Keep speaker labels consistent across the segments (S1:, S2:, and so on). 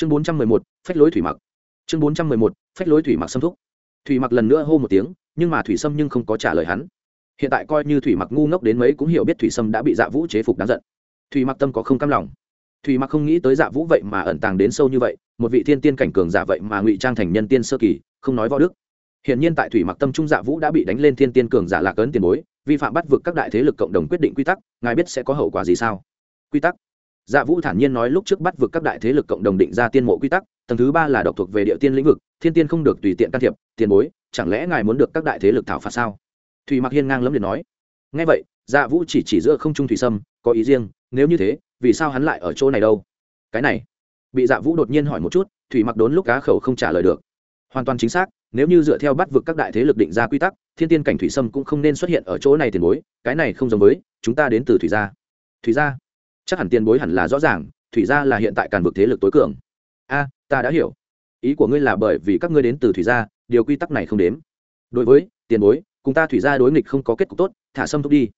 S1: chương bốn trăm mười một, phách lối thủy mặc. Chương bốn trăm mười một, phách lối thủy mặc xâm thúc. Thủy mặc lần nữa hô một tiếng, nhưng mà thủy sâm nhưng không có trả lời hắn. Hiện tại coi như thủy mặc ngu ngốc đến mấy cũng hiểu biết thủy sâm đã bị dạ vũ chế phục đáng giận. Thủy mặc tâm có không cam lòng. Thủy mặc không nghĩ tới dạ vũ vậy mà ẩn tàng đến sâu như vậy, một vị thiên tiên cảnh cường giả vậy mà ngụy trang thành nhân tiên sơ kỳ, không nói võ đức. Hiện nhiên tại thủy mặc tâm trung dạ vũ đã bị đánh lên thiên tiên cường giả lạc ấn tiền bối, vi phạm bắt vực các đại thế lực cộng đồng quyết định quy tắc, ngài biết sẽ có hậu quả gì sao? Quy tắc dạ vũ thản nhiên nói lúc trước bắt vực các đại thế lực cộng đồng định ra tiên mộ quy tắc, tầng thứ ba là độc thuộc về địa tiên lĩnh vực, thiên tiên không được tùy tiện can thiệp, tiền bối, chẳng lẽ ngài muốn được các đại thế lực thảo phạt sao? Thủy mặc hiên ngang lấm liệt nói. Ngay vậy dạ vũ chỉ chỉ giữa không trung thủy sâm, có ý riêng, nếu như thế, vì sao hắn lại ở chỗ này đâu? Cái này, bị dạ vũ đột nhiên hỏi một chút, thủy mặc đốn lúc cá khẩu không trả lời được. Hoàn toàn chính xác, nếu như dựa theo bắt vực các đại thế lực định ra quy tắc, thiên tiên cảnh thủy sâm cũng không nên xuất hiện ở chỗ này tiền bối, cái này không giống với, chúng ta đến từ thủy gia. Thủy gia? Chắc hẳn tiền bối hẳn là rõ ràng, thủy gia là hiện tại càn vực thế lực tối cường. A, ta đã hiểu. Ý của ngươi là bởi vì các ngươi đến từ thủy gia, điều quy tắc này không đếm. Đối với, tiền bối, cùng ta thủy gia đối nghịch không có kết cục tốt, thả sâm thúc đi.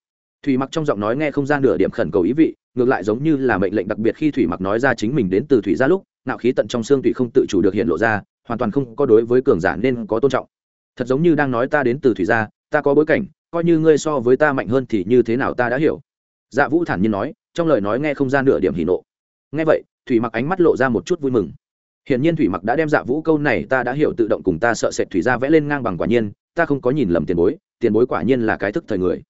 S1: Thủy mặc trong giọng nói nghe không ra nửa điểm khẩn cầu ý vị, ngược lại giống như là mệnh lệnh đặc biệt khi thủy mặc nói ra chính mình đến từ thủy gia lúc nạo khí tận trong xương thủy không tự chủ được hiện lộ ra, hoàn toàn không có đối với cường giả nên có tôn trọng. Thật giống như đang nói ta đến từ thủy gia, ta có bối cảnh, coi như ngươi so với ta mạnh hơn thì như thế nào ta đã hiểu. Dạ vũ thản nhiên nói trong lời nói nghe không ra nửa điểm hỉ nộ. Nghe vậy, thủy mặc ánh mắt lộ ra một chút vui mừng. Hiển nhiên thủy mặc đã đem dạ vũ câu này ta đã hiểu tự động cùng ta sợ sệt thủy ra vẽ lên ngang bằng quả nhiên, ta không có nhìn lầm tiền bối tiền bối quả nhiên là cái thức thời người.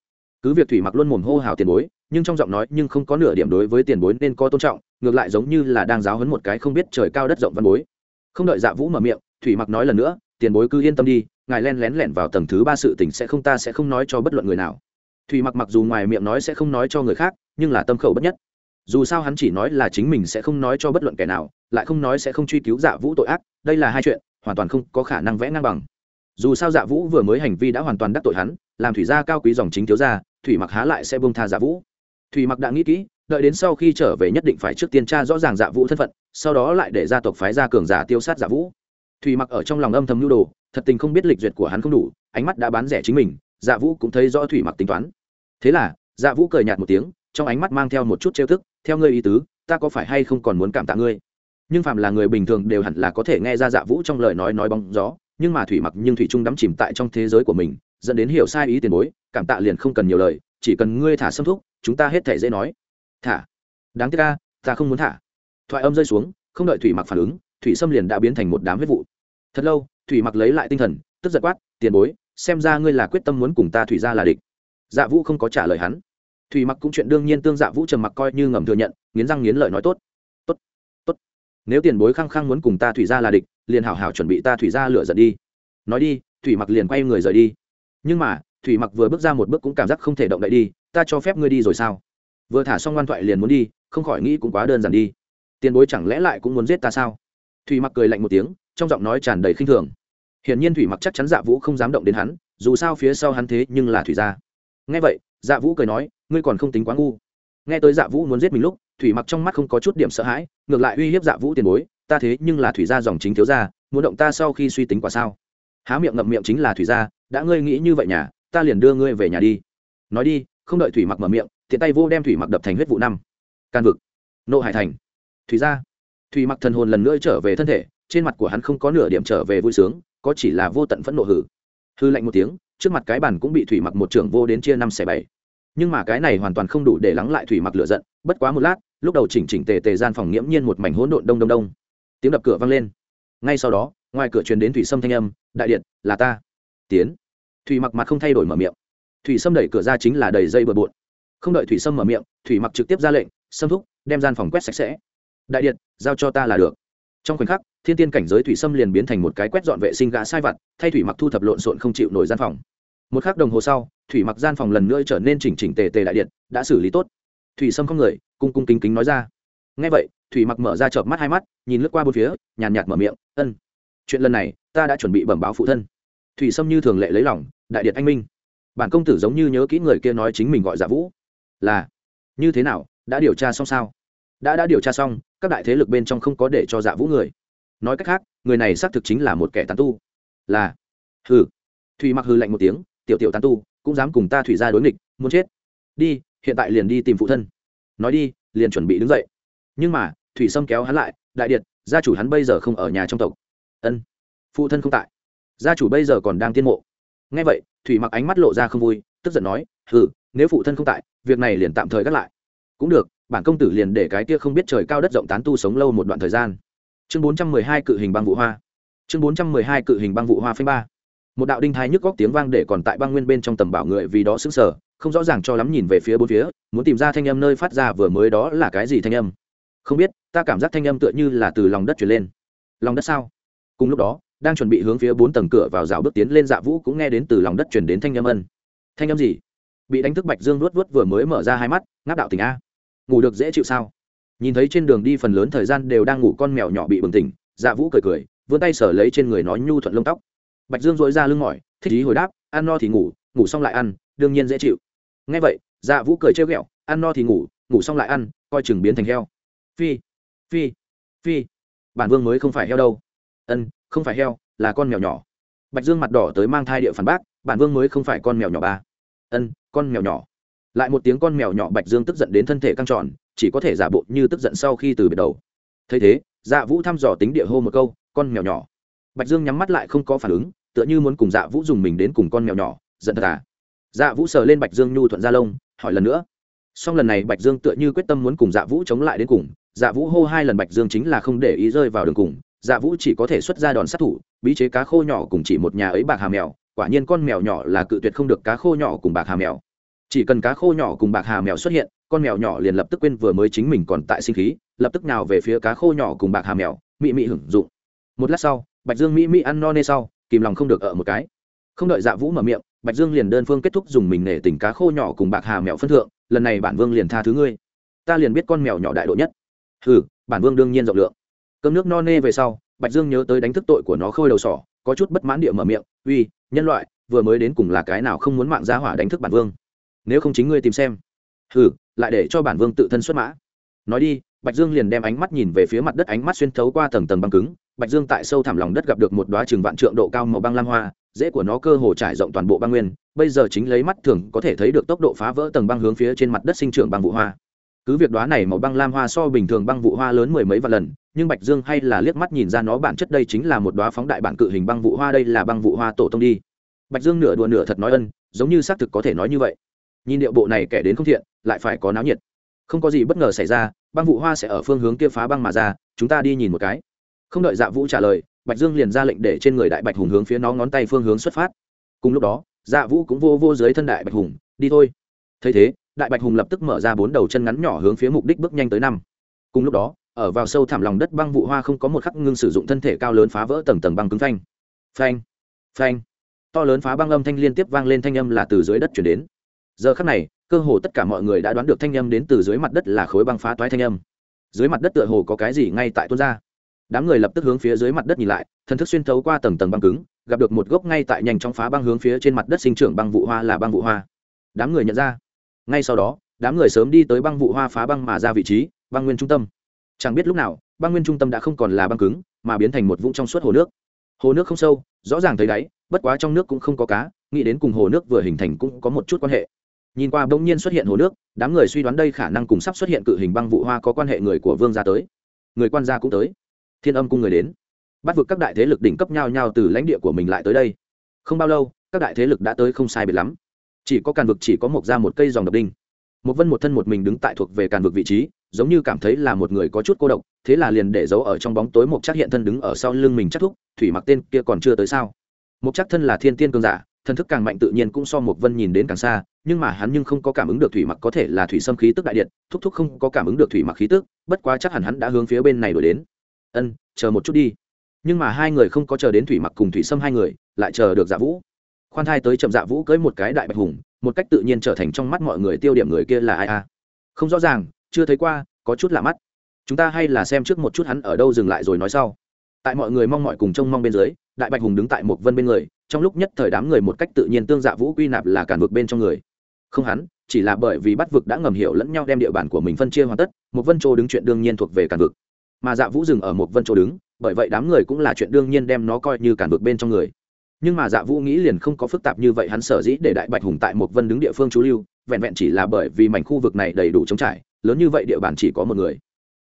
S1: Cứ việc thủy mặc luôn mồm hô hào tiền bối, nhưng trong giọng nói nhưng không có nửa điểm đối với tiền bối nên có tôn trọng, ngược lại giống như là đang giáo hấn một cái không biết trời cao đất rộng văn bối. Không đợi dạ vũ mở miệng, thủy mặc nói lần nữa, tiền bối cứ yên tâm đi, ngài len lén lẻn vào tầng thứ ba sự tình sẽ không ta sẽ không nói cho bất luận người nào. Thủy mặc mặc dù ngoài miệng nói sẽ không nói cho người khác nhưng là tâm khẩu bất nhất. Dù sao hắn chỉ nói là chính mình sẽ không nói cho bất luận kẻ nào, lại không nói sẽ không truy cứu dạ vũ tội ác, đây là hai chuyện, hoàn toàn không có khả năng vẽ ngang bằng. Dù sao dạ vũ vừa mới hành vi đã hoàn toàn đắc tội hắn, làm thủy gia cao quý dòng chính thiếu gia, thủy mặc há lại sẽ bông tha dạ vũ. Thủy mặc đã nghĩ kỹ, đợi đến sau khi trở về nhất định phải trước tiên tra rõ ràng dạ vũ thân phận, sau đó lại để gia tộc phái gia cường giả tiêu sát dạ vũ. Thủy mặc ở trong lòng âm thầm nhu đồ, thật tình không biết lịch duyệt của hắn không đủ, ánh mắt đã bán rẻ chính mình dạ vũ cũng thấy rõ thủy mặc tính toán. Thế là dạ vũ cười nhạt một tiếng trong ánh mắt mang theo một chút trêu thức, theo ngươi ý tứ, ta có phải hay không còn muốn cảm tạ ngươi? Nhưng phạm là người bình thường đều hẳn là có thể nghe ra dạ vũ trong lời nói nói bóng gió, nhưng mà thủy mặc nhưng thủy trung đắm chìm tại trong thế giới của mình, dẫn đến hiểu sai ý tiền bối, cảm tạ liền không cần nhiều lời, chỉ cần ngươi thả xâm thúc chúng ta hết thể dễ nói. Thả? Đáng tiếc ca ta không muốn thả. Thoại âm rơi xuống, không đợi thủy mặc phản ứng, thủy sâm liền đã biến thành một đám huyết vụ. Thật lâu, thủy mặc lấy lại tinh thần, tức giật quát, tiền bối, xem ra ngươi là quyết tâm muốn cùng ta thủy ra là địch. Dạ vũ không có trả lời hắn thủy mặc cũng chuyện đương nhiên tương dạ vũ trầm mặc coi như ngầm thừa nhận, nghiến răng nghiến lợi nói tốt. Tốt tốt. Nếu tiền bối khăng khăng muốn cùng ta thủy ra là địch, liền hảo hảo chuẩn bị ta thủy ra lửa giận đi. Nói đi, thủy mặc liền quay người rời đi. Nhưng mà, thủy mặc vừa bước ra một bước cũng cảm giác không thể động đậy đi, ta cho phép ngươi đi rồi sao? Vừa thả xong ngoan thoại liền muốn đi, không khỏi nghĩ cũng quá đơn giản đi. Tiền bối chẳng lẽ lại cũng muốn giết ta sao? Thủy mặc cười lạnh một tiếng, trong giọng nói tràn đầy khinh thường. Hiển nhiên thủy mặc chắc chắn dạ vũ không dám động đến hắn, dù sao phía sau hắn thế nhưng là thủy gia. Nghe vậy dạ vũ cười nói, ngươi còn không tính quá ngu. Nghe tới dạ vũ muốn giết mình lúc, thủy mặc trong mắt không có chút điểm sợ hãi, ngược lại uy hiếp dạ vũ tiền bối, ta thế nhưng là thủy gia dòng chính thiếu gia, muốn động ta sau khi suy tính quả sao? Há miệng ngậm miệng chính là thủy gia, đã ngươi nghĩ như vậy nhà ta liền đưa ngươi về nhà đi. Nói đi, không đợi thủy mặc mở miệng tiện tay vô đem thủy mặc đập thành huyết vụ năm. Can vực. Nộ hải thành. Thủy gia. Thủy mặc thần hồn lần nữa trở về thân thể, trên mặt của hắn không có nửa điểm trở về vui sướng, có chỉ là vô tận phẫn nộ hử. Hư lạnh một tiếng trước mặt cái bàn cũng bị thủy mặc một trưởng vô đến chia năm xẻ bảy. Nhưng mà cái này hoàn toàn không đủ để lắng lại thủy mặc lửa giận, bất quá một lát, lúc đầu chỉnh chỉnh tề tề gian phòng nghiễm nhiên một mảnh hỗn độn đông đông đông. Tiếng đập cửa vang lên. Ngay sau đó, ngoài cửa truyền đến thủy sâm thanh âm, đại điện, là ta. Tiến. Thủy mặc mặt không thay đổi mở miệng. Thủy sâm đẩy cửa ra chính là đầy dây bừa bộn. Không đợi thủy sâm mở miệng, thủy mặc trực tiếp ra lệnh xâm thúc, đem gian phòng quét sạch sẽ. Đại điện, giao cho ta là được. Trong khoảnh khắc thiên tiên cảnh giới thủy sâm liền biến thành một cái quét dọn vệ sinh gã sai vặt, thay thủy mặc thu thập lộn xộn không chịu nổi gian phòng. Một khắc đồng hồ sau, thủy mặc gian phòng lần nữa trở nên chỉnh chỉnh tề tề đại điện, đã xử lý tốt. Thủy sâm không người, cung cung kính kính nói ra. Ngay vậy, thủy mặc mở ra chợp mắt hai mắt, nhìn lướt qua bên phía, nhàn nhạt mở miệng, ân, chuyện lần này, ta đã chuẩn bị bẩm báo phụ thân. Thủy sâm như thường lệ lấy lòng, đại điện anh minh. Bản công tử giống như nhớ kỹ người kia nói chính mình gọi giả vũ. Là, như thế nào, đã điều tra xong sao? Đã đã điều tra xong, các đại thế lực bên trong không có để cho giả vũ người nói cách khác người này xác thực chính là một kẻ tàn tu. Là hừ. Thủy mặc hư lạnh một tiếng tiểu tiểu tàn tu cũng dám cùng ta thủy ra đối nghịch muốn chết. Đi hiện tại liền đi tìm phụ thân. Nói đi liền chuẩn bị đứng dậy. Nhưng mà thủy sâm kéo hắn lại đại điện gia chủ hắn bây giờ không ở nhà trong tộc. Ân phụ thân không tại. Gia chủ bây giờ còn đang tiên mộ. Ngay vậy thủy mặc ánh mắt lộ ra không vui tức giận nói hừ, nếu phụ thân không tại việc này liền tạm thời gác lại. Cũng được bản công tử liền để cái kia không biết trời cao đất rộng tán tu sống lâu một đoạn thời gian chương bốn trăm mười hai cự hình băng vụ hoa. Chương bốn trăm mười hai cự hình băng vụ hoa phanh ba. Một đạo đinh thái nhức góc tiếng vang để còn tại băng nguyên bên trong tầm bảo người vì đó xứng sở không rõ ràng cho lắm nhìn về phía bốn phía, muốn tìm ra thanh âm nơi phát ra vừa mới đó là cái gì thanh âm. Không biết, ta cảm giác thanh âm tựa như là từ lòng đất chuyển lên. Lòng đất sao? Cùng lúc đó, đang chuẩn bị hướng phía bốn tầng cửa vào rào bước tiến lên dạ vũ cũng nghe đến từ lòng đất chuyển đến thanh âm ân. Thanh âm gì? Bị đánh thức bạch dương luốt luốt vừa mới mở ra hai mắt, ngáp đạo tình a. Ngủ được dễ chịu sao? Nhìn thấy trên đường đi phần lớn thời gian đều đang ngủ con mèo nhỏ bị bừng tỉnh dạ vũ cười cười, vươn tay sở lấy trên người nói nhu thuận lông tóc. Bạch dương dội ra lưng mỏi, thích ý hồi đáp, ăn no thì ngủ ngủ xong lại ăn, đương nhiên dễ chịu. Ngay vậy dạ vũ cười trêu ghẹo, ăn no thì ngủ ngủ xong lại ăn, coi chừng biến thành heo. Phi phi phi, bản vương mới không phải heo đâu. Ân, không phải heo, là con mèo nhỏ. Bạch dương mặt đỏ tới mang thai địa phản bác, bản vương mới không phải con mèo nhỏ ba. Ân, con mèo nhỏ. Lại một tiếng con mèo nhỏ bạch dương tức giận đến thân thể căng tròn chỉ có thể giả bộ như tức giận sau khi từ biệt đầu. Thấy thế dạ vũ thăm dò tính địa hô một câu, con mèo nhỏ. Bạch dương nhắm mắt lại không có phản ứng, tựa như muốn cùng dạ vũ dùng mình đến cùng con mèo nhỏ, giận thật à? Dạ vũ sờ lên bạch dương nhu thuận ra lông, hỏi lần nữa. Song lần này bạch dương tựa như quyết tâm muốn cùng dạ vũ chống lại đến cùng dạ vũ hô hai lần bạch dương chính là không để ý rơi vào đường cùng dạ vũ chỉ có thể xuất ra đòn sát thủ, bí chế cá khô nhỏ cùng chỉ một nhà ấy bạc hà mèo, quả nhiên con mèo nhỏ là cự tuyệt không được cá khô nhỏ cùng bạc hà mèo. Chỉ cần cá khô nhỏ cùng bạc hà mèo xuất hiện con mèo nhỏ liền lập tức quên vừa mới chính mình còn tại sinh khí, lập tức nào về phía cá khô nhỏ cùng bạc hà mèo, mị mị hưởng dụng. Một lát sau, bạch dương mỹ mỹ ăn no nê sau, kìm lòng không được ở một cái. Không đợi dạ vũ mở miệng, bạch dương liền đơn phương kết thúc dùng mình nể tình cá khô nhỏ cùng bạc hà mèo phân thượng, lần này bản vương liền tha thứ ngươi. Ta liền biết con mèo nhỏ đại độ nhất. Ừ bản vương đương nhiên rộng lượng. Cơm nước no nê về sau, bạch dương nhớ tới đánh thức tội của nó khôi đầu sỏ, có chút bất mãn địa mở miệng, uy, nhân loại, vừa mới đến cùng là cái nào không muốn mạng giá hỏa đánh thức bản vương? Nếu không chính ngươi tìm xem hừ, lại để cho bản vương tự thân xuất mã. Nói đi, bạch dương liền đem ánh mắt nhìn về phía mặt đất ánh mắt xuyên thấu qua tầng tầng băng cứng. Bạch dương tại sâu thẳm lòng đất gặp được một đoá trường vạn trượng độ cao màu băng lam hoa, dễ của nó cơ hồ trải rộng toàn bộ băng nguyên. Bây giờ chính lấy mắt thường có thể thấy được tốc độ phá vỡ tầng băng hướng phía trên mặt đất sinh trưởng băng vụ hoa. Cứ việc đoá này màu băng lam hoa so bình thường băng vụ hoa lớn mười mấy vạn lần, nhưng bạch dương hay là liếc mắt nhìn ra nó bản chất đây chính là một đoá phóng đại bản cự hình băng vụ hoa, đây là băng vụ hoa tổ tông đi. Bạch dương nửa đùa nửa thật nói ân, giống như xác thực có thể nói như vậy nhìn điệu bộ này kẻ đến không thiện, lại phải có náo nhiệt. Không có gì bất ngờ xảy ra, băng vụ hoa sẽ ở phương hướng kia phá băng mà ra, chúng ta đi nhìn một cái. Không đợi dạ vũ trả lời, bạch dương liền ra lệnh để trên người đại bạch hùng hướng phía nó ngón tay phương hướng xuất phát. Cùng lúc đó dạ vũ cũng vô vô dưới thân đại bạch hùng, đi thôi. Thấy thế, đại bạch hùng lập tức mở ra bốn đầu chân ngắn nhỏ hướng phía mục đích bước nhanh tới năm. Cùng lúc đó, ở vào sâu thẳm lòng đất băng vụ hoa không có một khắc ngưng sử dụng thân thể cao lớn phá vỡ tầng tầng băng cứng phanh. Phanh phanh. To lớn phá băng âm thanh liên tiếp vang lên thanh âm là từ dưới đất chuyển đến giờ khắc này, cơ hồ tất cả mọi người đã đoán được thanh âm đến từ dưới mặt đất là khối băng phá toái thanh âm. Dưới mặt đất tựa hồ có cái gì ngay tại tuôn ra. Đám người lập tức hướng phía dưới mặt đất nhìn lại, thần thức xuyên thấu qua tầng tầng băng cứng, gặp được một gốc ngay tại nhanh trong phá băng hướng phía trên mặt đất sinh trưởng băng vụ hoa là băng vụ hoa. Đám người nhận ra. Ngay sau đó, đám người sớm đi tới băng vụ hoa phá băng mà ra vị trí, băng nguyên trung tâm. Chẳng biết lúc nào, băng nguyên trung tâm đã không còn là băng cứng, mà biến thành một vũng trong suốt hồ nước. Hồ nước không sâu, rõ ràng thấy đáy, bất quá trong nước cũng không có cá, nghĩ đến cùng hồ nước vừa hình thành cũng có một chút quan hệ nhìn qua bỗng nhiên xuất hiện hồ nước, đám người suy đoán đây khả năng cùng sắp xuất hiện cự hình băng vụ hoa có quan hệ người của vương gia tới. Người quan gia cũng tới. Thiên âm cung người đến. Bắt vực các đại thế lực đỉnh cấp nhau nhau từ lãnh địa của mình lại tới đây. Không bao lâu, các đại thế lực đã tới không sai biệt lắm. Chỉ có càn vực chỉ có một ra một cây dòng độc đinh. Một vân một thân một mình đứng tại thuộc về càn vực vị trí, giống như cảm thấy là một người có chút cô độc, thế là liền để giấu ở trong bóng tối mộc chắc hiện thân đứng ở sau lưng mình chắc thúc, thủy mặc tên kia còn chưa tới sao? Mộc chắc thân là thiên tiên cường giả thần thức càng mạnh tự nhiên cũng so một vân nhìn đến càng xa, nhưng mà hắn nhưng không có cảm ứng được thủy mặc có thể là thủy xâm khí tức đại điện, thúc thúc không có cảm ứng được thủy mặc khí tức, bất quá chắc hẳn hắn đã hướng phía bên này đổi đến. Ân, chờ một chút đi. Nhưng mà hai người không có chờ đến thủy mặc cùng thủy xâm hai người, lại chờ được dạ vũ. Khoan thai tới chậm dạ vũ cưới một cái đại bạch hùng, một cách tự nhiên trở thành trong mắt mọi người tiêu điểm người kia là ai a? Không rõ ràng, chưa thấy qua, có chút lạ mắt. Chúng ta hay là xem trước một chút hắn ở đâu dừng lại rồi nói sau. Tại mọi người mong mọi cùng trông mong bên dưới, đại bạch hùng đứng tại một vân bên người trong lúc nhất thời đám người một cách tự nhiên tương dạ vũ quy nạp là cản vực bên trong người. Không hắn, chỉ là bởi vì bắt vực đã ngầm hiểu lẫn nhau đem địa bàn của mình phân chia hoàn tất, một vân châu đứng chuyện đương nhiên thuộc về cản vực. Mà dạ vũ dừng ở một vân châu đứng, bởi vậy đám người cũng là chuyện đương nhiên đem nó coi như cản vực bên trong người. Nhưng mà dạ vũ nghĩ liền không có phức tạp như vậy hắn sở dĩ để đại bạch hùng tại một vân đứng địa phương chú lưu, vẹn vẹn chỉ là bởi vì mảnh khu vực này đầy đủ trống trải, lớn như vậy địa bàn chỉ có một người.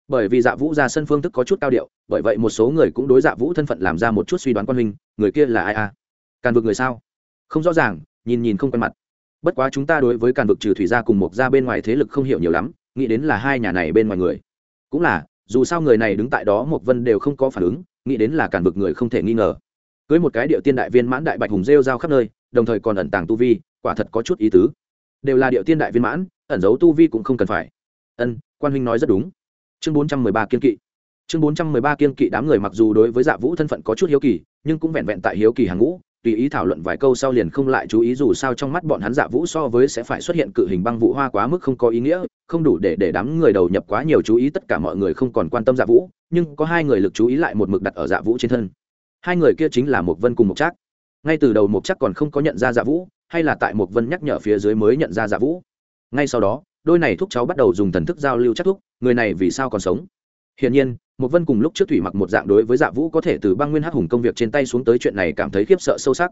S1: Bởi vì dạ vũ ra sân phương thức có chút cao điệu, bởi vậy một số người cũng đối dạ vũ thân phận làm ra một chút suy đoán quan huynh, người kia là ai a? à? Càn vực người sao? Không rõ ràng, nhìn nhìn không quen mặt. Bất quá chúng ta đối với càn vực trừ thủy gia cùng một gia bên ngoài thế lực không hiểu nhiều lắm, nghĩ đến là hai nhà này bên ngoài người. Cũng là, dù sao người này đứng tại đó một vân đều không có phản ứng, nghĩ đến là càn vực người không thể nghi ngờ. Cưới một cái điệu tiên đại viên mãn đại bạch hùng rêu rao khắp nơi, đồng thời còn ẩn tàng tu vi, quả thật có chút ý tứ. Đều là điệu tiên đại viên mãn, ẩn giấu tu vi cũng không cần phải. Ân, quan huynh nói rất đúng. Chương bốn trăm mười ba kiên kỵ. Chương bốn trăm mười ba kiên kỵ đám người mặc dù đối với dạ vũ thân phận có chút hiếu kỳ, nhưng cũng vẹn vẹn tại hiếu kỳ hàng ngũ tùy ý thảo luận vài câu sau liền không lại chú ý dù sao trong mắt bọn hắn dạ vũ so với sẽ phải xuất hiện cự hình băng vụ hoa quá mức không có ý nghĩa, không đủ để để đám người đầu nhập quá nhiều chú ý, tất cả mọi người không còn quan tâm dạ vũ, nhưng có hai người lực chú ý lại một mực đặt ở dạ vũ trên thân. Hai người kia chính là một vân cùng một trác. Ngay từ đầu một Trác còn không có nhận ra dạ vũ, hay là tại một vân nhắc nhở phía dưới mới nhận ra dạ vũ. Ngay sau đó, đôi này thúc cháu bắt đầu dùng thần thức giao lưu chắc thúc, người này vì sao còn sống? Hiển nhiên một vân cùng lúc trước thủy mặc một dạng đối với dạ vũ có thể từ băng nguyên hắc hùng công việc trên tay xuống tới chuyện này cảm thấy khiếp sợ sâu sắc.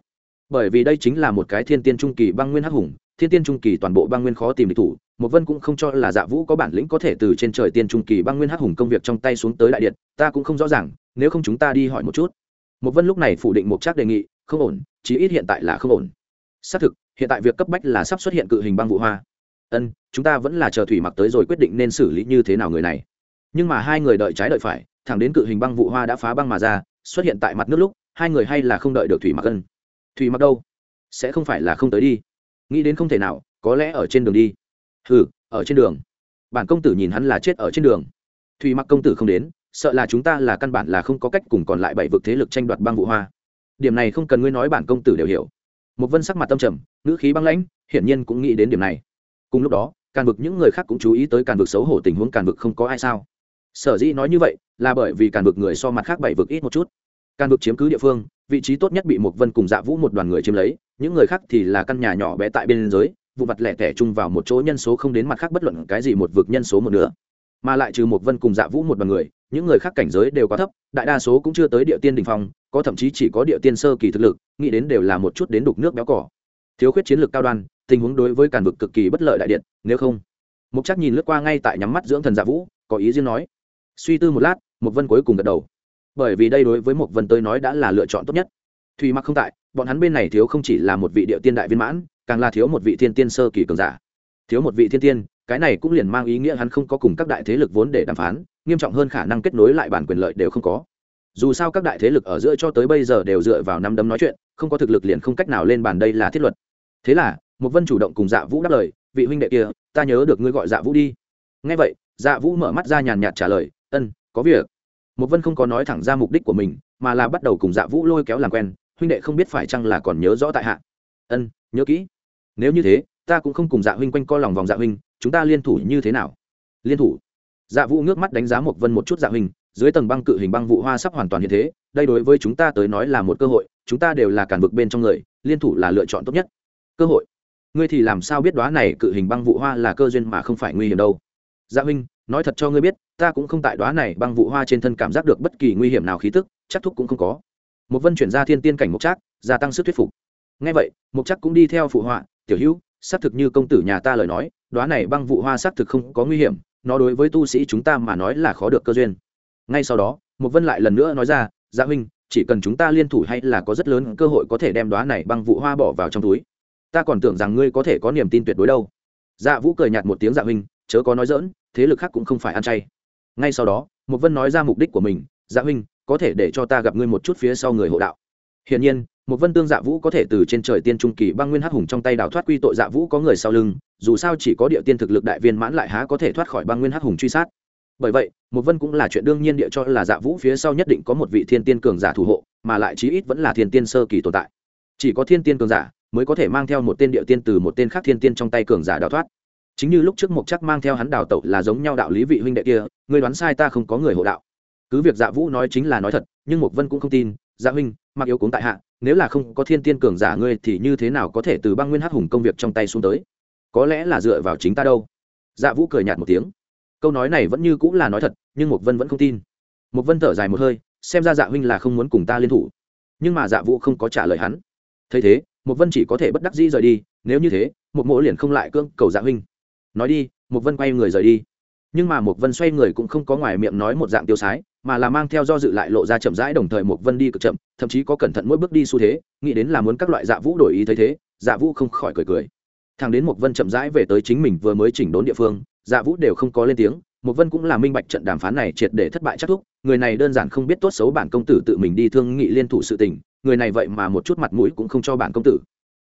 S1: Bởi vì đây chính là một cái thiên tiên trung kỳ băng nguyên hắc hùng, thiên tiên trung kỳ toàn bộ băng nguyên khó tìm địch thủ một vân cũng không cho là dạ vũ có bản lĩnh có thể từ trên trời tiên trung kỳ băng nguyên hắc hùng công việc trong tay xuống tới đại điện, ta cũng không rõ ràng, nếu không chúng ta đi hỏi một chút. Một vân lúc này phủ định một chắc đề nghị, không ổn, chí ít hiện tại là không ổn. Xác thực, hiện tại việc cấp bách là sắp xuất hiện cự hình băng vụ hoa. Ân, chúng ta vẫn là chờ thủy mặc tới rồi quyết định nên xử lý như thế nào người này nhưng mà hai người đợi trái đợi phải, thẳng đến cự hình băng vụ hoa đã phá băng mà ra, xuất hiện tại mặt nước lúc, hai người hay là không đợi được thủy mặc ân. Thủy mặc đâu? Sẽ không phải là không tới đi. Nghĩ đến không thể nào, có lẽ ở trên đường đi. Ừ ở trên đường. Bản công tử nhìn hắn là chết ở trên đường. Thủy mặc công tử không đến, sợ là chúng ta là căn bản là không có cách cùng còn lại bảy vực thế lực tranh đoạt băng vụ hoa. Điểm này không cần ngươi nói, bản công tử đều hiểu. Một vân sắc mặt tâm trầm, ngữ khí băng lãnh, hiển nhiên cũng nghĩ đến điểm này. Cùng lúc đó, càn vực những người khác cũng chú ý tới càn vực xấu hổ tình huống, càn vực không có ai sao? Sở dĩ nói như vậy là bởi vì càn vực người so mặt khác bảy vực ít một chút. Càn vực chiếm cứ địa phương, vị trí tốt nhất bị một vân cùng dạ vũ một đoàn người chiếm lấy, những người khác thì là căn nhà nhỏ bé tại bên giới, vụ mặt lẻ tẻ chung vào một chỗ nhân số không đến mặt khác bất luận cái gì một vực nhân số một nữa mà lại trừ một vân cùng dạ vũ một đoàn người, những người khác cảnh giới đều quá thấp, đại đa số cũng chưa tới địa tiên đình phong, có thậm chí chỉ có địa tiên sơ kỳ thực lực, nghĩ đến đều là một chút đến đục nước béo cỏ. Thiếu khuyết chiến lược cao đoan, tình huống đối với càn vực cực kỳ bất lợi đại điện, nếu không mục chắc nhìn lướt qua ngay tại nhắm mắt dưỡng thần dạ vũ, có ý riêng nói suy tư một lát một vân cuối cùng gật đầu. Bởi vì đây đối với một vân tới nói đã là lựa chọn tốt nhất. Thùy mặc không tại, bọn hắn bên này thiếu không chỉ là một vị địa tiên đại viên mãn, càng là thiếu một vị thiên tiên sơ kỳ cường giả. Thiếu một vị thiên tiên, cái này cũng liền mang ý nghĩa hắn không có cùng các đại thế lực vốn để đàm phán, nghiêm trọng hơn khả năng kết nối lại bản quyền lợi đều không có. Dù sao các đại thế lực ở giữa cho tới bây giờ đều dựa vào năm đấm nói chuyện, không có thực lực liền không cách nào lên bàn đây là thiết luật. Thế là một vân chủ động cùng dạ vũ đáp lời, vị huynh đệ kia, ta nhớ được ngươi gọi dạ vũ đi. Ngay vậy dạ vũ mở mắt ra nhàn nhạt trả lời ân, có việc. Một vân không có nói thẳng ra mục đích của mình, mà là bắt đầu cùng dạ vũ lôi kéo làm quen, huynh đệ không biết phải chăng là còn nhớ rõ tại hạ. Ân, nhớ kỹ. Nếu như thế, ta cũng không cùng dạ huynh quanh co lòng vòng dạ huynh, chúng ta liên thủ như thế nào? Liên thủ. Dạ vũ ngước mắt đánh giá một vân một chút dạ huynh, dưới tầng băng cự hình băng vụ hoa sắp hoàn toàn hiện thế, đây đối với chúng ta tới nói là một cơ hội, chúng ta đều là cản vực bên trong người, liên thủ là lựa chọn tốt nhất. Cơ hội. Ngươi thì làm sao biết đoá này cự hình băng vụ hoa là cơ duyên mà không phải nguy hiểm đâu? Dạ huynh nói thật cho ngươi biết, ta cũng không tại đoá này băng vụ hoa trên thân cảm giác được bất kỳ nguy hiểm nào khí tức, chắc thúc cũng không có. Một vân chuyển ra thiên tiên cảnh mục trác, gia tăng sức thuyết phục. Ngay vậy, mục trác cũng đi theo phụ họa, tiểu hữu, xác thực như công tử nhà ta lời nói đoá này băng vụ hoa xác thực không có nguy hiểm, nó đối với tu sĩ chúng ta mà nói là khó được cơ duyên. Ngay sau đó một vân lại lần nữa nói ra dạ huynh, chỉ cần chúng ta liên thủ hay là có rất lớn cơ hội có thể đem đoá này băng vụ hoa bỏ vào trong túi. Ta còn tưởng rằng ngươi có thể có niềm tin tuyệt đối đâu. Dạ vũ cười nhạt một tiếng dạ huynh, chớ có nói dỡn thế lực khác cũng không phải ăn chay. Ngay sau đó một vân nói ra mục đích của mình dạ huynh, có thể để cho ta gặp ngươi một chút phía sau người hộ đạo. Hiển nhiên một vân tương dạ vũ có thể từ trên trời tiên trung kỳ băng nguyên hắc hùng trong tay đào thoát quy tội dạ vũ có người sau lưng, dù sao chỉ có địa tiên thực lực đại viên mãn lại há có thể thoát khỏi băng nguyên hắc hùng truy sát. Bởi vậy một vân cũng là chuyện đương nhiên địa cho là dạ vũ phía sau nhất định có một vị thiên tiên cường giả thủ hộ, mà lại chí ít vẫn là thiên tiên sơ kỳ tồn tại. Chỉ có thiên tiên cường giả mới có thể mang theo một tên địa tiên từ một tên khác thiên tiên trong tay cường giả đào thoát chính như lúc trước mục chắc mang theo hắn đào tẩu là giống nhau đạo lý vị huynh đệ kia, ngươi đoán sai ta không có người hộ đạo. Cứ việc dạ vũ nói chính là nói thật, nhưng mục vân cũng không tin dạ huynh, mặc yếu cúng tại hạ, nếu là không có thiên tiên cường giả ngươi thì như thế nào có thể từ băng nguyên hắc hùng công việc trong tay xuống tới? Có lẽ là dựa vào chính ta đâu. Dạ vũ cười nhạt một tiếng. Câu nói này vẫn như cũng là nói thật, nhưng mục vân vẫn không tin. Mục vân thở dài một hơi, xem ra dạ huynh là không muốn cùng ta liên thủ. Nhưng mà dạ vũ không có trả lời hắn. Thấy thế mục vân chỉ có thể bất đắc dĩ rời đi, nếu như thế một mộ liền không lại cưỡng cầu dạ huynh nói đi, mục vân quay người rời đi. Nhưng mà một vân xoay người cũng không có ngoài miệng nói một dạng tiêu sái, mà là mang theo do dự lại lộ ra chậm rãi, đồng thời một vân đi cực chậm, thậm chí có cẩn thận mỗi bước đi xu thế, nghĩ đến là muốn các loại dạ vũ đổi ý thấy thế dạ vũ không khỏi cười cười. Thằng đến một vân chậm rãi về tới chính mình vừa mới chỉnh đốn địa phương dạ vũ đều không có lên tiếng một vân cũng là minh bạch trận đàm phán này triệt để thất bại chắc thúc, người này đơn giản không biết tốt xấu bản công tử tự mình đi thương nghị liên thủ sự tình, người này vậy mà một chút mặt mũi cũng không cho bản công tử.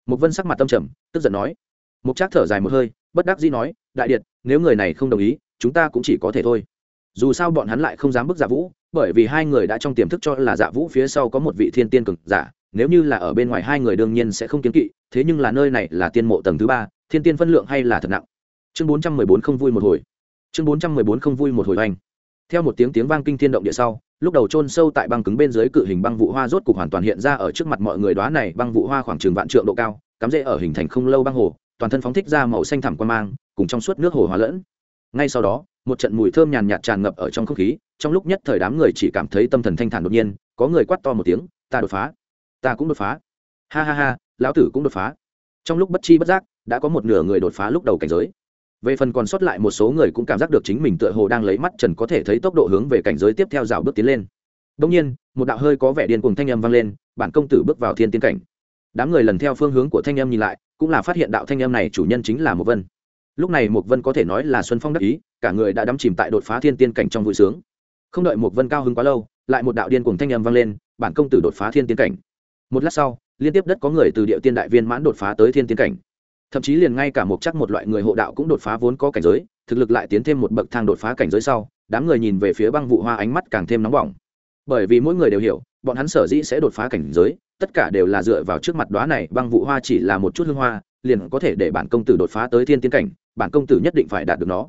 S1: Một vân sắc mặt tâm trầm, tức giận nói Mục trác thở dài một hơi, bất đắc dĩ nói, đại điện nếu người này không đồng ý, chúng ta cũng chỉ có thể thôi. Dù sao bọn hắn lại không dám bức dạ vũ, bởi vì hai người đã trong tiềm thức cho là dạ vũ phía sau có một vị thiên tiên cực giả, nếu như là ở bên ngoài hai người đương nhiên sẽ không kiến kỵ, thế nhưng là nơi này là tiên mộ tầng thứ ba, thiên tiên phân lượng hay là thật nặng. Chương bốn trăm mười bốn không vui một hồi. Chương bốn trăm mười bốn không vui một hồi oanh. Theo một tiếng tiếng vang kinh thiên động địa sau, lúc đầu chôn sâu tại băng cứng bên dưới cự hình băng vụ hoa rốt cục hoàn toàn hiện ra ở trước mặt mọi người Đoán này băng vụ hoa khoảng chừng vạn trượng độ cao, cắm rễ ở hình thành không lâu băng hồ toàn thân phóng thích ra màu xanh thẳm quan mang, cùng trong suốt nước hồ hóa lẫn. Ngay sau đó, một trận mùi thơm nhàn nhạt tràn ngập ở trong không khí, trong lúc nhất thời đám người chỉ cảm thấy tâm thần thanh thản đột nhiên, có người quát to một tiếng, ta đột phá, ta cũng đột phá. Ha ha ha, lão tử cũng đột phá. Trong lúc bất chi bất giác, đã có một nửa người đột phá lúc đầu cảnh giới. Về phần còn sót lại một số người cũng cảm giác được chính mình tựa hồ đang lấy mắt trần có thể thấy tốc độ hướng về cảnh giới tiếp theo rào bước tiến lên. Đông nhiên, một đạo hơi có vẻ điên cùng thanh âm vang lên, bản công tử bước vào thiên tiên cảnh đám người lần theo phương hướng của thanh em nhìn lại, cũng là phát hiện đạo thanh em này chủ nhân chính là một vân. Lúc này một vân có thể nói là xuân phong đắc ý, cả người đã đắm chìm tại đột phá thiên tiên cảnh trong vui sướng. Không đợi một vân cao hứng quá lâu, lại một đạo điên cùng thanh em vang lên, bản công tử đột phá thiên tiên cảnh. Một lát sau, liên tiếp đất có người từ địa tiên đại viên mãn đột phá tới thiên tiên cảnh. Thậm chí liền ngay cả một chắc một loại người hộ đạo cũng đột phá vốn có cảnh giới, thực lực lại tiến thêm một bậc thang đột phá cảnh giới sau, đám người nhìn về phía băng vụ hoa ánh mắt càng thêm nóng bỏng. Bởi vì mỗi người đều hiểu, bọn hắn sở dĩ sẽ đột phá cảnh giới tất cả đều là dựa vào trước mặt đóa này, băng vụ hoa chỉ là một chút hương hoa, liền có thể để bản công tử đột phá tới thiên tiến cảnh, bản công tử nhất định phải đạt được nó.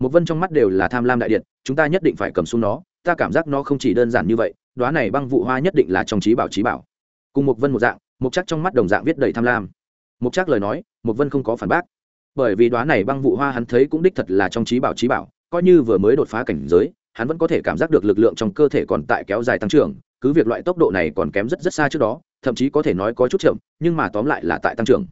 S1: Một vân trong mắt đều là tham lam đại điện, chúng ta nhất định phải cầm xuống nó, ta cảm giác nó không chỉ đơn giản như vậy đóa này băng vụ hoa nhất định là trong trí bảo trí bảo. Cùng một vân một dạng, một chắc trong mắt đồng dạng viết đầy tham lam. Một chắc lời nói, một vân không có phản bác. Bởi vì đóa này băng vụ hoa hắn thấy cũng đích thật là trong trí bảo trí bảo, coi như vừa mới đột phá cảnh giới, hắn vẫn có thể cảm giác được lực lượng trong cơ thể còn tại kéo dài tăng trưởng, cứ việc loại tốc độ này còn kém rất rất xa trước đó thậm chí có thể nói có chút chậm, nhưng mà tóm lại là tại tăng trưởng.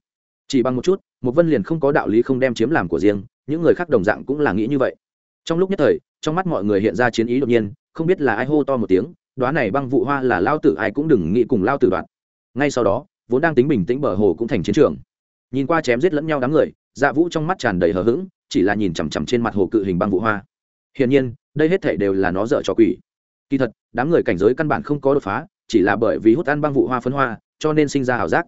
S1: Chỉ bằng một chút, một vân liền không có đạo lý không đem chiếm làm của riêng, những người khác đồng dạng cũng là nghĩ như vậy. Trong lúc nhất thời, trong mắt mọi người hiện ra chiến ý đột nhiên, không biết là ai hô to một tiếng đoá này băng vụ hoa là lao tử ai cũng đừng nghĩ cùng lao tử đoạn ngay sau đó, vốn đang tính bình tĩnh bờ hồ cũng thành chiến trường. Nhìn qua chém giết lẫn nhau đám người dạ vũ trong mắt tràn đầy hờ hững, chỉ là nhìn chằm chằm trên mặt hồ cự hình băng vụ hoa. Hiển nhiên, đây hết thể đều là nó dở cho quỷ. Kỳ thật, đám người cảnh giới căn bản không có đột phá chỉ là bởi vì hút ăn băng vụ hoa phấn hoa, cho nên sinh ra ảo giác.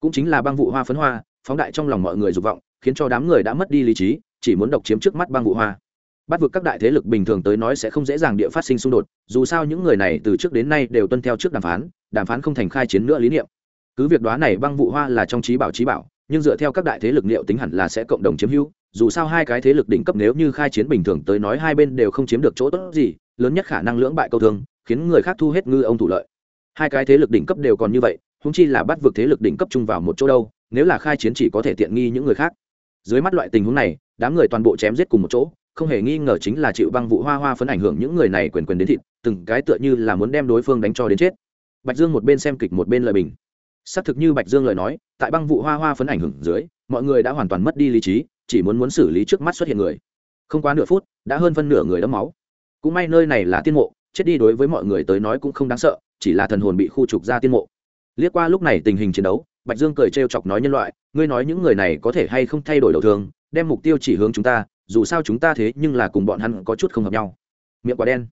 S1: Cũng chính là băng vụ hoa phấn hoa, phóng đại trong lòng mọi người dục vọng, khiến cho đám người đã mất đi lý trí, chỉ muốn độc chiếm trước mắt băng vụ hoa. Bắt vực các đại thế lực bình thường tới nói sẽ không dễ dàng địa phát sinh xung đột, dù sao những người này từ trước đến nay đều tuân theo trước đàm phán đàm phán không thành khai chiến nữa lý niệm. Cứ việc đoán này băng vụ hoa là trong trí bảo trí bảo, nhưng dựa theo các đại thế lực liệu tính hẳn là sẽ cộng đồng chiếm hữu, dù sao hai cái thế lực đỉnh cấp nếu như khai chiến bình thường tới nói hai bên đều không chiếm được chỗ tốt gì, lớn nhất khả năng lưỡng bại câu thương, khiến người khác thu hết ngư ông thủ lợi hai cái thế lực đỉnh cấp đều còn như vậy húng chi là bắt vực thế lực đỉnh cấp chung vào một chỗ đâu, nếu là khai chiến chỉ có thể tiện nghi những người khác. Dưới mắt loại tình huống này, đám người toàn bộ chém giết cùng một chỗ, không hề nghi ngờ chính là chịu băng vụ hoa hoa phấn ảnh hưởng những người này quyền quyền đến thịt, từng cái tựa như là muốn đem đối phương đánh cho đến chết. Bạch dương một bên xem kịch một bên lời bình. Xác thực như bạch dương lời nói, tại băng vụ hoa hoa phấn ảnh hưởng dưới, mọi người đã hoàn toàn mất đi lý trí, chỉ muốn muốn xử lý trước mắt xuất hiện người. Không quá nửa phút, đã hơn phân nửa người đẫm máu. Cũng may nơi này là tiên mộ chết đi đối với mọi người tới nói cũng không đáng sợ, chỉ là thần hồn bị khu trục ra tiên mộ. Liếc qua lúc này tình hình chiến đấu, bạch dương cười trêu chọc nói nhân loại, ngươi nói những người này có thể hay không thay đổi đầu thường, đem mục tiêu chỉ hướng chúng ta, dù sao chúng ta thế nhưng là cùng bọn hắn có chút không hợp nhau. Miệng quả đen.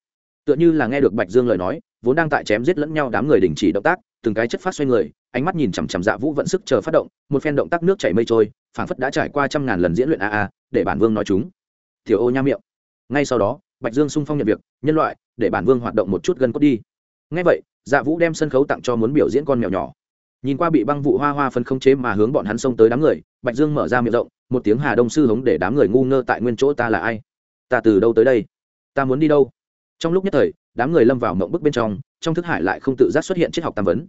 S1: Tựa như là nghe được bạch dương lời nói, vốn đang tại chém giết lẫn nhau đám người đình chỉ động tác, từng cái chất phát xoay người, ánh mắt nhìn chằm chằm dạ vũ vận sức chờ phát động, một phen động tác nước chảy mây trôi, phảng phất đã trải qua trăm ngàn lần diễn luyện a a, để bản vương nói chúng. Tiểu ô nha miệng ngay sau đó, bạch dương sung phong nhận việc, nhân loại, để bản vương hoạt động một chút gần cốt đi. Ngay vậy dạ vũ đem sân khấu tặng cho muốn biểu diễn con mèo nhỏ. Nhìn qua bị băng vụ hoa hoa phân không chế mà hướng bọn hắn xông tới đám người, bạch dương mở ra miệng rộng, một tiếng hà đông sư hống để đám người ngu ngơ tại nguyên chỗ ta là ai? Ta từ đâu tới đây? Ta muốn đi đâu? Trong lúc nhất thời, đám người lâm vào mộng bức bên trong trong thức hải lại không tự giác xuất hiện triết học tam vấn.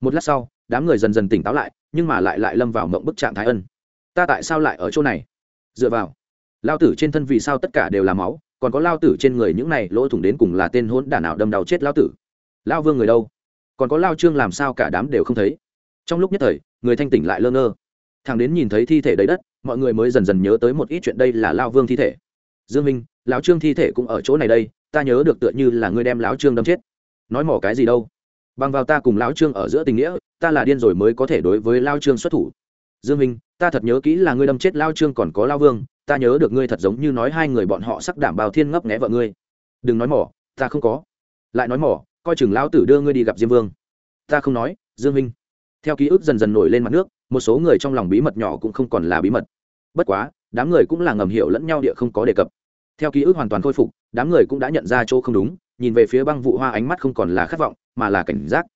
S1: Một lát sau, đám người dần dần tỉnh táo lại, nhưng mà lại lại lâm vào mộng bức trạng thái ân. Ta tại sao lại ở chỗ này? Dựa vào lao tử trên thân vì sao tất cả đều là máu, còn có lao tử trên người những này lỗ thủng đến cùng là tên hỗn đản nào đâm đầu chết lao tử? Lao vương người đâu? Còn có lao trương làm sao cả đám đều không thấy? Trong lúc nhất thời, người thanh tỉnh lại lơ ngơ. Thằng đến nhìn thấy thi thể đầy đất, mọi người mới dần dần nhớ tới một ít chuyện đây là lao vương thi thể. Dương minh, lão trương thi thể cũng ở chỗ này đây, ta nhớ được tựa như là ngươi đem lão trương đâm chết. Nói mỏ cái gì đâu? Bằng vào ta cùng lão trương ở giữa tình nghĩa, ta là điên rồi mới có thể đối với lao trương xuất thủ. Dương minh, ta thật nhớ kỹ là ngươi đâm chết lao trương còn có lao vương ta nhớ được ngươi thật giống như nói hai người bọn họ sắc đảm bào thiên ngấp nghé vợ ngươi. Đừng nói mỏ, ta không có. Lại nói mỏ, coi chừng lão tử đưa ngươi đi gặp diêm vương. Ta không nói, dương minh. Theo ký ức dần dần nổi lên mặt nước, một số người trong lòng bí mật nhỏ cũng không còn là bí mật. Bất quá, đám người cũng là ngầm hiểu lẫn nhau địa không có đề cập. Theo ký ức hoàn toàn khôi phục, đám người cũng đã nhận ra chỗ không đúng, nhìn về phía băng vụ hoa ánh mắt không còn là khát vọng, mà là cảnh giác.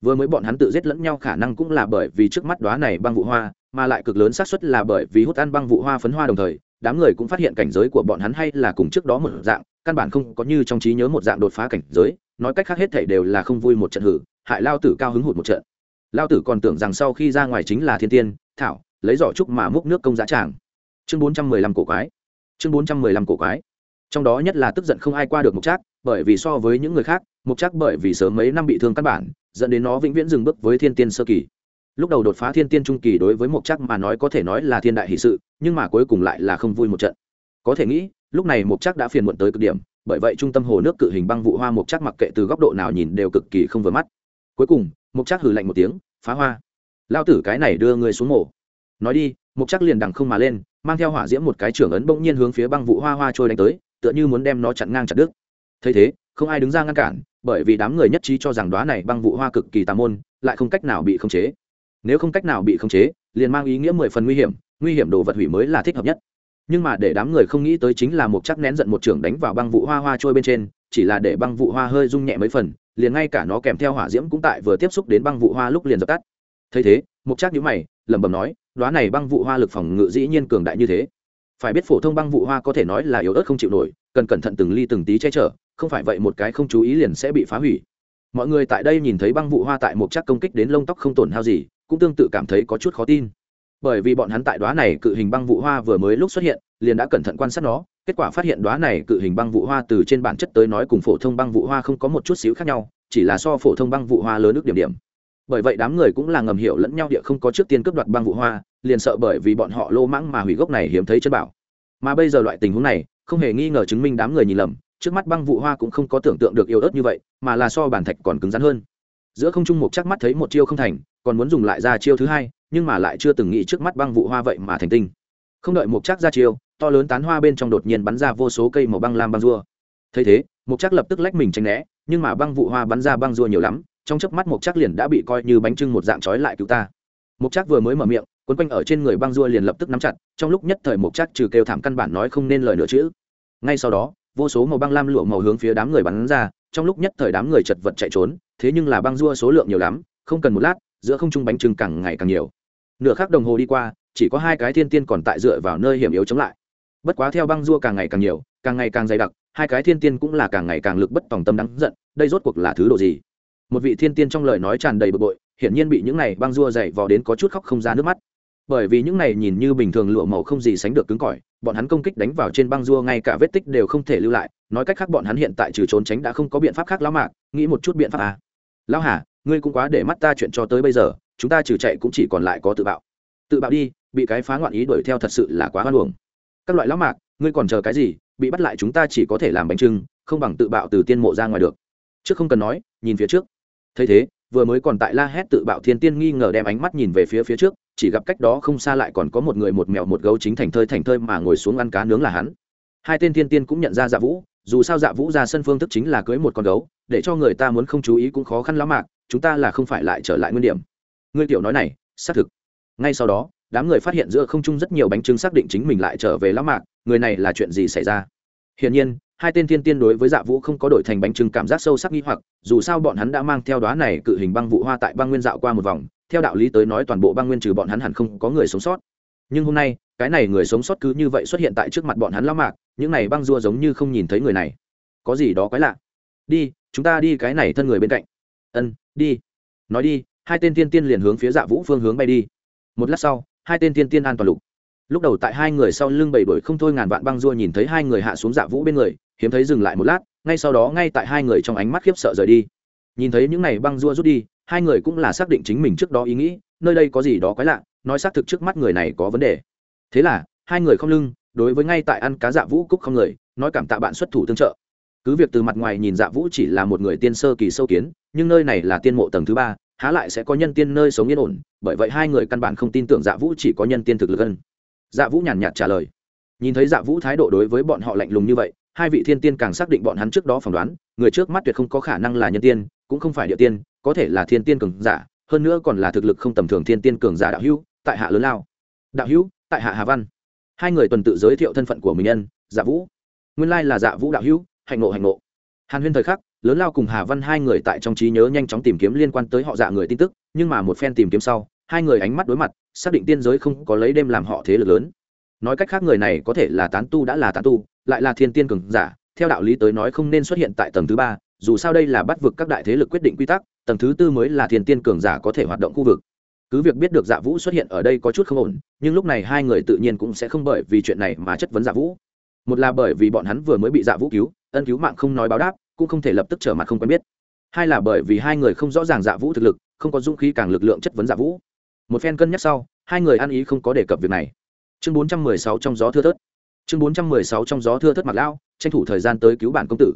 S1: Vừa mới bọn hắn tự giết lẫn nhau khả năng cũng là bởi vì trước mắt đóa này băng vụ hoa, mà lại cực lớn xác suất là bởi vì hút ăn băng vụ hoa phấn hoa đồng thời đám người cũng phát hiện cảnh giới của bọn hắn hay là cùng trước đó một dạng, căn bản không có như trong trí nhớ một dạng đột phá cảnh giới, nói cách khác hết thảy đều là không vui một trận hử, hại lao tử cao hứng hụt một trận. Lao tử còn tưởng rằng sau khi ra ngoài chính là thiên tiên, thảo, lấy giỏ trúc mà múc nước công giá tràng. Chương bốn trăm mười lăm cổ quái. Chương bốn trăm mười lăm cổ quái. Trong đó nhất là tức giận không ai qua được mục trác, bởi vì so với những người khác mục trác bởi vì sớm mấy năm bị thương căn bản, dẫn đến nó vĩnh viễn dừng bước với thiên tiên sơ kỳ lúc đầu đột phá thiên tiên trung kỳ đối với mục trác mà nói có thể nói là thiên đại hỷ sự, nhưng mà cuối cùng lại là không vui một trận. Có thể nghĩ, lúc này mục trác đã phiền muộn tới cực điểm, bởi vậy trung tâm hồ nước cự hình băng vụ hoa mục trác mặc kệ từ góc độ nào nhìn đều cực kỳ không vừa mắt. Cuối cùng mục trác hừ lạnh một tiếng, phá hoa lao tử cái này đưa người xuống mổ nói đi mục trác liền đằng không mà lên, mang theo hỏa diễm một cái trưởng ấn bỗng nhiên hướng phía băng vụ hoa hoa trôi đánh tới, tựa như muốn đem nó chặn ngang chặt đứt. Thấy thế, không ai đứng ra ngăn cản, bởi vì đám người nhất trí cho rằng đoá này băng vụ hoa cực kỳ tà môn, lại không cách nào bị khống chế nếu không cách nào bị khống chế, liền mang ý nghĩa mười phần nguy hiểm nguy hiểm đồ vật hủy mới là thích hợp nhất. Nhưng mà để đám người không nghĩ tới chính là một chắc nén giận một trưởng đánh vào băng vụ hoa hoa trôi bên trên, chỉ là để băng vụ hoa hơi rung nhẹ mấy phần, liền ngay cả nó kèm theo hỏa diễm cũng tại vừa tiếp xúc đến băng vụ hoa lúc liền dập tắt. Thấy thế, một chắc nhíu mày, lẩm bẩm nói đoá này băng vụ hoa lực phòng ngự dĩ nhiên cường đại như thế. Phải biết phổ thông băng vụ hoa có thể nói là yếu ớt không chịu nổi, cần cẩn thận từng ly từng tí che chở, không phải vậy một cái không chú ý liền sẽ bị phá hủy. Mọi người tại đây nhìn thấy băng vụ hoa tại một chắc công kích đến lông tóc không tổn hao gì cũng tương tự cảm thấy có chút khó tin. Bởi vì bọn hắn tại đoá này cự hình băng vụ hoa vừa mới lúc xuất hiện, liền đã cẩn thận quan sát nó, kết quả phát hiện đoá này cự hình băng vụ hoa từ trên bản chất tới nói cùng phổ thông băng vụ hoa không có một chút xíu khác nhau, chỉ là so phổ thông băng vụ hoa lớn ước điểm điểm. Bởi vậy đám người cũng là ngầm hiểu lẫn nhau địa không có trước tiên cướp đoạt băng vụ hoa, liền sợ bởi vì bọn họ lô mãng mà hủy gốc này hiếm thấy chân bảo. Mà bây giờ loại tình huống này, không hề nghi ngờ chứng minh đám người nhìn lầm, trước mắt băng vụ hoa cũng không có tưởng tượng được yêu ớt như vậy, mà là so bản thạch còn cứng rắn hơn giữa không trung mục chắc mắt thấy một chiêu không thành, còn muốn dùng lại ra chiêu thứ hai, nhưng mà lại chưa từng nghĩ trước mắt băng vụ hoa vậy mà thành tinh. Không đợi mục chắc ra chiêu, to lớn tán hoa bên trong đột nhiên bắn ra vô số cây màu băng lam băng rua thấy thế, mục chắc lập tức lách mình tránh né, nhưng mà băng vụ hoa bắn ra băng rua nhiều lắm, trong chớp mắt mục chắc liền đã bị coi như bánh trưng một dạng trói lại cứu ta. Mục chắc vừa mới mở miệng, quấn quanh ở trên người băng rua liền lập tức nắm chặt, trong lúc nhất thời mục chắc trừ kêu thảm căn bản nói không nên lời nữa chữ ngay sau đó, vô số màu băng lam lụa màu hướng phía đám người bắn ra trong lúc nhất thời đám người chật vật chạy trốn, thế nhưng là băng dua số lượng nhiều lắm, không cần một lát, giữa không trung bánh trưng càng ngày càng nhiều. Nửa khắc đồng hồ đi qua, chỉ có hai cái thiên tiên còn tại dựa vào nơi hiểm yếu chống lại. Bất quá theo băng dua càng ngày càng nhiều, càng ngày càng dày đặc, hai cái thiên tiên cũng là càng ngày càng lực bất tòng tâm đắng giận, đây rốt cuộc là thứ đồ gì? Một vị thiên tiên trong lời nói tràn đầy bực bội, hiển nhiên bị những này băng dua dày vò đến có chút khóc không ra nước mắt bởi vì những này nhìn như bình thường lụa màu không gì sánh được cứng cỏi, bọn hắn công kích đánh vào trên băng dua ngay cả vết tích đều không thể lưu lại, nói cách khác bọn hắn hiện tại trừ trốn tránh đã không có biện pháp khác lão mạc, nghĩ một chút biện pháp à. lão hà, ngươi cũng quá để mắt ta chuyện cho tới bây giờ, chúng ta trừ chạy cũng chỉ còn lại có tự bạo. Tự bạo đi, bị cái phá ngoạn ý đuổi theo thật sự là quá hoan luồng các loại lão mạc, ngươi còn chờ cái gì, bị bắt lại chúng ta chỉ có thể làm bánh trưng, không bằng tự bạo từ tiên mộ ra ngoài được. Trước không cần nói, nhìn phía trước. Thấy thế, vừa mới còn tại la hét tự bạo thiên tiên nghi ngờ đem ánh mắt nhìn về phía phía trước chỉ gặp cách đó không xa lại còn có một người một mèo một gấu chính thành thơi thành thơi mà ngồi xuống ăn cá nướng là hắn. Hai tên thiên tiên cũng nhận ra dạ vũ, dù sao dạ vũ ra sân phương thức chính là cưới một con gấu, để cho người ta muốn không chú ý cũng khó khăn lắm mạc chúng ta là không phải lại trở lại nguyên điểm. Ngươi tiểu nói này, xác thực. Ngay sau đó, đám người phát hiện giữa không trung rất nhiều bánh trưng xác định chính mình lại trở về lão mạc người này là chuyện gì xảy ra? Hiển nhiên, hai tên thiên tiên đối với dạ vũ không có đổi thành bánh trưng cảm giác sâu sắc nghi hoặc, dù sao bọn hắn đã mang theo đoá này cự hình băng vụ hoa tại băng nguyên dạo qua một vòng theo đạo lý tới nói toàn bộ băng nguyên trừ bọn hắn hẳn không có người sống sót. Nhưng hôm nay, cái này người sống sót cứ như vậy xuất hiện tại trước mặt bọn hắn lão mạc, những này băng dua giống như không nhìn thấy người này. Có gì đó quái lạ. Đi, chúng ta đi cái này thân người bên cạnh. Ân, đi. Nói đi, hai tên tiên tiên liền hướng phía dạ vũ phương hướng bay đi. Một lát sau, hai tên tiên tiên an toàn lục. Lúc đầu tại hai người sau lưng bầy đuổi không thôi ngàn vạn băng dua nhìn thấy hai người hạ xuống dạ vũ bên người, hiếm thấy dừng lại một lát, ngay sau đó ngay tại hai người trong ánh mắt khiếp sợ rời đi. Nhìn thấy những n à y băng dua rút đi hai người cũng là xác định chính mình trước đó ý nghĩ, nơi đây có gì đó quái lạ, nói xác thực trước mắt người này có vấn đề. Thế là, hai người không lưng, đối với ngay tại ăn cá dạ vũ cúc không người, nói cảm tạ bạn xuất thủ tương trợ. Cứ việc từ mặt ngoài nhìn dạ vũ chỉ là một người tiên sơ kỳ sâu kiến, nhưng nơi này là tiên mộ tầng thứ ba, há lại sẽ có nhân tiên nơi sống yên ổn, bởi vậy hai người căn bản không tin tưởng dạ vũ chỉ có nhân tiên thực lực hơn. Dạ vũ nhàn nhạt trả lời. Nhìn thấy dạ vũ thái độ đối với bọn họ lạnh lùng như vậy, hai vị thiên tiên càng xác định bọn hắn trước đó phỏng đoán, người trước mắt tuyệt không có khả năng là nhân tiên, cũng không phải địa tiên có thể là thiên tiên cường giả, hơn nữa còn là thực lực không tầm thường thiên tiên cường giả đạo hữu, tại hạ lớn lao. Đạo hữu, tại hạ hà văn. Hai người tuần tự giới thiệu thân phận của mình nhân dạ vũ. Nguyên lai là dạ vũ đạo hữu, hạnh ngộ hạnh ngộ. Hàn huyên thời khắc, lớn lao cùng hà văn hai người tại trong trí nhớ nhanh chóng tìm kiếm liên quan tới họ dạ người tin tức, nhưng mà một phen tìm kiếm sau, hai người ánh mắt đối mặt, xác định tiên giới không có lấy đêm làm họ thế lực lớn. Nói cách khác người này có thể là tán tu đã là tán tu, lại là thiên tiên cường giả, theo đạo lý tới nói không nên xuất hiện tại tầng thứ ba, dù sao đây là bắt vực các đại thế lực quyết định quy tắc tầng thứ tư mới là thiên tiên cường giả có thể hoạt động khu vực. Cứ việc biết được dạ vũ xuất hiện ở đây có chút không ổn nhưng lúc này hai người tự nhiên cũng sẽ không bởi vì chuyện này mà chất vấn dạ vũ. Một là bởi vì bọn hắn vừa mới bị dạ vũ cứu ân cứu mạng không nói báo đáp cũng không thể lập tức trở mặt không quen biết. Hai là bởi vì hai người không rõ ràng dạ vũ thực lực không có dũng khí càng lực lượng chất vấn dạ vũ. Một phen cân nhắc sau hai người ăn ý không có đề cập việc này. Chương bốn trăm mười sáu trong gió thưa thớt. Chương bốn trăm mười sáu trong gió thưa thớt mặc lão, tranh thủ thời gian tới cứu bản công tử.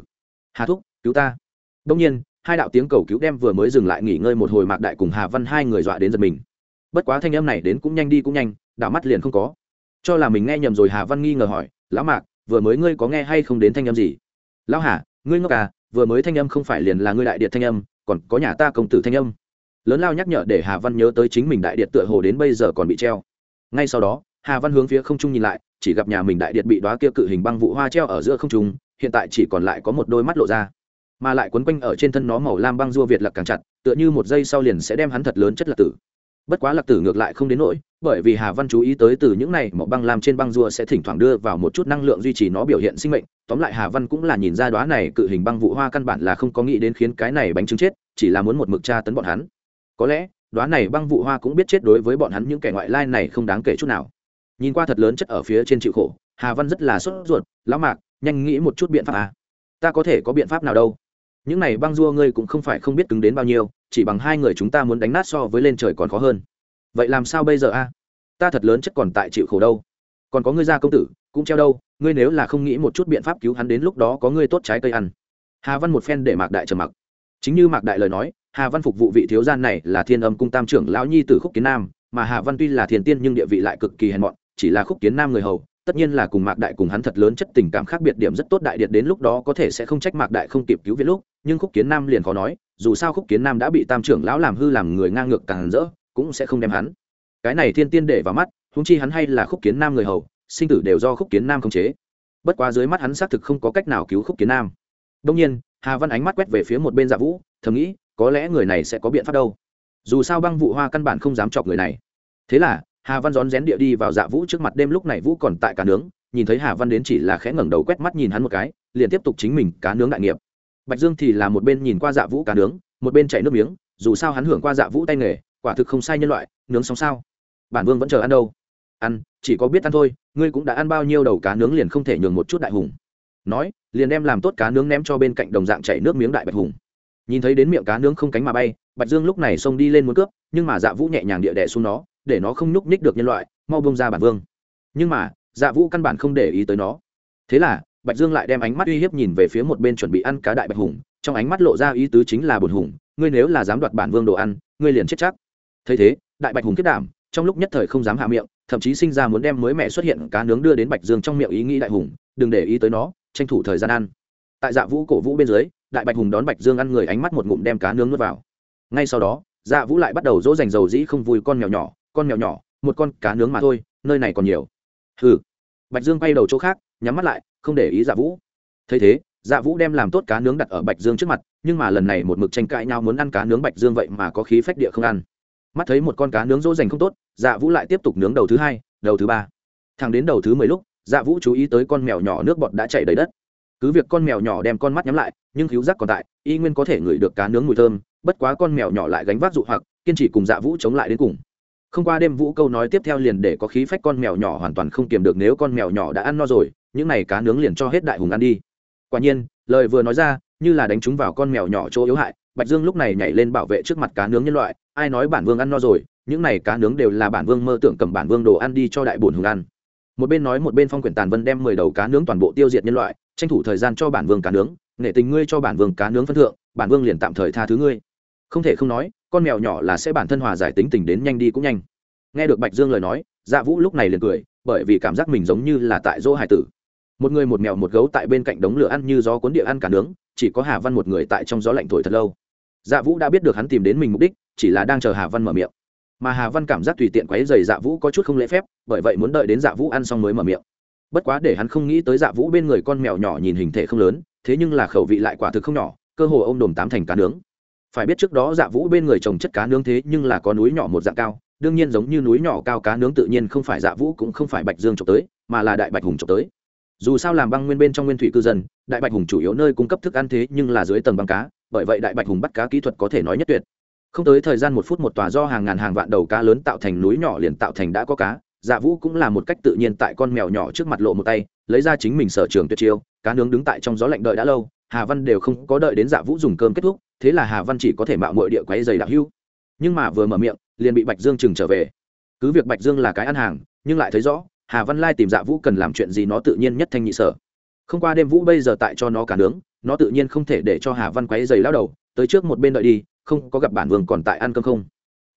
S1: Hà thúc cứu ta. Đông nhiên hai đạo tiếng cầu cứu đem vừa mới dừng lại nghỉ ngơi một hồi mạc đại cùng hà văn hai người dọa đến giật mình. Bất quá thanh âm này đến cũng nhanh đi cũng nhanh, đảo mắt liền không có. Cho là mình nghe nhầm rồi hà văn nghi ngờ hỏi, lão mạc, vừa mới ngươi có nghe hay không đến thanh âm gì? Lão hà, ngươi ngốc à vừa mới thanh âm không phải liền là ngươi đại điện thanh âm, còn có nhà ta công tử thanh âm. Lớn lao nhắc nhở để hà văn nhớ tới chính mình đại điện tựa hồ đến bây giờ còn bị treo. Ngay sau đó, hà văn hướng phía không trung nhìn lại, chỉ gặp nhà mình đại điện bị đoá kia cự hình băng vụ hoa treo ở giữa không trung, hiện tại chỉ còn lại có một đôi mắt lộ ra mà lại quấn quanh ở trên thân nó màu lam băng rua việt lạc càng chặt, tựa như một giây sau liền sẽ đem hắn thật lớn chất lạc tử. Bất quá lạc tử ngược lại không đến nỗi, bởi vì hà văn chú ý tới từ những này màu băng lam trên băng rua sẽ thỉnh thoảng đưa vào một chút năng lượng duy trì nó biểu hiện sinh mệnh, tóm lại hà văn cũng là nhìn ra đoá này cự hình băng vụ hoa căn bản là không có nghĩ đến khiến cái này bánh trứng chết, chỉ là muốn một mực tra tấn bọn hắn. Có lẽ đoá này băng vụ hoa cũng biết chết đối với bọn hắn những kẻ ngoại lai này không đáng kể chút nào. Nhìn qua thật lớn chất ở phía trên chịu khổ, hà văn rất là sốt ruột, lão mạc, nhanh nghĩ một chút biện pháp à. ta có thể có biện pháp nào đâu? Những này băng dua ngươi cũng không phải không biết cứng đến bao nhiêu, chỉ bằng hai người chúng ta muốn đánh nát so với lên trời còn khó hơn. Vậy làm sao bây giờ a? Ta thật lớn chất còn tại chịu khổ đâu. Còn có ngươi gia công tử, cũng treo đâu, ngươi nếu là không nghĩ một chút biện pháp cứu hắn đến lúc đó có ngươi tốt trái cây ăn. Hà văn một phen để mạc đại trầm mặc. Chính như mạc đại lời nói, hà văn phục vụ vị thiếu gian này là thiên âm cung tam trưởng lão nhi từ khúc kiến nam, mà hà văn tuy là thiền tiên nhưng địa vị lại cực kỳ hèn mọn, chỉ là khúc kiến nam người hầu, tất nhiên là cùng mạc đại cùng hắn thật lớn chất tình cảm khác biệt điểm rất tốt đại điện đến lúc đó có thể sẽ không trách mạc đại không kịp cứu viện lúc nhưng khúc kiến nam liền khó nói, dù sao khúc kiến nam đã bị tam trưởng lão làm hư làm người ngang ngược càng rỡ, cũng sẽ không đem hắn. Cái này thiên tiên để vào mắt húng chi hắn hay là khúc kiến nam người hầu, sinh tử đều do khúc kiến nam khống chế. Bất quá dưới mắt hắn xác thực không có cách nào cứu khúc kiến nam. Đông nhiên, hà văn ánh mắt quét về phía một bên dạ vũ, thầm nghĩ, có lẽ người này sẽ có biện pháp đâu. Dù sao băng vụ hoa căn bản không dám chọc người này. Thế là, hà văn rón rén địa đi vào dạ vũ trước mặt, đêm lúc này vũ còn tại cá nướng, nhìn thấy hà văn đến chỉ là khẽ ngẩng đầu quét mắt nhìn hắn một cái, liền tiếp tục chính mình cá nướng đại nghiệp bạch dương thì là một bên nhìn qua dạ vũ cá nướng, một bên chảy nước miếng, dù sao hắn hưởng qua dạ vũ tay nghề, quả thực không sai nhân loại, nướng xong sao? Bản vương vẫn chờ ăn đâu? Ăn, chỉ có biết ăn thôi, ngươi cũng đã ăn bao nhiêu đầu cá nướng liền không thể nhường một chút đại hùng. Nói, liền đem làm tốt cá nướng ném cho bên cạnh đồng dạng chảy nước miếng đại bạch hùng. Nhìn thấy đến miệng cá nướng không cánh mà bay, bạch dương lúc này xông đi lên muốn cướp, nhưng mà dạ vũ nhẹ nhàng địa đẻ xuống nó, để nó không nhúc nhích được nhân loại, mau bông ra bản vương. Nhưng mà dạ vũ căn bản không để ý tới nó. Thế là bạch dương lại đem ánh mắt uy hiếp nhìn về phía một bên chuẩn bị ăn cá đại bạch hùng, trong ánh mắt lộ ra ý tứ chính là bột hùng, ngươi nếu là dám đoạt bản vương đồ ăn, ngươi liền chết chắc. Thấy thế, đại bạch hùng kết đảm, trong lúc nhất thời không dám hạ miệng, thậm chí sinh ra muốn đem mới mẹ xuất hiện cá nướng đưa đến bạch dương trong miệng ý nghĩ đại hùng, đừng để ý tới nó, tranh thủ thời gian ăn. Tại dạ vũ cổ vũ bên dưới, đại bạch hùng đón bạch dương ăn người ánh mắt một ngụm đem cá nướng nuốt vào. Ngay sau đó dạ vũ lại bắt đầu dỗ dành dầu dĩ không vui con mèo nhỏ, con mèo nhỏ, một con cá nướng mà thôi, nơi này còn nhiều. Hừ. Bạch dương quay đầu chỗ khác, nhắm mắt lại không để ý dạ vũ. Thấy thế dạ vũ đem làm tốt cá nướng đặt ở bạch dương trước mặt, nhưng mà lần này một mực tranh cãi nhau muốn ăn cá nướng bạch dương vậy mà có khí phách địa không ăn. Mắt thấy một con cá nướng dỗ dành không tốt dạ vũ lại tiếp tục nướng đầu thứ hai, đầu thứ ba. Thẳng đến đầu thứ mười lúc dạ vũ chú ý tới con mèo nhỏ nước bọt đã chảy đầy đất. Cứ việc con mèo nhỏ đem con mắt nhắm lại, nhưng cứu giác còn tại, y nguyên có thể ngửi được cá nướng mùi thơm, bất quá con mèo nhỏ lại gánh vác dụ hoặc, kiên trì cùng dạ vũ chống lại đến cùng. Không qua đêm vũ câu nói tiếp theo liền để có khí phách con mèo nhỏ hoàn toàn không kiềm được nếu con mèo nhỏ đã ăn no rồi những này cá nướng liền cho hết đại hùng ăn đi. Quả nhiên, lời vừa nói ra, như là đánh trúng vào con mèo nhỏ chỗ yếu hại, bạch dương lúc này nhảy lên bảo vệ trước mặt cá nướng nhân loại, ai nói bản vương ăn no rồi, những này cá nướng đều là bản vương mơ tưởng cầm bản vương đồ ăn đi cho đại bổn hùng ăn. Một bên nói một bên phong quyển tàn vân đem mười đầu cá nướng toàn bộ tiêu diệt nhân loại, tranh thủ thời gian cho bản vương cá nướng, nể tình ngươi cho bản vương cá nướng phân thượng, bản vương liền tạm thời tha thứ ngươi. Không thể không nói, con mèo nhỏ là sẽ bản thân hòa giải tính tình đến nhanh đi cũng nhanh. Nghe được bạch dương lời nói dạ vũ lúc này liền cười, bởi vì cảm giác mình giống như là tại dỗ hải tử một người một mèo một gấu tại bên cạnh đống lửa ăn như gió cuốn địa ăn cả nướng, chỉ có hà văn một người tại trong gió lạnh thổi thật lâu. Dạ vũ đã biết được hắn tìm đến mình mục đích, chỉ là đang chờ hà văn mở miệng. Mà hà văn cảm giác tùy tiện quấy dày dạ vũ có chút không lễ phép, bởi vậy muốn đợi đến dạ vũ ăn xong mới mở miệng. Bất quá để hắn không nghĩ tới dạ vũ bên người con mèo nhỏ nhìn hình thể không lớn, thế nhưng là khẩu vị lại quả thực không nhỏ, cơ hồ ô m đồm tám thành cá nướng. Phải biết trước đó dạ vũ bên người trồng chất cá nướng thế nhưng là có núi nhỏ một dạng cao, đương nhiên giống như núi nhỏ cao cá nướng tự nhiên không phải dạ vũ cũng không phải bạch dương trộm tới, mà là đại bạch hùng trộm tới dù sao làm băng nguyên bên trong nguyên thủy cư dân, đại bạch hùng chủ yếu nơi cung cấp thức ăn thế nhưng là dưới tầng băng cá, bởi vậy đại bạch hùng bắt cá kỹ thuật có thể nói nhất tuyệt. Không tới thời gian một phút một tòa do hàng ngàn hàng vạn đầu cá lớn tạo thành núi nhỏ liền tạo thành đã có cá dạ vũ cũng là một cách tự nhiên tại con mèo nhỏ trước mặt lộ một tay, lấy ra chính mình sở trường tuyệt chiêu, cá nướng đứng tại trong gió lạnh đợi đã lâu, hà văn đều không có đợi đến dạ vũ dùng cơm kết thúc, thế là hà văn chỉ có thể mạo mọi địa quấy dày đạo hưu nhưng mà vừa mở miệng, liền bị bạch dương chừng trở về. Cứ việc bạch dương là cái ăn hàng, nhưng lại thấy rõ hà văn lai tìm dạ vũ cần làm chuyện gì nó tự nhiên nhất thanh nhị sở. Không qua đêm vũ bây giờ tại cho nó cả nướng, nó tự nhiên không thể để cho hà văn quấy dày lao đầu, tới trước một bên đợi đi, không có gặp bản vương còn tại ăn cơm không?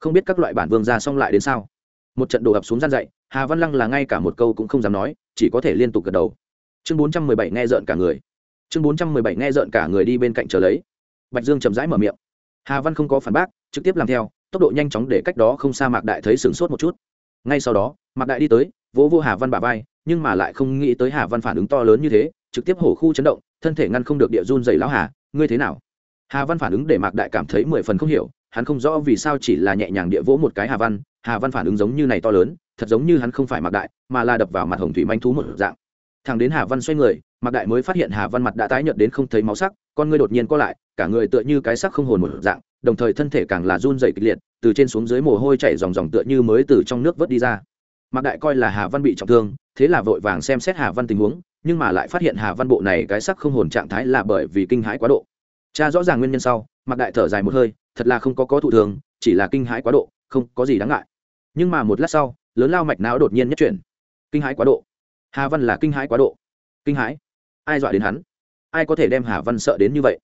S1: Không biết các loại bản vương ra xong lại đến sao? Một trận đổ ập xuống gian dậy hà văn lăng là ngay cả một câu cũng không dám nói, chỉ có thể liên tục gật đầu. Chương bốn trăm mười bảy nghe rợn cả người. Chương bốn trăm mười bảy nghe rợn cả người đi bên cạnh chờ lấy. Bạch dương chậm rãi mở miệng. Hà văn không có phản bác, trực tiếp làm theo, tốc độ nhanh chóng để cách đó không xa mạc đại thấy sửng sốt một chút. Ngay sau đó, mạc đại đi tới vỗ vô hà văn bà vai, nhưng mà lại không nghĩ tới hà văn phản ứng to lớn như thế, trực tiếp hổ khu chấn động, thân thể ngăn không được địa run dày lão hà, ngươi thế nào? Hà văn phản ứng để mạc đại cảm thấy mười phần không hiểu, hắn không rõ vì sao chỉ là nhẹ nhàng địa vỗ một cái hà văn hà văn phản ứng giống như này to lớn, thật giống như hắn không phải mạc đại, mà là đập vào mặt hồng thủy manh thú một dạng. Thằng đến hà văn xoay người, mạc đại mới phát hiện hà văn mặt đã tái nhợt đến không thấy máu sắc, con ngươi đột nhiên co lại, cả người tựa như cái sắc không hồn một dạng, đồng thời thân thể càng là run dày kịch liệt, từ trên xuống dưới mồ hôi chảy dòng dòng tựa như mới từ trong nước vớt đi ra mạc đại coi là hà văn bị trọng thương, thế là vội vàng xem xét hà văn tình huống, nhưng mà lại phát hiện hà văn bộ này cái sắc không hồn trạng thái là bởi vì kinh hãi quá độ. Cha rõ ràng nguyên nhân sau, mạc đại thở dài một hơi, thật là không có có thụ thường, chỉ là kinh hãi quá độ, không có gì đáng ngại. Nhưng mà một lát sau, lớn lao mạch não đột nhiên nhất chuyển. Kinh hãi quá độ. Hà văn là kinh hãi quá độ. Kinh hãi? Ai dọa đến hắn? Ai có thể đem hà văn sợ đến như vậy?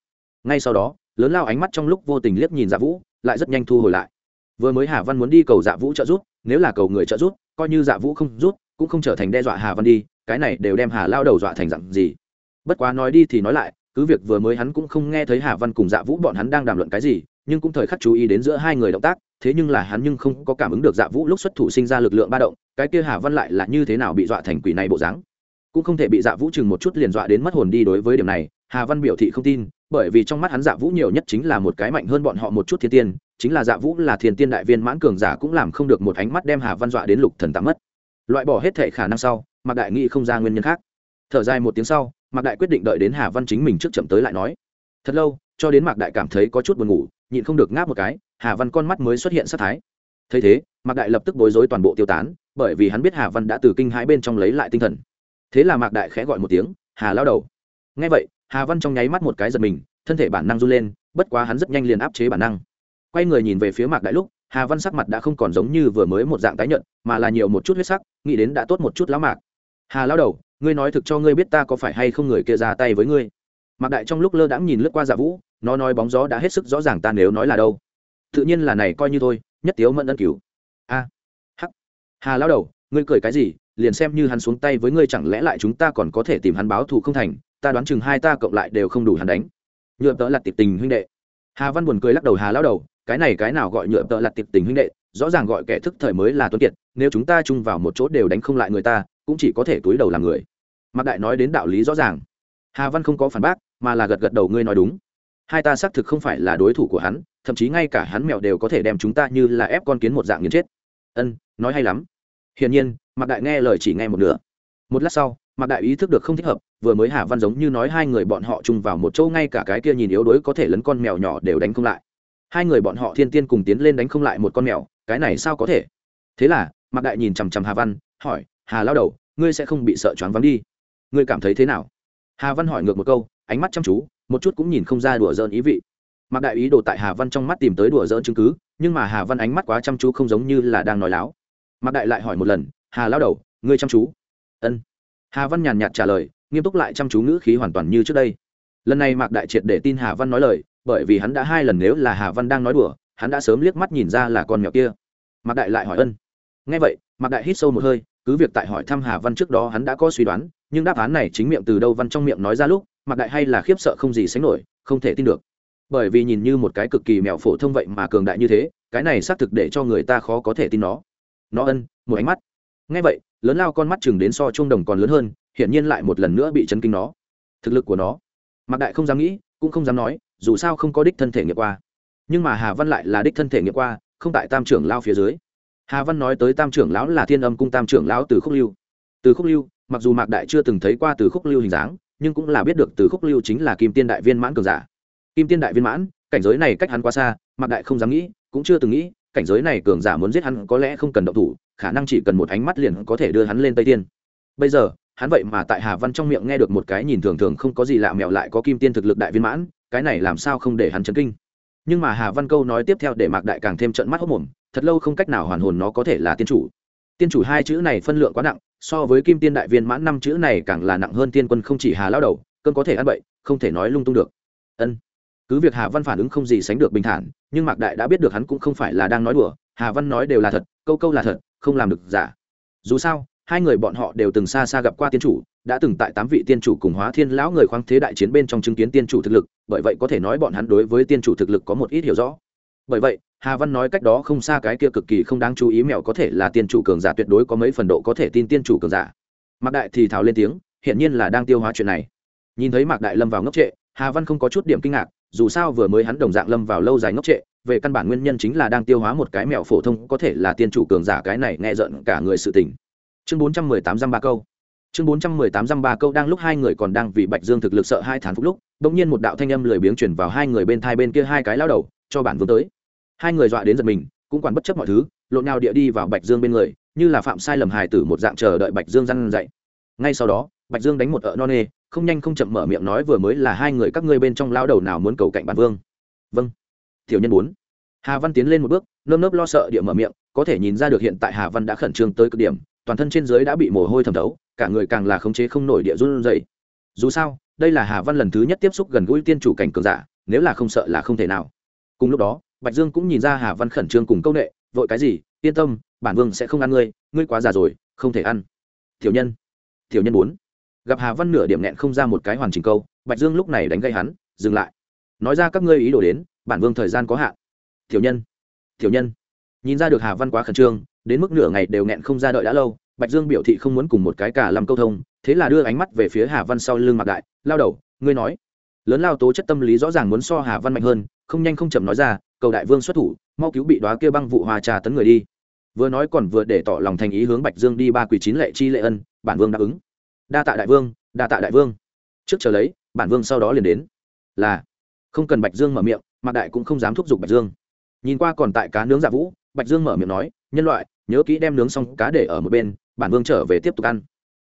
S1: Ngay sau đó, lớn lao ánh mắt trong lúc vô tình liếc nhìn dạ vũ, lại rất nhanh thu hồi lại. Vừa mới hà văn muốn đi cầu dạ vũ trợ giúp, nếu là cầu người trợ giúp coi như dạ vũ không giúp cũng không trở thành đe dọa hà văn đi, cái này đều đem hà lao đầu dọa thành dặn gì. Bất quá nói đi thì nói lại, cứ việc vừa mới hắn cũng không nghe thấy hà văn cùng dạ vũ bọn hắn đang đàm luận cái gì, nhưng cũng thời khắc chú ý đến giữa hai người động tác, thế nhưng là hắn nhưng không có cảm ứng được dạ vũ lúc xuất thủ sinh ra lực lượng ba động, cái kia hà văn lại là như thế nào bị dọa thành quỷ này bộ dáng. Cũng không thể bị dạ vũ chừng một chút liền dọa đến mất hồn đi đối với điểm này, hà văn biểu thị không tin, bởi vì trong mắt hắn dạ vũ nhiều nhất chính là một cái mạnh hơn bọn họ một chút thiên tiên chính là dạ vũ là thiên tiên đại viên mãn cường giả cũng làm không được một ánh mắt đem hà văn dọa đến lục thần tạm mất. Loại bỏ hết thể khả năng sau, mạc đại nghĩ không ra nguyên nhân khác. Thở dài một tiếng sau, mạc đại quyết định đợi đến hà văn chính mình trước chậm tới lại nói. Thật lâu, cho đến mạc đại cảm thấy có chút buồn ngủ, nhịn không được ngáp một cái, hà văn con mắt mới xuất hiện sát thái. Thấy thế, mạc đại lập tức bối rối toàn bộ tiêu tán, bởi vì hắn biết hà văn đã từ kinh hãi bên trong lấy lại tinh thần. Thế là mạc đại khẽ gọi một tiếng, hà lao đầu. Ngay vậy, hà văn trong nháy mắt một cái giật mình, thân thể bản năng run lên, bất quá hắn rất nhanh liền áp chế bản năng quay người nhìn về phía mạc đại lúc hà văn sắc mặt đã không còn giống như vừa mới một dạng tái nhợt, mà là nhiều một chút huyết sắc, nghĩ đến đã tốt một chút lão mạc. Hà lao đầu, ngươi nói thực cho ngươi biết ta có phải hay không người kia ra tay với ngươi? Mạc đại trong lúc lơ đãng nhìn lướt qua dạ vũ, nó nói bóng gió đã hết sức rõ ràng ta nếu nói là đâu. Tự nhiên là này coi như thôi, nhất tiếu mẫn ân cứu. A, hắc. Hà lao đầu, ngươi cười cái gì? Liền xem như hắn xuống tay với ngươi chẳng lẽ lại chúng ta còn có thể tìm hắn báo thù không thành? Ta đoán chừng hai ta cộng lại đều không đủ hắn đánh. Nhựa tớ là tiệp tình huynh đệ hà văn buồn cười lắc đầu hà lao đầu cái này cái nào gọi nhựa tợ là tiệp tình huynh đệ rõ ràng gọi kẻ thức thời mới là tuấn kiệt nếu chúng ta chung vào một chỗ đều đánh không lại người ta cũng chỉ có thể túi đầu làm người mạc đại nói đến đạo lý rõ ràng hà văn không có phản bác mà là gật gật đầu ngươi nói đúng hai ta xác thực không phải là đối thủ của hắn thậm chí ngay cả hắn mèo đều có thể đem chúng ta như là ép con kiến một dạng nghiền chết ân nói hay lắm hiển nhiên mạc đại nghe lời chỉ nghe một nửa một lát sau mạc đại ý thức được không thích hợp, vừa mới hà văn giống như nói hai người bọn họ chung vào một chỗ ngay cả cái kia nhìn yếu đuối có thể lấn con mèo nhỏ đều đánh không lại. Hai người bọn họ thiên tiên cùng tiến lên đánh không lại một con mèo, cái này sao có thể? Thế là, mạc đại nhìn chằm chằm hà văn, hỏi, hà lao đầu, ngươi sẽ không bị sợ choáng vắng đi? Ngươi cảm thấy thế nào? Hà văn hỏi ngược một câu, ánh mắt chăm chú, một chút cũng nhìn không ra đùa dơn ý vị. Mạc đại ý đồ tại hà văn trong mắt tìm tới đùa dỡn chứng cứ, nhưng mà hà văn ánh mắt quá chăm chú không giống như là đang nói láo. Mạc đại lại hỏi một lần, hà lao đầu, ngươi chăm chú? Ân hà văn nhàn nhạt trả lời nghiêm túc lại chăm chú ngữ khí hoàn toàn như trước đây lần này mạc đại triệt để tin hà văn nói lời bởi vì hắn đã hai lần nếu là hà văn đang nói đùa hắn đã sớm liếc mắt nhìn ra là con mèo kia mạc đại lại hỏi ân ngay vậy mạc đại hít sâu một hơi cứ việc tại hỏi thăm hà văn trước đó hắn đã có suy đoán nhưng đáp án này chính miệng từ đâu văn trong miệng nói ra lúc mạc đại hay là khiếp sợ không gì sánh nổi không thể tin được bởi vì nhìn như một cái cực kỳ mèo phổ thông vậy mà cường đại như thế cái này xác thực để cho người ta khó có thể tin nó nó ân một ánh mắt ngay vậy, lớn lao con mắt chừng đến so trung đồng còn lớn hơn, hiển nhiên lại một lần nữa bị chấn kinh nó. Thực lực của nó, mạc đại không dám nghĩ, cũng không dám nói, dù sao không có đích thân thể nghiệm qua. Nhưng mà hà văn lại là đích thân thể nghiệm qua, không tại tam trưởng lao phía dưới. Hà văn nói tới tam trưởng lão là thiên âm cung tam trưởng lão từ khúc lưu. Từ khúc lưu, mặc dù mạc đại chưa từng thấy qua từ khúc lưu hình dáng, nhưng cũng là biết được từ khúc lưu chính là kim tiên đại viên mãn cường giả. Kim tiên đại viên mãn, cảnh giới này cách hắn quá xa, mạc đại không dám nghĩ, cũng chưa từng nghĩ, cảnh giới này cường giả muốn giết hắn có lẽ không cần động thủ khả năng chỉ cần một ánh mắt liền có thể đưa hắn lên tây tiên. Bây giờ, hắn vậy mà tại hà văn trong miệng nghe được một cái nhìn thường thường không có gì lạ mẹo lại có kim tiên thực lực đại viên mãn, cái này làm sao không để hắn chấn kinh. Nhưng mà hà văn câu nói tiếp theo để mạc đại càng thêm trận mắt hốc mồm, thật lâu không cách nào hoàn hồn nó có thể là tiên chủ. Tiên chủ hai chữ này phân lượng quá nặng, so với kim tiên đại viên mãn năm chữ này càng là nặng hơn tiên quân không chỉ hà lao đầu, cơn có thể ăn bậy, không thể nói lung tung được. Ân cứ việc hà văn phản ứng không gì sánh được bình thản, nhưng mạc đại đã biết được hắn cũng không phải là đang nói đùa. Hà văn nói đều là thật, câu câu là thật, không làm được giả. Dù sao, hai người bọn họ đều từng xa xa gặp qua tiên chủ, đã từng tại tám vị tiên chủ cùng hóa thiên lão người khoáng thế đại chiến bên trong chứng kiến tiên chủ thực lực, bởi vậy có thể nói bọn hắn đối với tiên chủ thực lực có một ít hiểu rõ. Bởi vậy, hà văn nói cách đó không xa cái kia cực kỳ không đáng chú ý mèo có thể là tiên chủ cường giả tuyệt đối có mấy phần độ có thể tin tiên chủ cường giả. Mạc đại thì thào lên tiếng, hiển nhiên là đang tiêu hóa chuyện này. Nhìn thấy mạc đại lâm vào ngốc trệ, hà văn không có chút điểm kinh ngạc dù sao vừa mới hắn đồng dạng lâm vào lâu dài ngốc trệ, về căn bản nguyên nhân chính là đang tiêu hóa một cái mèo phổ thông, có thể là tiên chủ cường giả cái này nghe giận cả người sự tình. Chương bốn trăm mười tám dăm ba câu. Chương bốn trăm mười tám dăm ba câu đang lúc hai người còn đang vì bạch dương thực lực sợ hai tháng phút lúc đ ỗ n g nhiên một đạo thanh âm lười biếng chuyển vào hai người bên thai bên kia hai cái lao đầu, cho bản vương tới. Hai người dọa đến giật mình, cũng quản bất chấp mọi thứ, lộn nào địa đi vào bạch dương bên người, như là phạm sai lầm hài tử một dạng chờ đợi bạch dương răn dậy ngay sau đó, bạch dương đánh một ợ non nê không nhanh không chậm mở miệng nói vừa mới là hai người các ngươi bên trong lao đầu nào muốn cầu cạnh bản vương. Vâng. Tiểu nhân bốn. Hà văn tiến lên một bước, nơm nớp lo sợ địa mở miệng, có thể nhìn ra được hiện tại hà văn đã khẩn trương tới cực điểm, toàn thân trên dưới đã bị mồ hôi thẩm thấu, cả người càng là khống chế không nổi địa run dậy dù sao, đây là hà văn lần thứ nhất tiếp xúc gần gũi tiên chủ cảnh cường giả, nếu là không sợ là không thể nào. Cùng lúc đó, bạch dương cũng nhìn ra hà văn khẩn trương cùng công nghệ vội cái gì? Yên tâm, bản vương sẽ không ăn ngươi ngươi quá già rồi, không thể ăn. Tiểu nhân. Tiểu nhân bốn gặp hà văn nửa điểm nghẹn không ra một cái hoàn chỉnh câu, bạch dương lúc này đánh gây hắn, dừng lại. Nói ra các ngươi ý đồ đến, bản vương thời gian có hạn. Tiểu nhân tiểu nhân. Nhìn ra được hà văn quá khẩn trương, đến mức nửa ngày đều nghẹn không ra đợi đã lâu, bạch dương biểu thị không muốn cùng một cái cả làm câu thông, thế là đưa ánh mắt về phía hà văn sau lưng mạc đại, lao đầu, ngươi nói. Lớn lao tố chất tâm lý rõ ràng muốn so hà văn mạnh hơn, không nhanh không chậm nói ra, cầu đại vương xuất thủ, mau cứu bị đoá kia băng vụ hòa trà tấn người đi. Vừa nói còn vừa để tỏ lòng thành ý hướng bạch dương đi ba quỷ chín lệ chi lệ ân, bản vương đáp ứng đa tạ đại vương, đa tạ đại vương. Trước chờ lấy, bản vương sau đó liền đến. Là, không cần bạch dương mở miệng, mạc đại cũng không dám thúc giục bạch dương. Nhìn qua còn tại cá nướng dạ vũ, bạch dương mở miệng nói, nhân loại, nhớ kỹ đem nướng xong cá để ở một bên, bản vương trở về tiếp tục ăn.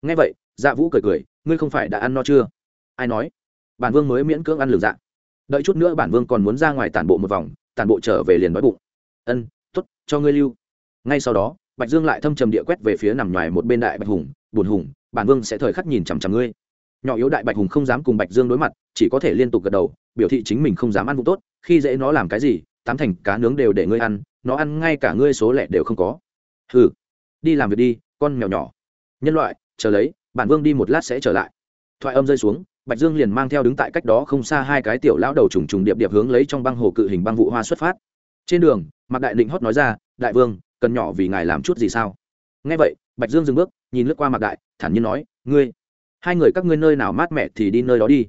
S1: Ngay vậy dạ vũ cười cười, ngươi không phải đã ăn no chưa? Ai nói? Bản vương mới miễn cưỡng ăn lược dạ. Đợi chút nữa bản vương còn muốn ra ngoài tản bộ một vòng, tản bộ trở về liền đói bụng. Ân t ố t cho ngươi lưu. Ngay sau đó, bạch dương lại thâm trầm địa quét về phía nằm ngoài một bên đại bạch hùng, bùn hùng bản vương sẽ thời khắc nhìn chằm chằm ngươi. Nhỏ yếu đại bạch hùng không dám cùng bạch dương đối mặt, chỉ có thể liên tục gật đầu, biểu thị chính mình không dám ăn vụ tốt, khi dễ nó làm cái gì, tám thành cá nướng đều để ngươi ăn, nó ăn ngay cả ngươi số lẻ đều không có. Hừ, đi làm việc đi, con mèo nhỏ. Nhân loại, chờ lấy, bản vương đi một lát sẽ trở lại. Thoại âm rơi xuống, bạch dương liền mang theo đứng tại cách đó không xa hai cái tiểu lão đầu trùng trùng điệp điệp hướng lấy trong băng hồ cự hình băng vụ hoa xuất phát. Trên đường, mạc đại định hót nói ra, đại vương, cần nhỏ vì ngài làm chút gì sao? Nghe vậy bạch dương dừng bước, nhìn lướt qua mạc đại, thản nhiên nói, ngươi, hai người các ngươi nơi nào mát mẻ thì đi nơi đó đi.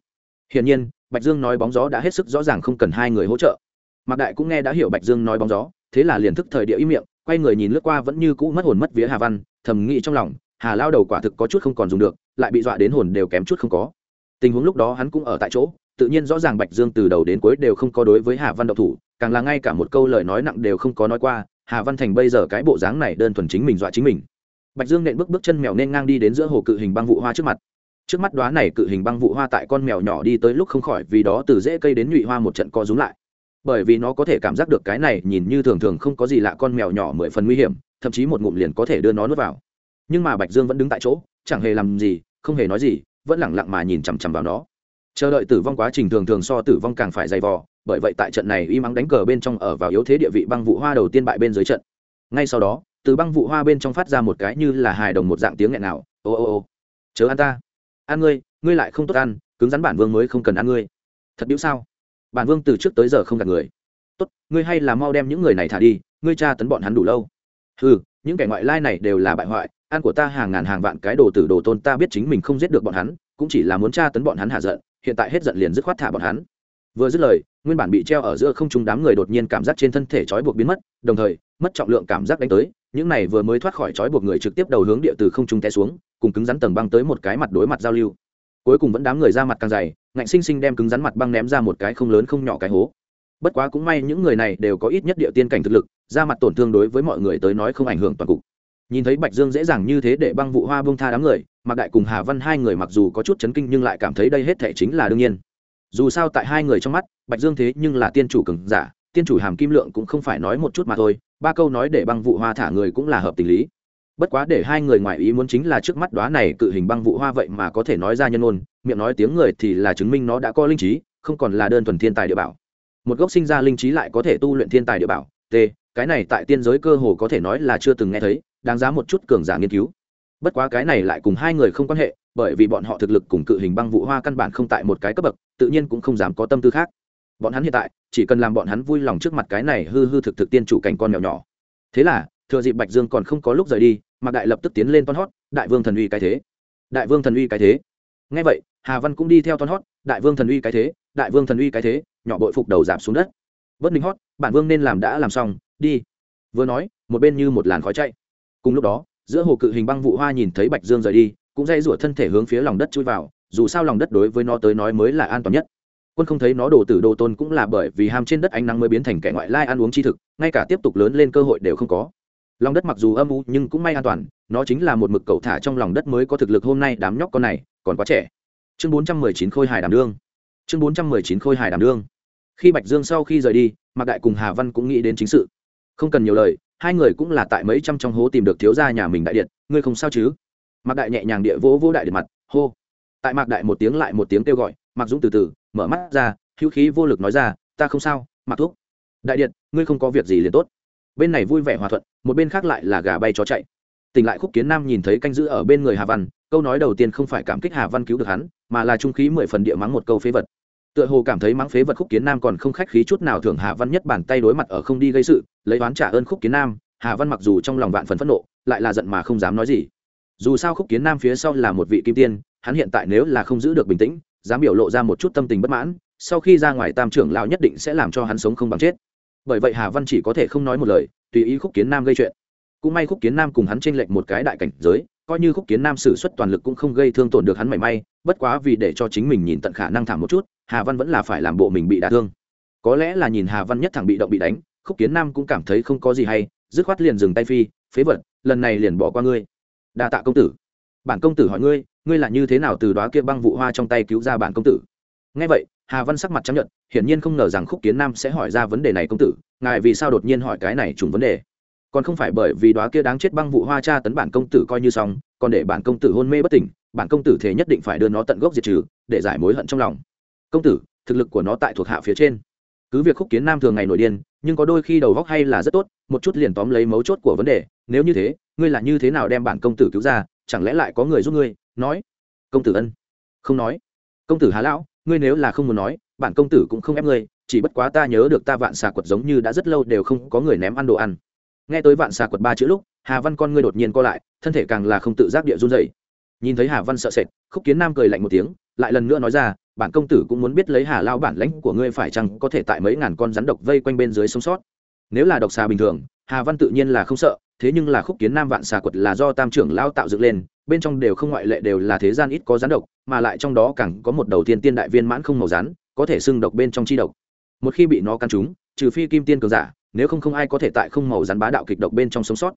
S1: Hiển nhiên, bạch dương nói bóng gió đã hết sức rõ ràng không cần hai người hỗ trợ. Mạc đại cũng nghe đã hiểu bạch dương nói bóng gió, thế là liền thức thời địa ý miệng, quay người nhìn lướt qua vẫn như cũ mất hồn mất vía hà văn, thầm nghĩ trong lòng, hà lao đầu quả thực có chút không còn dùng được, lại bị dọa đến hồn đều kém chút không có. Tình huống lúc đó hắn cũng ở tại chỗ, tự nhiên rõ ràng bạch dương từ đầu đến cuối đều không có đối với hà văn độc thủ, càng là ngay cả một câu lời nói nặng đều không có nói qua, hà văn thành bây giờ cái bộ dáng này đơn thuần chính mình dọa chính mình bạch dương nện bước bước chân mèo nên ngang đi đến giữa hồ cự hình băng vụ hoa trước mặt. Trước mắt đoá này cự hình băng vụ hoa tại con mèo nhỏ đi tới lúc không khỏi vì đó từ dễ cây đến nhụy hoa một trận co rúm lại. Bởi vì nó có thể cảm giác được cái này nhìn như thường thường không có gì lạ con mèo nhỏ mười phần nguy hiểm, thậm chí một ngụm liền có thể đưa nó nuốt vào. Nhưng mà bạch dương vẫn đứng tại chỗ, chẳng hề làm gì, không hề nói gì, vẫn lẳng lặng mà nhìn chằm chằm vào nó. Chờ đợi tử vong quá trình thường thường so tử vong càng phải dày vò, bởi vậy tại trận này y mắng đánh cờ bên trong ở vào yếu thế địa vị băng vụ hoa đầu tiên bại bên dưới trận. Ngay sau đó từ băng vụ hoa bên trong phát ra một cái như là hài đồng một dạng tiếng nghẹn nào. Ô ô ô. Chớ ăn ta. Ăn ngươi ngươi lại không tốt ăn, cứng rắn bản vương mới không cần ăn ngươi. Thật điếu sao? Bản vương từ trước tới giờ không gặp người. Tốt, ngươi hay là mau đem những người này thả đi, ngươi tra tấn bọn hắn đủ lâu. Ừ những kẻ ngoại lai này đều là bại hoại, ăn của ta hàng ngàn hàng vạn cái đồ tử đồ tôn ta biết chính mình không giết được bọn hắn, cũng chỉ là muốn tra tấn bọn hắn hạ giận, hiện tại hết giận liền dứt khoát thả bọn hắn. Vừa dứt lời, nguyên bản bị treo ở giữa không trung đám người đột nhiên cảm giác trên thân thể trói buộc biến mất, đồng thời mất trọng lượng cảm giác đánh tới, những này vừa mới thoát khỏi trói buộc người trực tiếp đầu hướng địa từ không trung té xuống, cùng cứng rắn tầng băng tới một cái mặt đối mặt giao lưu. Cuối cùng vẫn đám người ra mặt càng dày, ngạnh sinh sinh đem cứng rắn mặt băng ném ra một cái không lớn không nhỏ cái hố. Bất quá cũng may những người này đều có ít nhất địa tiên cảnh thực lực, ra mặt tổn thương đối với mọi người tới nói không ảnh hưởng toàn cục. Nhìn thấy bạch dương dễ dàng như thế để băng vụ hoa bông tha đám người mặc đại cùng hà văn hai người mặc dù có chút chấn kinh nhưng lại cảm thấy đây hết thể chính là đương nhiên. Dù sao tại hai người trong mắt, bạch dương thế nhưng là tiên chủ cường giả tiên chủ hàm kim lượng cũng không phải nói một chút mà thôi, ba câu nói để băng vụ hoa thả người cũng là hợp tình lý. Bất quá để hai người ngoài ý muốn chính là trước mắt đoá này cự hình băng vụ hoa vậy mà có thể nói ra nhân ôn, miệng nói tiếng người thì là chứng minh nó đã có linh trí, không còn là đơn thuần thiên tài địa bảo. Một gốc sinh ra linh trí lại có thể tu luyện thiên tài địa bảo, t, cái này tại tiên giới cơ hồ có thể nói là chưa từng nghe thấy, đáng giá một chút cường giả nghiên cứu. Bất quá cái này lại cùng hai người không quan hệ, bởi vì bọn họ thực lực cùng cự hình băng vụ hoa căn bản không tại một cái cấp bậc, tự nhiên cũng không dám có tâm tư khác bọn hắn hiện tại, chỉ cần làm bọn hắn vui lòng trước mặt cái này hư hư thực thực tiên chủ cảnh con mèo nhỏ. Thế là, thừa dịp bạch dương còn không có lúc rời đi, mạc đại lập tức tiến lên toan hót, đại vương thần uy cái thế! Đại vương thần uy cái thế! Ngay vậy, hà văn cũng đi theo toan hót, đại vương thần uy cái thế! Đại vương thần uy cái thế! Nhỏ bội phục đầu giảm xuống đất. Bất ninh hót, bản vương nên làm đã làm xong, đi! Vừa nói, một bên như một làn khói chạy. Cùng lúc đó, giữa hồ cự hình băng vụ hoa nhìn thấy bạch dương rời đi, cũng dây rủa thân thể hướng phía lòng đất chui vào, dù sao lòng đất đối với nó tới nói mới là an toàn nhất quân không thấy nó đồ tử đồ tôn cũng là bởi vì ham trên đất ánh nắng mới biến thành kẻ ngoại lai ăn uống chi thực, ngay cả tiếp tục lớn lên cơ hội đều không có. Lòng đất mặc dù âm u nhưng cũng may an toàn, nó chính là một mực cầu thả trong lòng đất mới có thực lực hôm nay đám nhóc con này, còn quá trẻ. Chương bốn trăm mười chín khôi hài đảm đương. Chương bốn trăm mười chín khôi hài đảm đương. Khi bạch dương sau khi rời đi, mạc đại cùng hà văn cũng nghĩ đến chính sự. Không cần nhiều lời, hai người cũng là tại mấy trăm trong hố tìm được thiếu gia nhà mình đại điện, ngươi không sao chứ? Mạc đại nhẹ nhàng địa vỗ vỗ đại điện mặt, hô. Tại mạc đại một tiếng lại một tiếng kêu gọi, mạc dũng từ từ mở mắt ra, hữu khí vô lực nói ra, ta không sao, mặc thuốc. Đại điện, ngươi không có việc gì liền tốt. Bên này vui vẻ hòa thuận, một bên khác lại là gà bay chó chạy. Tỉnh lại khúc kiến nam nhìn thấy canh giữ ở bên người hà văn, câu nói đầu tiên không phải cảm kích hà văn cứu được hắn, mà là trung khí mười phần địa mắng một câu phế vật. Tựa hồ cảm thấy mắng phế vật khúc kiến nam còn không khách khí chút nào thường hà văn nhất bàn tay đối mặt ở không đi gây sự, lấy oán trả ơn khúc kiến nam, hà văn mặc dù trong lòng vạn phần phẫn nộ, lại là giận mà không dám nói gì. Dù sao khúc kiến nam phía sau là một vị kim tiên, hắn hiện tại nếu là không giữ được bình tĩnh dám biểu lộ ra một chút tâm tình bất mãn, sau khi ra ngoài tam trưởng lão nhất định sẽ làm cho hắn sống không bằng chết. Bởi vậy hà văn chỉ có thể không nói một lời, tùy ý khúc kiến nam gây chuyện. Cũng may khúc kiến nam cùng hắn t r ê n lệch một cái đại cảnh giới, coi như khúc kiến nam xử suất toàn lực cũng không gây thương tổn được hắn mảy may, bất quá vì để cho chính mình nhìn tận khả năng thảm một chút, hà văn vẫn là phải làm bộ mình bị đả thương. Có lẽ là nhìn hà văn nhất thẳng bị động bị đánh, khúc kiến nam cũng cảm thấy không có gì hay, dứt khoát liền dừng tay phi, phế vật, lần này liền bỏ qua ngươi. Đa tạ công tử. Bản công tử hỏi ngươi ngươi là như thế nào từ đó kia băng vụ hoa trong tay cứu ra bản công tử? Ngay vậy, hà văn sắc mặt chấp nhận hiển nhiên không ngờ rằng khúc kiến nam sẽ hỏi ra vấn đề này công tử, ngài vì sao đột nhiên hỏi cái này trùng vấn đề? Còn không phải bởi vì đó kia đáng chết băng vụ hoa cha tấn bản công tử coi như xong, còn để bản công tử hôn mê bất tỉnh, bản công tử thế nhất định phải đưa nó tận gốc diệt trừ, để giải mối hận trong lòng. Công tử, thực lực của nó tại thuộc hạ phía trên. Cứ việc khúc kiến nam thường ngày nổi điên, nhưng có đôi khi đầu góc hay là rất tốt, một chút liền tóm lấy mấu chốt của vấn đề, nếu như thế, ngươi là như thế nào đem bản công tử cứu ra, chẳng lẽ lại có người giúp ngươi? Nói, công tử ân. Không nói. Công tử há lão, ngươi nếu là không muốn nói, bản công tử cũng không ép ngươi, chỉ bất quá ta nhớ được ta vạn xà quật giống như đã rất lâu đều không có người ném ăn đồ ăn. Nghe tới vạn xà quật ba chữ lúc, hà văn con ngươi đột nhiên co lại, thân thể càng là không tự giác địa run dày nhìn thấy hà văn sợ sệt, khúc kiến nam cười lạnh một tiếng, lại lần nữa nói ra, bản công tử cũng muốn biết lấy hà lao bản lãnh của ngươi phải chăng có thể tại mấy ngàn con rắn độc vây quanh bên dưới sống sót. Nếu là độc xà bình thường, hà văn tự nhiên là không sợ thế nhưng là khúc kiến nam vạn xà quật là do tam trưởng lao tạo dựng lên, bên trong đều không ngoại lệ đều là thế gian ít có rắn độc, mà lại trong đó càng có một đầu tiên tiên đại viên mãn không màu rắn, có thể xưng độc bên trong chi độc. Một khi bị nó căn trúng, trừ phi kim tiên cường giả, nếu không không ai có thể tại không màu rắn bá đạo kịch độc bên trong sống sót.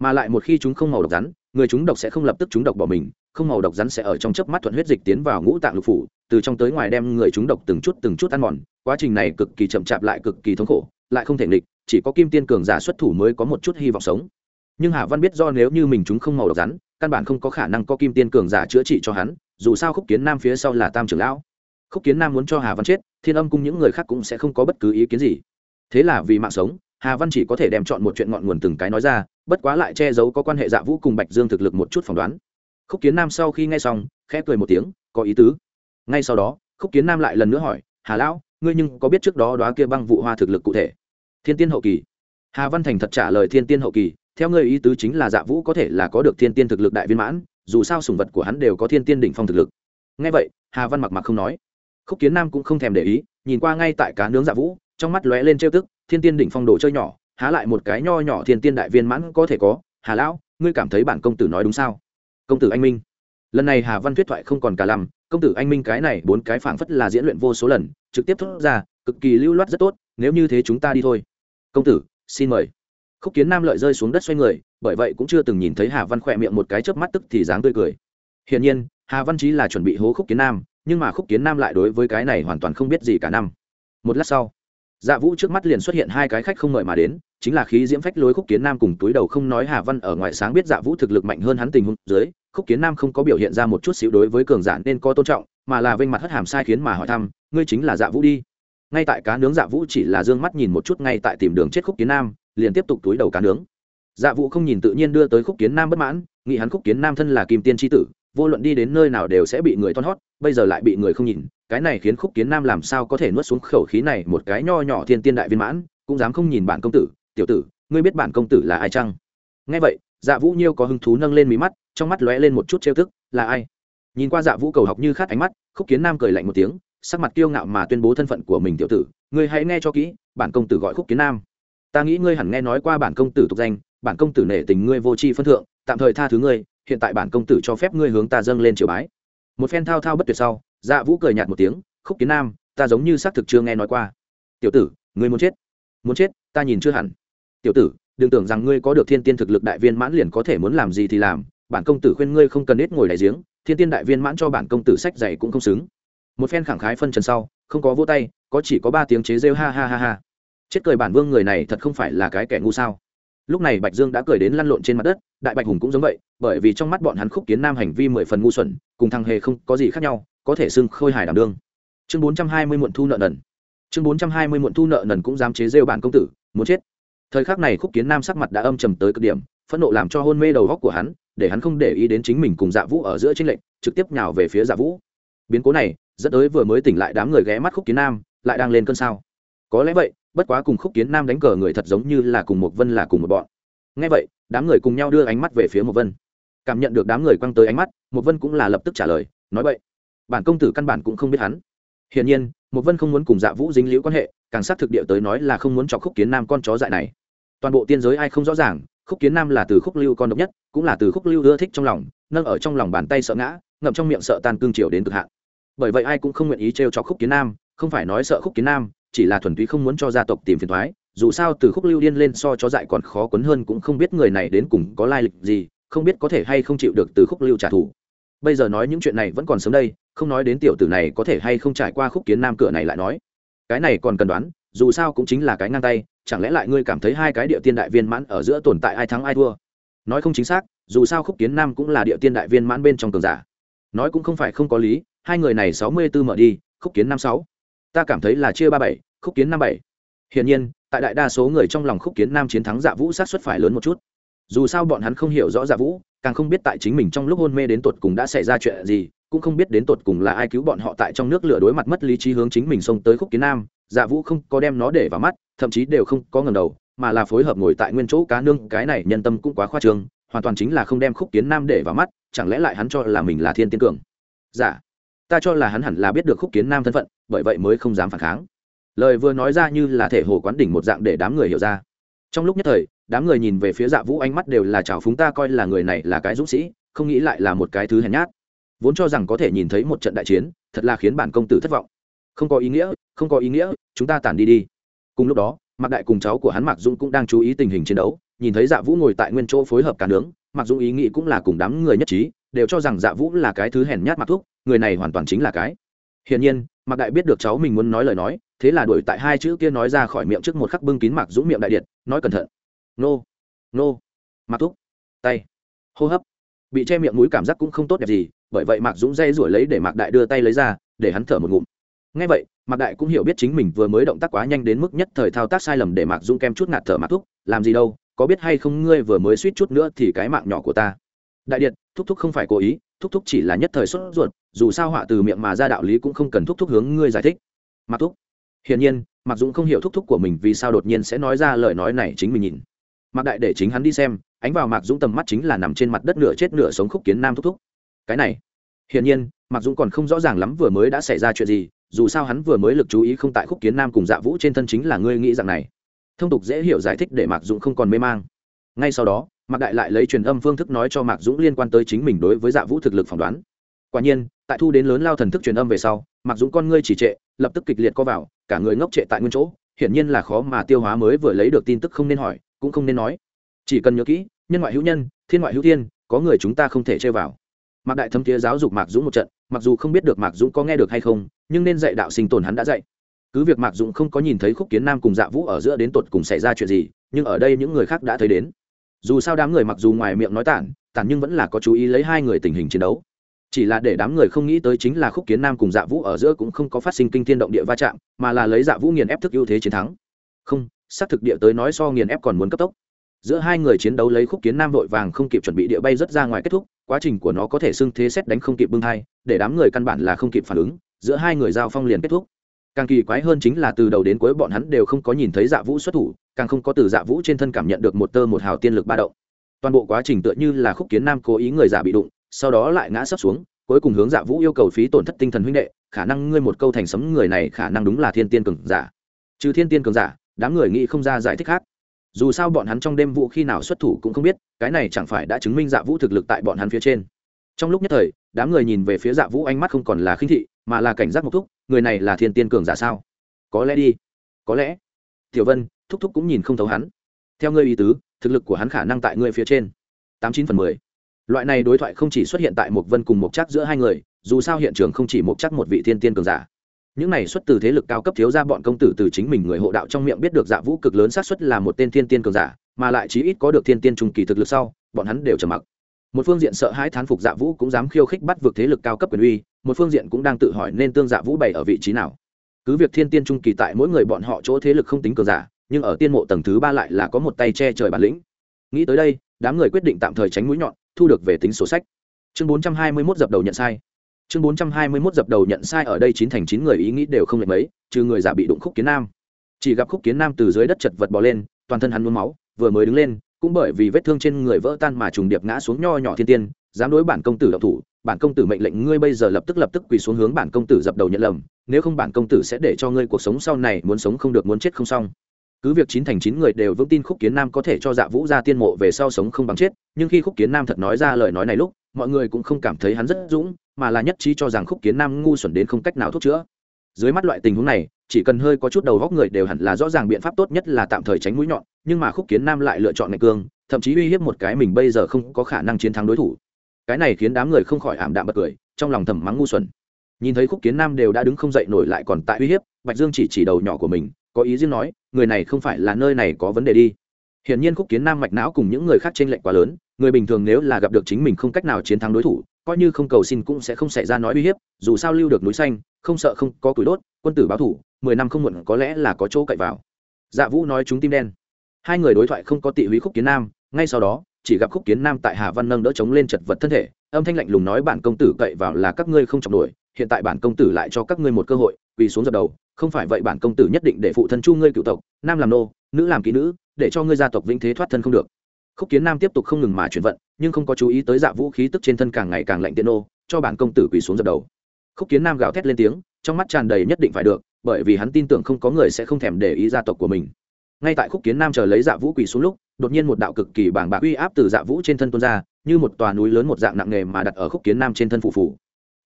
S1: Mà lại một khi chúng không màu độc rắn, người chúng độc sẽ không lập tức chúng độc bỏ mình, không màu độc rắn sẽ ở trong chớp mắt thuận huyết dịch tiến vào ngũ tạng lục phủ, từ trong tới ngoài đem người chúng độc từng chút từng chút ăn mòn. Quá trình này cực kỳ chậm chạp lại cực kỳ thống khổ, lại không thể nghịch, chỉ có kim tiên cường giả xuất thủ mới có một chút hy vọng sống nhưng hà văn biết do nếu như mình chúng không màu độc rắn, căn bản không có khả năng có kim tiên cường giả chữa trị cho hắn, dù sao khúc kiến nam phía sau là tam trưởng lão. Khúc kiến nam muốn cho hà văn chết, thiên âm cung những người khác cũng sẽ không có bất cứ ý kiến gì. Thế là vì mạng sống, hà văn chỉ có thể đem chọn một chuyện ngọn nguồn từng cái nói ra, bất quá lại che giấu có quan hệ dạ vũ cùng bạch dương thực lực một chút phỏng đoán. Khúc kiến nam sau khi nghe xong, khẽ cười một tiếng, có ý tứ. Ngay sau đó, khúc kiến nam lại lần nữa hỏi, hà lão, ngươi nhưng có biết trước đó đoá kia băng vụ hoa thực lực cụ thể? Thiên tiên hậu kỳ. Hà văn thành thật trả lời thiên tiên hậu kỳ theo ngươi ý tứ chính là dạ vũ có thể là có được thiên tiên thực lực đại viên mãn, dù sao sùng vật của hắn đều có thiên tiên đỉnh phong thực lực. Ngay vậy, hà văn mặc mặc không nói. Khúc kiến nam cũng không thèm để ý, nhìn qua ngay tại cá nướng dạ vũ, trong mắt lóe lên trêu tức, thiên tiên đỉnh phong đồ chơi nhỏ, há lại một cái nho nhỏ thiên tiên đại viên mãn có thể có. Hà lão, ngươi cảm thấy bản công tử nói đúng sao? Công tử anh minh. Lần này hà văn thuyết thoại không còn cả lầm công tử anh minh cái này bốn cái phảng phất là diễn luyện vô số lần, trực tiếp thốt ra, cực kỳ lưu loát rất tốt, nếu như thế chúng ta đi thôi. Công tử, xin mời khúc kiến nam lợi rơi xuống đất xoay người, bởi vậy cũng chưa từng nhìn thấy hà văn khỏe miệng một cái chớp mắt tức thì dáng tươi cười. Hiển nhiên, hà văn chí là chuẩn bị hố khúc kiến nam, nhưng mà khúc kiến nam lại đối với cái này hoàn toàn không biết gì cả năm. Một lát sau dạ vũ trước mắt liền xuất hiện hai cái khách không mời mà đến, chính là khí diễm phách lối khúc kiến nam cùng túi đầu không nói hà văn ở ngoài sáng biết dạ vũ thực lực mạnh hơn hắn tình huống dưới, khúc kiến nam không có biểu hiện ra một chút xíu đối với cường giả nên có tôn trọng, mà là vênh mặt hất hàm sai khiến mà hỏi thăm, ngươi chính là dạ vũ đi? Ngay tại cá nướng dạ vũ chỉ là d ư ơ n g mắt nhìn một chút ngay tại tìm đường chết khúc kiến nam liền tiếp tục túi đầu cá nướng. Dạ vũ không nhìn tự nhiên đưa tới khúc kiến nam bất mãn, nghĩ hắn khúc kiến nam thân là kim tiên tri tử, vô luận đi đến nơi nào đều sẽ bị người thon hót, bây giờ lại bị người không nhìn, cái này khiến khúc kiến nam làm sao có thể nuốt xuống khẩu khí này một cái nho nhỏ thiên tiên đại viên mãn, cũng dám không nhìn bản công tử, tiểu tử, ngươi biết bản công tử là ai chăng? Nghe vậy dạ vũ nhiêu có hứng thú nâng lên mí mắt, trong mắt lóe lên một chút trêu thức là ai? Nhìn qua dạ vũ cầu học như khát ánh mắt, khúc kiến nam cười lạnh một tiếng, sắc mặt kiêu ngạo mà tuyên bố thân phận của mình, tiểu tử, ngươi hãy nghe cho kỹ, bản công tử gọi khúc kiến nam ta nghĩ ngươi hẳn nghe nói qua bản công tử tục danh, bản công tử nể tình ngươi vô tri phân thượng, tạm thời tha thứ ngươi, hiện tại bản công tử cho phép ngươi hướng ta dâng lên triều bái. Một phen thao thao bất tuyệt sau dạ vũ cười nhạt một tiếng, khúc kiến nam, ta giống như xác thực chưa nghe nói qua. Tiểu tử, ngươi muốn chết? Muốn chết, ta nhìn chưa hẳn. Tiểu tử, đừng tưởng rằng ngươi có được thiên tiên thực lực đại viên mãn liền có thể muốn làm gì thì làm, bản công tử khuyên ngươi không cần ít ngồi đại giếng, thiên tiên đại viên mãn cho bản công tử sách dạy cũng không xứng. Một phen khẳng khái phân trần sau, không có vỗ tay, có chỉ có ba tiếng chế rêu ha ha ha ha chết cười bản vương người này thật không phải là cái kẻ ngu sao? Lúc này bạch dương đã cười đến lăn lộn trên mặt đất, đại bạch hùng cũng giống vậy, bởi vì trong mắt bọn hắn khúc kiến nam hành vi mười phần ngu xuẩn, cùng thằng hề không có gì khác nhau, có thể xưng khôi hài đảm đương. Chương bốn trăm hai mươi muộn thu nợ nần. Chương bốn trăm hai mươi muộn thu nợ nần cũng dám chế rêu bản công tử, muốn chết. Thời khắc này khúc kiến nam sắc mặt đã âm trầm tới cực điểm, phẫn nộ làm cho hôn mê đầu góc của hắn, để hắn không để ý đến chính mình cùng dạ vũ ở giữa tranh lệnh trực tiếp nhào về phía dạ vũ. Biến cố này, dẫn tới vừa mới tỉnh lại đám người ghé mắt khúc kiến nam, lại đang lên cơn sao. Có lẽ vậy bất quá cùng khúc kiến nam đánh cờ người thật giống như là cùng một vân là cùng một bọn. Ngay vậy, đám người cùng nhau đưa ánh mắt về phía một vân. Cảm nhận được đám người quăng tới ánh mắt, một vân cũng là lập tức trả lời, nói vậy. Bản công tử căn bản cũng không biết hắn. Hiển nhiên, một vân không muốn cùng dạ vũ dính liễu quan hệ, càng sát thực địa tới nói là không muốn cho khúc kiến nam con chó dại này. Toàn bộ tiên giới ai không rõ ràng, khúc kiến nam là từ khúc lưu con độc nhất, cũng là từ khúc lưu ưa thích trong lòng, nâng ở trong lòng bàn tay sợ ngã, ngậm trong miệng sợ tan cương triều đến cực hạn. Bởi vậy ai cũng không nguyện ý trêu cho khúc kiến nam, không phải nói sợ khúc kiến nam chỉ là thuần túy không muốn cho gia tộc tìm phiền thoái, dù sao từ khúc lưu điên lên so cho dại còn khó quấn hơn cũng không biết người này đến cùng có lai lịch gì, không biết có thể hay không chịu được từ khúc lưu trả thù. Bây giờ nói những chuyện này vẫn còn sớm đây, không nói đến tiểu tử này có thể hay không trải qua khúc kiến nam cửa này lại nói. Cái này còn cần đoán, dù sao cũng chính là cái ngang tay, chẳng lẽ lại ngươi cảm thấy hai cái địa tiên đại viên mãn ở giữa tồn tại ai thắng ai thua? Nói không chính xác, dù sao khúc kiến nam cũng là địa tiên đại viên mãn bên trong cường giả. Nói cũng không phải không có lý, hai người này sáu mươi b ố mở đi, khúc kiến năm sáu. Ta cảm thấy là chia ba bảy khúc kiến năm bảy. Hiển nhiên, tại đại đa số người trong lòng khúc kiến nam chiến thắng dạ vũ sát xuất phải lớn một chút. Dù sao bọn hắn không hiểu rõ dạ vũ, càng không biết tại chính mình trong lúc hôn mê đến tột cùng đã xảy ra chuyện gì, cũng không biết đến tột cùng là ai cứu bọn họ tại trong nước lửa đối mặt mất lý trí hướng chính mình xông tới khúc kiến nam. Dạ vũ không có đem nó để vào mắt, thậm chí đều không có ngầm đầu, mà là phối hợp ngồi tại nguyên chỗ cá nương. Cái này nhân tâm cũng quá khoa trương, hoàn toàn chính là không đem khúc kiến nam để vào mắt, chẳng lẽ lại hắn cho là mình là thiên tiên cường? Dạ ta cho là hắn hẳn là biết được khúc kiến nam thân phận, bởi vậy mới không dám phản kháng lời vừa nói ra như là thể hồ quán đỉnh một dạng để đám người hiểu ra. Trong lúc nhất thời, đám người nhìn về phía dạ vũ ánh mắt đều là chào phúng ta coi là người này là cái dũng sĩ, không nghĩ lại là một cái thứ hèn nhát. Vốn cho rằng có thể nhìn thấy một trận đại chiến, thật là khiến bản công tử thất vọng. Không có ý nghĩa, không có ý nghĩa, chúng ta tản đi đi. Cùng lúc đó, mạc đại cùng cháu của hắn mạc dũng cũng đang chú ý tình hình chiến đấu, nhìn thấy dạ vũ ngồi tại nguyên chỗ phối hợp cả nướng, mạc dũng ý nghĩ cũng là cùng đám người nhất trí, đều cho rằng dạ vũ là cái thứ hèn nhát mặc thuốc người này hoàn toàn chính là cái. Hiển nhiên, mạc đại biết được cháu mình muốn nói lời nói thế là đuổi tại hai chữ kia nói ra khỏi miệng trước một khắc bưng kín mạc dũng miệng đại điện, nói cẩn thận. Nô nô. Mặc thúc, tay. Hô hấp. Bị che miệng mũi cảm giác cũng không tốt đẹp gì, bởi vậy mạc dũng dây rủi lấy để mạc đại đưa tay lấy ra, để hắn thở một ngụm. Ngay vậy, mạc đại cũng hiểu biết chính mình vừa mới động tác quá nhanh đến mức nhất thời thao tác sai lầm để mạc dũng kem chút ngạt thở mạc thúc, làm gì đâu, có biết hay không ngươi vừa mới suýt chút nữa thì cái mạng nhỏ của ta. Đại điện, thúc thúc không phải cố ý, thúc thúc chỉ là nhất thời sốt ruột, dù sao họa từ miệng mà ra đạo lý cũng không cần thúc thúc hướng ngươi giải thích. Mạc thúc hiển nhiên, mạc dũng không hiểu thúc thúc của mình vì sao đột nhiên sẽ nói ra lời nói này chính mình nhìn. Mạc đại để chính hắn đi xem, ánh vào mạc dũng tầm mắt chính là nằm trên mặt đất nửa chết nửa sống khúc kiến nam thúc thúc. Cái này, hiển nhiên, mạc dũng còn không rõ ràng lắm vừa mới đã xảy ra chuyện gì, dù sao hắn vừa mới lực chú ý không tại khúc kiến nam cùng dạ vũ trên thân chính là ngươi nghĩ rằng này. Thông tục dễ hiểu giải thích để mạc dũng không còn mê mang. Ngay sau đó, mạc đại lại lấy truyền âm phương thức nói cho mạc dũng liên quan tới chính mình đối với dạ vũ thực lực phỏng đoán. Quả nhiên, tại thu đến lớn lao thần thức truyền âm về sau, mạc dũng con ngươi chỉ trệ lập tức kịch liệt co vào, cả người ngốc trệ tại nguyên chỗ, hiển nhiên là khó mà tiêu hóa mới vừa lấy được tin tức không nên hỏi, cũng không nên nói. Chỉ cần nhớ kỹ, nhân ngoại hữu nhân, thiên ngoại hữu thiên, có người chúng ta không thể chơi vào. Mạc đại thâm thiế giáo dục mạc dũng một trận, mặc dù không biết được mạc dũng có nghe được hay không, nhưng nên dạy đạo sinh tồn hắn đã dạy. Cứ việc mạc dũng không có nhìn thấy khúc kiến nam cùng dạ vũ ở giữa đến tột cùng xảy ra chuyện gì, nhưng ở đây những người khác đã thấy đến. Dù sao đám người mặc dù ngoài miệng nói tản tản nhưng vẫn là có chú ý lấy hai người tình hình chiến đấu chỉ là để đám người không nghĩ tới chính là khúc kiến nam cùng dạ vũ ở giữa cũng không có phát sinh kinh thiên động địa va chạm, mà là lấy dạ vũ nghiền ép thức ưu thế chiến thắng. Không, xác thực địa tới nói so nghiền ép còn muốn cấp tốc. Giữa hai người chiến đấu lấy khúc kiến nam vội vàng không kịp chuẩn bị địa bay rất ra ngoài kết thúc, quá trình của nó có thể xưng thế xét đánh không kịp bưng thai, để đám người căn bản là không kịp phản ứng, giữa hai người giao phong liền kết thúc. Càng kỳ quái hơn chính là từ đầu đến cuối bọn hắn đều không có nhìn thấy dạ vũ xuất thủ, càng không có từ dạ vũ trên thân cảm nhận được một tơ một hào tiên lực ba động. Toàn bộ quá trình tựa như là khúc kiến nam cố ý người giả bị đụng sau đó lại ngã sấp xuống, cuối cùng hướng dạ vũ yêu cầu phí tổn thất tinh thần huynh đệ, khả năng ngươi một câu thành sấm người này khả năng đúng là thiên tiên cường giả. Trừ thiên tiên cường giả, đám người nghĩ không ra giải thích khác. Dù sao bọn hắn trong đêm vũ khi nào xuất thủ cũng không biết, cái này chẳng phải đã chứng minh dạ vũ thực lực tại bọn hắn phía trên. Trong lúc nhất thời, đám người nhìn về phía dạ vũ ánh mắt không còn là khinh thị, mà là cảnh giác một thúc người này là thiên tiên cường giả sao? Có lẽ đi. Có lẽ. Tiểu vân, thúc thúc cũng nhìn không thấu hắn. Theo ngươi ý tứ, thực lực của hắn khả năng tại ngươi phía trên. Tám chín phần mười loại này đối thoại không chỉ xuất hiện tại một vân cùng một chắc giữa hai người, dù sao hiện trường không chỉ một chắc một vị thiên tiên cường giả. Những này xuất từ thế lực cao cấp thiếu ra bọn công tử từ chính mình người hộ đạo trong miệng biết được dạ vũ cực lớn xác suất là một tên thiên tiên cường giả, mà lại chí ít có được thiên tiên trung kỳ thực lực sau, bọn hắn đều trầm mặc. Một phương diện sợ hãi thán phục dạ vũ cũng dám khiêu khích bắt vượt thế lực cao cấp quyền uy, một phương diện cũng đang tự hỏi nên tương dạ vũ bày ở vị trí nào. Cứ việc thiên tiên trung kỳ tại mỗi người bọn họ chỗ thế lực không tính cường giả, nhưng ở tiên mộ tầng thứ ba lại là có một tay che trời bản lĩnh. Nghĩ tới đây, đám người quyết định tạm thời tránh mũi nhọn thu được về tính sổ sách. Chương bốn trăm hai mươi 421 dập đầu nhận sai. Chương bốn trăm hai mươi 421 dập đầu nhận sai ở đây chín thành chín người ý nghĩ đều không lệch mấy, trừ người giả bị đụng khúc kiến nam. Chỉ gặp khúc kiến nam từ dưới đất chật vật bò lên, toàn thân hắn nhuốm máu, vừa mới đứng lên, cũng bởi vì vết thương trên người vỡ tan mà trùng điệp ngã xuống nho nhỏ thiên tiên, dám đối bản công tử độc thủ, bản công tử mệnh lệnh ngươi bây giờ lập tức lập tức quỳ xuống hướng bản công tử dập đầu nhận lầm, nếu không bản công tử sẽ để cho ngươi cuộc sống sau này muốn sống không được muốn chết không xong cứ việc chín thành chín người đều vững tin khúc kiến nam có thể cho dạ vũ ra tiên mộ về sau sống không bằng chết, nhưng khi khúc kiến nam thật nói ra lời nói này lúc, mọi người cũng không cảm thấy hắn rất dũng, mà là nhất trí cho rằng khúc kiến nam ngu xuẩn đến không cách nào thuốc chữa. Dưới mắt loại tình huống này, chỉ cần hơi có chút đầu góc người đều hẳn là rõ ràng biện pháp tốt nhất là tạm thời tránh mũi nhọn, nhưng mà khúc kiến nam lại lựa chọn ngày cương, thậm chí uy hiếp một cái mình bây giờ không có khả năng chiến thắng đối thủ. Cái này khiến đám người không khỏi ảm đạm bật cười, trong lòng thầm mắng ngu xuẩn. Nhìn thấy khúc kiến nam đều đã đứng không dậy nổi lại còn tại uy hiếp, bạch dương chỉ chỉ đầu nhỏ của mình có ý riêng nói, người này không phải là nơi này có vấn đề đi. Hiển nhiên khúc kiến nam mạch não cùng những người khác trên lệnh quá lớn, người bình thường nếu là gặp được chính mình không cách nào chiến thắng đối thủ, coi như không cầu xin cũng sẽ không xảy ra nói uy hiếp, dù sao lưu được núi xanh, không sợ không có củi đốt, quân tử báo thủ, mười năm không muộn có lẽ là có chỗ cậy vào. Dạ vũ nói chúng tim đen. Hai người đối thoại không có tị húy khúc kiến nam, ngay sau đó, chỉ gặp khúc kiến nam tại hà văn nâng đỡ chống lên chật vật thân thể, âm thanh lạnh lùng nói bản công tử cậy vào là các ngươi không chọc nổi, hiện tại bản công tử lại cho các ngươi một cơ hội, quỳ xuống dập đầu không phải vậy bản công tử nhất định để phụ thân chu ngươi cựu tộc, nam làm nô, nữ làm kỹ nữ, để cho ngươi gia tộc vĩnh thế thoát thân không được. Khúc kiến nam tiếp tục không ngừng mà chuyển vận, nhưng không có chú ý tới dạ vũ khí tức trên thân càng ngày càng lạnh tiện nô, cho bản công tử quỳ xuống dập đầu. Khúc kiến nam gào thét lên tiếng, trong mắt tràn đầy nhất định phải được, bởi vì hắn tin tưởng không có người sẽ không thèm để ý gia tộc của mình. Ngay tại khúc kiến nam chờ lấy dạ vũ quỳ xuống lúc, đột nhiên một đạo cực kỳ bảng bạc uy áp từ dạ vũ trên thân tuôn ra, như một tòa núi lớn một dạng nặng nề mà đặt ở khúc kiến nam trên thân phụ phủ.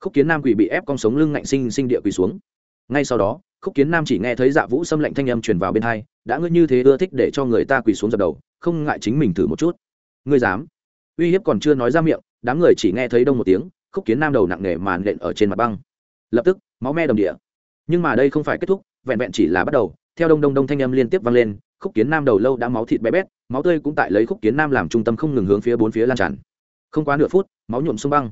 S1: Khúc kiến nam quỳ bị ép cong sống lưng ngạnh sinh sinh địa quỳ xuống ngay sau đó, khúc kiến nam chỉ nghe thấy dạ vũ xâm lệnh thanh âm truyền vào bên hai, đã ngươi như thế ưa thích để cho người ta quỳ xuống dập đầu, không ngại chính mình thử một chút. Ngươi dám? Uy hiếp còn chưa nói ra miệng, đám người chỉ nghe thấy đông một tiếng, khúc kiến nam đầu nặng nề màn lện ở trên mặt băng. Lập tức, máu me đồng địa. Nhưng mà đây không phải kết thúc, vẹn vẹn chỉ là bắt đầu, theo đông đông đông thanh âm liên tiếp vang lên, khúc kiến nam đầu lâu đã máu thịt bé bét, máu tươi cũng tại lấy khúc kiến nam làm trung tâm không ngừng hướng phía bốn phía lan tràn. Không quá nửa phút, máu nhuộm sông băng.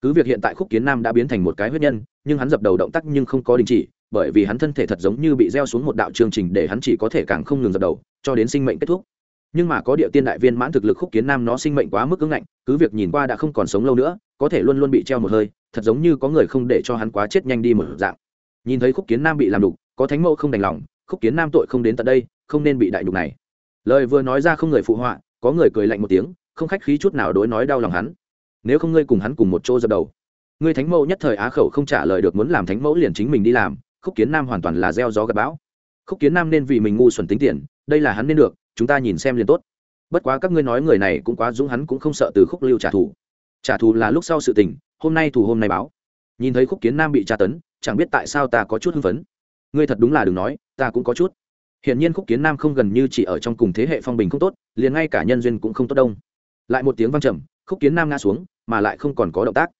S1: Cứ việc hiện tại khúc kiến nam đã biến thành một cái huyết nhân, nhưng hắn dập đầu động tác nhưng không có đình chỉ bởi vì hắn thân thể thật giống như bị gieo xuống một đạo chương trình để hắn chỉ có thể càng không ngừng dập đầu, cho đến sinh mệnh kết thúc. Nhưng mà có địa tiên đại viên mãn thực lực khúc kiến nam nó sinh mệnh quá mức ứng ngạnh, cứ việc nhìn qua đã không còn sống lâu nữa, có thể luôn luôn bị treo một hơi, thật giống như có người không để cho hắn quá chết nhanh đi một dạng. Nhìn thấy khúc kiến nam bị làm đục, có thánh mẫu không đành lòng, khúc kiến nam tội không đến tận đây, không nên bị đại đục này. Lời vừa nói ra không người phụ họa, có người cười lạnh một tiếng, không khách khí chút nào đối nói đau lòng hắn. Nếu không ngươi cùng hắn cùng một chỗ dập đầu, ngươi thánh mẫu nhất thời á khẩu không trả lời được muốn làm thánh mẫu liền chính mình đi làm khúc kiến nam hoàn toàn là gieo gió gặp bão. Khúc kiến nam nên vì mình ngu xuẩn tính tiền, đây là hắn nên được, chúng ta nhìn xem liền tốt. Bất quá các ngươi nói người này cũng quá dũng, hắn cũng không sợ từ khúc lưu trả thù. Trả thù là lúc sau sự tình, hôm nay thù hôm nay báo. Nhìn thấy khúc kiến nam bị tra tấn, chẳng biết tại sao ta có chút hưng phấn. Ngươi thật đúng là đừng nói, ta cũng có chút. Hiển nhiên khúc kiến nam không gần như chỉ ở trong cùng thế hệ phong bình không tốt, liền ngay cả nhân duyên cũng không tốt đông. Lại một tiếng vang trầm, khúc kiến nam ngã xuống, mà lại không còn có động tác.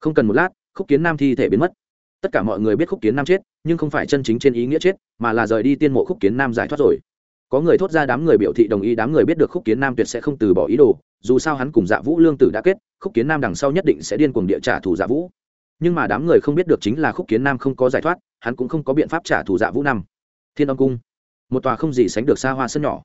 S1: Không cần một lát, khúc kiến nam thi thể biến mất tất cả mọi người biết khúc kiến nam chết, nhưng không phải chân chính trên ý nghĩa chết, mà là rời đi tiên mộ khúc kiến nam giải thoát rồi. Có người thốt ra đám người biểu thị đồng ý đám người biết được khúc kiến nam tuyệt sẽ không từ bỏ ý đồ, dù sao hắn cùng dạ vũ lương tử đã kết, khúc kiến nam đằng sau nhất định sẽ điên cuồng địa trả thù dạ vũ. Nhưng mà đám người không biết được chính là khúc kiến nam không có giải thoát, hắn cũng không có biện pháp trả thù dạ vũ năm thiên âm cung, một tòa không gì sánh được xa hoa sân nhỏ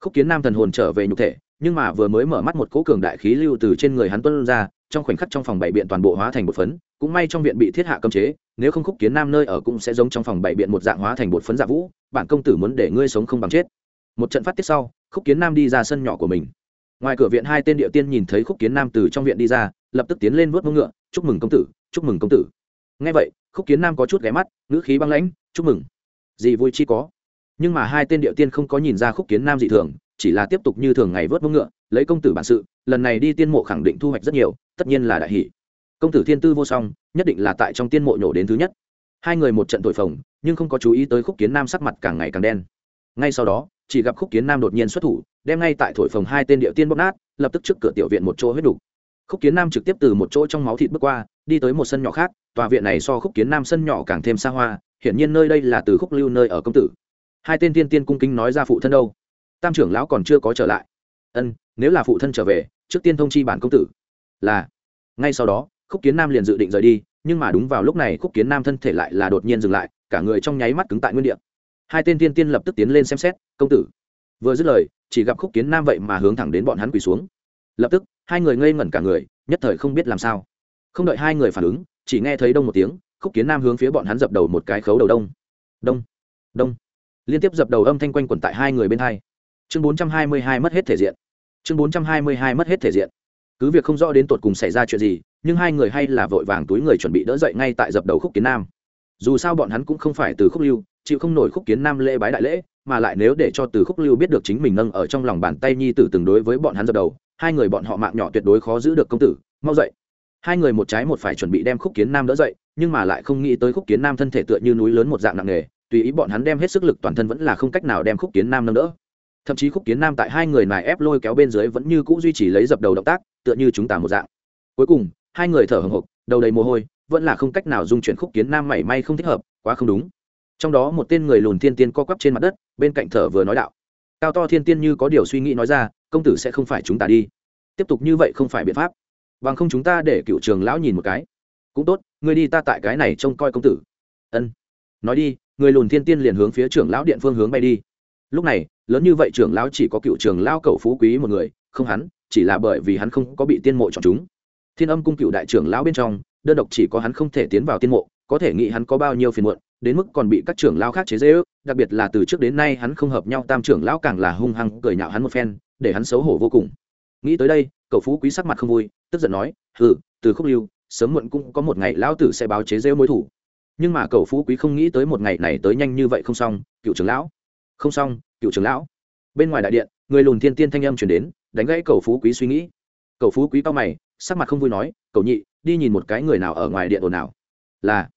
S1: khúc kiến nam thần hồn trở về nhục thể, nhưng mà vừa mới mở mắt một cỗ cường đại khí lưu từ trên người hắn tuân ra, trong khoảnh khắc trong phòng bảy biện toàn bộ hóa thành một phấn, cũng may trong viện bị thiết hạ cấm chế, nếu không khúc kiến nam nơi ở cũng sẽ giống trong phòng bảy biện một dạng hóa thành bột phấn dạ vũ, bản công tử muốn để ngươi sống không bằng chết. Một trận phát tiết sau, khúc kiến nam đi ra sân nhỏ của mình. Ngoài cửa viện hai tên địa tiên nhìn thấy khúc kiến nam từ trong viện đi ra, lập tức tiến lên vớt mông ngựa, chúc mừng công tử, chúc mừng công tử. Ngay vậy, khúc kiến nam có chút ghé mắt, ngữ khí băng lãnh, chúc mừng. Gì vui chi có? Nhưng mà hai tên địa tiên không có nhìn ra khúc kiến nam dị thường, chỉ là tiếp tục như thường ngày vớt mông ngựa, lấy công tử bản sự, lần này đi tiên mộ khẳng định thu hoạch rất nhiều, tất nhiên là đại hỷ. Công tử thiên tư vô song, nhất định là tại trong tiên mộ nhổ đến thứ nhất. Hai người một trận thổi phồng, nhưng không có chú ý tới khúc kiến nam sắc mặt càng ngày càng đen. Ngay sau đó, chỉ gặp khúc kiến nam đột nhiên xuất thủ, đem ngay tại thổi phồng hai tên địa tiên bóp nát, lập tức trước cửa tiểu viện một chỗ huyết đủ. khúc kiến nam trực tiếp từ một chỗ trong máu thịt bước qua, đi tới một sân nhỏ khác, tòa viện này so khúc kiến nam sân nhỏ càng thêm xa hoa, hiển nhiên nơi đây là từ khúc lưu nơi ở công tử hai tên tiên tiên cung kính nói ra phụ thân đâu. Tam trưởng lão còn chưa có trở lại. Ân, nếu là phụ thân trở về, trước tiên thông chi bản công tử. Là. Ngay sau đó, khúc kiến nam liền dự định rời đi, nhưng mà đúng vào lúc này khúc kiến nam thân thể lại là đột nhiên dừng lại, cả người trong nháy mắt cứng tại nguyên đ ị a hai tên tiên tiên lập tức tiến lên xem xét, công tử. Vừa dứt lời, chỉ gặp khúc kiến nam vậy mà hướng thẳng đến bọn hắn quỳ xuống. Lập tức, hai người ngây ngẩn cả người, nhất thời không biết làm sao. Không đợi hai người phản ứng, chỉ nghe thấy đông một tiếng, khúc kiến nam hướng phía bọn hắn dập đầu một cái khấu đầu đông. Đông. Đông liên tiếp dập đầu âm thanh quanh quẩn tại hai người bên hai. Chương bốn trăm hai mươi hai mất hết thể diện. Chương bốn trăm hai mươi hai mất hết thể diện. Cứ việc không rõ đến tột cùng xảy ra chuyện gì, nhưng hai người hay là vội vàng túi người chuẩn bị đỡ dậy ngay tại dập đầu khúc kiến nam. Dù sao bọn hắn cũng không phải từ khúc lưu, chịu không nổi khúc kiến nam lễ bái đại lễ, mà lại nếu để cho từ khúc lưu biết được chính mình nâng ở trong lòng bàn tay nhi tử từng đối với bọn hắn dập đầu, hai người bọn họ mạng nhỏ tuyệt đối khó giữ được công tử, mau dậy. Hai người một trái một phải chuẩn bị đem khúc kiến nam đỡ dậy, nhưng mà lại không nghĩ tới khúc kiến nam thân thể tựa như núi lớn một dạng nặng nề tùy ý bọn hắn đem hết sức lực toàn thân vẫn là không cách nào đem khúc kiến nam nâng đỡ. Thậm chí khúc kiến nam tại hai người này ép lôi kéo bên dưới vẫn như c ũ duy trì lấy dập đầu động tác, tựa như chúng ta một dạng. Cuối cùng, hai người thở hồng hộc, đầu đầy mồ hôi, vẫn là không cách nào dung chuyển khúc kiến nam mảy may không thích hợp, quá không đúng. Trong đó một tên người lùn thiên tiên co quắp trên mặt đất, bên cạnh thở vừa nói đạo. Cao to thiên tiên như có điều suy nghĩ nói ra, công tử sẽ không phải chúng ta đi. Tiếp tục như vậy không phải biện pháp. Bằng không chúng ta để cựu trường lão nhìn một cái. Cũng tốt người đi ta tại cái này trông coi công tử. Ân, nói đi người lùn thiên tiên liền hướng phía trưởng lão điện phương hướng bay đi. Lúc này, lớn như vậy trưởng lão chỉ có cựu trưởng lão cầu phú quý một người, không hắn, chỉ là bởi vì hắn không có bị tiên mộ chọn chúng. Thiên âm cung cựu đại trưởng lão bên trong, đơn độc chỉ có hắn không thể tiến vào tiên mộ, có thể nghĩ hắn có bao nhiêu phiền muộn, đến mức còn bị các trưởng lão khác chế dễ ước đặc biệt là từ trước đến nay hắn không hợp nhau, tam trưởng lão càng là hung hăng cười nhạo hắn một phen, để hắn xấu hổ vô cùng. Nghĩ tới đây cậu phú quý sắc mặt không vui, tức giận nói, hừ, từ khúc lưu, sớm muộn cũng có một ngày lão tử sẽ báo chế rêu mối thủ nhưng mà cậu phú quý không nghĩ tới một ngày này tới nhanh như vậy không xong, cựu trưởng lão. Không xong, cựu trưởng lão. Bên ngoài đại điện, người lùn thiên tiên thanh âm chuyển đến, đánh gãy cậu phú quý suy nghĩ. Cậu phú quý cao mày, sắc mặt không vui nói, cậu nhị, đi nhìn một cái người nào ở ngoài điện ồn nào là.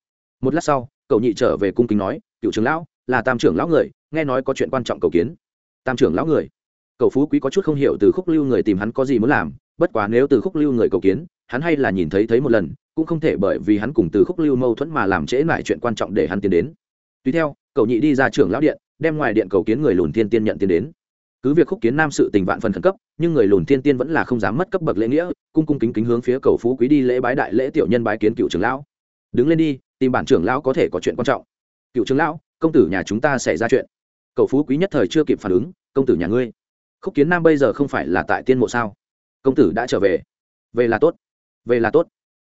S1: Một lát sau, cậu nhị trở về cung kính nói, cựu trưởng lão, là tam trưởng lão người, nghe nói có chuyện quan trọng cầu kiến. Tam trưởng lão người? Cậu phú quý có chút không hiểu từ khúc lưu người tìm hắn có gì muốn làm, bất quá nếu từ khúc lưu người cầu kiến, hắn hay là nhìn thấy thấy một lần cũng không thể bởi vì hắn cùng từ khúc lưu mâu thuẫn mà làm trễ lại chuyện quan trọng để hắn tiến đến. Tùy theo, cậu nhị đi ra trưởng lão điện, đem ngoài điện cầu kiến người lùn thiên tiên nhận tiến đến. Cứ việc khúc kiến nam sự tình vạn phần khẩn cấp, nhưng người lùn thiên tiên vẫn là không dám mất cấp bậc lễ nghĩa, cung cung kính kính hướng phía cầu phú quý đi lễ bái đại lễ tiểu nhân bái kiến cựu trưởng lão. Đứng lên đi, tìm bản trưởng lão có thể có chuyện quan trọng. Cựu trưởng lão, công tử nhà chúng ta xảy ra chuyện. Cầu phú quý nhất thời chưa kịp phản ứng, công tử nhà ngươi. Khúc kiến nam bây giờ không phải là tại tiên mộ sao? Công tử đã trở về. Về là tốt. Về là tốt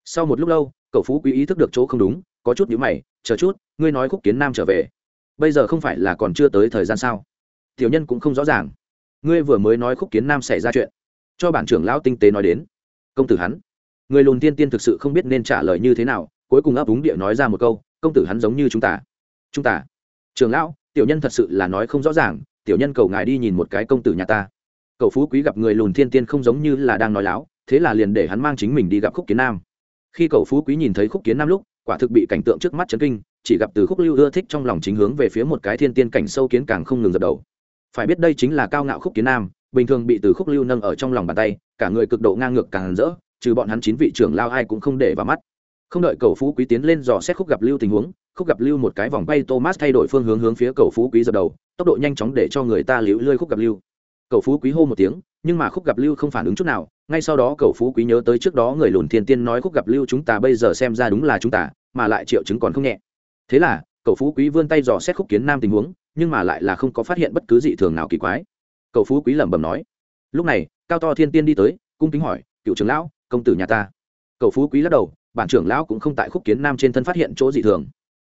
S1: sau một lúc lâu, cậu phú quý ý thức được chỗ không đúng, có chút nhữ mày, chờ chút, ngươi nói khúc kiến nam trở về. Bây giờ không phải là còn chưa tới thời gian sao? Tiểu nhân cũng không rõ ràng. Ngươi vừa mới nói khúc kiến nam xảy ra chuyện, cho bản trưởng lão tinh tế nói đến. Công tử hắn. Người lùn tiên tiên thực sự không biết nên trả lời như thế nào, cuối cùng ấp úng địa nói ra một câu, công tử hắn giống như chúng ta. Chúng ta? Trưởng lão, tiểu nhân thật sự là nói không rõ ràng, tiểu nhân cầu ngài đi nhìn một cái công tử nhà ta. Cậu phú quý gặp người lùn thiên tiên không giống như là đang nói láo, thế là liền để hắn mang chính mình đi gặp khúc kiến nam khi cậu phú quý nhìn thấy khúc kiến nam lúc, quả thực bị cảnh tượng trước mắt chấn kinh, chỉ gặp từ khúc lưu ưa thích trong lòng chính hướng về phía một cái thiên tiên cảnh sâu kiến càng không ngừng dập đầu. Phải biết đây chính là cao ngạo khúc kiến nam, bình thường bị từ khúc lưu nâng ở trong lòng bàn tay, cả người cực độ ngang ngược càng rỡ, trừ bọn hắn chín vị trưởng lao ai cũng không để vào mắt. Không đợi cầu phú quý tiến lên dò xét khúc gặp lưu tình huống, khúc gặp lưu một cái vòng bay thomas thay đổi phương hướng hướng phía cầu phú quý dập đầu, tốc độ nhanh chóng để cho người ta liễu lơi khúc gặp lưu. Cầu phú quý hô một tiếng nhưng mà khúc gặp lưu không phản ứng chút nào, ngay sau đó cậu phú quý nhớ tới trước đó người lùn thiên tiên nói khúc gặp lưu chúng ta bây giờ xem ra đúng là chúng ta, mà lại triệu chứng còn không nhẹ. Thế là, cậu phú quý vươn tay dò xét khúc kiến nam tình huống, nhưng mà lại là không có phát hiện bất cứ dị thường nào kỳ quái. Cậu phú quý lẩm bẩm nói, lúc này, cao to thiên tiên đi tới, cung kính hỏi, cựu trưởng lão, công tử nhà ta. Cậu phú quý lắc đầu, bản trưởng lão cũng không tại khúc kiến nam trên thân phát hiện chỗ dị thường.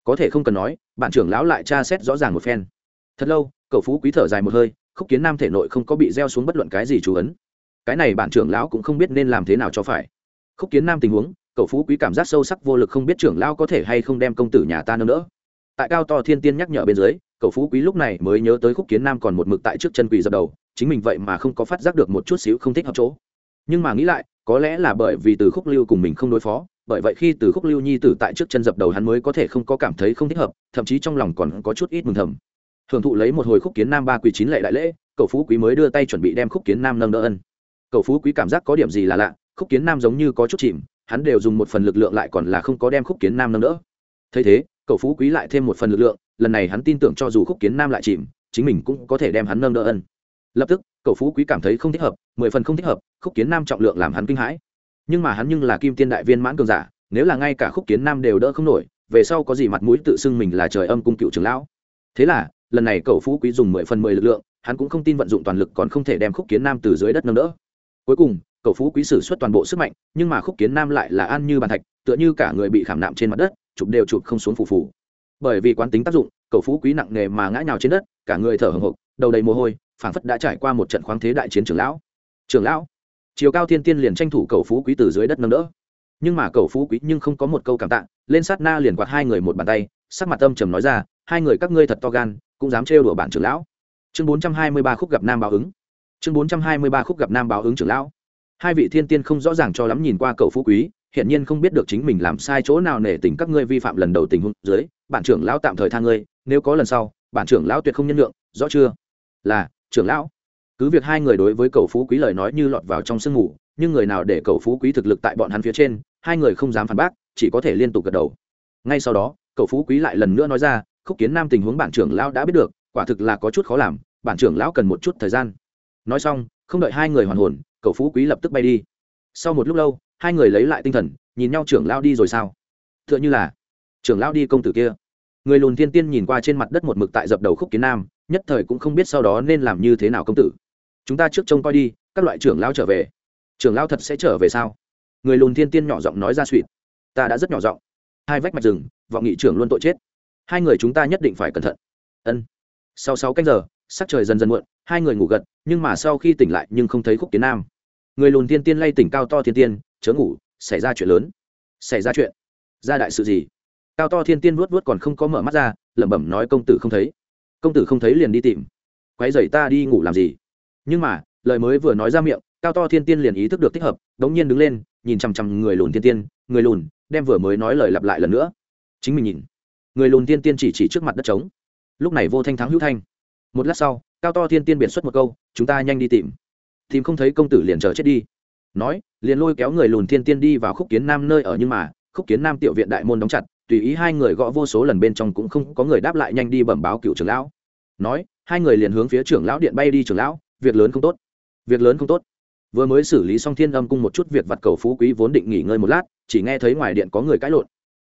S1: Có thể không cần nói, bản trưởng lão lại tra xét rõ ràng một phen. Thật lâu, cậu phú quý thở dài một hơi khúc kiến nam thể nội không có bị gieo xuống bất luận cái gì chú ấn. Cái này bản trưởng lão cũng không biết nên làm thế nào cho phải. Khúc kiến nam tình huống, cậu phú quý cảm giác sâu sắc vô lực không biết trưởng lão có thể hay không đem công tử nhà ta nâng đỡ. Tại cao to thiên tiên nhắc nhở bên dưới, cậu phú quý lúc này mới nhớ tới khúc kiến nam còn một mực tại trước chân quỳ dập đầu, chính mình vậy mà không có phát giác được một chút xíu không thích hợp chỗ. Nhưng mà nghĩ lại, có lẽ là bởi vì từ khúc lưu cùng mình không đối phó, bởi vậy khi từ khúc lưu nhi tử tại trước chân dập đầu hắn mới có thể không có cảm thấy không thích hợp, thậm chí trong lòng còn có chút ít mừng thầm thường thụ lấy một hồi khúc kiến nam ba quỳ chín lệ đại lễ cậu phú quý mới đưa tay chuẩn bị đem khúc kiến nam nâng đỡ ân. Cậu phú quý cảm giác có điểm gì là lạ, khúc kiến nam giống như có chút chìm, hắn đều dùng một phần lực lượng lại còn là không có đem khúc kiến nam nâng đỡ. Thấy thế cậu phú quý lại thêm một phần lực lượng, lần này hắn tin tưởng cho dù khúc kiến nam lại chìm, chính mình cũng có thể đem hắn nâng đỡ ân. Lập tức cậu phú quý cảm thấy không thích hợp, mười phần không thích hợp, khúc kiến nam trọng lượng làm hắn kinh hãi. Nhưng mà hắn nhưng là kim tiên đại viên mãn cường giả, nếu là ngay cả khúc kiến nam đều đỡ không nổi, về sau có gì mặt mũi tự xưng mình là trời âm cung cựu trưởng lão. Thế là lần này cậu phú quý dùng mười phần mười lực lượng, hắn cũng không tin vận dụng toàn lực còn không thể đem khúc kiến nam từ dưới đất nâng đỡ. Cuối cùng, cậu phú quý sử xuất toàn bộ sức mạnh, nhưng mà khúc kiến nam lại là an như bàn thạch, tựa như cả người bị khảm nạm trên mặt đất, chụp đều chụp không xuống phù phù. Bởi vì quán tính tác dụng, cậu phú quý nặng nề mà ngã nhào trên đất, cả người thở hồng hộc, đầu đầy mồ hôi, phảng phất đã trải qua một trận khoáng thế đại chiến trưởng lão. Trưởng lão? Chiều cao thiên tiên liền tranh thủ cậu phú quý từ dưới đất nâng đỡ. Nhưng mà cậu phú quý nhưng không có một câu cảm tạ, lên sát na liền quạt hai người một bàn tay, sắc mặt âm trầm nói ra, hai người các ngươi thật to gan cũng dám trêu đùa bản trưởng lão. Chương bốn trăm hai mươi ba khúc gặp nam báo ứng. Chương bốn trăm hai mươi ba khúc gặp nam báo ứng trưởng lão. Hai vị thiên tiên không rõ ràng cho lắm nhìn qua cậu phú quý hiện nhiên không biết được chính mình làm sai chỗ nào nể tình các ngươi vi phạm lần đầu tình huống dưới, bản trưởng lão tạm thời tha ngươi, nếu có lần sau, bản trưởng lão tuyệt không nhân lượng rõ chưa? Là, trưởng lão. Cứ việc hai người đối với cầu phú quý lời nói như lọt vào trong sương ngủ nhưng người nào để cầu phú quý thực lực tại bọn hắn phía trên, hai người không dám phản bác, chỉ có thể liên tục gật đầu. Ngay sau đó, cầu phú quý lại lần nữa nói ra khúc kiến nam tình huống bản trưởng lão đã biết được, quả thực là có chút khó làm, bản trưởng lão cần một chút thời gian. Nói xong, không đợi hai người hoàn hồn, cậu phú quý lập tức bay đi. Sau một lúc lâu, hai người lấy lại tinh thần, nhìn nhau trưởng lão đi rồi sao? T h ư ợ n h ư là, trưởng lão đi công tử kia. Người lùn thiên tiên nhìn qua trên mặt đất một mực tại dập đầu khúc kiến nam, nhất thời cũng không biết sau đó nên làm như thế nào công tử. Chúng ta trước trông coi đi, các loại trưởng lão trở về. Trưởng lão thật sẽ trở về sao? Người lùn thiên tiên nhỏ giọng nói ra suỵt ta đã rất nhỏ giọng. Hai vách mạch rừng, vọng nghị trưởng luôn tội chết hai người chúng ta nhất định phải cẩn thận. Ân. Sau sáu canh giờ, sắc trời dần dần muộn, hai người ngủ gật, nhưng mà sau khi tỉnh lại nhưng không thấy khúc kiến nam. Người lùn thiên tiên lay tỉnh cao to thiên tiên, chớ ngủ, xảy ra chuyện lớn. Xảy ra chuyện? Ra đại sự gì? Cao to thiên tiên vuốt vuốt còn không có mở mắt ra, lẩm bẩm nói công tử không thấy. Công tử không thấy liền đi tìm. Quái dậy ta đi ngủ làm gì? Nhưng mà, lời mới vừa nói ra miệng, cao to thiên tiên liền ý thức được thích hợp, đống nhiên đứng lên, nhìn chằm chằm người lùn thiên tiên, người lùn, đem vừa mới nói lời lặp lại lần nữa. Chính mình nhìn người lùn tiên tiên chỉ chỉ trước mặt đất trống. Lúc này vô thanh thắng hữu thanh. Một lát sau, cao to thiên tiên biệt xuất một câu, chúng ta nhanh đi tìm. Tìm không thấy công tử liền chờ chết đi. Nói, liền lôi kéo người lùn thiên tiên đi vào khúc kiến nam nơi ở nhưng mà, khúc kiến nam tiểu viện đại môn đóng chặt, tùy ý hai người gõ vô số lần bên trong cũng không có người đáp lại nhanh đi bẩm báo cựu trưởng lão. Nói, hai người liền hướng phía trưởng lão điện bay đi trưởng lão, việc lớn không tốt. Việc lớn không tốt. Vừa mới xử lý xong thiên âm cung một chút việc vặt cầu phú quý vốn định nghỉ ngơi một lát, chỉ nghe thấy ngoài điện có người cãi lộn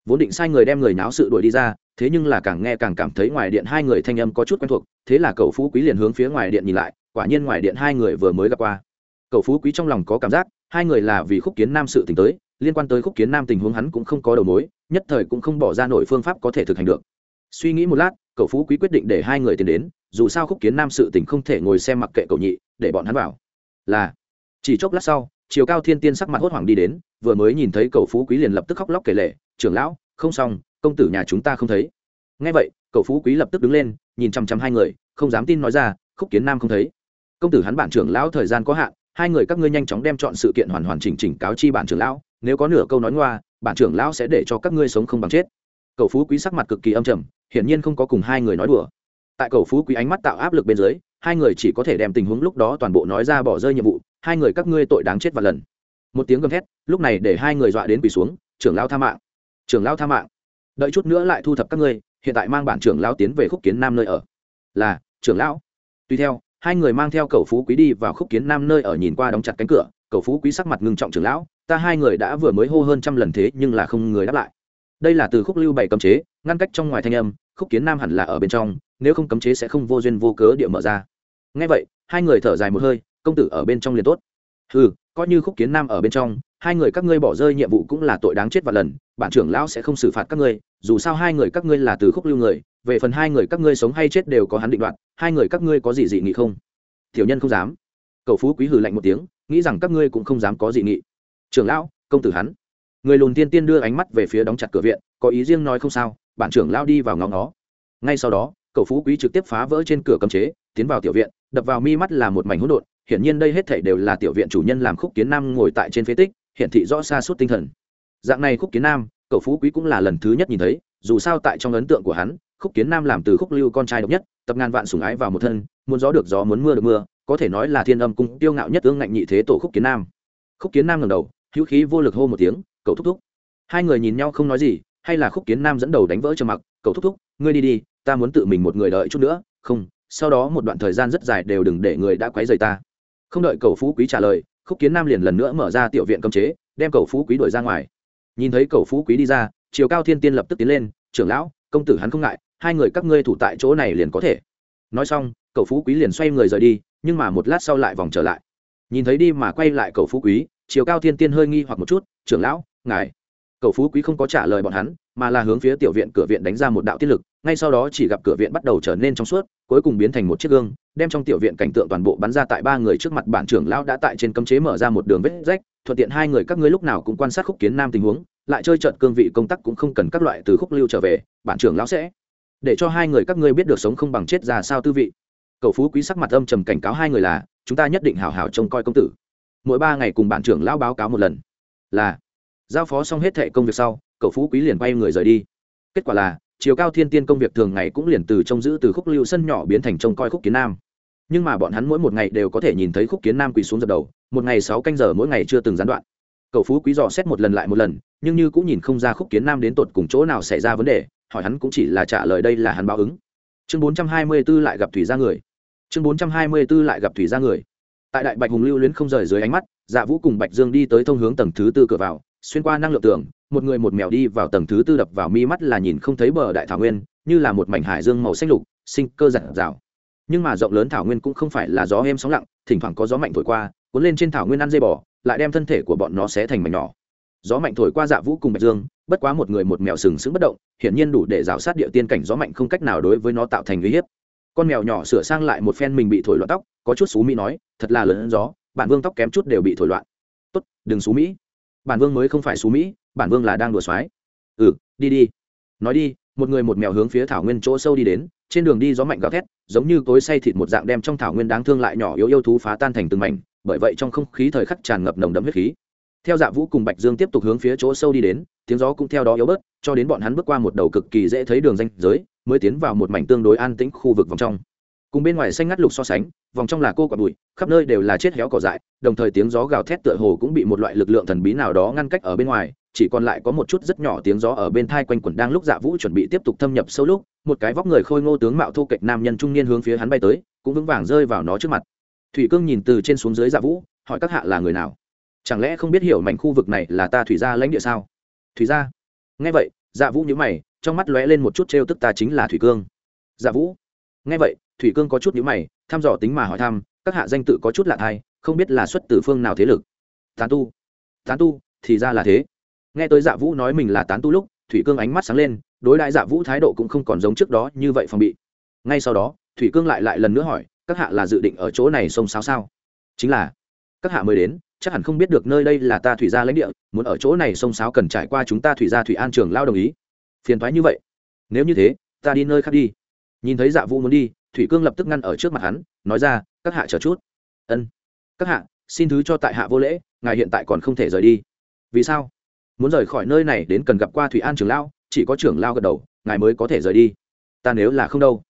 S1: vốn định sai người đem người náo sự đuổi đi ra, thế nhưng là càng nghe càng cảm thấy ngoài điện hai người thanh âm có chút quen thuộc, thế là cậu phú quý liền hướng phía ngoài điện nhìn lại, quả nhiên ngoài điện hai người vừa mới gặp qua. Cậu phú quý trong lòng có cảm giác, hai người là vì khúc kiến nam sự tình tới, liên quan tới khúc kiến nam tình huống hắn cũng không có đầu mối, nhất thời cũng không bỏ ra nổi phương pháp có thể thực hành được. Suy nghĩ một lát cậu phú quý quyết định để hai người tiến đến, dù sao khúc kiến nam sự tình không thể ngồi xem mặc kệ cậu nhị, để bọn hắn vào. Là, chỉ chốc lát sau chiều cao thiên tiên sắc mặt hốt hoảng đi đến, vừa mới nhìn thấy cậu phú quý liền lập tức khóc lóc kể lệ trưởng lão, không xong, công tử nhà chúng ta không thấy. Ngay vậy, cậu phú quý lập tức đứng lên, nhìn chăm chăm hai người, không dám tin nói ra, khúc kiến nam không thấy. Công tử hắn bản trưởng lão thời gian có hạn, hai người các ngươi nhanh chóng đem chọn sự kiện hoàn hoàn chỉnh chỉnh cáo chi bản trưởng lão, nếu có nửa câu nói ngoa, bản trưởng lão sẽ để cho các ngươi sống không bằng chết. Cậu phú quý sắc mặt cực kỳ âm trầm, hiển nhiên không có cùng hai người nói đùa. Tại cậu phú quý ánh mắt tạo áp lực bên dưới, hai người chỉ có thể đem tình huống lúc đó toàn bộ nói ra bỏ rơi nhiệm vụ hai người các ngươi tội đáng chết và lần. Một tiếng gầm thét, lúc này để hai người dọa đến quỳ xuống, trưởng lão tha mạng. Trưởng lão tha mạng. Đợi chút nữa lại thu thập các ngươi, hiện tại mang bản trưởng lão tiến về khúc kiến nam nơi ở. Là, trưởng lão. Tuy theo, hai người mang theo cầu phú quý đi vào khúc kiến nam nơi ở nhìn qua đóng chặt cánh cửa, cầu phú quý sắc mặt ngưng trọng trưởng lão, ta hai người đã vừa mới hô hơn trăm lần thế nhưng là không người đáp lại. Đây là từ khúc lưu bảy cấm chế, ngăn cách trong ngoài thanh âm, khúc kiến nam hẳn là ở bên trong, nếu không cấm chế sẽ không vô duyên vô cớ địa mở ra. Ngay vậy, hai người thở dài một hơi công tử ở bên trong liền tốt. Ừ coi như khúc kiến nam ở bên trong, hai người các ngươi bỏ rơi nhiệm vụ cũng là tội đáng chết và lần, bản trưởng lão sẽ không xử phạt các ngươi, dù sao hai người các ngươi là từ khúc lưu người, về phần hai người các ngươi sống hay chết đều có hắn định đoạt, hai người các ngươi có gì dị nghị không? Tiểu nhân không dám. Cậu phú quý hừ lạnh một tiếng, nghĩ rằng các ngươi cũng không dám có dị nghị. Trưởng lão, công tử hắn. Người lùn tiên tiên đưa ánh mắt về phía đóng chặt cửa viện, có ý riêng nói không sao, bản trưởng lão đi vào ngóng nó ngay sau đó cậu phú quý trực tiếp phá vỡ trên cửa cấm chế, tiến vào tiểu viện, đập vào mi mắt là một mảnh hỗn độn hiển nhiên đây hết thảy đều là tiểu viện chủ nhân làm khúc kiến nam ngồi tại trên phế tích hiện thị rõ xa suốt tinh thần. Dạng này khúc kiến nam, cậu phú quý cũng là lần thứ nhất nhìn thấy, dù sao tại trong ấn tượng của hắn, khúc kiến nam làm từ khúc lưu con trai độc nhất, tập ngàn vạn sủng ái vào một thân, muốn gió được gió, muốn mưa được mưa, có thể nói là thiên âm cung tiêu ngạo nhất ương ngạnh nhị thế tổ khúc kiến nam. Khúc kiến nam ngẩng đầu, hữu khí vô lực hô một tiếng, cậu thúc thúc. Hai người nhìn nhau không nói gì, hay là khúc kiến nam dẫn đầu đánh vỡ trầm mặc, cậu thúc thúc, ngươi đi đi, ta muốn tự mình một người đợi chút nữa, không, sau đó một đoạn thời gian rất dài đều đừng để người đã quấy rầy ta không đợi cầu phú quý trả lời, khúc kiến nam liền lần nữa mở ra tiểu viện cấm chế, đem cầu phú quý đuổi ra ngoài. Nhìn thấy cầu phú quý đi ra chiều cao thiên tiên lập tức tiến lên, trưởng lão, công tử hắn không ngại, hai người các ngươi thủ tại chỗ này liền có thể. Nói xong, Cầu phú quý liền xoay người rời đi, nhưng mà một lát sau lại vòng trở lại. Nhìn thấy đi mà quay lại Cầu phú quý chiều cao thiên tiên hơi nghi hoặc một chút, trưởng lão, ngài. Cầu phú quý không có trả lời bọn hắn mà là hướng phía tiểu viện cửa viện đánh ra một đạo tiết lực, ngay sau đó chỉ gặp cửa viện bắt đầu trở nên trong suốt, cuối cùng biến thành một chiếc gương, đem trong tiểu viện cảnh tượng toàn bộ bắn ra tại ba người trước mặt bản trưởng lão đã tại trên cấm chế mở ra một đường vết rách, thuận tiện hai người các ngươi lúc nào cũng quan sát khúc kiến nam tình huống, lại chơi trận cương vị công tác cũng không cần các loại từ khúc lưu trở về, bản trưởng lão sẽ để cho hai người các ngươi biết được sống không bằng chết ra sao tư vị. Cậu phú quý sắc mặt âm trầm cảnh cáo hai người là, chúng ta nhất định hào hào trông coi công tử. Mỗi ba ngày cùng bản trưởng lão báo cáo một lần. Là, giao phó xong hết thệ công việc sau cậu phú quý liền quay người rời đi. Kết quả là, chiều cao thiên tiên công việc thường ngày cũng liền từ trông giữ từ khúc lưu sân nhỏ biến thành trông coi khúc kiến nam. Nhưng mà bọn hắn mỗi một ngày đều có thể nhìn thấy khúc kiến nam quỳ xuống dập đầu, một ngày sáu canh giờ mỗi ngày chưa từng gián đoạn. Cậu phú quý dò xét một lần lại một lần, nhưng như cũng nhìn không ra khúc kiến nam đến tột cùng chỗ nào xảy ra vấn đề, hỏi hắn cũng chỉ là trả lời đây là hắn báo ứng. Chương bốn trăm hai mươi 424 lại gặp thủy ra người. Chương bốn trăm hai mươi 424 lại gặp thủy ra người. Tại đại bạch hùng lưu luyến không rời dưới ánh mắt dạ vũ cùng bạch dương đi tới thông hướng tầng thứ tư cửa vào, xuyên qua năng lượng tường một người một mèo đi vào tầng thứ tư đập vào mi mắt là nhìn không thấy bờ đại thảo nguyên, như là một mảnh hải dương màu xanh lục, sinh cơ giản rào nhưng mà rộng lớn thảo nguyên cũng không phải là gió êm sóng lặng, thỉnh thoảng có gió mạnh thổi qua, cuốn lên trên thảo nguyên ăn dây bò, lại đem thân thể của bọn nó xé thành mảnh nhỏ. Gió mạnh thổi qua dạ vũ cùng bạch dương, bất quá một người một mèo sừng sững bất động, hiển nhiên đủ để rào sát địa tiên cảnh gió mạnh không cách nào đối với nó tạo thành uy hiếp. Con mèo nhỏ sửa sang lại một phen mình bị thổi loạn tóc, có chút xú mỹ nói, thật là lớn gió, bản vương tóc kém chút đều bị thổi loạn. Tốt, đừng xú mỹ bản vương mới không phải xú mỹ bản vương là đang đùa xoái. Ừ đi đi. Nói đi, một người một mèo hướng phía thảo nguyên chỗ sâu đi đến, trên đường đi gió mạnh gào thét, giống như cối say thịt một dạng đem trong thảo nguyên đáng thương lại nhỏ yếu yêu thú phá tan thành từng mảnh, bởi vậy trong không khí thời khắc tràn ngập nồng đấm huyết khí. Theo dạ vũ cùng bạch dương tiếp tục hướng phía chỗ sâu đi đến, tiếng gió cũng theo đó yếu bớt, cho đến bọn hắn bước qua một đầu cực kỳ dễ thấy đường danh giới, mới tiến vào một mảnh tương đối an tĩnh khu vực vòng trong. Cùng bên ngoài xanh ngắt lục so sánh, vòng trong là cô quả bụi, khắp nơi đều là chết héo cỏ dại, đồng thời tiếng gió gào thét tựa hồ cũng bị một loại lực lượng thần bí nào đó ngăn cách ở bên ngoài chỉ còn lại có một chút rất nhỏ tiếng gió ở bên thai quanh quẩn đang lúc dạ vũ chuẩn bị tiếp tục thâm nhập sâu lúc, một cái vóc người khôi ngô tướng mạo thô kệch nam nhân trung niên hướng phía hắn bay tới, cũng vững vàng rơi vào nó trước mặt. Thủy cương nhìn từ trên xuống dưới dạ vũ, hỏi các hạ là người nào? Chẳng lẽ không biết hiểu mảnh khu vực này là ta thủy gia lãnh địa sao? Thủy gia. Nghe vậy dạ vũ nhíu mày, trong mắt lóe lên một chút trêu tức ta chính là thủy cương. Dạ vũ. Nghe vậy, thủy cương có chút nhíu mày, thăm dò tính mà hỏi thăm, các hạ danh tự có chút lạ thay, không biết là xuất từ phương nào thế lực. Tán tu. Tán tu, thì ra là thế nghe tới dạ vũ nói mình là tán tu lúc, thủy cương ánh mắt sáng lên, đối đại dạ vũ thái độ cũng không còn giống trước đó như vậy phòng bị. Ngay sau đó, thủy cương lại lại lần nữa hỏi, các hạ là dự định ở chỗ này xông xáo sao? Chính là, các hạ mới đến, chắc hẳn không biết được nơi đây là ta thủy gia lãnh địa, muốn ở chỗ này xông xáo cần trải qua chúng ta thủy gia thủy an trường lao đồng ý. Phiền thoái như vậy. Nếu như thế, ta đi nơi khác đi. Nhìn thấy dạ vũ muốn đi, thủy cương lập tức ngăn ở trước mặt hắn, nói ra, các hạ chờ chút. Ân. Các hạ, xin thứ cho tại hạ vô lễ, ngài hiện tại còn không thể rời đi. Vì sao? Muốn rời khỏi nơi này đến cần gặp qua thủy an trưởng lao chỉ có trưởng lao gật đầu, ngài mới có thể rời đi. Ta nếu là không đâu.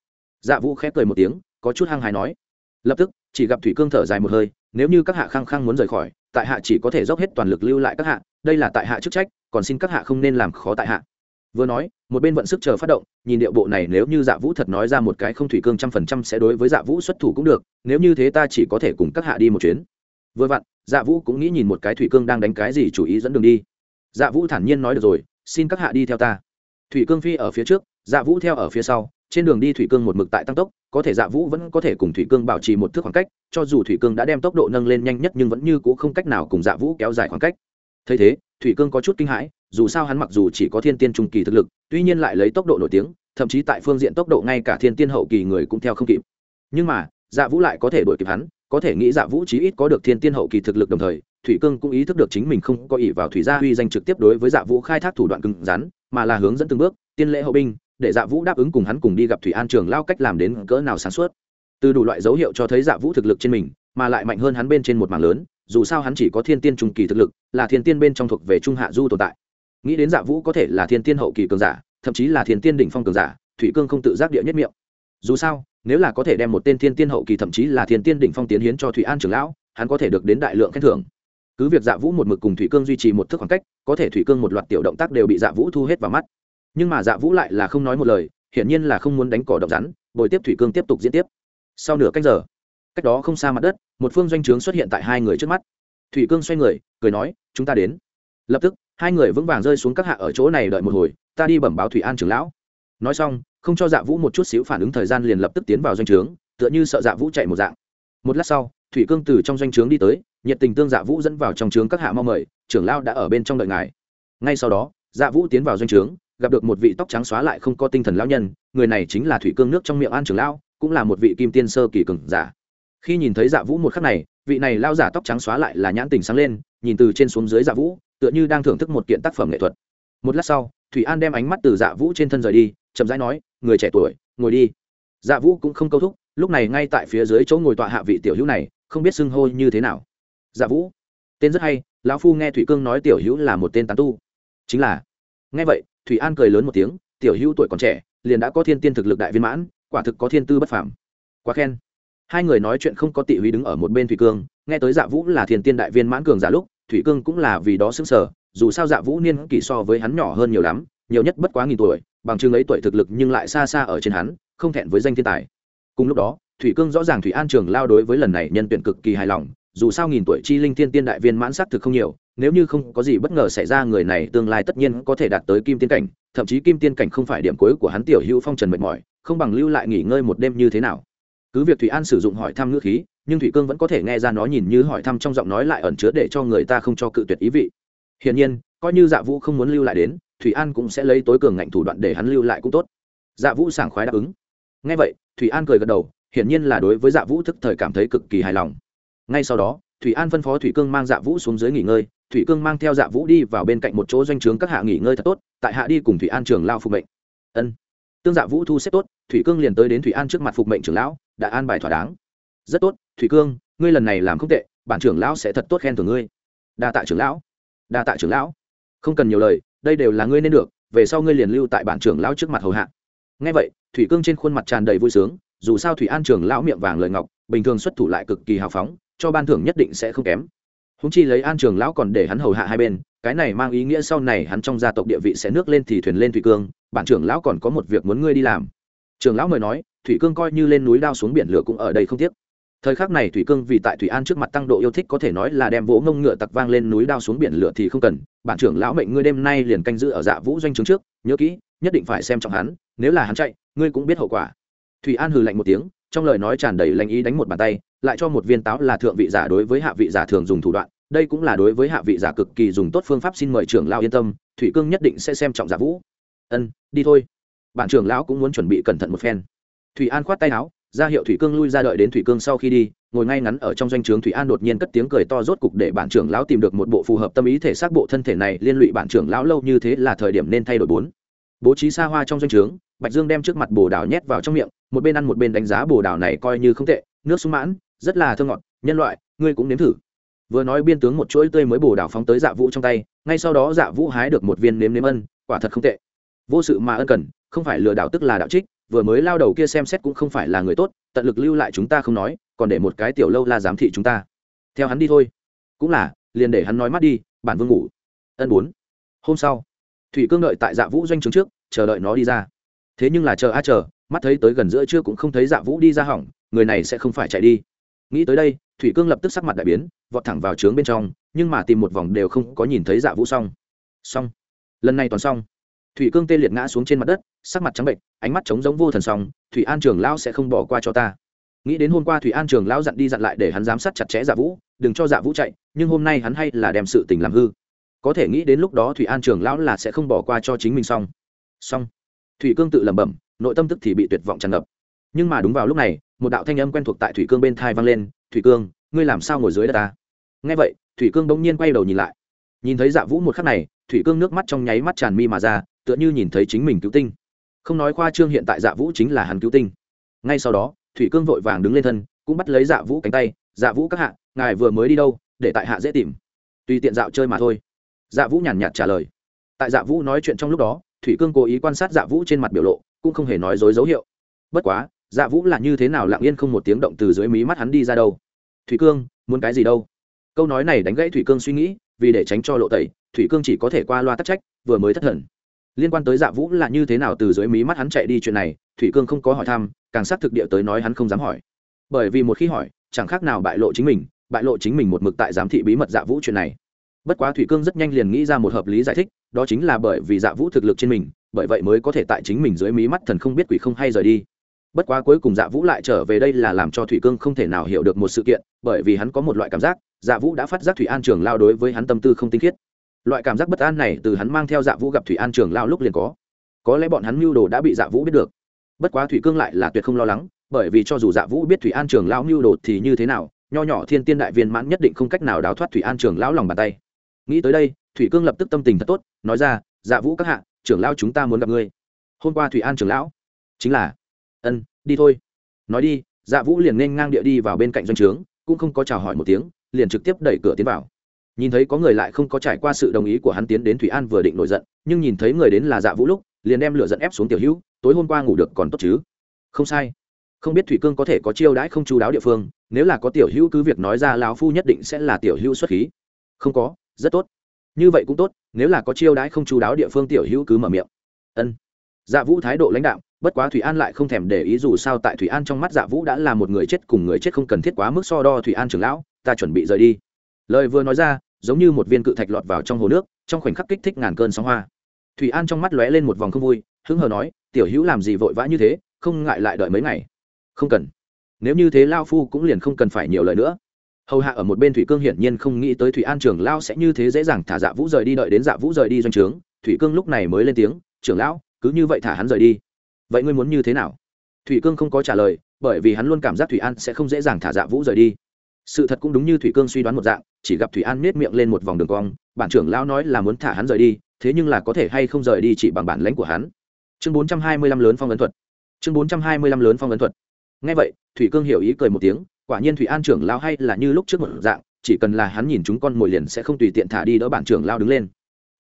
S1: Dạ vũ khép cười một tiếng, có chút hăng hài nói. Lập tức, chỉ gặp thủy cương thở dài một hơi, nếu như các hạ khăng khăng muốn rời khỏi, tại hạ chỉ có thể dốc hết toàn lực lưu lại các hạ, đây là tại hạ chức trách, còn xin các hạ không nên làm khó tại hạ. Vừa nói, một bên vận sức chờ phát động, nhìn điệu bộ này nếu như dạ vũ thật nói ra một cái không thủy cương trăm phần trăm sẽ đối với dạ vũ xuất thủ cũng được, nếu như thế ta chỉ có thể cùng các hạ đi một chuyến. Vừa vặn dạ vũ cũng nghĩ nhìn một cái thủy cương đang đánh cái gì chủ ý dẫn đường đi dạ vũ thản nhiên nói được rồi, xin các hạ đi theo ta. Thủy cương phi ở phía trước dạ vũ theo ở phía sau, trên đường đi thủy cương một mực tại tăng tốc, có thể dạ vũ vẫn có thể cùng thủy cương bảo trì một thước khoảng cách, cho dù thủy cương đã đem tốc độ nâng lên nhanh nhất nhưng vẫn như c ũ không cách nào cùng dạ vũ kéo dài khoảng cách. Thấy thế, thủy cương có chút kinh hãi, dù sao hắn mặc dù chỉ có thiên tiên trung kỳ thực lực, tuy nhiên lại lấy tốc độ nổi tiếng, thậm chí tại phương diện tốc độ ngay cả thiên tiên hậu kỳ người cũng theo không kịp. Nhưng mà dạ vũ lại có thể đuổi kịp hắn có thể nghĩ dạ vũ chí ít có được thiên tiên hậu kỳ thực lực đồng thời, thủy cương cũng ý thức được chính mình không có ỷ vào thủy gia uy danh trực tiếp đối với dạ vũ khai thác thủ đoạn cứng rắn, mà là hướng dẫn từng bước, tiên lễ hậu binh, để dạ vũ đáp ứng cùng hắn cùng đi gặp thủy an trường lao cách làm đến cỡ nào sáng suốt. Từ đủ loại dấu hiệu cho thấy dạ vũ thực lực trên mình, mà lại mạnh hơn hắn bên trên một mảng lớn, dù sao hắn chỉ có thiên tiên trung kỳ thực lực, là thiên tiên bên trong thuộc về trung hạ du tồn tại. Nghĩ đến dạ vũ có thể là thiên tiên hậu kỳ cường giả, thậm chí là thiên tiên đỉnh phong cường giả, thủy cương không tự giác địa nhất miệng. Dù sao nếu là có thể đem một tên thiên tiên hậu kỳ thậm chí là thiên tiên đỉnh phong tiến hiến cho thủy an trưởng lão, hắn có thể được đến đại lượng khen thưởng. Cứ việc dạ vũ một mực cùng thủy cương duy trì một thước khoảng cách, có thể thủy cương một loạt tiểu động tác đều bị dạ vũ thu hết vào mắt. Nhưng mà dạ vũ lại là không nói một lời, hiển nhiên là không muốn đánh cỏ động rắn, bồi tiếp thủy cương tiếp tục diễn tiếp. Sau nửa cách giờ, cách đó không xa mặt đất, một phương doanh trướng xuất hiện tại hai người trước mắt. Thủy cương xoay người, cười nói, chúng ta đến. Lập tức, hai người vững vàng rơi xuống các hạ ở chỗ này đợi một hồi, ta đi bẩm báo thủy an trưởng lão nói xong, không cho dạ vũ một chút xíu phản ứng, thời gian liền lập tức tiến vào doanh trướng, tựa như sợ dạ vũ chạy một dạng. Một lát sau, thủy cương từ trong doanh trướng đi tới, nhiệt tình tương dạ vũ dẫn vào trong trướng các hạ mau mời, trưởng lao đã ở bên trong đợi ngài. Ngay sau đó dạ vũ tiến vào doanh trướng, gặp được một vị tóc trắng xóa lại không có tinh thần lão nhân, người này chính là thủy cương nước trong miệng an trưởng lão, cũng là một vị kim tiên sơ kỳ cường giả. Khi nhìn thấy dạ vũ một khắc này, vị này lao giả tóc trắng xóa lại là nhãn tình sáng lên, nhìn từ trên xuống dưới dạ vũ, tựa như đang thưởng thức một kiện tác phẩm nghệ thuật. Một lát sau thủy an đem ánh mắt từ dạ vũ trên thân rời đi, chậm rãi nói, người trẻ tuổi, ngồi đi. Dạ vũ cũng không câu thúc, lúc này ngay tại phía dưới chỗ ngồi tọa hạ vị tiểu hữu này, không biết xưng hô như thế nào. Dạ vũ, tên rất hay, lão phu nghe thủy cương nói tiểu hữu là một tên tán tu. Chính là. Nghe vậy, thủy an cười lớn một tiếng, tiểu hữu tuổi còn trẻ, liền đã có thiên tiên thực lực đại viên mãn, quả thực có thiên tư bất phàm. Quá khen. Hai người nói chuyện không có tị húy đứng ở một bên thủy cương, nghe tới dạ vũ là thiên tiên đại viên mãn cường giả lúc, thủy cương cũng là vì đó xứng sở dù sao dạ vũ niên kỷ so với hắn nhỏ hơn nhiều lắm, nhiều nhất bất quá nghìn tuổi, bằng chứng ấy tuổi thực lực nhưng lại xa xa ở trên hắn, không thẹn với danh thiên tài. Cùng lúc đó, thủy cương rõ ràng thủy an trường lao đối với lần này nhân tuyển cực kỳ hài lòng, dù sao nghìn tuổi chi linh thiên tiên đại viên mãn sắc thực không nhiều, nếu như không có gì bất ngờ xảy ra người này tương lai tất nhiên có thể đạt tới kim tiên cảnh, thậm chí kim tiên cảnh không phải điểm cuối của hắn tiểu hữu phong trần mệt mỏi, không bằng lưu lại nghỉ ngơi một đêm như thế nào. Cứ việc thủy an sử dụng hỏi thăm ngữ khí, nhưng thủy cương vẫn có thể nghe ra nó nhìn như hỏi thăm trong giọng nói lại ẩn chứa để cho người ta không cho cự tuyệt ý vị hiển nhiên, coi như dạ vũ không muốn lưu lại đến, thủy an cũng sẽ lấy tối cường ngạnh thủ đoạn để hắn lưu lại cũng tốt. Dạ vũ sảng khoái đáp ứng. Ngay vậy, thủy an cười gật đầu, hiển nhiên là đối với dạ vũ thức thời cảm thấy cực kỳ hài lòng. Ngay sau đó, thủy an phân phó thủy cương mang dạ vũ xuống dưới nghỉ ngơi, thủy cương mang theo dạ vũ đi vào bên cạnh một chỗ doanh trướng các hạ nghỉ ngơi thật tốt, tại hạ đi cùng thủy an trường lao phục mệnh. Ân. Tương dạ vũ thu xếp tốt, thủy cương liền tới đến thủy an trước mặt phục mệnh trưởng lão, đã an bài thỏa đáng. Rất tốt, thủy cương, ngươi lần này làm không tệ, bản trưởng lão sẽ thật tốt khen thưởng ngươi. Đa tạ trưởng lão đa tạ trưởng lão. Không cần nhiều lời, đây đều là ngươi nên được, về sau ngươi liền lưu tại bản trưởng lão trước mặt hầu hạ. Ngay vậy, thủy cương trên khuôn mặt tràn đầy vui sướng, dù sao thủy an trưởng lão miệng vàng lời ngọc, bình thường xuất thủ lại cực kỳ hào phóng, cho ban thưởng nhất định sẽ không kém. Húng chi lấy an trường lão còn để hắn hầu hạ hai bên, cái này mang ý nghĩa sau này hắn trong gia tộc địa vị sẽ nước lên thì thuyền lên thủy cương, bản trưởng lão còn có một việc muốn ngươi đi làm. Trường lão mời nói, thủy cương coi như lên núi đao xuống biển lửa cũng ở đây không tiếc thời khắc này thủy cương vì tại thủy an trước mặt tăng độ yêu thích có thể nói là đem vỗ ngông ngựa tặc vang lên núi đao xuống biển lửa thì không cần. Bản trưởng lão mệnh ngươi đêm nay liền canh giữ ở dạ vũ doanh trướng trước, nhớ kỹ, nhất định phải xem trọng hắn, nếu là hắn chạy, ngươi cũng biết hậu quả. Thủy an hừ lạnh một tiếng, trong lời nói tràn đầy lãnh ý đánh một bàn tay, lại cho một viên táo là thượng vị giả đối với hạ vị giả thường dùng thủ đoạn, đây cũng là đối với hạ vị giả cực kỳ dùng tốt phương pháp xin mời trưởng lão yên tâm, thủy cương nhất định sẽ xem trọng giả vũ. Ân, đi thôi. Bản trưởng lão cũng muốn chuẩn bị cẩn thận một phen. Thủy an khoát tay áo ra hiệu thủy cương lui ra đợi đến thủy cương sau khi đi, ngồi ngay ngắn ở trong doanh trướng thủy an đột nhiên cất tiếng cười to rốt cục để bản trưởng lão tìm được một bộ phù hợp tâm ý thể xác bộ thân thể này liên lụy bản trưởng lão lâu như thế là thời điểm nên thay đổi bốn. Bố trí xa hoa trong doanh trướng, bạch dương đem trước mặt bồ đào nhét vào trong miệng, một bên ăn một bên đánh giá bồ đào này coi như không tệ, nước sung mãn, rất là thơ ngọt, nhân loại, ngươi cũng nếm thử. Vừa nói biên tướng một chuỗi tươi mới bồ đào phóng tới dạ vũ trong tay, ngay sau đó dạ vũ hái được một viên nếm nếm ân, quả thật không tệ. Vô sự mà ân cần, không phải lừa đảo tức là đạo trích vừa mới lao đầu kia xem xét cũng không phải là người tốt, tận lực lưu lại chúng ta không nói, còn để một cái tiểu lâu la giám thị chúng ta. Theo hắn đi thôi. Cũng là, liền để hắn nói mắt đi, bản vương ngủ. Ân bốn. Hôm sau, thủy cương đợi tại dạ vũ doanh trướng trước, chờ đợi nó đi ra. Thế nhưng là chờ a à chờ, mắt thấy tới gần giữa trưa cũng không thấy dạ vũ đi ra hỏng, người này sẽ không phải chạy đi. Nghĩ tới đây, thủy cương lập tức sắc mặt đại biến, vọt thẳng vào trướng bên trong, nhưng mà tìm một vòng đều không có nhìn thấy dạ vũ xong. Xong. Lần này toàn xong thủy cương tê liệt ngã xuống trên mặt đất, sắc mặt trắng bệnh ánh mắt trống giống vô thần sóng thủy an trường lão sẽ không bỏ qua cho ta. Nghĩ đến hôm qua thủy an trường lão dặn đi dặn lại để hắn giám sát chặt chẽ dạ vũ, đừng cho dạ vũ chạy, nhưng hôm nay hắn hay là đem sự tình làm hư. Có thể nghĩ đến lúc đó thủy an trường lão là sẽ không bỏ qua cho chính mình xong xong thủy cương tự lẩm bẩm, nội tâm tức thì bị tuyệt vọng tràn ngập. Nhưng mà đúng vào lúc này, một đạo thanh âm quen thuộc tại thủy cương bên thai vang lên, thủy cương, ngươi làm sao ngồi dưới đất ta? Nghe vậy, thủy cương bỗng nhiên quay đầu nhìn lại. Nhìn thấy dạ vũ một khắc này thủy cương nước mắt trong nháy mắt tràn mi mà ra, tựa như nhìn thấy chính mình cứu tinh. Không nói khoa trương hiện tại dạ vũ chính là hắn cứu tinh. Ngay sau đó, thủy cương vội vàng đứng lên thân, cũng bắt lấy dạ vũ cánh tay dạ vũ các hạ, ngài vừa mới đi đâu, để tại hạ dễ tìm. Tùy tiện dạo chơi mà thôi. Dạ vũ nhàn nhạt trả lời. Tại dạ vũ nói chuyện trong lúc đó, thủy cương cố ý quan sát dạ vũ trên mặt biểu lộ, cũng không hề nói dối dấu hiệu. Bất quá dạ vũ là như thế nào lặng yên không một tiếng động từ dưới mí mắt hắn đi ra đâu? Thủy cương, muốn cái gì đâu? Câu nói này đánh gãy thủy cương suy nghĩ, vì để tránh cho lộ tẩy thủy cương chỉ có thể qua loa tắc trách, vừa mới thất thần. Liên quan tới dạ vũ là như thế nào từ dưới mí mắt hắn chạy đi chuyện này, thủy cương không có hỏi thăm, càng xác thực địa tới nói hắn không dám hỏi. Bởi vì một khi hỏi, chẳng khác nào bại lộ chính mình, bại lộ chính mình một mực tại giám thị bí mật dạ vũ chuyện này. Bất quá thủy cương rất nhanh liền nghĩ ra một hợp lý giải thích, đó chính là bởi vì dạ vũ thực lực trên mình, bởi vậy mới có thể tại chính mình dưới mí mắt thần không biết quỷ không hay rời đi. Bất quá cuối cùng dạ vũ lại trở về đây là làm cho thủy cương không thể nào hiểu được một sự kiện, bởi vì hắn có một loại cảm giác dạ vũ đã phát giác thủy an trường lao đối với hắn tâm tư không tinh khiết loại cảm giác bất an này từ hắn mang theo dạ vũ gặp thủy an trường lao lúc liền có. Có lẽ bọn hắn mưu đồ đã bị dạ vũ biết được. Bất quá thủy cương lại là tuyệt không lo lắng, bởi vì cho dù dạ vũ biết thủy an trường lao mưu đồ thì như thế nào, nho nhỏ thiên tiên đại viên mãn nhất định không cách nào đào thoát thủy an trường lão lòng bàn tay. Nghĩ tới đây, thủy cương lập tức tâm tình thật tốt, nói ra dạ vũ các hạ, trưởng lão chúng ta muốn gặp ngươi. Hôm qua thủy an trưởng lão, chính là, ân, đi thôi. Nói đi dạ vũ liền nên ngang địa đi vào bên cạnh doanh trướng, cũng không có chào hỏi một tiếng, liền trực tiếp đẩy cửa tiến vào nhìn thấy có người lại không có trải qua sự đồng ý của hắn tiến đến thủy an vừa định nổi giận, nhưng nhìn thấy người đến là dạ vũ lúc, liền đem lửa dẫn ép xuống tiểu hữu, tối hôm qua ngủ được còn tốt chứ? Không sai. Không biết thủy cương có thể có chiêu đãi không chú đáo địa phương, nếu là có tiểu hữu cứ việc nói ra lão phu nhất định sẽ là tiểu hữu xuất khí. Không có, rất tốt. Như vậy cũng tốt, nếu là có chiêu đãi không chú đáo địa phương tiểu hữu cứ mở miệng. Ân. Dạ vũ thái độ lãnh đạo bất quá thủy an lại không thèm để ý dù sao tại thủy an trong mắt dạ vũ đã là một người chết cùng người chết không cần thiết quá mức so đo thủy an trưởng lão, ta chuẩn bị rời đi. Lời vừa nói ra giống như một viên cự thạch lọt vào trong hồ nước, trong khoảnh khắc kích thích ngàn cơn sóng hoa. Thủy an trong mắt lóe lên một vòng không vui, hứng hờ nói, tiểu hữu làm gì vội vã như thế, không ngại lại đợi mấy ngày? Không cần. Nếu như thế lao phu cũng liền không cần phải nhiều lời nữa. Hầu hạ ở một bên thủy cương hiển nhiên không nghĩ tới thủy an trưởng lao sẽ như thế dễ dàng thả dạ vũ rời đi đợi đến dạ vũ rời đi doanh trướng. Thủy cương lúc này mới lên tiếng, trưởng lão, cứ như vậy thả hắn rời đi. Vậy ngươi muốn như thế nào? Thủy cương không có trả lời, bởi vì hắn luôn cảm giác thủy an sẽ không dễ dàng thả dạ vũ rời đi sự thật cũng đúng như thủy cương suy đoán một dạng, chỉ gặp thủy an nết miệng lên một vòng đường cong, bản trưởng lão nói là muốn thả hắn rời đi, thế nhưng là có thể hay không rời đi chỉ bằng bản lãnh của hắn. Chương bốn trăm hai mươi lăm lớn phong ấn thuật. Chương bốn trăm hai mươi lăm lớn phong ấn thuật. Ngay vậy, thủy cương hiểu ý cười một tiếng, quả nhiên thủy an trưởng lão hay là như lúc trước một dạng, chỉ cần là hắn nhìn chúng con mồi liền sẽ không tùy tiện thả đi đỡ bản trưởng lao đứng lên.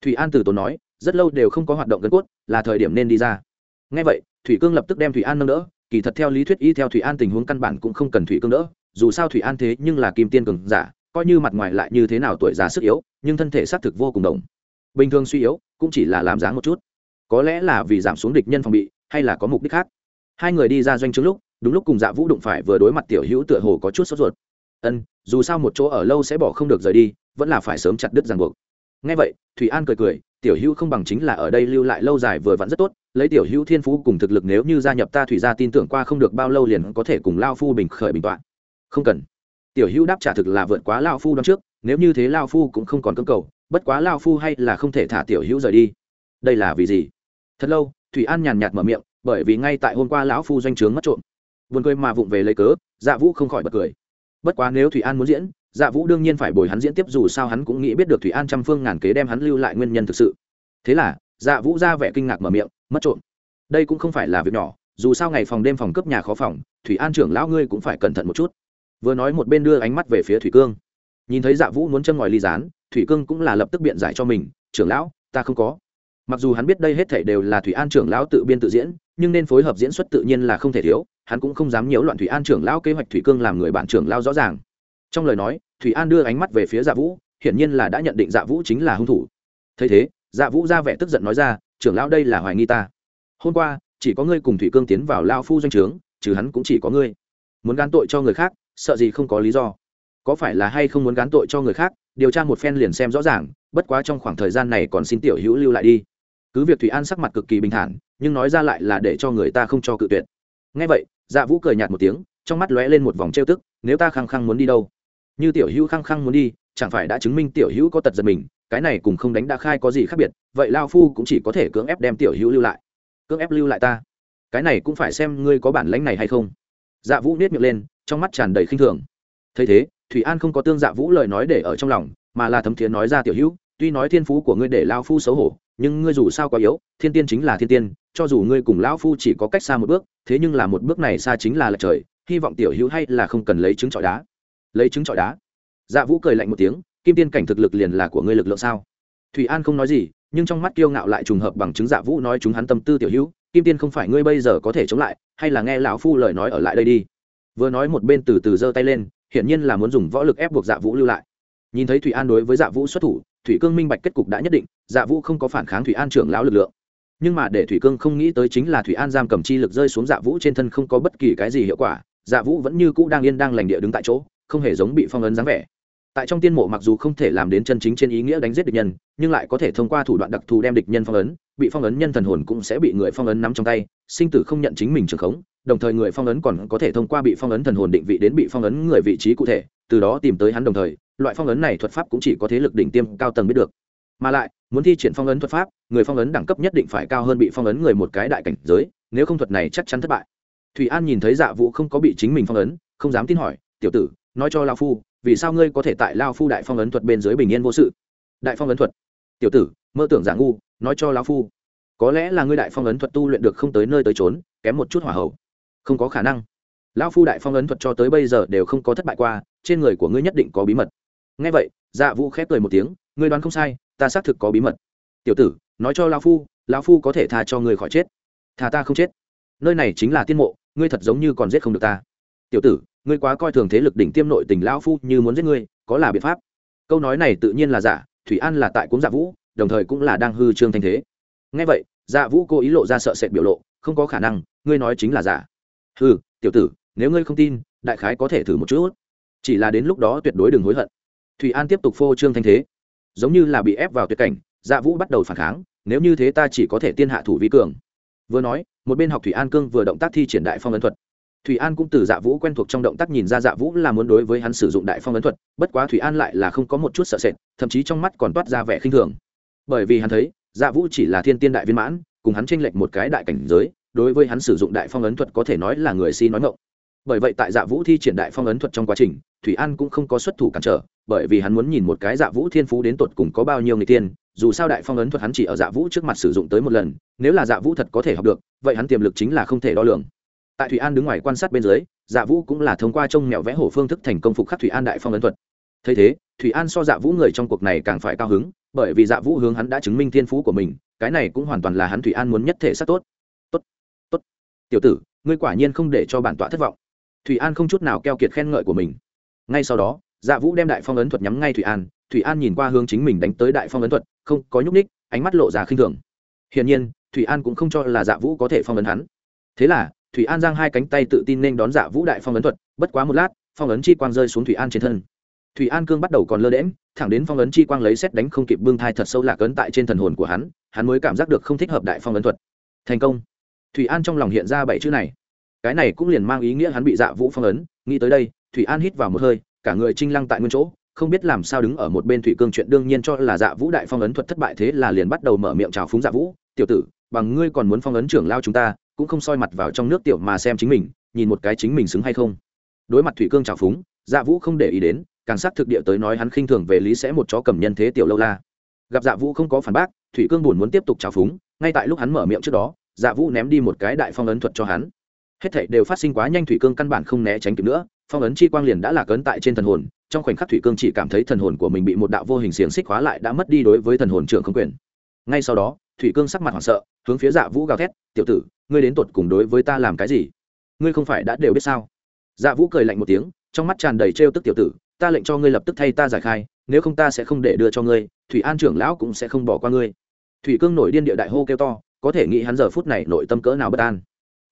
S1: Thủy an từ tốn nói, rất lâu đều không có hoạt động gân cốt, là thời điểm nên đi ra. Ngay vậy, thủy cương lập tức đem thủy an nâng đỡ, kỳ thật theo lý thuyết y theo thủy an tình huống căn bản cũng không cần thủy cương đỡ dù sao thủy an thế nhưng là kim tiên cường giả, coi như mặt ngoài lại như thế nào tuổi già sức yếu, nhưng thân thể xác thực vô cùng đồng. Bình thường suy yếu, cũng chỉ là làm dáng một chút. Có lẽ là vì giảm xuống địch nhân phòng bị, hay là có mục đích khác. Hai người đi ra doanh trướng lúc, đúng lúc cùng dạ vũ đụng phải vừa đối mặt tiểu hữu tựa hồ có chút sốt ruột. Ân, dù sao một chỗ ở lâu sẽ bỏ không được rời đi, vẫn là phải sớm chặt đứt ràng buộc. Ngay vậy, thủy an cười cười, tiểu hữu không bằng chính là ở đây lưu lại lâu dài vừa vặn rất tốt, lấy tiểu hữu thiên phú cùng thực lực nếu như gia nhập ta thủy gia tin tưởng qua không được bao lâu liền có thể cùng lao phu bình khởi bình t không cần. Tiểu hữu đáp trả thực là vượt quá lao phu đón trước, nếu như thế lao phu cũng không còn cơ cầu, bất quá lao phu hay là không thể thả tiểu hữu rời đi. Đây là vì gì? Thật lâu, thủy an nhàn nhạt mở miệng, bởi vì ngay tại hôm qua lão phu doanh trướng mất trộm. Vườn cười mà vụng về lấy cớ dạ vũ không khỏi bật cười. Bất quá nếu thủy an muốn diễn dạ vũ đương nhiên phải bồi hắn diễn tiếp dù sao hắn cũng nghĩ biết được thủy an trăm phương ngàn kế đem hắn lưu lại nguyên nhân thực sự. Thế là dạ vũ ra vẻ kinh ngạc mở miệng, mất trộm. Đây cũng không phải là việc nhỏ, dù sao ngày phòng đêm phòng cấp nhà khó phòng, thủy an trưởng lão ngươi cũng phải cẩn thận một chút vừa nói một bên đưa ánh mắt về phía thủy cương. Nhìn thấy dạ vũ muốn châm ngòi ly gián, thủy cương cũng là lập tức biện giải cho mình, trưởng lão, ta không có. Mặc dù hắn biết đây hết thể đều là thủy an trưởng lão tự biên tự diễn, nhưng nên phối hợp diễn xuất tự nhiên là không thể thiếu, hắn cũng không dám nhiễu loạn thủy an trưởng lão kế hoạch thủy cương làm người bạn trưởng lão rõ ràng. Trong lời nói, thủy an đưa ánh mắt về phía dạ vũ, hiển nhiên là đã nhận định dạ vũ chính là hung thủ. Thấy thế dạ vũ ra vẻ tức giận nói ra, trưởng lão đây là hoài nghi ta. Hôm qua, chỉ có ngươi cùng thủy cương tiến vào lao phu doanh trướng, trừ hắn cũng chỉ có ngươi. Muốn gán tội cho người khác sợ gì không có lý do. Có phải là hay không muốn gán tội cho người khác, điều tra một phen liền xem rõ ràng, bất quá trong khoảng thời gian này còn xin tiểu hữu lưu lại đi. Cứ việc thủy an sắc mặt cực kỳ bình thản, nhưng nói ra lại là để cho người ta không cho cự tuyệt. Ngay vậy dạ vũ cười nhạt một tiếng, trong mắt lóe lên một vòng trêu tức, nếu ta khăng khăng muốn đi đâu? Như tiểu hữu khăng khăng muốn đi, chẳng phải đã chứng minh tiểu hữu có tật giật mình, cái này cùng không đánh đã khai có gì khác biệt, vậy lao phu cũng chỉ có thể cưỡng ép đem tiểu hữu lưu lại. Cưỡng ép lưu lại ta? Cái này cũng phải xem ngươi có bản lãnh này hay không. Dạ vũ nết miệng lên trong mắt tràn đầy khinh thường. Thấy thế, thủy an không có tương dạ vũ lời nói để ở trong lòng, mà là thấm thiến nói ra tiểu hữu, tuy nói thiên phú của ngươi để lao phu xấu hổ, nhưng ngươi dù sao quá yếu, thiên tiên chính là thiên tiên, cho dù ngươi cùng lão phu chỉ có cách xa một bước, thế nhưng là một bước này xa chính là lệch trời, hy vọng tiểu hữu hay là không cần lấy trứng trọi đá. Lấy trứng trọi đá. Dạ vũ cười lạnh một tiếng, kim tiên cảnh thực lực liền là của ngươi lực lượng sao? Thủy an không nói gì, nhưng trong mắt kiêu ngạo lại trùng hợp bằng chứng dạ vũ nói chúng hắn tâm tư tiểu hữu, kim tiên không phải ngươi bây giờ có thể chống lại, hay là nghe lão phu lời nói ở lại đây đi? Vừa nói một bên từ từ giơ tay lên, hiển nhiên là muốn dùng võ lực ép buộc dạ vũ lưu lại. Nhìn thấy thủy an đối với dạ vũ xuất thủ, thủy cương minh bạch kết cục đã nhất định dạ vũ không có phản kháng thủy an trưởng lão lực lượng. Nhưng mà để thủy cương không nghĩ tới chính là thủy an giam cầm chi lực rơi xuống dạ vũ trên thân không có bất kỳ cái gì hiệu quả dạ vũ vẫn như cũ đang yên đang lành địa đứng tại chỗ, không hề giống bị phong ấn dáng vẻ. Tại trong tiên mộ mặc dù không thể làm đến chân chính trên ý nghĩa đánh giết địch nhân, nhưng lại có thể thông qua thủ đoạn đặc thù đem địch nhân phong ấn, bị phong ấn nhân thần hồn cũng sẽ bị người phong ấn nắm trong tay, sinh tử không nhận chính mình trường khống đồng thời người phong ấn còn có thể thông qua bị phong ấn thần hồn định vị đến bị phong ấn người vị trí cụ thể từ đó tìm tới hắn đồng thời loại phong ấn này thuật pháp cũng chỉ có thế lực đỉnh tiêm cao tầng biết được mà lại muốn thi triển phong ấn thuật pháp người phong ấn đẳng cấp nhất định phải cao hơn bị phong ấn người một cái đại cảnh giới nếu không thuật này chắc chắn thất bại thủy an nhìn thấy dạ vũ không có bị chính mình phong ấn không dám tin hỏi tiểu tử nói cho lao phu vì sao ngươi có thể tại lao phu đại phong ấn thuật bên dưới bình yên vô sự đại phong ấn thuật tiểu tử mơ tưởng giả ngu nói cho lao phu có lẽ là ngươi đại phong ấn thuật tu luyện được không tới nơi tới trốn kém một chút hỏa hậu không có khả năng. Lão phu đại phong ấn thuật cho tới bây giờ đều không có thất bại qua, trên người của ngươi nhất định có bí mật. Ngay vậy dạ vũ khép cười một tiếng, ngươi đoán không sai, ta xác thực có bí mật. Tiểu tử, nói cho lão phu lão phu có thể tha cho ngươi khỏi chết. Thà ta không chết. Nơi này chính là tiên mộ, ngươi thật giống như còn giết không được ta. Tiểu tử, ngươi quá coi thường thế lực đỉnh tiêm nội tình lão phu như muốn giết ngươi, có là biện pháp? Câu nói này tự nhiên là giả, thủy an là tại cuốn dạ vũ, đồng thời cũng là đang hư trương thanh thế. Ngay vậy dạ vũ cố ý lộ ra sợ sệt biểu lộ, không có khả năng, ngươi nói chính là giả hư tiểu tử, nếu ngươi không tin, đại khái có thể thử một chút. Chỉ là đến lúc đó tuyệt đối đừng hối hận. Thủy an tiếp tục phô trương thanh thế. Giống như là bị ép vào tuyệt cảnh dạ vũ bắt đầu phản kháng, nếu như thế ta chỉ có thể tiên hạ thủ vi cường. Vừa nói, một bên học thủy an cương vừa động tác thi triển đại phong ấn thuật. Thủy an cũng từ dạ vũ quen thuộc trong động tác nhìn ra dạ vũ là muốn đối với hắn sử dụng đại phong ấn thuật, bất quá thủy an lại là không có một chút sợ sệt, thậm chí trong mắt còn toát ra vẻ khinh thường. Bởi vì hắn thấy dạ vũ chỉ là thiên tiên đại viên mãn, cùng hắn tranh lệch một cái đại cảnh giới đối với hắn sử dụng đại phong ấn thuật có thể nói là người si nói ngộng bởi vậy tại dạ vũ thi triển đại phong ấn thuật trong quá trình, thủy an cũng không có xuất thủ cản trở, bởi vì hắn muốn nhìn một cái dạ vũ thiên phú đến tột cùng có bao nhiêu người tiên, dù sao đại phong ấn thuật hắn chỉ ở dạ vũ trước mặt sử dụng tới một lần, nếu là dạ vũ thật có thể học được, vậy hắn tiềm lực chính là không thể đo lường. Tại thủy an đứng ngoài quan sát bên dưới dạ vũ cũng là thông qua trông mẹo vẽ hổ phương thức thành công phục khắc thủy an đại phong ấn thuật. Thấy thế, thủy an so dạ vũ người trong cuộc này càng phải cao hứng, bởi vì dạ vũ hướng hắn đã chứng minh thiên phú của mình, cái này cũng hoàn toàn là hắn thủy an muốn nhất thể sát tốt tốt tiểu tử, ngươi quả nhiên không để cho bản tọa thất vọng. Thủy an không chút nào keo kiệt khen ngợi của mình. Ngay sau đó dạ vũ đem đại phong ấn thuật nhắm ngay thủy an thủy an nhìn qua hướng chính mình đánh tới đại phong ấn thuật, không có nhúc ních ánh mắt lộ ra khinh thường. Hiển nhiên, thủy an cũng không cho là dạ vũ có thể phong ấn hắn. Thế là, thủy an giang hai cánh tay tự tin nên đón dạ vũ đại phong ấn thuật, bất quá một lát, phong ấn chi quang rơi xuống thủy an trên thân. Thủy an cương bắt đầu còn lơ đễm thẳng đến phong ấn chi quang lấy xét đánh không kịp bưng thai thật sâu lạc ấn tại trên thần hồn của hắn hắn mới cảm giác được không thích hợp đại phong ấn thuật. Thành công thủy an trong lòng hiện ra bảy chữ này. Cái này cũng liền mang ý nghĩa hắn bị dạ vũ phong ấn. Nghĩ tới đây, thủy an hít vào một hơi, cả người trinh lăng tại nguyên chỗ, không biết làm sao đứng ở một bên thủy cương chuyện đương nhiên cho là dạ vũ đại phong ấn thuật thất bại thế là liền bắt đầu mở miệng chào phúng dạ vũ. Tiểu tử, bằng ngươi còn muốn phong ấn trưởng lao chúng ta, cũng không soi mặt vào trong nước tiểu mà xem chính mình, nhìn một cái chính mình xứng hay không? Đối mặt thủy cương chào phúng dạ vũ không để ý đến, càng sát thực địa tới nói hắn khinh thường về lý sẽ một chó cầm nhân thế tiểu lâu la. Gặp dạ vũ không có phản bác, thủy cương buồn muốn tiếp tục chào phúng, ngay tại lúc hắn mở miệng trước đó dạ vũ ném đi một cái đại phong ấn thuật cho hắn. Hết thảy đều phát sinh quá nhanh, thủy cương căn bản không né tránh kịp nữa. Phong ấn chi quang liền đã lạc ấn tại trên thần hồn, trong khoảnh khắc thủy cương chỉ cảm thấy thần hồn của mình bị một đạo vô hình xiềng xích hóa lại, đã mất đi đối với thần hồn trưởng không quyền. Ngay sau đó, thủy cương sắc mặt hoảng sợ, hướng phía dạ vũ gào thét, tiểu tử, ngươi đến tột cùng đối với ta làm cái gì? Ngươi không phải đã đều biết sao? Dạ vũ cười lạnh một tiếng, trong mắt tràn đầy trêu tức tiểu tử, ta lệnh cho ngươi lập tức thay ta giải khai, nếu không ta sẽ không để đưa cho ngươi, thủy an trưởng lão cũng sẽ không bỏ qua ngươi. Thủy cương nổi điên địa đại hô kêu to có thể nghĩ hắn giờ phút này nội tâm cỡ nào bất an.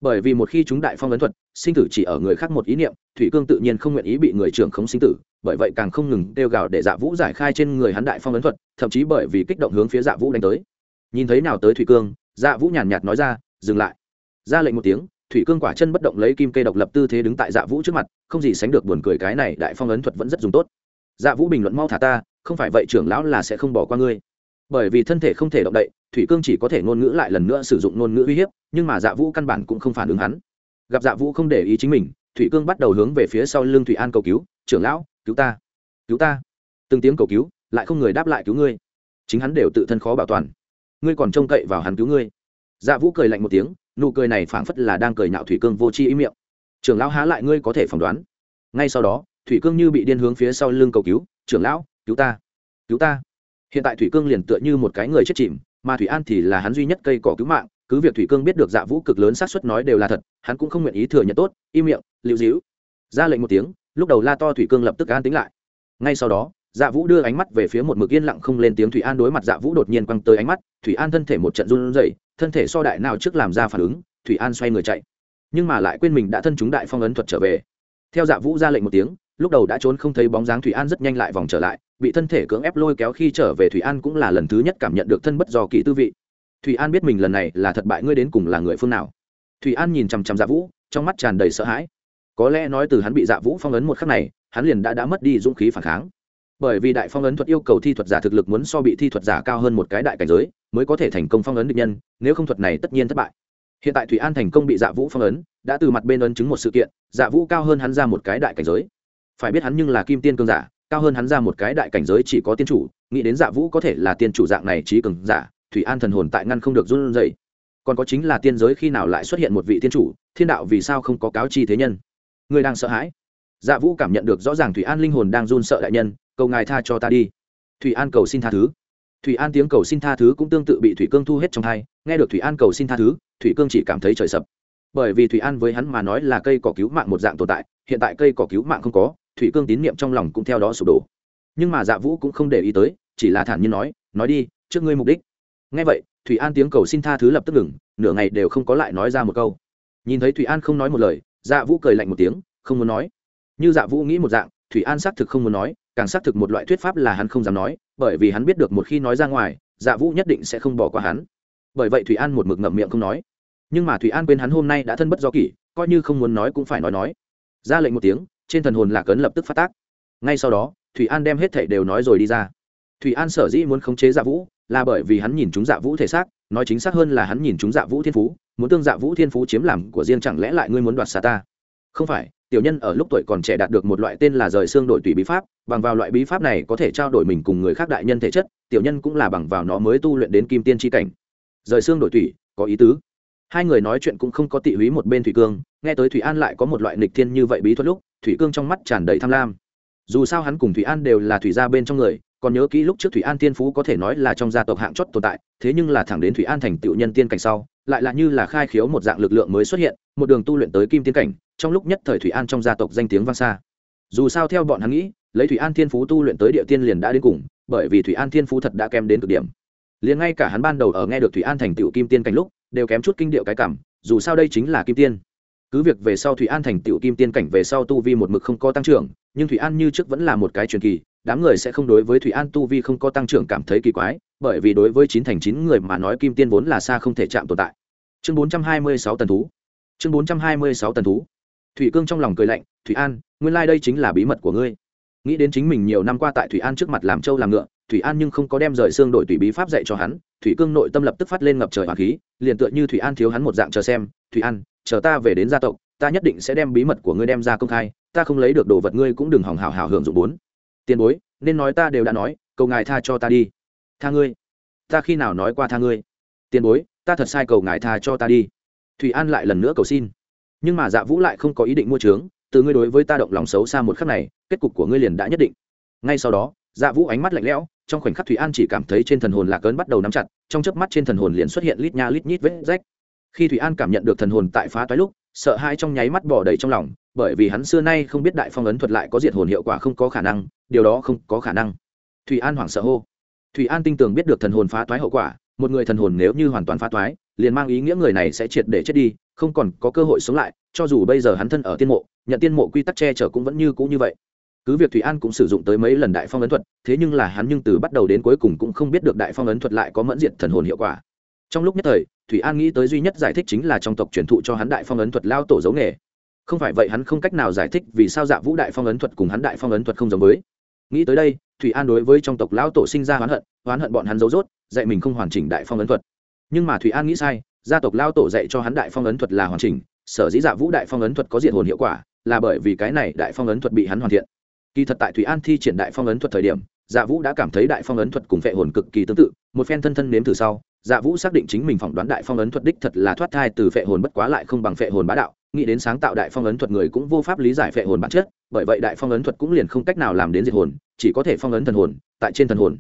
S1: Bởi vì một khi chúng đại phong ấn thuật, sinh tử chỉ ở người khác một ý niệm, thủy cương tự nhiên không nguyện ý bị người trưởng khống sinh tử, bởi vậy càng không ngừng kêu gào để dạ vũ giải khai trên người hắn đại phong ấn thuật, thậm chí bởi vì kích động hướng phía dạ vũ đánh tới. Nhìn thấy nào tới thủy cương dạ vũ nhàn nhạt nói ra, dừng lại. Ra lệnh một tiếng, thủy cương quả chân bất động lấy kim cây độc lập tư thế đứng tại dạ vũ trước mặt, không gì sánh được buồn cười cái này đại phong ấn thuật vẫn rất dùng tốt. Dạ vũ bình luận mau thả ta, không phải vậy trưởng lão là sẽ không bỏ qua ngươi bởi vì thân thể không thể động đậy, thủy cương chỉ có thể ngôn ngữ lại lần nữa sử dụng ngôn ngữ uy hiếp, nhưng mà dạ vũ căn bản cũng không phản ứng hắn. Gặp dạ vũ không để ý chính mình, thủy cương bắt đầu hướng về phía sau lưng thủy an cầu cứu, trưởng lão, cứu ta cứu ta. Từng tiếng cầu cứu, lại không người đáp lại cứu ngươi. Chính hắn đều tự thân khó bảo toàn. Ngươi còn trông cậy vào hắn cứu ngươi. Dạ vũ cười lạnh một tiếng, nụ cười này phảng phất là đang cười nhạo thủy cương vô chi ý miệng. Trưởng lão há lại ngươi có thể phỏng đoán? Ngay sau đó, thủy cương như bị điên hướng phía sau lưng cầu cứu, trưởng lão, cứu ta cứu ta hiện tại thủy cương liền tựa như một cái người chết chìm, mà thủy an thì là hắn duy nhất cây cỏ cứu mạng, cứ việc thủy cương biết được dạ vũ cực lớn xác suất nói đều là thật, hắn cũng không nguyện ý thừa nhận tốt, im miệng liệu dĩu ra lệnh một tiếng, lúc đầu la to thủy cương lập tức an tính lại. Ngay sau đó dạ vũ đưa ánh mắt về phía một mực yên lặng không lên tiếng thủy an đối mặt dạ vũ đột nhiên quăng tới ánh mắt, thủy an thân thể một trận run rẩy, thân thể so đại nào trước làm ra phản ứng, thủy an xoay người chạy. Nhưng mà lại quên mình đã thân chúng đại phong ấn thuật trở về theo dạ vũ ra lệnh một tiếng, lúc đầu đã trốn không thấy bóng dáng thủy an rất nhanh lại vòng trở lại, bị thân thể cưỡng ép lôi kéo khi trở về thủy an cũng là lần thứ nhất cảm nhận được thân bất do kỳ tư vị. Thủy an biết mình lần này là thất bại, ngươi đến cùng là người phương nào? Thủy an nhìn chằm chằm dạ vũ, trong mắt tràn đầy sợ hãi. Có lẽ nói từ hắn bị dạ vũ phong ấn một khắc này, hắn liền đã đã mất đi dũng khí phản kháng. Bởi vì đại phong ấn thuật yêu cầu thi thuật giả thực lực muốn so bị thi thuật giả cao hơn một cái đại cảnh giới, mới có thể thành công phong ấn địch nhân, nếu không thuật này tất nhiên thất bại hiện tại thủy an thành công bị dạ vũ phong ấn, đã từ mặt bên ấn chứng một sự kiện dạ vũ cao hơn hắn ra một cái đại cảnh giới. Phải biết hắn nhưng là kim tiên cường giả, cao hơn hắn ra một cái đại cảnh giới chỉ có tiên chủ, nghĩ đến dạ vũ có thể là tiên chủ dạng này trí cường giả, thủy an thần hồn tại ngăn không được run dậy còn có chính là tiên giới khi nào lại xuất hiện một vị tiên chủ, thiên đạo vì sao không có cáo chi thế nhân? Người đang sợ hãi. Dạ vũ cảm nhận được rõ ràng thủy an linh hồn đang run sợ đại nhân, cầu ngài tha cho ta đi. Thủy an cầu xin tha thứ thủy an tiếng cầu xin tha thứ cũng tương tự bị thủy cương thu hết trong thai, nghe được thủy an cầu xin tha thứ, thủy cương chỉ cảm thấy trời sập. Bởi vì thủy an với hắn mà nói là cây cỏ cứu mạng một dạng tồn tại, hiện tại cây cỏ cứu mạng không có, thủy cương tín niệm trong lòng cũng theo đó sụp đổ. Nhưng mà dạ vũ cũng không để ý tới, chỉ là thản nhiên nói nói đi, trước ngươi mục đích. Nghe vậy, thủy an tiếng cầu xin tha thứ lập tức ngừng, nửa ngày đều không có lại nói ra một câu. Nhìn thấy thủy an không nói một lời dạ vũ cười lạnh một tiếng, không muốn nói. Như dạ vũ nghĩ một dạng, thủy an xác thực không muốn nói, càng xác thực một loại thuyết pháp là hắn không dám nói bởi vì hắn biết được một khi nói ra ngoài dạ vũ nhất định sẽ không bỏ qua hắn. Bởi vậy thủy an một mực ngậm miệng không nói. Nhưng mà thủy an quên hắn hôm nay đã thân bất do kỷ, coi như không muốn nói cũng phải nói nói. Ra lệnh một tiếng, trên thần hồn lạc ấn lập tức phát tác. Ngay sau đó, thủy an đem hết thảy đều nói rồi đi ra. Thủy an sở dĩ muốn khống chế dạ vũ, là bởi vì hắn nhìn chúng dạ vũ thể xác, nói chính xác hơn là hắn nhìn chúng dạ vũ thiên phú, muốn tương dạ vũ thiên phú chiếm làm của riêng chẳng lẽ lại ngươi muốn đoạt xa ta? Không phải tiểu nhân ở lúc tuổi còn trẻ đạt được một loại tên là rời xương đổi tùy bí pháp, bằng vào loại bí pháp này có thể trao đổi mình cùng người khác đại nhân thể chất, tiểu nhân cũng là bằng vào nó mới tu luyện đến kim tiên tri cảnh. Rời xương đổi tùy có ý tứ. Hai người nói chuyện cũng không có tị húy một bên thủy cương, nghe tới thủy an lại có một loại nịch thiên như vậy bí thuật lúc, thủy cương trong mắt tràn đầy tham lam. Dù sao hắn cùng thủy an đều là thủy gia bên trong người, còn nhớ kỹ lúc trước thủy an tiên phú có thể nói là trong gia tộc hạng chót tồn tại, thế nhưng là thẳng đến thủy an thành tựu nhân tiên cảnh sau, lại là như là khai khiếu một dạng lực lượng mới xuất hiện, một đường tu luyện tới kim tiên cảnh trong lúc nhất thời thủy an trong gia tộc danh tiếng vang xa. Dù sao theo bọn hắn nghĩ, lấy thủy an thiên phú tu luyện tới địa tiên liền đã đến cùng, bởi vì thủy an thiên phú thật đã kém đến cực điểm. Liền ngay cả hắn ban đầu ở nghe được thủy an thành tựu kim tiên cảnh lúc, đều kém chút kinh điệu cái cảm, dù sao đây chính là kim tiên. Cứ việc về sau thủy an thành tựu kim tiên cảnh về sau tu vi một mực không có tăng trưởng, nhưng thủy an như trước vẫn là một cái truyền kỳ, đám người sẽ không đối với thủy an tu vi không có tăng trưởng cảm thấy kỳ quái, bởi vì đối với chín thành chín người mà nói kim tiên vốn là xa không thể chạm tồn tại. Chương bốn trăm hai mươi sáu tần thú. Chương bốn trăm hai mươi sáu tần thú thủy cương trong lòng cười lạnh, thủy an, nguyên lai、like、đây chính là bí mật của ngươi. Nghĩ đến chính mình nhiều năm qua tại thủy an trước mặt làm trâu làm ngựa, thủy an nhưng không có đem rời xương đổi tùy bí pháp dạy cho hắn, thủy cương nội tâm lập tức phát lên ngập trời hoàng khí, liền tựa như thủy an thiếu hắn một dạng chờ xem, thủy an, chờ ta về đến gia tộc, ta nhất định sẽ đem bí mật của ngươi đem ra công khai, ta không lấy được đồ vật ngươi cũng đừng hỏng hào hào hưởng dụng bốn. Tiền bối, nên nói ta đều đã nói, cầu ngài tha cho ta đi. Tha ngươi? Ta khi nào nói qua tha ngươi? Tiền bối, ta thật sai cầu ngài tha cho ta đi. Thủy an lại lần nữa cầu xin nhưng mà dạ vũ lại không có ý định mua trướng, từ ngươi đối với ta động lòng xấu xa một khắc này, kết cục của ngươi liền đã nhất định. Ngay sau đó dạ vũ ánh mắt lạnh lẽo, trong khoảnh khắc thủy an chỉ cảm thấy trên thần hồn lạc ấn bắt đầu nắm chặt, trong chớp mắt trên thần hồn liền xuất hiện lít nha lít nhít vết rách. Khi thủy an cảm nhận được thần hồn tại phá toái lúc, sợ hai trong nháy mắt bỏ đầy trong lòng, bởi vì hắn xưa nay không biết đại phong ấn thuật lại có diệt hồn hiệu quả không có khả năng, điều đó không có khả năng. Thủy an hoảng sợ hô. Thủy an tinh tường biết được thần hồn phá toái hậu quả, một người thần hồn nếu như hoàn toàn phá toái liền mang ý nghĩa người này sẽ triệt để chết đi, không còn có cơ hội sống lại, cho dù bây giờ hắn thân ở tiên mộ, nhận tiên mộ quy tắc che chở cũng vẫn như cũ như vậy. Cứ việc thủy an cũng sử dụng tới mấy lần đại phong ấn thuật, thế nhưng là hắn nhưng từ bắt đầu đến cuối cùng cũng không biết được đại phong ấn thuật lại có mẫn diện thần hồn hiệu quả. Trong lúc nhất thời, thủy an nghĩ tới duy nhất giải thích chính là trong tộc truyền thụ cho hắn đại phong ấn thuật lao tổ giấu nghề. Không phải vậy hắn không cách nào giải thích vì sao dạ vũ đại phong ấn thuật cùng hắn đại phong ấn thuật không giống với. Nghĩ tới đây, thủy an đối với trong tộc lão tổ sinh ra oán hận oán hận bọn hắn giấu dốt dạy mình không hoàn chỉnh đại phong ấn thuật nhưng mà thủy an nghĩ sai, gia tộc lao tổ dạy cho hắn đại phong ấn thuật là hoàn chỉnh, sở dĩ dạ vũ đại phong ấn thuật có diện hồn hiệu quả, là bởi vì cái này đại phong ấn thuật bị hắn hoàn thiện. Kỳ thật tại thủy an thi triển đại phong ấn thuật thời điểm dạ vũ đã cảm thấy đại phong ấn thuật cùng phệ hồn cực kỳ tương tự, một phen thân thân nếm thử sau dạ vũ xác định chính mình phỏng đoán đại phong ấn thuật đích thật là thoát thai từ phệ hồn bất quá lại không bằng phệ hồn bá đạo, nghĩ đến sáng tạo đại phong ấn thuật người cũng vô pháp lý giải phệ hồn bản chất, bởi vậy đại phong ấn thuật cũng liền không cách nào làm đến diệt hồn, chỉ có thể phong ấn thần hồn, tại trên thần hồn.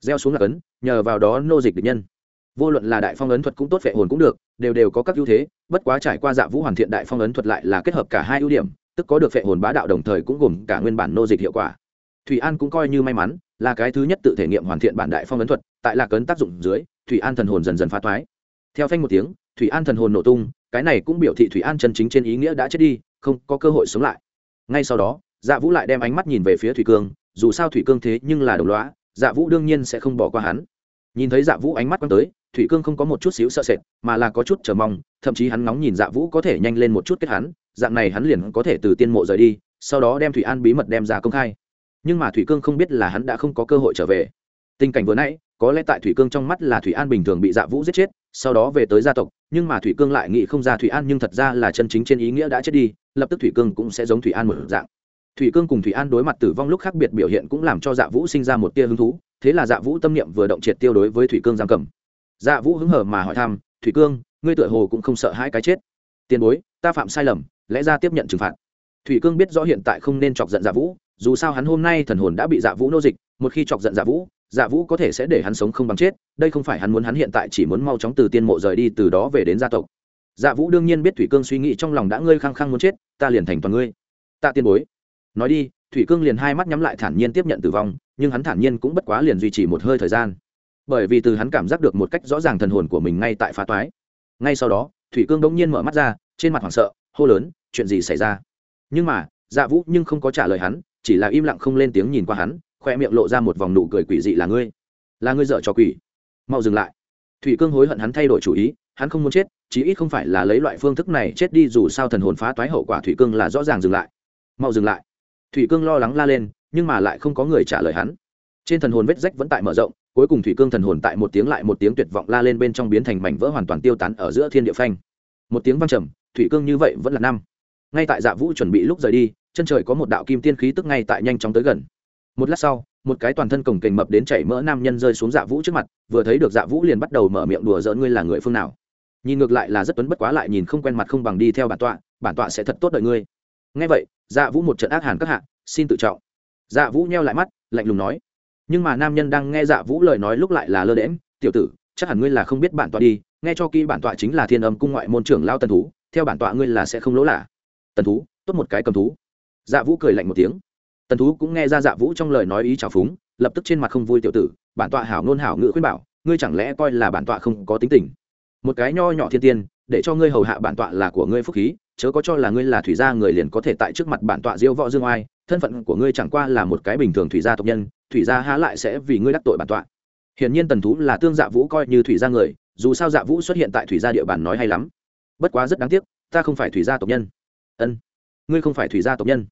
S1: Gieo xuống là ấn nhờ vào đó nô dịch địch nhân vô luận là đại phong ấn thuật cũng tốt, phệ hồn cũng được, đều đều có các ưu thế, bất quá trải qua dạ vũ hoàn thiện đại phong ấn thuật lại là kết hợp cả hai ưu điểm, tức có được phệ hồn bá đạo đồng thời cũng gồm cả nguyên bản nô dịch hiệu quả. Thủy an cũng coi như may mắn, là cái thứ nhất tự thể nghiệm hoàn thiện bản đại phong ấn thuật, tại lạc ấn tác dụng dưới, thủy an thần hồn dần dần phá toái. Theo phanh một tiếng, thủy an thần hồn nổ tung, cái này cũng biểu thị thủy an chân chính trên ý nghĩa đã chết đi, không có cơ hội sống lại. Ngay sau đó dạ vũ lại đem ánh mắt nhìn về phía thủy cương, dù sao thủy cương thế nhưng là đồng loá dạ vũ đương nhiên sẽ không bỏ qua hắn nhìn thấy dạ vũ ánh mắt quăng tới, thủy cương không có một chút xíu sợ sệt, mà là có chút chờ mong, thậm chí hắn nóng nhìn dạ vũ có thể nhanh lên một chút kết hắn, dạng này hắn liền có thể từ tiên mộ rời đi, sau đó đem thủy an bí mật đem ra công khai. Nhưng mà thủy cương không biết là hắn đã không có cơ hội trở về. Tình cảnh vừa nãy, có lẽ tại thủy cương trong mắt là thủy an bình thường bị dạ vũ giết chết, sau đó về tới gia tộc, nhưng mà thủy cương lại nghĩ không ra thủy an nhưng thật ra là chân chính trên ý nghĩa đã chết đi, lập tức thủy cương cũng sẽ giống thủy an một dạng thủy cương cùng thủy an đối mặt tử vong lúc khác biệt biểu hiện cũng làm cho dạ vũ sinh ra một tia hứng thú, thế là dạ vũ tâm niệm vừa động triệt tiêu đối với thủy cương giam cầm. Dạ vũ hứng hở mà hỏi thăm, thủy cương, ngươi tựa hồ cũng không sợ hai cái chết. Tiền bối, ta phạm sai lầm, lẽ ra tiếp nhận trừng phạt. Thủy cương biết rõ hiện tại không nên chọc giận dạ vũ, dù sao hắn hôm nay thần hồn đã bị dạ vũ nô dịch, một khi chọc giận dạ vũ dạ vũ có thể sẽ để hắn sống không bằng chết, đây không phải hắn muốn hắn hiện tại chỉ muốn mau chóng từ tiên mộ rời đi từ đó về đến gia tộc. Dạ vũ đương nhiên biết thủy cương suy nghĩ trong lòng đã ngươi khăng khăng muốn chết, ta liền thành toàn ngươi. Tạ tiên bối nói đi, thủy cương liền hai mắt nhắm lại thản nhiên tiếp nhận tử vong, nhưng hắn thản nhiên cũng bất quá liền duy trì một hơi thời gian. Bởi vì từ hắn cảm giác được một cách rõ ràng thần hồn của mình ngay tại phá toái. Ngay sau đó, thủy cương đống nhiên mở mắt ra, trên mặt hoảng sợ, hô lớn, chuyện gì xảy ra? Nhưng mà dạ vũ nhưng không có trả lời hắn, chỉ là im lặng không lên tiếng nhìn qua hắn, khoe miệng lộ ra một vòng nụ cười quỷ dị là ngươi. Là ngươi dợ cho quỷ. Mau dừng lại. Thủy cương hối hận hắn thay đổi chủ ý, hắn không muốn chết, chí ít không phải là lấy loại phương thức này chết đi dù sao thần hồn phá toái hậu quả thủy cương là rõ ràng dừng lại. Mau dừng lại thủy cương lo lắng la lên, nhưng mà lại không có người trả lời hắn. Trên thần hồn vết rách vẫn tại mở rộng, cuối cùng thủy cương thần hồn tại một tiếng lại một tiếng tuyệt vọng la lên bên trong biến thành mảnh vỡ hoàn toàn tiêu tán ở giữa thiên địa phanh. Một tiếng vang trầm, thủy cương như vậy vẫn là năm. Ngay tại dạ vũ chuẩn bị lúc rời đi, chân trời có một đạo kim tiên khí tức ngay tại nhanh chóng tới gần. Một lát sau, một cái toàn thân cổng kềnh mập đến chảy mỡ nam nhân rơi xuống dạ vũ trước mặt, vừa thấy được dạ vũ liền bắt đầu mở miệng đùa giỡn, ngươi là người phương nào? Nhìn ngược lại là rất tuấn bất quá lại nhìn không quen mặt không bằng đi theo bản tọa bản tọa sẽ thật tốt đợi ngươi ngay vậy dạ vũ một trận ác hàn các hạ, xin tự trọng. Dạ vũ nheo lại mắt, lạnh lùng nói. Nhưng mà nam nhân đang nghe dạ vũ lời nói lúc lại là lơ đễm tiểu tử, chắc hẳn ngươi là không biết bản tọa đi, nghe cho kỹ bản tọa chính là thiên âm cung ngoại môn trưởng lao tần thú, theo bản tọa ngươi là sẽ không lỗ lạ. Tần thú, tốt một cái cầm thú. Dạ vũ cười lạnh một tiếng. Tần thú cũng nghe ra dạ vũ trong lời nói ý trào phúng, lập tức trên mặt không vui tiểu tử, bản tọa hảo nôn hảo ngữ khuyên bảo, ngươi chẳng lẽ coi là bản tọa không có tính tình? Một cái nho nhỏ thiên tiên, để cho ngươi hầu hạ bản tọa là của ngươi phúc khí chớ có cho là ngươi là thủy gia người liền có thể tại trước mặt bản tọa diêu võ dương oai, thân phận của ngươi chẳng qua là một cái bình thường thủy gia tộc nhân, thủy gia há lại sẽ vì ngươi đắc tội bản tọa. Hiển nhiên tần thú là tương dạ vũ coi như thủy gia người, dù sao dạ vũ xuất hiện tại thủy gia địa bàn nói hay lắm. Bất quá rất đáng tiếc, ta không phải thủy gia tộc nhân. Ân, ngươi không phải thủy gia tộc nhân.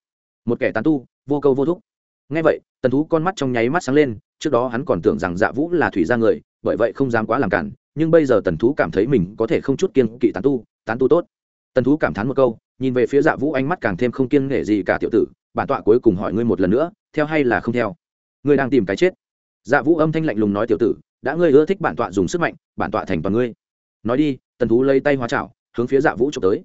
S1: Một kẻ tán tu, vô câu vô thúc. Ngay vậy, tần thú con mắt trong nháy mắt sáng lên, trước đó hắn còn tưởng rằng dạ vũ là thủy gia người, bởi vậy không dám quá làm cản, nhưng bây giờ tần thú cảm thấy mình có thể không chút kiên kỵ tán tu tán tu tốt tần thú cảm thán một câu, nhìn về phía dạ vũ ánh mắt càng thêm không kiên nghệ gì cả tiểu tử, bản tọa cuối cùng hỏi ngươi một lần nữa, theo hay là không theo? Ngươi đang tìm cái chết. Dạ vũ âm thanh lạnh lùng nói tiểu tử, đã ngươi ưa thích bản tọa dùng sức mạnh, bản tọa thành toàn ngươi. Nói đi, tần thú lấy tay hóa chảo hướng phía dạ vũ trộm tới.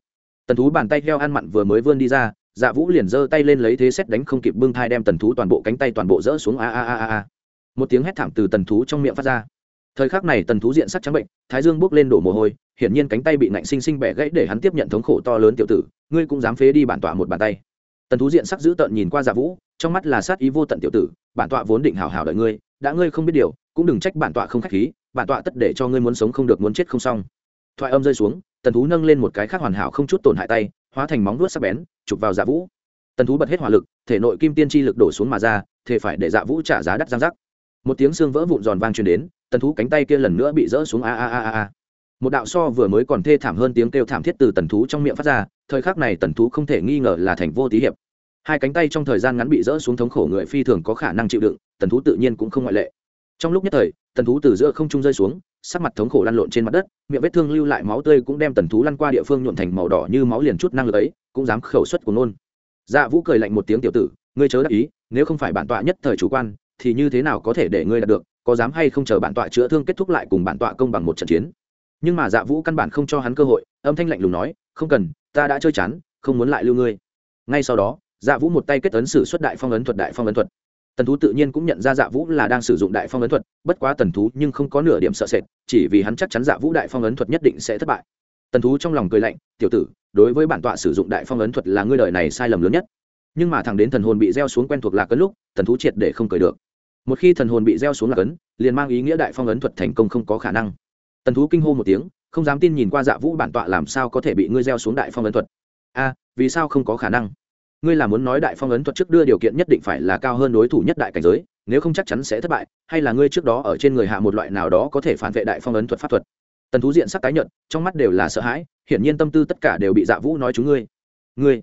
S1: Tần thú bàn tay heo ăn mặn vừa mới vươn đi ra dạ vũ liền giơ tay lên lấy thế xét đánh không kịp bưng thai đem tần thú toàn bộ cánh tay toàn bộ rỡ xuống a a a a a. Một tiếng hét thảm từ tần thú trong miệng phát ra thời khắc này tần thú diện sắc trắng bệnh, thái dương bước lên đổ mồ hôi, hiển nhiên cánh tay bị nạnh sinh sinh bẻ gãy để hắn tiếp nhận thống khổ to lớn tiểu tử, ngươi cũng dám phế đi bản tọa một bàn tay. Tần thú diện sắc dữ tợn nhìn qua dạ vũ, trong mắt là sát ý vô tận tiểu tử, bản tọa vốn định hào hào đợi ngươi, đã ngươi không biết điều, cũng đừng trách bản tọa không khách khí, bản tọa tất để cho ngươi muốn sống không được muốn chết không xong. Thoại âm rơi xuống, tần thú nâng lên một cái khác hoàn hảo không chút tổn hại tay, hóa thành móng vuốt sắc bén, chụp vào dạ vũ. Tần thú bật hết hỏa lực, thể nội kim tiên chi lực đổ xuống mà ra, thể phải để dạ vũ trả giá đắt giang rắc. Một tiếng xương vỡ vụn giòn vang truyền đến tần thú cánh tay kia lần nữa bị rỡ xuống a a a a a. Một đạo so vừa mới còn thê thảm hơn tiếng kêu thảm thiết từ tần thú trong miệng phát ra, thời khắc này tần thú không thể nghi ngờ là thành vô tí hiệp. Hai cánh tay trong thời gian ngắn bị rỡ xuống thống khổ người phi thường có khả năng chịu đựng, tần thú tự nhiên cũng không ngoại lệ. Trong lúc nhất thời, tần thú từ giữa không trung rơi xuống, sắc mặt thống khổ lăn lộn trên mặt đất, miệng vết thương lưu lại máu tươi cũng đem tần thú lăn qua địa phương nhuộn thành màu đỏ như máu liền chút năng lực ấy, cũng dám khẩu suất của nôn dạ vũ cười lạnh một tiếng tiểu tử, ngươi chớ đắc ý, nếu không phải bản tọa nhất thời chủ quan, thì như thế nào có thể để ngươi đạt được? Có dám hay không chờ bản tọa chữa thương kết thúc lại cùng bản tọa công bằng một trận chiến. Nhưng mà dạ vũ căn bản không cho hắn cơ hội, âm thanh lạnh lùng nói, không cần, ta đã chơi chán, không muốn lại lưu ngươi. Ngay sau đó dạ vũ một tay kết ấn sử xuất đại phong ấn thuật đại phong ấn thuật. Tần thú tự nhiên cũng nhận ra dạ vũ là đang sử dụng đại phong ấn thuật, bất quá tần thú nhưng không có nửa điểm sợ sệt, chỉ vì hắn chắc chắn dạ vũ đại phong ấn thuật nhất định sẽ thất bại. Tần thú trong lòng cười lạnh, tiểu tử, đối với bản tọa sử dụng đại phong ấn thuật là ngươi đời này sai lầm lớn nhất. Nhưng mà thẳng đến thần hồn bị gieo xuống quen thuộc lạc cấn lúc, tần thú triệt để không cười được một khi thần hồn bị gieo xuống là cấn liền mang ý nghĩa đại phong ấn thuật thành công không có khả năng. Tần thú kinh hô một tiếng không dám tin nhìn qua dạ vũ bản tọa làm sao có thể bị ngươi gieo xuống đại phong ấn thuật. A vì sao không có khả năng? Ngươi là muốn nói đại phong ấn thuật trước đưa điều kiện nhất định phải là cao hơn đối thủ nhất đại cảnh giới nếu không chắc chắn sẽ thất bại hay là ngươi trước đó ở trên người hạ một loại nào đó có thể phản vệ đại phong ấn thuật pháp thuật? Tần thú diện sắc tái nhợt, trong mắt đều là sợ hãi hiển nhiên tâm tư tất cả đều bị dạ vũ nói chúng ngươi. Ngươi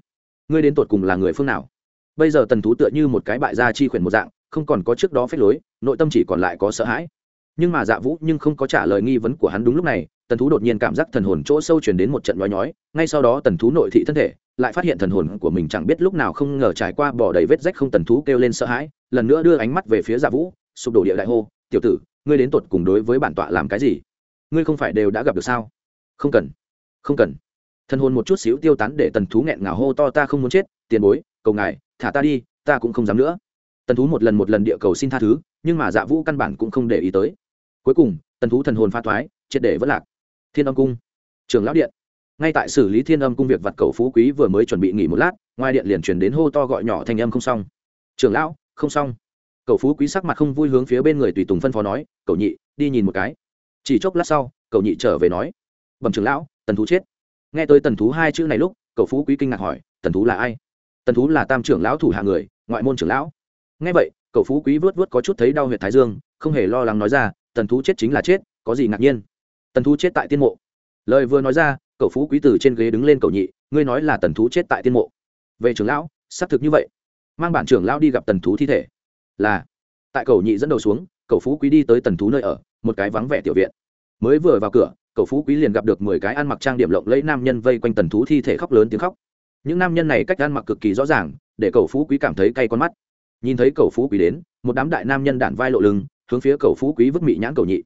S1: ngươi đến tột cùng là người phương nào? Bây giờ tần thú tựa như một cái bại gia chi khuyển một dạng không còn có trước đó phép lối, nội tâm chỉ còn lại có sợ hãi. Nhưng mà dạ vũ nhưng không có trả lời nghi vấn của hắn đúng lúc này, tần thú đột nhiên cảm giác thần hồn chỗ sâu chuyển đến một trận nhói nhói, ngay sau đó tần thú nội thị thân thể, lại phát hiện thần hồn của mình chẳng biết lúc nào không ngờ trải qua bỏ đầy vết rách không tần thú kêu lên sợ hãi, lần nữa đưa ánh mắt về phía dạ vũ, sụp đổ địa đại hô, tiểu tử, ngươi đến tột cùng đối với bản tọa làm cái gì? Ngươi không phải đều đã gặp được sao? Không cần không cần. Thần hồn một chút xíu tiêu tán để tần thú nghẹn ngào hô to, ta không muốn chết, tiền bối, cầu ngài, thả ta đi, ta cũng không dám nữa tần thú một lần một lần địa cầu xin tha thứ, nhưng mà dạ vũ căn bản cũng không để ý tới. Cuối cùng, tần thú thần hồn pha thoái, triệt để vất lạc. Thiên âm cung. Trường lão điện. Ngay tại xử lý thiên âm cung việc vặt cầu phú quý vừa mới chuẩn bị nghỉ một lát, ngoài điện liền chuyển đến hô to gọi nhỏ thành âm không xong. Trường lão, không xong. Cầu phú quý sắc mặt không vui hướng phía bên người tùy tùng phân phó nói, cậu nhị, đi nhìn một cái. Chỉ chốc lát sau, cậu nhị trở về nói, bẩm trường lão, tần thú chết. Nghe tới tần thú hai chữ này lúc cậu phú quý kinh ngạc hỏi, tần thú là ai? Tần thú là tam trưởng lão thủ hạ người, ngoại môn trưởng lão nghe vậy, cậu phú quý vớt vớt có chút thấy đau huyệt thái dương, không hề lo lắng nói ra, tần thú chết chính là chết, có gì ngạc nhiên? Tần thú chết tại tiên mộ. Lời vừa nói ra, cậu phú quý từ trên ghế đứng lên cậu nhị, ngươi nói là tần thú chết tại tiên mộ. Về trưởng lão, xác thực như vậy. Mang bản trưởng lão đi gặp tần thú thi thể. Là. Tại cậu nhị dẫn đầu xuống, cậu phú quý đi tới tần thú nơi ở, một cái vắng vẻ tiểu viện. Mới vừa vào cửa, cậu phú quý liền gặp được mười cái ăn mặc trang điểm lộng lẫy nam nhân vây quanh tần thú thi thể khóc lớn tiếng khóc. Những nam nhân này cách ăn mặc cực kỳ rõ ràng, để cậu phú quý cảm thấy cay con mắt nhìn thấy cầu phú quý đến, một đám đại nam nhân đản vai lộ lưng, hướng phía cầu phú quý vứt mị nhãn cầu nhị.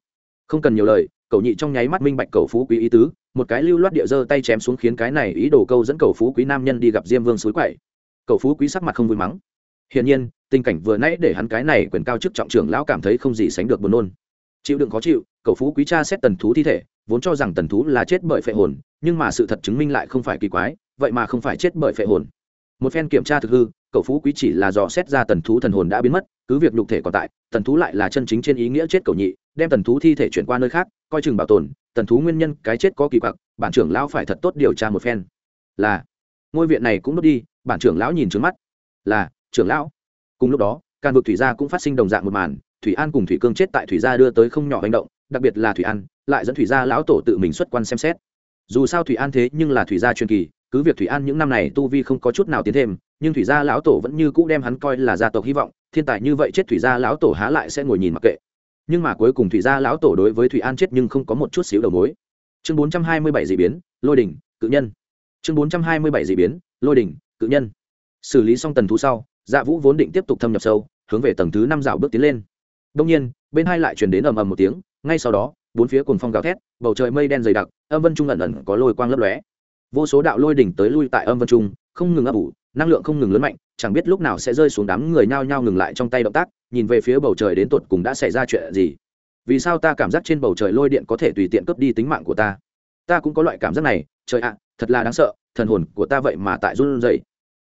S1: Không cần nhiều lời, cầu nhị trong nháy mắt minh bạch cầu phú quý ý tứ, một cái lưu loát địa giơ tay chém xuống khiến cái này ý đồ câu dẫn cầu phú quý nam nhân đi gặp diêm vương suối quậy. Cầu phú quý sắc mặt không vui mắng. Hiển nhiên, tình cảnh vừa nãy để hắn cái này quyền cao chức trọng trưởng lão cảm thấy không gì sánh được buồn nôn. Chịu đựng khó chịu, cầu phú quý cha xét tần thú thi thể, vốn cho rằng tần thú là chết bởi phệ hồn, nhưng mà sự thật chứng minh lại không phải kỳ quái, vậy mà không phải chết bởi phệ hồn. Một phen kiểm tra thực hư cậu phú quý chỉ là dò xét ra tần thú thần hồn đã biến mất, cứ việc nhục thể còn tại, tần thú lại là chân chính trên ý nghĩa chết cầu nhị, đem tần thú thi thể chuyển qua nơi khác, coi chừng bảo tồn, tần thú nguyên nhân cái chết có kỳ quặc, bản trưởng lão phải thật tốt điều tra một phen. Là, ngôi viện này cũng đốt đi, bản trưởng lão nhìn trướng mắt. Là, trưởng lão. Cùng lúc đó, càn vực thủy gia cũng phát sinh đồng dạng một màn, thủy an cùng thủy cương chết tại thủy gia đưa tới không nhỏ hành động, đặc biệt là thủy an, lại dẫn thủy gia lão tổ tự mình xuất quan xem xét. Dù sao thủy an thế nhưng là thủy gia truyền kỳ cứ việc thủy an những năm này tu vi không có chút nào tiến thêm, nhưng thủy gia lão tổ vẫn như cũ đem hắn coi là gia tộc hy vọng, thiên tài như vậy chết thủy gia lão tổ há lại sẽ ngồi nhìn mặc kệ. Nhưng mà cuối cùng thủy gia lão tổ đối với thủy an chết nhưng không có một chút xíu đầu mối. Chương bốn trăm hai mươi bảy d ị biến, lôi đỉnh cự nhân. Chương bốn trăm hai mươi bảy d ị biến, lôi đỉnh cự nhân. Xử lý xong tần thú sau dạ vũ vốn định tiếp tục thâm nhập sâu, hướng về tầng thứ năm dạo bước tiến lên. Đông nhiên, bên hai lại chuyển đến ầm ầm một tiếng, ngay sau đó, bốn phía cùng phong gào thét, bầu trời mây đen dày đặc, âm vân trung ẩn ẩn có lôi quang lấp lóe vô số đạo lôi đỉnh tới lui tại âm vân trung, không ngừng ấp ủ, năng lượng không ngừng lớn mạnh, chẳng biết lúc nào sẽ rơi xuống đám người nhao nhao ngừng lại trong tay động tác, nhìn về phía bầu trời đến tột cùng đã xảy ra chuyện gì. Vì sao ta cảm giác trên bầu trời lôi điện có thể tùy tiện cướp đi tính mạng của ta? Ta cũng có loại cảm giác này, trời ạ, thật là đáng sợ, thần hồn của ta vậy mà tại run rẩy.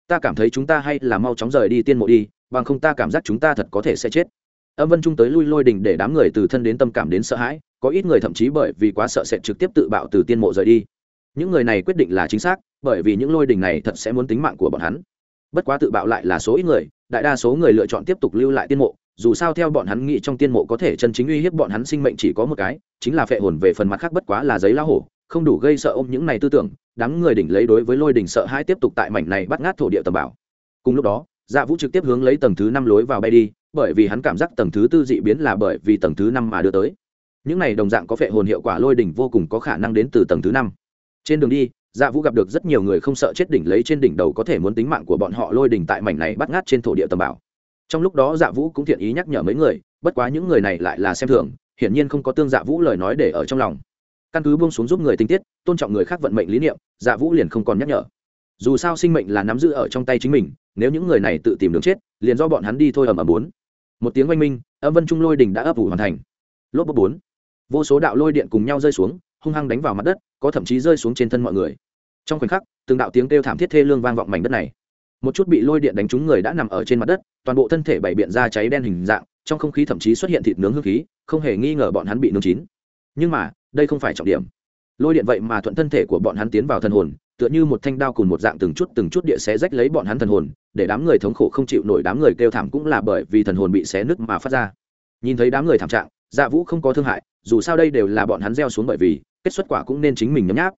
S1: Ta cảm thấy chúng ta hay là mau chóng rời đi tiên mộ đi, bằng không ta cảm giác chúng ta thật có thể sẽ chết. Âm vân trung tới lui lôi đình để đám người từ thân đến tâm cảm đến sợ hãi, có ít người thậm chí bởi vì quá sợ sẽ trực tiếp tự bạo từ tiên mộ rời đi những người này quyết định là chính xác, bởi vì những lôi đình này thật sẽ muốn tính mạng của bọn hắn. Bất quá tự bạo lại là số ít người, đại đa số người lựa chọn tiếp tục lưu lại tiên mộ, dù sao theo bọn hắn nghĩ trong tiên mộ có thể chân chính uy hiếp bọn hắn sinh mệnh chỉ có một cái, chính là phệ hồn về phần mặt khác bất quá là giấy lá hổ, không đủ gây sợ ôm những này tư tưởng, đám người đỉnh lấy đối với lôi đỉnh sợ hai tiếp tục tại mảnh này bắt ngát thổ địa tầm bảo. Cùng lúc đó dạ vũ trực tiếp hướng lấy tầng thứ năm lối vào bay đi, bởi vì hắn cảm giác tầng thứ tư dị biến là bởi vì tầng thứ năm mà đưa tới. Những này đồng dạng có phệ hồn hiệu quả lôi đỉnh vô cùng có khả năng đến từ tầng thứ năm trên đường đi dạ vũ gặp được rất nhiều người không sợ chết đỉnh lấy trên đỉnh đầu có thể muốn tính mạng của bọn họ lôi đỉnh tại mảnh này bắt ngát trên thổ địa tầm bảo. Trong lúc đó dạ vũ cũng thiện ý nhắc nhở mấy người, bất quá những người này lại là xem thường, hiển nhiên không có tương dạ vũ lời nói để ở trong lòng. Căn cứ buông xuống giúp người tinh tiết, tôn trọng người khác vận mệnh lý niệm dạ vũ liền không còn nhắc nhở. Dù sao sinh mệnh là nắm giữ ở trong tay chính mình, nếu những người này tự tìm đường chết, liền do bọn hắn đi thôi ầm ầm bốn. Một tiếng oanh minh, âm vân trung lôi đình đã ấp ủ hoàn thành. Lốp bốc bốn. Vô số đạo lôi điện cùng nhau rơi xuống hung hăng đánh vào mặt đất, có thậm chí rơi xuống trên thân mọi người. Trong khoảnh khắc, từng đạo tiếng kêu thảm thiết thê lương vang vọng mảnh đất này. Một chút bị lôi điện đánh trúng người đã nằm ở trên mặt đất, toàn bộ thân thể bảy biện ra cháy đen hình dạng, trong không khí thậm chí xuất hiện thịt nướng hương khí, không hề nghi ngờ bọn hắn bị nướng chín. Nhưng mà, đây không phải trọng điểm. Lôi điện vậy mà thuận thân thể của bọn hắn tiến vào thần hồn, tựa như một thanh đao cùng một dạng từng chút từng chút địa xé rách lấy bọn hắn thần hồn, để đám người thống khổ không chịu nổi đám người kêu thảm cũng là bởi vì thần hồn bị xé nứt mà phát ra. Nhìn thấy đám người thảm trạng dạ vũ không có thương hại, dù sao đây đều là bọn hắn gieo xuống bởi vì kết xuất quả cũng nên chính mình nhấm nháp.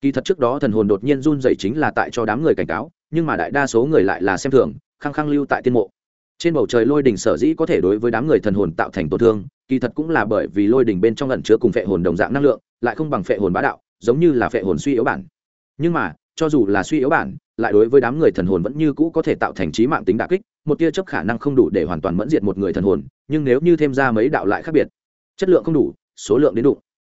S1: Kỳ thật trước đó thần hồn đột nhiên run dậy chính là tại cho đám người cảnh cáo, nhưng mà đại đa số người lại là xem thường, khăng khăng lưu tại tiên mộ. Trên bầu trời lôi đỉnh sở dĩ có thể đối với đám người thần hồn tạo thành tổn thương, kỳ thật cũng là bởi vì lôi đỉnh bên trong ẩn chứa cùng phệ hồn đồng dạng năng lượng, lại không bằng phệ hồn bá đạo, giống như là phệ hồn suy yếu bản. Nhưng mà, cho dù là suy yếu bản, lại đối với đám người thần hồn vẫn như cũ có thể tạo thành trí mạng tính đà kích, một tia chấp khả năng không đủ để hoàn toàn mẫn diệt một người thần hồn, nhưng nếu như thêm ra mấy đạo lại khác biệt, chất lượng không đủ, số lượng đến đụng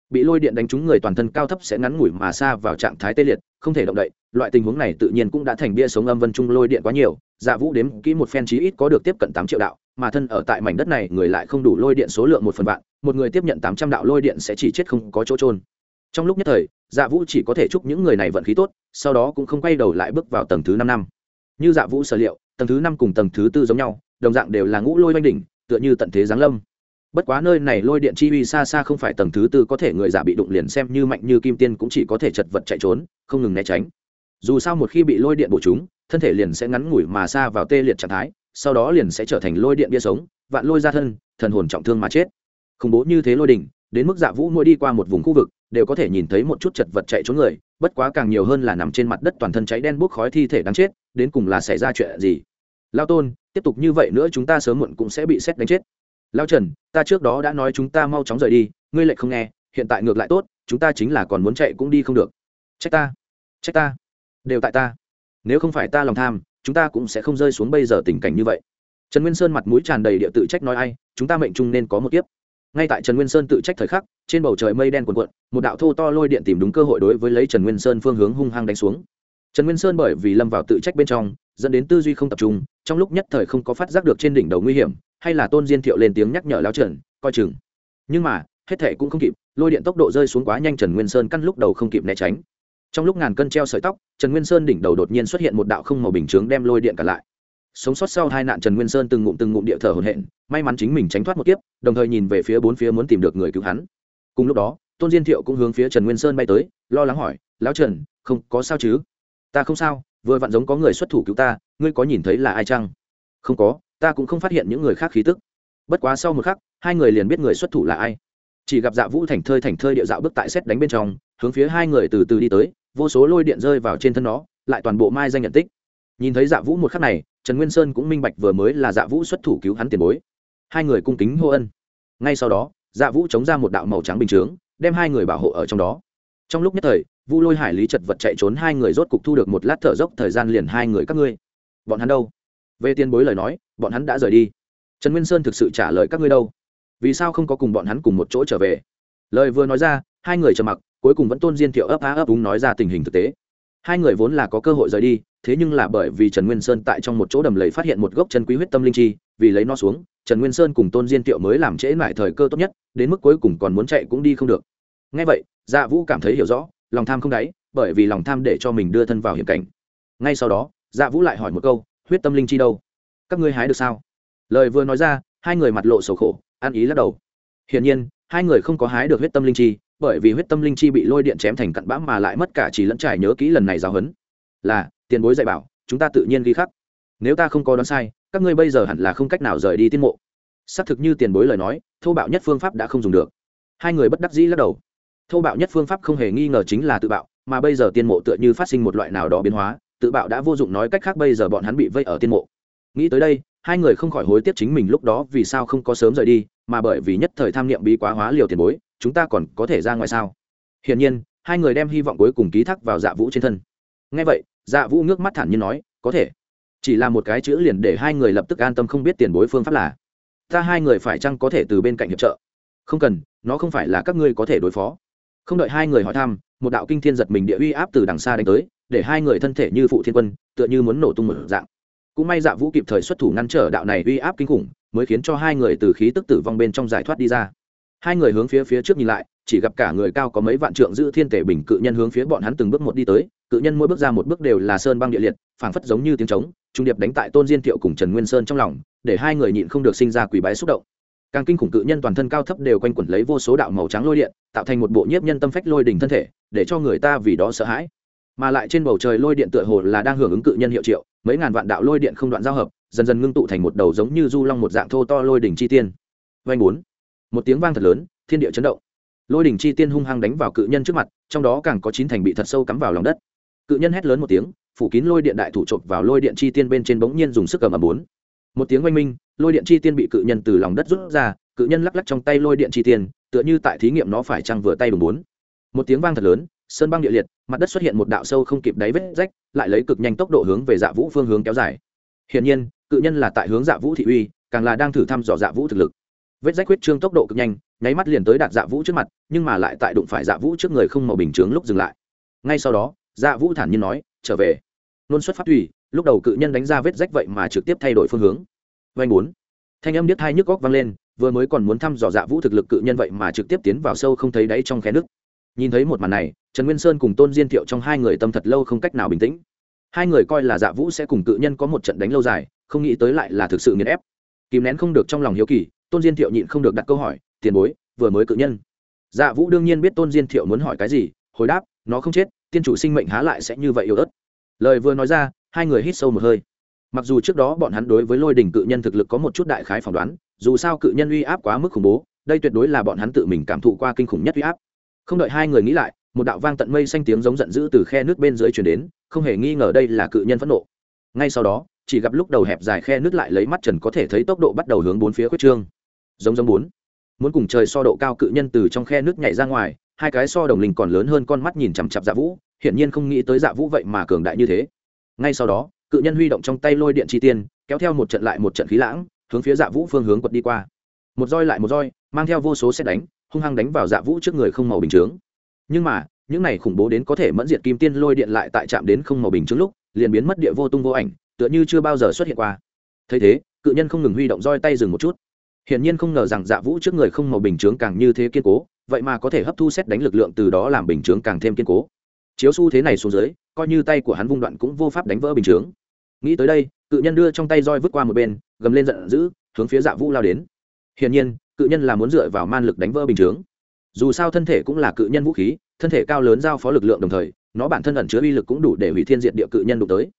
S1: bị lôi điện đánh trúng người toàn thân cao thấp sẽ ngắn ngủi mà xa vào trạng thái tê liệt, không thể động đậy, loại tình huống này tự nhiên cũng đã thành bia sống âm vân trung lôi điện quá nhiều dạ vũ đếm kỹ một phen chí ít có được tiếp cận tám triệu đạo, mà thân ở tại mảnh đất này, người lại không đủ lôi điện số lượng một phần vạn, một người tiếp nhận tám trăm đạo lôi điện sẽ chỉ chết không có chỗ trôn. Trong lúc nhất thời dạ vũ chỉ có thể chúc những người này vận khí tốt, sau đó cũng không quay đầu lại bước vào tầng thứ năm năm. Như dạ vũ sở liệu, tầng thứ năm cùng tầng thứ tư giống nhau, đồng dạng đều là ngũ lôi oanh đỉnh, tựa như tận thế giáng lâm bất quá nơi này lôi điện chi uy xa xa không phải tầng thứ tư có thể người giả bị đụng liền xem như mạnh như kim tiên cũng chỉ có thể chật vật chạy trốn, không ngừng né tránh. Dù sao một khi bị lôi điện bổ chúng, thân thể liền sẽ ngắn ngủi mà xa vào tê liệt trạng thái, sau đó liền sẽ trở thành lôi điện bia sống, vạn lôi ra thân, thần hồn trọng thương mà chết. Khủng bố như thế lôi đỉnh, đến mức dạ vũ mỗi đi qua một vùng khu vực, đều có thể nhìn thấy một chút chật vật chạy trốn người, bất quá càng nhiều hơn là nằm trên mặt đất toàn thân cháy đen bốc khói thi thể đáng chết, đến cùng là xảy ra chuyện gì? Lao tôn, tiếp tục như vậy nữa chúng ta sớm muộn cũng sẽ bị xét đánh chết lao trần, ta trước đó đã nói chúng ta mau chóng rời đi, ngươi lại không nghe, hiện tại ngược lại tốt, chúng ta chính là còn muốn chạy cũng đi không được. Trách ta trách ta, đều tại ta. Nếu không phải ta lòng tham, chúng ta cũng sẽ không rơi xuống bây giờ tình cảnh như vậy. Trần nguyên sơn mặt mũi tràn đầy địa tự trách nói ai, chúng ta mệnh chung nên có một kiếp. Ngay tại trần nguyên sơn tự trách thời khắc, trên bầu trời mây đen cuồn cuộn, một đạo thô to lôi điện tìm đúng cơ hội đối với lấy trần nguyên sơn phương hướng hung hăng đánh xuống. Trần nguyên sơn bởi vì lâm vào tự trách bên trong, dẫn đến tư duy không tập trung, trong lúc nhất thời không có phát giác được trên đỉnh đầu nguy hiểm hay là tôn diên thiệu lên tiếng nhắc nhở lao trần, coi chừng. Nhưng mà, hết thệ cũng không kịp, lôi điện tốc độ rơi xuống quá nhanh trần nguyên sơn căn lúc đầu không kịp né tránh. Trong lúc ngàn cân treo sợi tóc, trần nguyên sơn đỉnh đầu đột nhiên xuất hiện một đạo không màu bình chướng đem lôi điện cả lại. Sống sót sau hai nạn trần nguyên sơn từng ngụm từng ngụm địa thở hồn hện may mắn chính mình tránh thoát một kiếp, đồng thời nhìn về phía bốn phía muốn tìm được người cứu hắn. Cùng lúc đó, tôn diên thiệu cũng hướng phía trần nguyên sơn bay tới, lo lắng hỏi, lão trần, không có sao chứ? Ta không sao, vừa vặn giống có người xuất thủ cứu ta, ngươi có nhìn thấy là ai chăng? Không có ta cũng không phát hiện những người khác khí tức. Bất quá sau một khắc, hai người liền biết người xuất thủ là ai. Chỉ gặp dạ vũ thành thơi thành thơi địa dạo bước tại xét đánh bên trong, hướng phía hai người từ từ đi tới, vô số lôi điện rơi vào trên thân nó, lại toàn bộ mai danh nhận tích. Nhìn thấy dạ vũ một khắc này, trần nguyên sơn cũng minh bạch vừa mới là dạ vũ xuất thủ cứu hắn tiền bối. Hai người cung kính hô ân. Ngay sau đó dạ vũ chống ra một đạo màu trắng bình chướng, đem hai người bảo hộ ở trong đó. Trong lúc nhất thời, vu lôi hải lý chật vật chạy trốn hai người rốt cục thu được một lát thở dốc, thời gian liền hai người các ngươi. Bọn hắn đâu? Về tiền bối lời nói, bọn hắn đã rời đi. Trần nguyên sơn thực sự trả lời các ngươi đâu? Vì sao không có cùng bọn hắn cùng một chỗ trở về? Lời vừa nói ra, hai người trầm mặc, cuối cùng vẫn tôn diên thiệu ấp á ấp úng nói ra tình hình thực tế. Hai người vốn là có cơ hội rời đi, thế nhưng là bởi vì trần nguyên sơn tại trong một chỗ đầm lầy phát hiện một gốc chân quý huyết tâm linh chi, vì lấy nó xuống, trần nguyên sơn cùng tôn diên tiệu mới làm trễ lại thời cơ tốt nhất, đến mức cuối cùng còn muốn chạy cũng đi không được. Ngay vậy dạ vũ cảm thấy hiểu rõ, lòng tham không đáy, bởi vì lòng tham để cho mình đưa thân vào hiểm cảnh. Ngay sau đó dạ vũ lại hỏi một câu huyết tâm linh chi đâu? Các ngươi hái được sao? Lời vừa nói ra, hai người mặt lộ sầu khổ, ăn ý lắc đầu. Hiển nhiên, hai người không có hái được huyết tâm linh chi, bởi vì huyết tâm linh chi bị lôi điện chém thành cặn bã mà lại mất cả chỉ lẫn trải nhớ kỹ lần này giáo huấn. Là, tiền bối dạy bảo, chúng ta tự nhiên ghi khắc. Nếu ta không có đoán sai, các ngươi bây giờ hẳn là không cách nào rời đi tiên mộ. Xác thực như tiền bối lời nói, thô bạo nhất phương pháp đã không dùng được. Hai người bất đắc dĩ lắc đầu. Thô bạo nhất phương pháp không hề nghi ngờ chính là tự bạo, mà bây giờ tiên mộ tựa như phát sinh một loại nào đó biến hóa tự bạo đã vô dụng nói cách khác bây giờ bọn hắn bị vây ở tiên mộ. Nghĩ tới đây, hai người không khỏi hối tiếc chính mình lúc đó vì sao không có sớm rời đi, mà bởi vì nhất thời tham niệm bí quá hóa liều tiền bối, chúng ta còn có thể ra ngoài sao? Hiển nhiên, hai người đem hy vọng cuối cùng ký thác vào dạ vũ trên thân. Ngay vậy dạ vũ ngước mắt thản nhiên nói, có thể. Chỉ là một cái chữ liền để hai người lập tức an tâm không biết tiền bối phương pháp là, ta hai người phải chăng có thể từ bên cạnh hiệp trợ? Không cần, nó không phải là các ngươi có thể đối phó. Không đợi hai người hỏi thăm, một đạo kinh thiên giật mình địa uy áp từ đằng xa đánh tới để hai người thân thể như phụ thiên quân, tựa như muốn nổ tung một dạng. Cũng may dạ vũ kịp thời xuất thủ ngăn trở đạo này uy áp kinh khủng, mới khiến cho hai người từ khí tức tử vong bên trong giải thoát đi ra. Hai người hướng phía phía trước nhìn lại, chỉ gặp cả người cao có mấy vạn trượng giữ thiên tể bình cự nhân hướng phía bọn hắn từng bước một đi tới, cự nhân mỗi bước ra một bước đều là sơn băng địa liệt, phảng phất giống như tiếng trống, trung điệp đánh tại tôn diên thiệu cùng trần nguyên sơn trong lòng, để hai người nhịn không được sinh ra quỷ bái xúc động. Càng kinh khủng cự nhân toàn thân cao thấp đều quanh quẩn lấy vô số đạo màu trắng lôi điện, tạo thành một bộ nhiếp nhân tâm phách lôi đỉnh thân thể, để cho người ta vì đó sợ hãi mà lại trên bầu trời lôi điện tựa hồ là đang hưởng ứng cự nhân hiệu triệu, mấy ngàn vạn đạo lôi điện không đoạn giao hợp, dần dần ngưng tụ thành một đầu giống như du long một dạng thô to lôi đỉnh chi tiên. Vanh bốn. Một tiếng vang thật lớn, thiên địa chấn động. Lôi đỉnh chi tiên hung hăng đánh vào cự nhân trước mặt, trong đó càng có chín thành bị thật sâu cắm vào lòng đất. Cự nhân hét lớn một tiếng, phủ kín lôi điện đại thủ chộp vào lôi điện chi tiên bên trên bỗng nhiên dùng sức cầm ầm bốn. Một tiếng oanh minh, lôi điện chi tiên bị cự nhân từ lòng đất rút ra, cự nhân lắc lắc trong tay lôi điện chi tiên, tựa như tại thí nghiệm nó phải chăng vừa tay đùng bốn. Một tiếng vang thật lớn, sơn băng địa liệt mặt đất xuất hiện một đạo sâu không kịp đáy vết rách, lại lấy cực nhanh tốc độ hướng về dạ vũ phương hướng kéo dài. Hiển nhiên, cự nhân là tại hướng dạ vũ thị uy, càng là đang thử thăm dò dạ vũ thực lực. Vết rách huyết trương tốc độ cực nhanh, nháy mắt liền tới đạt dạ vũ trước mặt, nhưng mà lại tại đụng phải dạ vũ trước người không màu bình chướng lúc dừng lại. Ngay sau đó dạ vũ thản nhiên nói, trở về. Nôn xuất phát thủy lúc đầu cự nhân đánh ra vết rách vậy mà trực tiếp thay đổi phương hướng. Vanh bốn. Thanh âm điếc hai nhức góc vang lên, vừa mới còn muốn thăm dò dạ vũ thực lực cự nhân vậy mà trực tiếp tiến vào sâu không thấy đáy trong khe nước nhìn thấy một màn này, trần nguyên sơn cùng tôn diên thiệu trong hai người tâm thật lâu không cách nào bình tĩnh. Hai người coi là dạ vũ sẽ cùng cự nhân có một trận đánh lâu dài, không nghĩ tới lại là thực sự nghiền ép. Kìm nén không được trong lòng hiếu kỳ, tôn diên thiệu nhịn không được đặt câu hỏi, tiền bối, vừa mới cự nhân? Dạ vũ đương nhiên biết tôn diên thiệu muốn hỏi cái gì, hồi đáp, nó không chết, tiên chủ sinh mệnh há lại sẽ như vậy yếu ớt. Lời vừa nói ra, hai người hít sâu một hơi. Mặc dù trước đó bọn hắn đối với lôi đình cự nhân thực lực có một chút đại khái phỏng đoán, dù sao cự nhân uy áp quá mức khủng bố, đây tuyệt đối là bọn hắn tự mình cảm thụ qua kinh khủng nhất uy áp không đợi hai người nghĩ lại, một đạo vang tận mây xanh tiếng giống giận dữ từ khe nước bên dưới chuyển đến, không hề nghi ngờ đây là cự nhân phẫn nộ. Ngay sau đó, chỉ gặp lúc đầu hẹp dài khe nước lại lấy mắt trần có thể thấy tốc độ bắt đầu hướng bốn phía quyết trương. Giống giống bốn. Muốn cùng trời so độ cao cự nhân từ trong khe nước nhảy ra ngoài, hai cái so đồng linh còn lớn hơn con mắt nhìn chằm chặp dạ vũ, hiển nhiên không nghĩ tới dạ vũ vậy mà cường đại như thế. Ngay sau đó, cự nhân huy động trong tay lôi điện chi tiên, kéo theo một trận lại một trận khí lãng, hướng phía dạ vũ phương hướng quật đi qua. Một roi lại một roi, mang theo vô số xét đánh hung hăng đánh vào dạ vũ trước người không màu bình chướng. Nhưng mà, những này khủng bố đến có thể mẫn diệt kim tiên lôi điện lại tại chạm đến không màu bình chướng lúc, liền biến mất địa vô tung vô ảnh, tựa như chưa bao giờ xuất hiện qua. Thấy thế, cự nhân không ngừng huy động roi tay dừng một chút. Hiển nhiên không ngờ rằng dạ vũ trước người không màu bình chướng càng như thế kiên cố, vậy mà có thể hấp thu xét đánh lực lượng từ đó làm bình chướng càng thêm kiên cố. Chiếu xu thế này xuống dưới, coi như tay của hắn vung đoạn cũng vô pháp đánh vỡ bình chướng. Nghĩ tới đây, cự nhân đưa trong tay roi vứt qua một bên, gầm lên giận dữ, hướng phía dạ vũ lao đến. Hiển nhiên cự nhân là muốn dựa vào man lực đánh vỡ bình chướng. Dù sao thân thể cũng là cự nhân vũ khí, thân thể cao lớn giao phó lực lượng đồng thời, nó bản thân ẩn chứa uy lực cũng đủ để hủy thiên diện địa cự nhân đụng tới.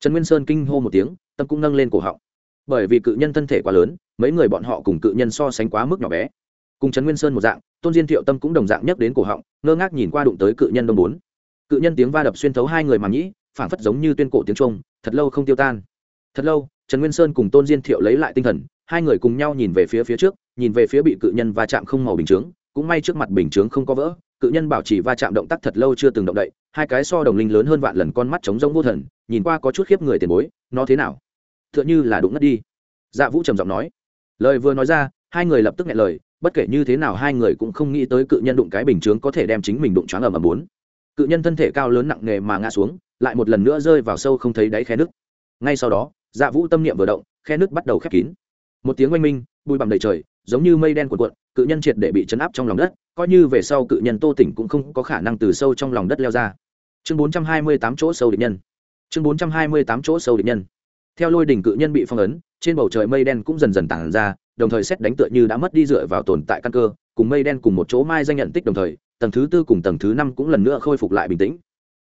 S1: Trần nguyên sơn kinh hô một tiếng, tâm cũng nâng lên cổ họng. Bởi vì cự nhân thân thể quá lớn, mấy người bọn họ cùng cự nhân so sánh quá mức nhỏ bé. Cùng trần nguyên sơn một dạng, tôn diên thiệu tâm cũng đồng dạng nhấc đến cổ họng, ngơ ngác nhìn qua đụng tới cự nhân đông bốn. Cự nhân tiếng va đập xuyên thấu hai người mà nhĩ, phảng phất giống như tuyên cổ tiếng trung thật lâu không tiêu tan. Thật lâu, trần nguyên sơn cùng tôn diên thiệu lấy lại tinh thần, hai người cùng nhau nhìn về phía phía trước nhìn về phía bị cự nhân va chạm không màu bình chướng, cũng may trước mặt bình chướng không có vỡ, cự nhân bảo trì va chạm động tác thật lâu chưa từng động đậy, hai cái so đồng linh lớn hơn vạn lần con mắt trống rông vô thần, nhìn qua có chút khiếp người tiền bối, nó thế nào? T h ư ợ n h ư là đụng ngất đi. Dạ vũ trầm giọng nói. Lời vừa nói ra, hai người lập tức nghe lời, bất kể như thế nào hai người cũng không nghĩ tới cự nhân đụng cái bình chướng có thể đem chính mình đụng choáng ầm ầm bốn. Cự nhân thân thể cao lớn nặng nề mà ngã xuống, lại một lần nữa rơi vào sâu không thấy đáy khe nước ngay sau đó dạ vũ tâm niệm vừa động, khe nước bắt đầu khép kín. Một tiếng oanh minh, bụi bặm đầy trời giống như mây đen cuộn cuộn, cự nhân triệt để bị chấn áp trong lòng đất, coi như về sau cự nhân tô tỉnh cũng không có khả năng từ sâu trong lòng đất leo ra. Chương bốn trăm hai mươi tám chỗ sâu địch nhân. Chương bốn trăm hai mươi tám chỗ sâu địch nhân. Theo lôi đỉnh cự nhân bị phong ấn, trên bầu trời mây đen cũng dần dần tản ra, đồng thời xét đánh tựa như đã mất đi dựa vào tồn tại căn cơ, cùng mây đen cùng một chỗ mai danh nhận tích đồng thời, tầng thứ tư cùng tầng thứ năm cũng lần nữa khôi phục lại bình tĩnh.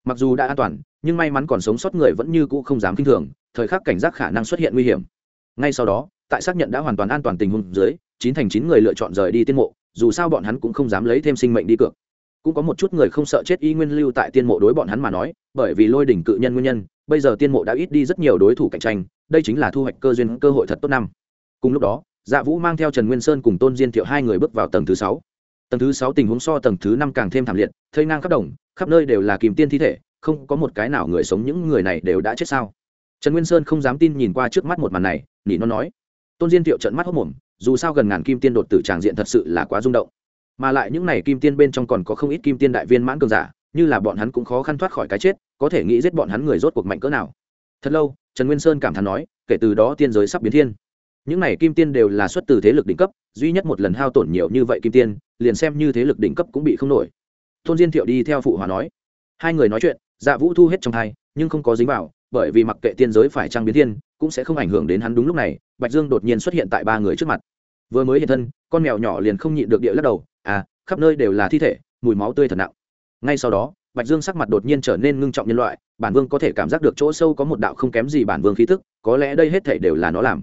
S1: Mặc dù đã an toàn, nhưng may mắn còn sống sót người vẫn như cũ không dám kinh thường, thời khắc cảnh giác khả năng xuất hiện nguy hiểm. Ngay sau đó tại xác nhận đã hoàn toàn an toàn tình huống dưới, chín thành chín người lựa chọn rời đi tiên mộ, dù sao bọn hắn cũng không dám lấy thêm sinh mệnh đi cược. Cũng có một chút người không sợ chết y nguyên lưu tại tiên mộ đối bọn hắn mà nói, bởi vì lôi đỉnh cự nhân nguyên nhân, bây giờ tiên mộ đã ít đi rất nhiều đối thủ cạnh tranh, đây chính là thu hoạch cơ duyên, cơ hội thật tốt năm. Cùng lúc đó dạ vũ mang theo trần nguyên sơn cùng tôn diên thiệu hai người bước vào tầng thứ sáu. Tầng thứ sáu tình huống so tầng thứ năm càng thêm thảm liệt, thây ngang khắp đồng, khắp nơi đều là kìm tiên thi thể, không có một cái nào người sống, những người này đều đã chết sao? Trần nguyên sơn không dám tin nhìn qua trước mắt một màn này, nỉ nó nói tôn diên Tiệu trận mắt hốc mồm, dù sao gần ngàn kim tiên đột tử tràng diện thật sự là quá rung động. Mà lại những này kim tiên bên trong còn có không ít kim tiên đại viên mãn cường giả, như là bọn hắn cũng khó khăn thoát khỏi cái chết, có thể nghĩ giết bọn hắn người rốt cuộc mạnh cỡ nào. Thật lâu, trần nguyên sơn cảm thán nói, kể từ đó tiên giới sắp biến thiên. Những này kim tiên đều là xuất từ thế lực đỉnh cấp, duy nhất một lần hao tổn nhiều như vậy kim tiên, liền xem như thế lực đỉnh cấp cũng bị không nổi. Tôn diên thiệu đi theo phụ hòa nói. Hai người nói chuyện dạ vũ thu hết trong hai nhưng không có dính vào, bởi vì mặc kệ tiên giới phải trang biến thiên, cũng sẽ không ảnh hưởng đến hắn đúng lúc này, bạch dương đột nhiên xuất hiện tại ba người trước mặt. Vừa mới hiện thân, con mèo nhỏ liền không nhịn được địa lắc đầu à khắp nơi đều là thi thể, mùi máu tươi thật nặng. Ngay sau đó, bạch dương sắc mặt đột nhiên trở nên ngưng trọng nhân loại, bản vương có thể cảm giác được chỗ sâu có một đạo không kém gì bản vương khí thức có lẽ đây hết thể đều là nó làm.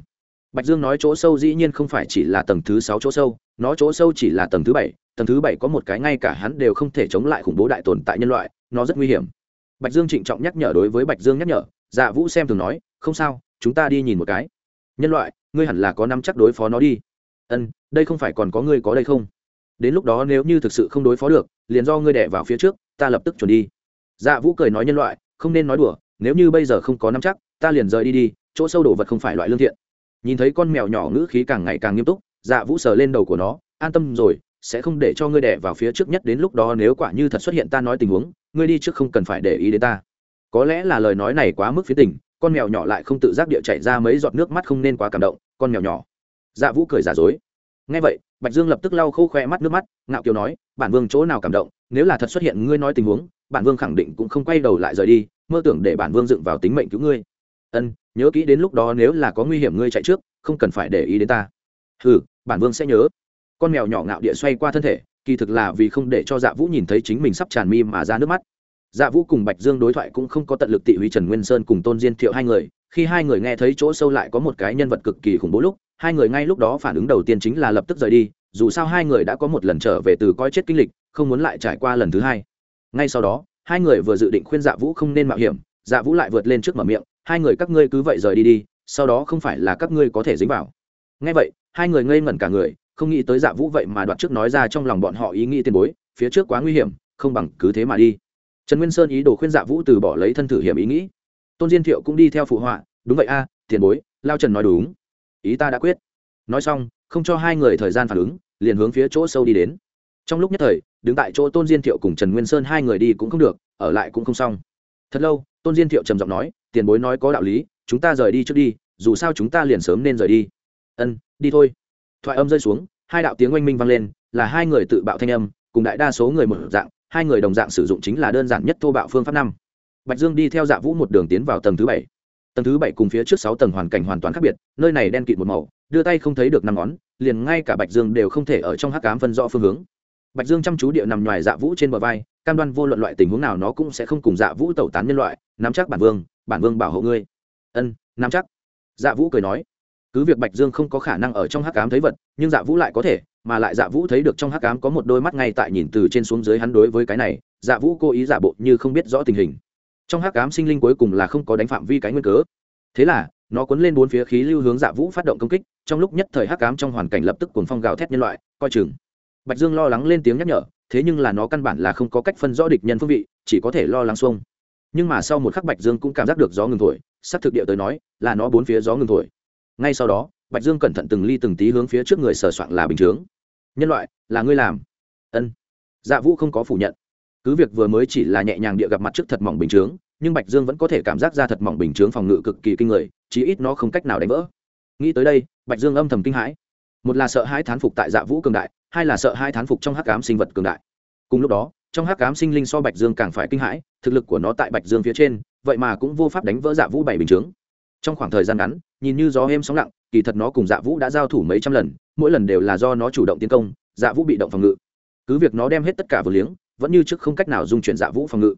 S1: Bạch dương nói chỗ sâu dĩ nhiên không phải chỉ là tầng thứ sáu chỗ sâu, nó chỗ sâu chỉ là tầng thứ bảy, tầng thứ bảy có một cái ngay cả hắn đều không thể chống lại khủng bố đại tồn tại nhân loại, nó rất nguy hiểm bạch dương trịnh trọng nhắc nhở đối với bạch dương nhắc nhở dạ vũ xem thường nói, không sao, chúng ta đi nhìn một cái. Nhân loại, ngươi hẳn là có nắm chắc đối phó nó đi. Ân, đây không phải còn có ngươi có đây không? Đến lúc đó nếu như thực sự không đối phó được, liền do ngươi đẻ vào phía trước, ta lập tức chuẩn đi. Dạ vũ cười nói nhân loại, không nên nói đùa, nếu như bây giờ không có nắm chắc, ta liền rời đi đi, chỗ sâu đồ vật không phải loại lương thiện. Nhìn thấy con mèo nhỏ ngữ khí càng ngày càng nghiêm túc dạ vũ sờ lên đầu của nó, an tâm rồi, sẽ không để cho ngươi đẻ vào phía trước nhất đến lúc đó nếu quả như thật xuất hiện ta nói tình huống ngươi đi trước không cần phải để ý đến ta. Có lẽ là lời nói này quá mức phía tình, con mèo nhỏ lại không tự giác địa chạy ra mấy giọt nước mắt không nên quá cảm động, con mèo nhỏ. Dạ vũ cười giả dối. Ngay vậy, bạch dương lập tức lau khô khoe mắt nước mắt, ngạo kiều nói, bản vương chỗ nào cảm động, nếu là thật xuất hiện ngươi nói tình huống, bản vương khẳng định cũng không quay đầu lại rời đi, mơ tưởng để bản vương dựng vào tính mệnh cứu ngươi. Ân, nhớ kỹ đến lúc đó nếu là có nguy hiểm ngươi chạy trước, không cần phải để ý đến ta. Ừ bản vương sẽ nhớ. Con mèo nhỏ ngạo địa xoay qua thân thể kỳ thực là vì không để cho dạ vũ nhìn thấy chính mình sắp tràn mi mà ra nước mắt. Dạ vũ cùng bạch dương đối thoại cũng không có tận lực tị huy trần nguyên sơn cùng tôn diên thiệu hai người. Khi hai người nghe thấy chỗ sâu lại có một cái nhân vật cực kỳ khủng bố lúc, hai người ngay lúc đó phản ứng đầu tiên chính là lập tức rời đi, dù sao hai người đã có một lần trở về từ coi chết kinh lịch, không muốn lại trải qua lần thứ hai. Ngay sau đó, hai người vừa dự định khuyên dạ vũ không nên mạo hiểm dạ vũ lại vượt lên trước mở miệng, hai người các ngươi cứ vậy rời đi đi, sau đó không phải là các ngươi có thể dính vào. Ngay vậy, hai người ngây ngẩn cả người không nghĩ tới dạ vũ vậy mà đoạt trước nói ra trong lòng bọn họ ý nghĩ tiền bối, phía trước quá nguy hiểm, không bằng cứ thế mà đi. Trần nguyên sơn ý đồ khuyên dạ vũ từ bỏ lấy thân thử hiểm ý nghĩ. Tôn diên thiệu cũng đi theo phụ họa, đúng vậy a, tiền bối, lao trần nói đúng. Ý ta đã quyết. Nói xong, không cho hai người thời gian phản ứng, liền hướng phía chỗ sâu đi đến. Trong lúc nhất thời, đứng tại chỗ tôn diên thiệu cùng trần nguyên sơn hai người đi cũng không được, ở lại cũng không xong. Thật lâu, tôn diên thiệu trầm giọng nói, tiền bối nói có đạo lý, chúng ta rời đi trước đi, dù sao chúng ta liền sớm nên rời đi. Ân, đi thôi thoại âm rơi xuống, hai đạo tiếng oanh minh vang lên, là hai người tự bạo thanh âm, cùng đại đa số người một dạng, hai người đồng dạng sử dụng chính là đơn giản nhất thô bạo phương pháp năm. Bạch dương đi theo dạ vũ một đường tiến vào tầng thứ bảy. Tầng thứ bảy cùng phía trước sáu tầng hoàn cảnh hoàn toàn khác biệt, nơi này đen kịt một màu, đưa tay không thấy được năm ngón, liền ngay cả bạch dương đều không thể ở trong hắc cám phân rõ phương hướng. Bạch dương chăm chú địa nằm ngoài dạ vũ trên bờ vai, cam đoan vô luận loại tình huống nào nó cũng sẽ không cùng dạ vũ tẩu tán nhân loại, nắm chắc bản vương bản vương bảo hộ ngươi. Ân, nắm chắc. Dạ vũ cười nói cứ việc bạch dương không có khả năng ở trong hắc cám thấy vật, nhưng dạ vũ lại có thể, mà lại dạ vũ thấy được trong hắc cám có một đôi mắt ngay tại nhìn từ trên xuống dưới hắn đối với cái này dạ vũ cố ý giả bộ như không biết rõ tình hình. Trong hắc cám sinh linh cuối cùng là không có đánh phạm vi cái nguyên cớ. Thế là, nó cuốn lên bốn phía khí lưu hướng dạ vũ phát động công kích, trong lúc nhất thời hắc cám trong hoàn cảnh lập tức cuồng phong gào thét nhân loại, coi chừng. Bạch dương lo lắng lên tiếng nhắc nhở, thế nhưng là nó căn bản là không có cách phân rõ địch nhân phương vị, chỉ có thể lo lắng xuông. Nhưng mà sau một khắc bạch dương cũng cảm giác được gió ngừng thổi, sắp thực địa tới nói, là nó bốn phía gió ngừng thổi ngay sau đó, bạch dương cẩn thận từng ly từng tí hướng phía trước người sờ soạn là bình chướng. Nhân loại, là ngươi làm? Ân. Dạ vũ không có phủ nhận. Cứ việc vừa mới chỉ là nhẹ nhàng địa gặp mặt trước thật mỏng bình chướng, nhưng bạch dương vẫn có thể cảm giác ra thật mỏng bình chướng phòng ngự cực kỳ kinh người, chí ít nó không cách nào đánh vỡ. Nghĩ tới đây, bạch dương âm thầm kinh hãi. Một là sợ hai thán phục tại dạ vũ cường đại, hai là sợ hai thán phục trong hắc ám sinh vật cường đại. Cùng lúc đó, trong hắc ám sinh linh so bạch dương càng phải kinh hãi, thực lực của nó tại bạch dương phía trên, vậy mà cũng vô pháp đánh vỡ dạ vũ bảy bình chướng trong khoảng thời gian ngắn, nhìn như gió êm sóng lặng, kỳ thật nó cùng dạ vũ đã giao thủ mấy trăm lần, mỗi lần đều là do nó chủ động tiến công dạ vũ bị động phòng ngự. Cứ việc nó đem hết tất cả vừa liếng, vẫn như trước không cách nào dung chuyển dạ vũ phòng ngự.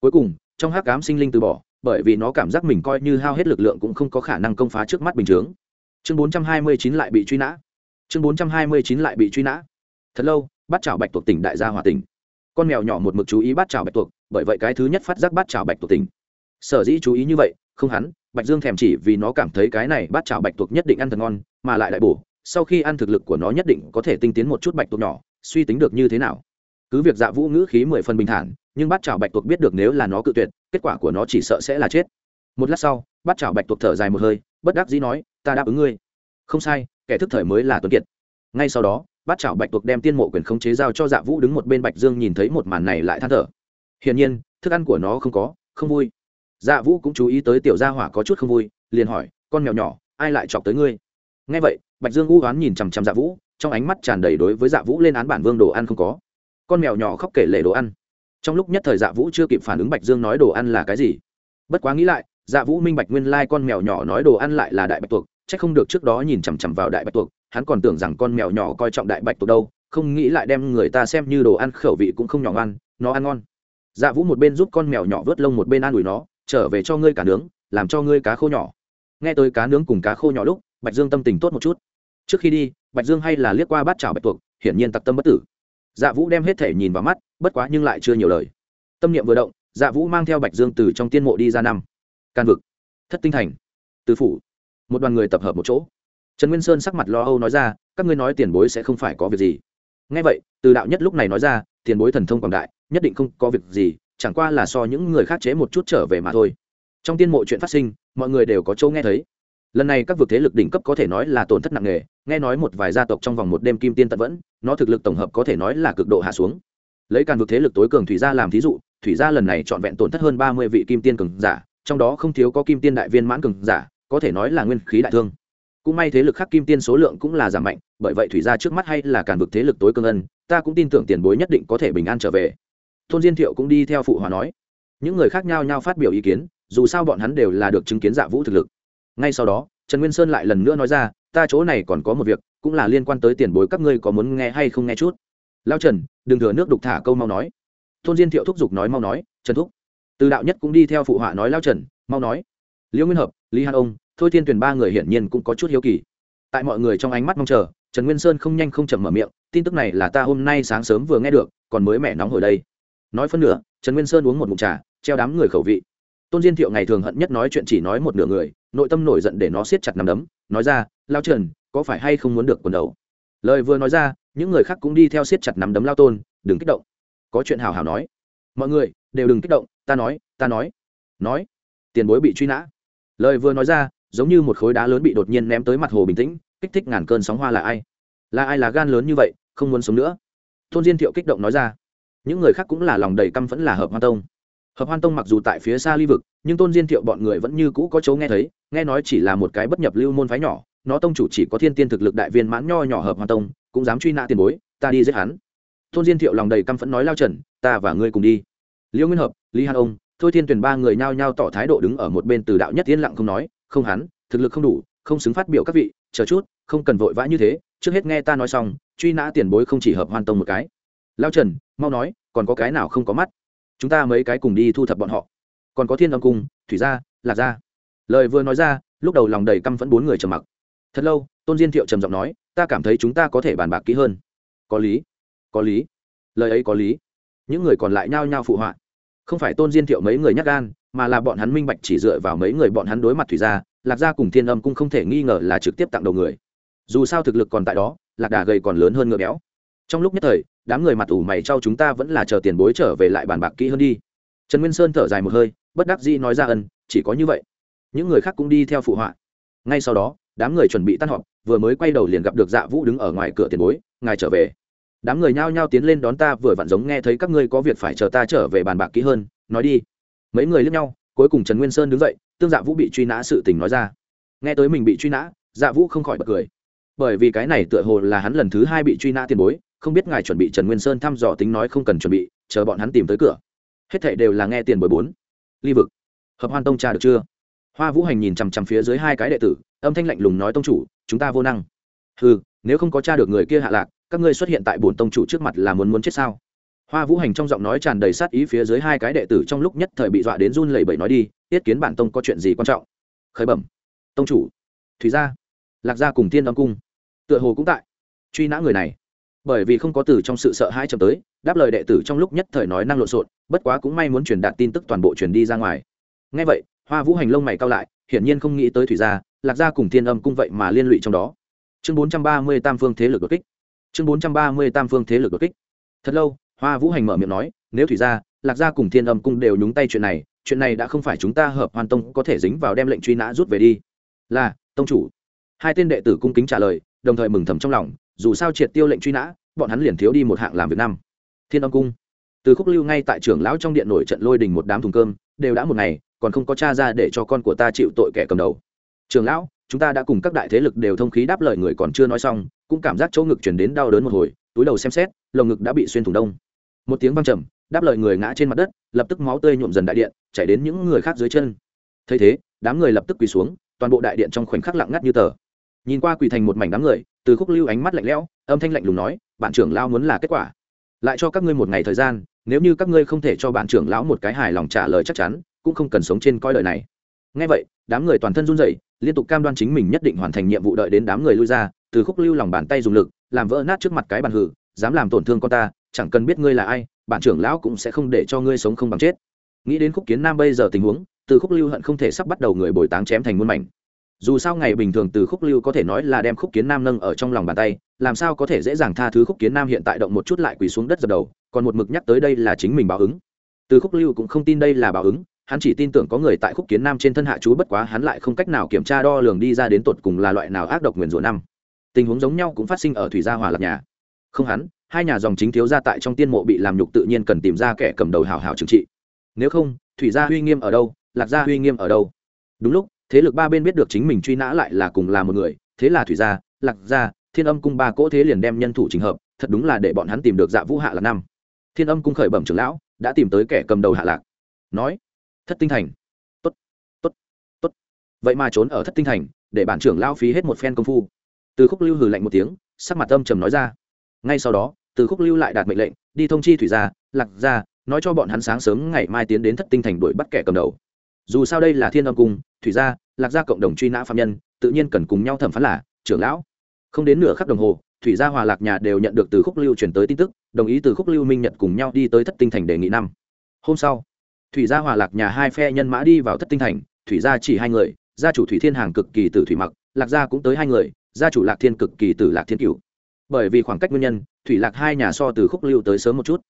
S1: Cuối cùng, trong hắc ám sinh linh từ bỏ, bởi vì nó cảm giác mình coi như hao hết lực lượng cũng không có khả năng công phá trước mắt bình chướng. Chương bốn trăm hai mươi chín lại bị truy nã. Chương bốn trăm hai mươi chín lại bị truy nã. Thật lâu bắt chảo bạch tuộc tỉnh đại gia hòa tỉnh. Con mèo nhỏ một mực chú ý bắt chảo bạch tuộc, bởi vậy cái thứ nhất phát giác bắt chảo bạch tuộc tỉnh. Sở dĩ chú ý như vậy, không hắn bạch dương thèm chỉ vì nó cảm thấy cái này bát chảo bạch tuộc nhất định ăn thật ngon, mà lại đại bổ, sau khi ăn thực lực của nó nhất định có thể tinh tiến một chút bạch tuộc nhỏ, suy tính được như thế nào. Cứ việc dạ vũ ngữ khí mười phần bình thản, nhưng bát chảo bạch tuộc biết được nếu là nó cự tuyệt, kết quả của nó chỉ sợ sẽ là chết. Một lát sau, bát chảo bạch tuộc thở dài một hơi, bất đắc dĩ nói, ta đáp ứng ngươi. Không sai, kẻ thức thời mới là tuấn kiệt. Ngay sau đó, bát chảo bạch tuộc đem tiên mộ quyền khống chế giao cho dạ vũ đứng một bên bạch dương nhìn thấy một màn này lại than thở. Hiển nhiên, thức ăn của nó không có, không vui dạ vũ cũng chú ý tới tiểu gia hỏa có chút không vui liền hỏi con mèo nhỏ ai lại chọc tới ngươi? Nghe vậy bạch dương u oán nhìn chằm chằm dạ vũ trong ánh mắt tràn đầy đối với dạ vũ lên án bản vương đồ ăn không có. Con mèo nhỏ khóc kể lể đồ ăn. Trong lúc nhất thời dạ vũ chưa kịp phản ứng bạch dương nói đồ ăn là cái gì. Bất quá nghĩ lại dạ vũ minh bạch nguyên lai con mèo nhỏ nói đồ ăn lại là đại bạch tuộc chắc không được trước đó nhìn chằm chằm vào đại bạch tuộc hắn còn tưởng rằng con mèo nhỏ coi trọng đại bạch tuộc đâu không nghĩ lại đem người ta xem như đồ ăn khẩu vị cũng không nhỏ ngon, nó ăn ngon. Dạ vũ một bên giúp con mèo nhỏ vớt lông một bên an ủi nó trở về cho ngươi cá nướng, làm cho ngươi cá khô nhỏ. Nghe tới cá nướng cùng cá khô nhỏ lúc, bạch dương tâm tình tốt một chút. Trước khi đi, bạch dương hay là liếc qua bát chảo bạch tuộc, hiển nhiên tặc tâm bất tử. Dạ vũ đem hết thể nhìn vào mắt, bất quá nhưng lại chưa nhiều lời. Tâm niệm vừa động dạ vũ mang theo bạch dương từ trong tiên mộ đi ra năm. Can vực. Thất tinh thành. Từ phủ. Một đoàn người tập hợp một chỗ. Trần nguyên sơn sắc mặt lo âu nói ra, các ngươi nói tiền bối sẽ không phải có việc gì. Ngay vậy, từ đạo nhất lúc này nói ra, tiền bối thần thông quảng đại, nhất định không có việc gì chẳng qua là so những người khác chế một chút trở về mà thôi. Trong tiên mộ chuyện phát sinh, mọi người đều có chỗ nghe thấy. Lần này các vực thế lực đỉnh cấp có thể nói là tổn thất nặng nề, nghe nói một vài gia tộc trong vòng một đêm kim tiên tận vẫn, nó thực lực tổng hợp có thể nói là cực độ hạ xuống. Lấy càn vực thế lực tối cường thủy gia làm thí dụ, thủy gia lần này trọn vẹn tổn thất hơn ba mươi vị kim tiên cường giả, trong đó không thiếu có kim tiên đại viên mãn cường giả, có thể nói là nguyên khí đại thương. Cũng may thế lực khác kim tiên số lượng cũng là giảm mạnh, bởi vậy thủy gia trước mắt hay là càn vực thế lực tối cường ân, ta cũng tin tưởng tiền bối nhất định có thể bình an trở về thôn diên thiệu cũng đi theo phụ hòa nói. Những người khác nhau nhau phát biểu ý kiến, dù sao bọn hắn đều là được chứng kiến dạ vũ thực lực. Ngay sau đó, trần nguyên sơn lại lần nữa nói ra, ta chỗ này còn có một việc, cũng là liên quan tới tiền bối các ngươi có muốn nghe hay không nghe chút. Lao trần, đừng thừa nước đục thả câu mau nói. Thôn diên thiệu thúc giục nói mau nói, trần thúc. Từ đạo nhất cũng đi theo phụ họa nói, lao trần, mau nói. Liễu nguyên hợp, lý hàn ông, thôi thiên tuyển ba người hiển nhiên cũng có chút hiếu kỳ. Tại mọi người trong ánh mắt mong chờ, trần nguyên sơn không nhanh không chậm mở miệng, tin tức này là ta hôm nay sáng sớm vừa nghe được, còn mới mẻ nóng hồi đây nói phân nửa, trần nguyên sơn uống một mụn trà, treo đám người khẩu vị. Tôn diên thiệu ngày thường hận nhất nói chuyện chỉ nói một nửa người, nội tâm nổi giận để nó siết chặt nằm đấm, nói ra, lao trần, có phải hay không muốn được quần đầu? Lời vừa nói ra, những người khác cũng đi theo siết chặt nằm đấm lao tôn, đừng kích động. Có chuyện hào hào nói. Mọi người, đều đừng kích động, ta nói ta nói. Nói, tiền bối bị truy nã. Lời vừa nói ra, giống như một khối đá lớn bị đột nhiên ném tới mặt hồ bình tĩnh, kích thích ngàn cơn sóng hoa là ai? Là ai là gan lớn như vậy, không muốn sống nữa? Tôn diên thiệu kích động nói ra những người khác cũng là lòng đầy căm phẫn là hợp hoan tông. Hợp hoan tông mặc dù tại phía xa ly vực, nhưng tôn diên thiệu bọn người vẫn như cũ có chỗ nghe thấy, nghe nói chỉ là một cái bất nhập lưu môn phái nhỏ, nó tông chủ chỉ có thiên tiên thực lực đại viên mãn nho nhỏ hợp hoan tông, cũng dám truy nã tiền bối, ta đi giết hắn. Tôn diên thiệu lòng đầy căm phẫn nói lao trần, ta và ngươi cùng đi. Liêu nguyên hợp, lý hàn ông, thôi thiên tuyển ba người nhao nhao tỏ thái độ đứng ở một bên từ đạo nhất yên lặng không nói, không hắn, thực lực không đủ, không xứng phát biểu các vị, chờ chút, không cần vội vã như thế, trước hết nghe ta nói xong, truy nã tiền bối không chỉ hợp hoan tông một cái lao trần, mau nói, còn có cái nào không có mắt? Chúng ta mấy cái cùng đi thu thập bọn họ. Còn có thiên âm cung, thủy gia, lạc gia. Lời vừa nói ra, lúc đầu lòng đầy căm phẫn bốn người trầm mặc. Thật lâu, tôn diên thiệu trầm giọng nói, ta cảm thấy chúng ta có thể bàn bạc kỹ hơn. Có lý có lý. Lời ấy có lý. Những người còn lại nhao nhao phụ họa. Không phải tôn diên thiệu mấy người nhắc gan, mà là bọn hắn minh bạch chỉ dựa vào mấy người bọn hắn đối mặt thủy gia, lạc gia cùng thiên âm cũng không thể nghi ngờ là trực tiếp tặng đầu người. Dù sao thực lực còn tại đó, lạc đà gầy còn lớn hơn ngựa béo. Trong lúc nhất thời đám người mặt ủ mày trao chúng ta vẫn là chờ tiền bối trở về lại bàn bạc kỹ hơn đi. Trần nguyên sơn thở dài một hơi, bất đắc dĩ nói ra ân, chỉ có như vậy. Những người khác cũng đi theo phụ họa. Ngay sau đó, đám người chuẩn bị tan họp, vừa mới quay đầu liền gặp được dạ vũ đứng ở ngoài cửa tiền bối, ngài trở về. Đám người nhao nhao tiến lên đón ta, vừa vặn giống nghe thấy các ngươi có việc phải chờ ta trở về bàn bạc kỹ hơn, nói đi. Mấy người lướt nhau, cuối cùng trần nguyên sơn đứng dậy, tương dạ vũ bị truy nã sự tình nói ra. Nghe tới mình bị truy nã dạ vũ không khỏi bật cười. Bởi vì cái này tựa hồ là hắn lần thứ hai bị truy nã tiền bối không biết ngài chuẩn bị trần nguyên sơn thăm dò tính nói không cần chuẩn bị, chờ bọn hắn tìm tới cửa. Hết thệ đều là nghe tiền bồi bốn. Ly vực. Hợp hoan tông cha được chưa? Hoa vũ hành nhìn chằm chằm phía dưới hai cái đệ tử, âm thanh lạnh lùng nói, tông chủ, chúng ta vô năng. Ừ nếu không có cha được người kia hạ lạc, các ngươi xuất hiện tại bổn tông chủ trước mặt là muốn muốn chết sao? Hoa vũ hành trong giọng nói tràn đầy sát ý phía dưới hai cái đệ tử trong lúc nhất thời bị dọa đến run lẩy bẩy nói, đi, tiết kiến bản tông có chuyện gì quan trọng? Khởi bẩm. Tông chủ. Thủy gia. Lạc gia cùng tiên âm cung. Tựa hồ cũng tại. Truy nã người này bởi vì không có từ trong sự sợ hãi chậm tới, đáp lời đệ tử trong lúc nhất thời nói năng lộn xộn, bất quá cũng may muốn truyền đạt tin tức toàn bộ truyền đi ra ngoài. Ngay vậy, hoa vũ hành lông mày cao lại, hiển nhiên không nghĩ tới thủy gia, lạc gia cùng thiên âm cung vậy mà liên lụy trong đó. Chương bốn trăm ba mươi tam phương thế lực đột kích. Chương bốn trăm ba mươi tam phương thế lực đột kích. Thật lâu, hoa vũ hành mở miệng nói, nếu thủy gia, lạc gia cùng thiên âm cung đều nhúng tay chuyện này chuyện này đã không phải chúng ta hợp hoàn tông có thể dính vào đem lệnh truy nã rút về đi. Là, tông chủ. Hai tên đệ tử cung kính trả lời, đồng thời mừng thầm trong lòng dù sao triệt tiêu lệnh truy nã, bọn hắn liền thiếu đi một hạng làm việc năm. Thiên âm cung. Từ khúc lưu ngay tại trưởng lão trong điện nổi trận lôi đình một đám thùng cơm, đều đã một ngày, còn không có cha ra để cho con của ta chịu tội kẻ cầm đầu. Trường lão, chúng ta đã cùng các đại thế lực đều thông khí đáp lời người còn chưa nói xong, cũng cảm giác chỗ ngực chuyển đến đau đớn một hồi, túi đầu xem xét, lồng ngực đã bị xuyên thủng đông. Một tiếng văng trầm, đáp lời người ngã trên mặt đất, lập tức máu tươi nhuộm dần đại điện, chảy đến những người khác dưới chân. Thấy thế, đám người lập tức quỳ xuống, toàn bộ đại điện trong khoảnh khắc lặng ngắt như tờ nhìn qua quỳ thành một mảnh đám người, từ khúc lưu ánh mắt lạnh lẽo, âm thanh lạnh lùng nói, bạn trưởng lao muốn là kết quả. Lại cho các ngươi một ngày thời gian, nếu như các ngươi không thể cho bạn trưởng lão một cái hài lòng trả lời chắc chắn, cũng không cần sống trên coi lời này. Ngay vậy, đám người toàn thân run rẩy, liên tục cam đoan chính mình nhất định hoàn thành nhiệm vụ đợi đến đám người lui ra, từ khúc lưu lòng bàn tay dùng lực, làm vỡ nát trước mặt cái bàn hử, dám làm tổn thương con ta, chẳng cần biết ngươi là ai, bạn trưởng lão cũng sẽ không để cho ngươi sống không bằng chết. Nghĩ đến khúc kiến nam bây giờ tình huống, từ khúc lưu hận không thể sắp bắt đầu người bồi táng chém thành muôn mảnh dù sao ngày bình thường từ khúc lưu có thể nói là đem khúc kiến nam nâng ở trong lòng bàn tay, làm sao có thể dễ dàng tha thứ khúc kiến nam hiện tại động một chút lại quỳ xuống đất dập đầu, còn một mực nhắc tới đây là chính mình báo ứng. Từ khúc lưu cũng không tin đây là báo ứng, hắn chỉ tin tưởng có người tại khúc kiến nam trên thân hạ chú bất quá hắn lại không cách nào kiểm tra đo lường đi ra đến tột cùng là loại nào ác độc nguyền rủa năm. Tình huống giống nhau cũng phát sinh ở thủy gia hòa lạc nhà. Không hắn, hai nhà dòng chính thiếu gia tại trong tiên mộ bị làm nhục tự nhiên cần tìm ra kẻ cầm đầu hảo hảo trừng trị. Nếu không, thủy gia uy nghiêm ở đâu, lạc gia uy nghiêm ở đâu? Đúng lúc thế lực ba bên biết được chính mình truy nã lại là cùng là một người, thế là thủy gia, lạc gia, thiên âm cung ba cỗ thế liền đem nhân thủ trình hợp, thật đúng là để bọn hắn tìm được dạ vũ hạ là năm. Thiên âm cung khởi bẩm trưởng lão, đã tìm tới kẻ cầm đầu hạ lạc. Nói, thất tinh thành. Tốt tốt tốt. Vậy mà trốn ở thất tinh thành, để bản trưởng lao phí hết một phen công phu. Từ khúc lưu hừ lạnh một tiếng, sắc mặt âm trầm nói ra. Ngay sau đó, từ khúc lưu lại đạt mệnh lệnh, đi thông chi thủy gia, lạc gia, nói cho bọn hắn sáng sớm ngày mai tiến đến thất tinh thành đuổi bắt kẻ cầm đầu dù sao đây là thiên âm cung, thủy gia, lạc gia cộng đồng truy nã phạm nhân, tự nhiên cần cùng nhau thẩm phán là, trưởng lão. Không đến nửa khắc đồng hồ, thủy gia hòa lạc nhà đều nhận được từ khúc lưu chuyển tới tin tức, đồng ý từ khúc lưu minh nhật cùng nhau đi tới thất tinh thành đề nghị năm. Hôm sau, thủy gia hòa lạc nhà hai phe nhân mã đi vào thất tinh thành, thủy gia chỉ hai người, gia chủ thủy thiên hàng cực kỳ tử thủy mặc, lạc gia cũng tới hai người, gia chủ lạc thiên cực kỳ tử lạc thiên cửu. Bởi vì khoảng cách nguyên nhân, thủy lạc hai nhà so từ khúc lưu tới sớm một chút.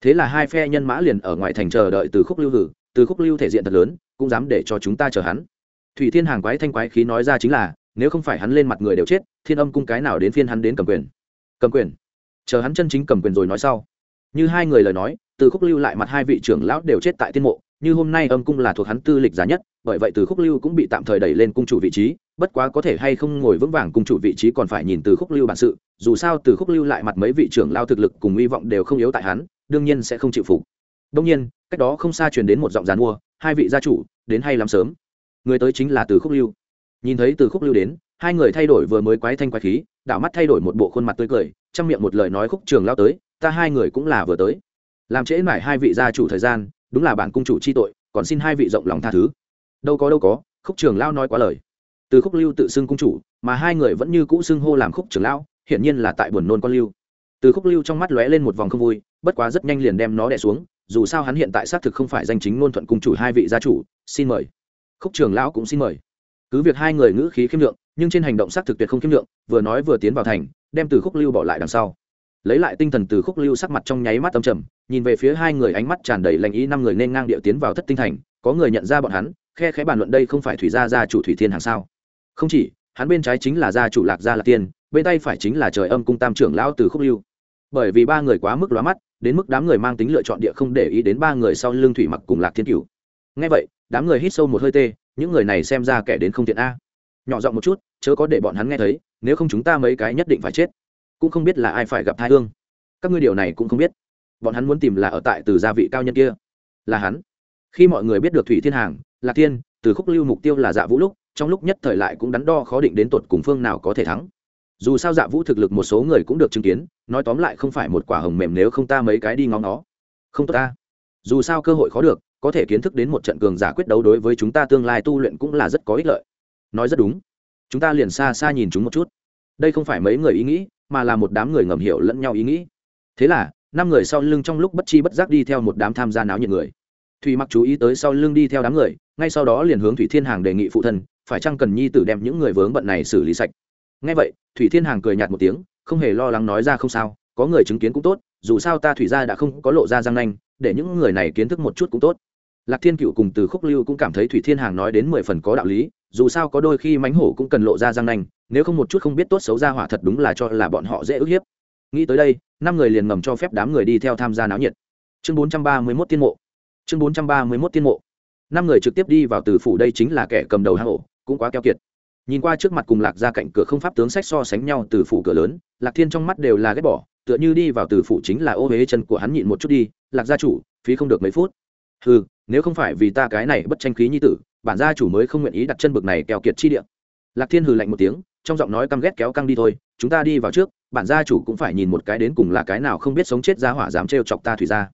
S1: Thế là hai phe nhân mã liền ở ngoài thành chờ đợi từ khúc lưu hử, từ khúc lưu thể diện thật lớn cũng dám để cho chúng ta chờ hắn. Thủy thiên hàng quái thanh quái khí nói ra chính là, nếu không phải hắn lên mặt người đều chết, thiên âm cung cái nào đến phiên hắn đến cầm quyền? Cầm quyền? Chờ hắn chân chính cầm quyền rồi nói sau. Như hai người lời nói, từ khúc lưu lại mặt hai vị trưởng lão đều chết tại tiên mộ, như hôm nay âm cung là thuộc hắn tư lịch giá nhất, bởi vậy từ khúc lưu cũng bị tạm thời đẩy lên cung chủ vị trí, bất quá có thể hay không ngồi vững vàng cung chủ vị trí còn phải nhìn từ khúc lưu bản sự, dù sao từ khúc lưu lại mặt mấy vị trưởng lao thực lực cùng hy vọng đều không yếu tại hắn, đương nhiên sẽ không chịu phục. Đông nhiên, cách đó không xa truyền đến một giọng dàn mua hai vị gia chủ, đến hay lắm sớm. Người tới chính là từ khúc lưu. Nhìn thấy từ khúc lưu đến, hai người thay đổi vừa mới quái thanh quái khí đảo mắt thay đổi một bộ khuôn mặt tươi cười, trong miệng một lời nói khúc trường lao tới, ta hai người cũng là vừa tới. Làm trễ mải hai vị gia chủ thời gian, đúng là bản cung chủ chi tội, còn xin hai vị rộng lòng tha thứ. Đâu có đâu có, khúc trường lao nói quá lời. Từ khúc lưu tự xưng cung chủ, mà hai người vẫn như cũ xưng hô làm khúc trường lão hiển nhiên là tại buồn nôn con lưu. Từ khúc lưu trong mắt lóe lên một vòng không vui, bất quá rất nhanh liền đem nó đẻ xuống dù sao hắn hiện tại xác thực không phải danh chính ngôn thuận cung chủ hai vị gia chủ, xin mời. Khúc trường lão cũng xin mời. Cứ việc hai người ngữ khí khiêm lượng, nhưng trên hành động xác thực tuyệt không khiêm lượng, vừa nói vừa tiến vào thành, đem từ khúc lưu bỏ lại đằng sau. Lấy lại tinh thần từ khúc lưu sắc mặt trong nháy mắt âm trầm, nhìn về phía hai người ánh mắt tràn đầy lành ý năm người nên ngang điệu tiến vào thất tinh thành, có người nhận ra bọn hắn, khe khẽ bàn luận đây không phải thủy gia gia chủ thủy thiên hàng sao? Không chỉ, hắn bên trái chính là gia chủ lạc gia lạc tiên, bên tay phải chính là trời âm cung tam trưởng lão từ khúc lưu. Bởi vì ba người quá mức lóa mắt đến mức đám người mang tính lựa chọn địa không để ý đến ba người sau lưng thủy mặc cùng lạc thiên cửu. Ngay vậy, đám người hít sâu một hơi tê, những người này xem ra kẻ đến không tiện a. Nhỏ giọng một chút, chớ có để bọn hắn nghe thấy, nếu không chúng ta mấy cái nhất định phải chết. Cũng không biết là ai phải gặp thai hương. Các ngươi điều này cũng không biết. Bọn hắn muốn tìm là ở tại từ gia vị cao nhân kia. Là hắn. Khi mọi người biết được thủy thiên hàng, lạc thiên, từ khúc lưu mục tiêu là dạ vũ lúc, trong lúc nhất thời lại cũng đắn đo khó định đến tột cùng phương nào có thể thắng dù sao dạ vũ thực lực một số người cũng được chứng kiến, nói tóm lại không phải một quả hồng mềm nếu không ta mấy cái đi ngóng nó. Không tốt ta. Dù sao cơ hội khó được, có thể kiến thức đến một trận cường giả quyết đấu đối với chúng ta tương lai tu luyện cũng là rất có ích lợi. Nói rất đúng. Chúng ta liền xa xa nhìn chúng một chút. Đây không phải mấy người ý nghĩ, mà là một đám người ngầm hiểu lẫn nhau ý nghĩ. Thế là, năm người sau lưng trong lúc bất chi bất giác đi theo một đám tham gia náo nhiệt người. Thùy mặc chú ý tới sau lưng đi theo đám người, ngay sau đó liền hướng thủy thiên hàng đề nghị phụ thân, phải chăng cần nhi tử đem những người vướng bận này xử lý sạch ngay vậy, thủy thiên hàng cười nhạt một tiếng, không hề lo lắng nói ra không sao, có người chứng kiến cũng tốt, dù sao ta thủy gia đã không có lộ ra răng nanh, để những người này kiến thức một chút cũng tốt. Lạc thiên cựu cùng từ khúc lưu cũng cảm thấy thủy thiên hàng nói đến mười phần có đạo lý, dù sao có đôi khi mánh hổ cũng cần lộ ra răng nanh, nếu không một chút không biết tốt xấu ra hỏa thật đúng là cho là bọn họ dễ ức hiếp. Nghĩ tới đây, năm người liền ngầm cho phép đám người đi theo tham gia náo nhiệt. Chương bốn trăm ba mươi mốt tiên mộ. Chương bốn trăm ba mươi mốt tiên mộ. Năm người trực tiếp đi vào từ phủ đây chính là kẻ cầm đầu hang ổ, cũng quá keo kiệt nhìn qua trước mặt cùng lạc ra cạnh cửa không pháp tướng sách so sánh nhau từ phủ cửa lớn, lạc thiên trong mắt đều là ghét bỏ, tựa như đi vào từ phủ chính là ô huế chân của hắn nhịn một chút đi, lạc gia chủ, phí không được mấy phút. Ừ nếu không phải vì ta cái này bất tranh khí như tử, bản gia chủ mới không nguyện ý đặt chân bực này keo kiệt chi địa. Lạc thiên hừ lạnh một tiếng, trong giọng nói căm ghét kéo căng đi thôi, chúng ta đi vào trước, bản gia chủ cũng phải nhìn một cái đến cùng là cái nào không biết sống chết giá hỏa dám trêu chọc ta thủy gia.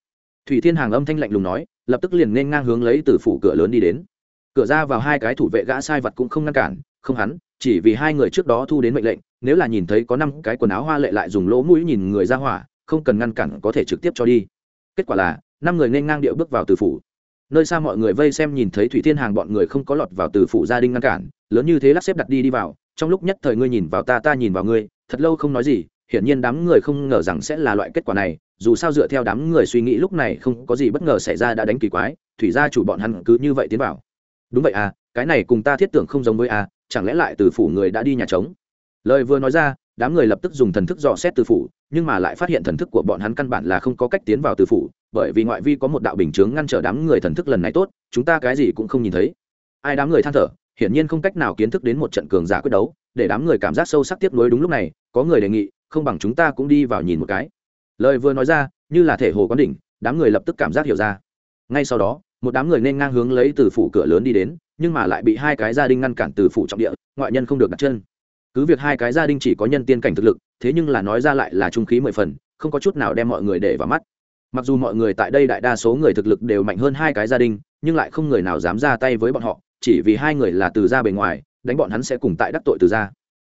S1: Thủy thiên hàng âm thanh lạnh lùng nói, lập tức liền nên ngang hướng lấy từ phủ cửa lớn đi đến. Cửa ra vào hai cái thủ vệ gã sai vật cũng không ngăn cản không hắn, chỉ vì hai người trước đó thu đến mệnh lệnh, nếu là nhìn thấy có năm cái quần áo hoa lệ lại dùng lỗ mũi nhìn người ra hỏa, không cần ngăn cản có thể trực tiếp cho đi. Kết quả là, năm người nên ngang điệu bước vào từ phủ. Nơi xa mọi người vây xem nhìn thấy thủy thiên hàng bọn người không có lọt vào từ phủ gia đình ngăn cản, lớn như thế lắp xếp đặt đi đi vào, trong lúc nhất thời ngươi nhìn vào ta ta nhìn vào ngươi, thật lâu không nói gì, hiển nhiên đám người không ngờ rằng sẽ là loại kết quả này, dù sao dựa theo đám người suy nghĩ lúc này không có gì bất ngờ xảy ra đã đánh kỳ quái, thủy gia chủ bọn hắn cứ như vậy tiến vào. Đúng vậy à cái này cùng ta thiết tưởng không giống với à chẳng lẽ lại từ phủ người đã đi nhà trống? Lời vừa nói ra, đám người lập tức dùng thần thức dò xét từ phủ, nhưng mà lại phát hiện thần thức của bọn hắn căn bản là không có cách tiến vào từ phủ, bởi vì ngoại vi có một đạo bình chướng ngăn trở đám người thần thức lần này tốt, chúng ta cái gì cũng không nhìn thấy. Ai đám người than thở, hiển nhiên không cách nào kiến thức đến một trận cường giả quyết đấu, để đám người cảm giác sâu sắc tiếp nối đúng lúc này, có người đề nghị, không bằng chúng ta cũng đi vào nhìn một cái. Lời vừa nói ra, như là thể hồ quán đỉnh, đám người lập tức cảm giác hiểu ra. Ngay sau đó một đám người nên ngang hướng lấy từ phủ cửa lớn đi đến, nhưng mà lại bị hai cái gia đình ngăn cản từ phủ trọng địa, ngoại nhân không được đặt chân. Cứ việc hai cái gia đình chỉ có nhân tiên cảnh thực lực, thế nhưng là nói ra lại là trung khí mười phần, không có chút nào đem mọi người để vào mắt. Mặc dù mọi người tại đây đại đa số người thực lực đều mạnh hơn hai cái gia đình, nhưng lại không người nào dám ra tay với bọn họ, chỉ vì hai người là từ ra bề ngoài, đánh bọn hắn sẽ cùng tại đắc tội từ ra.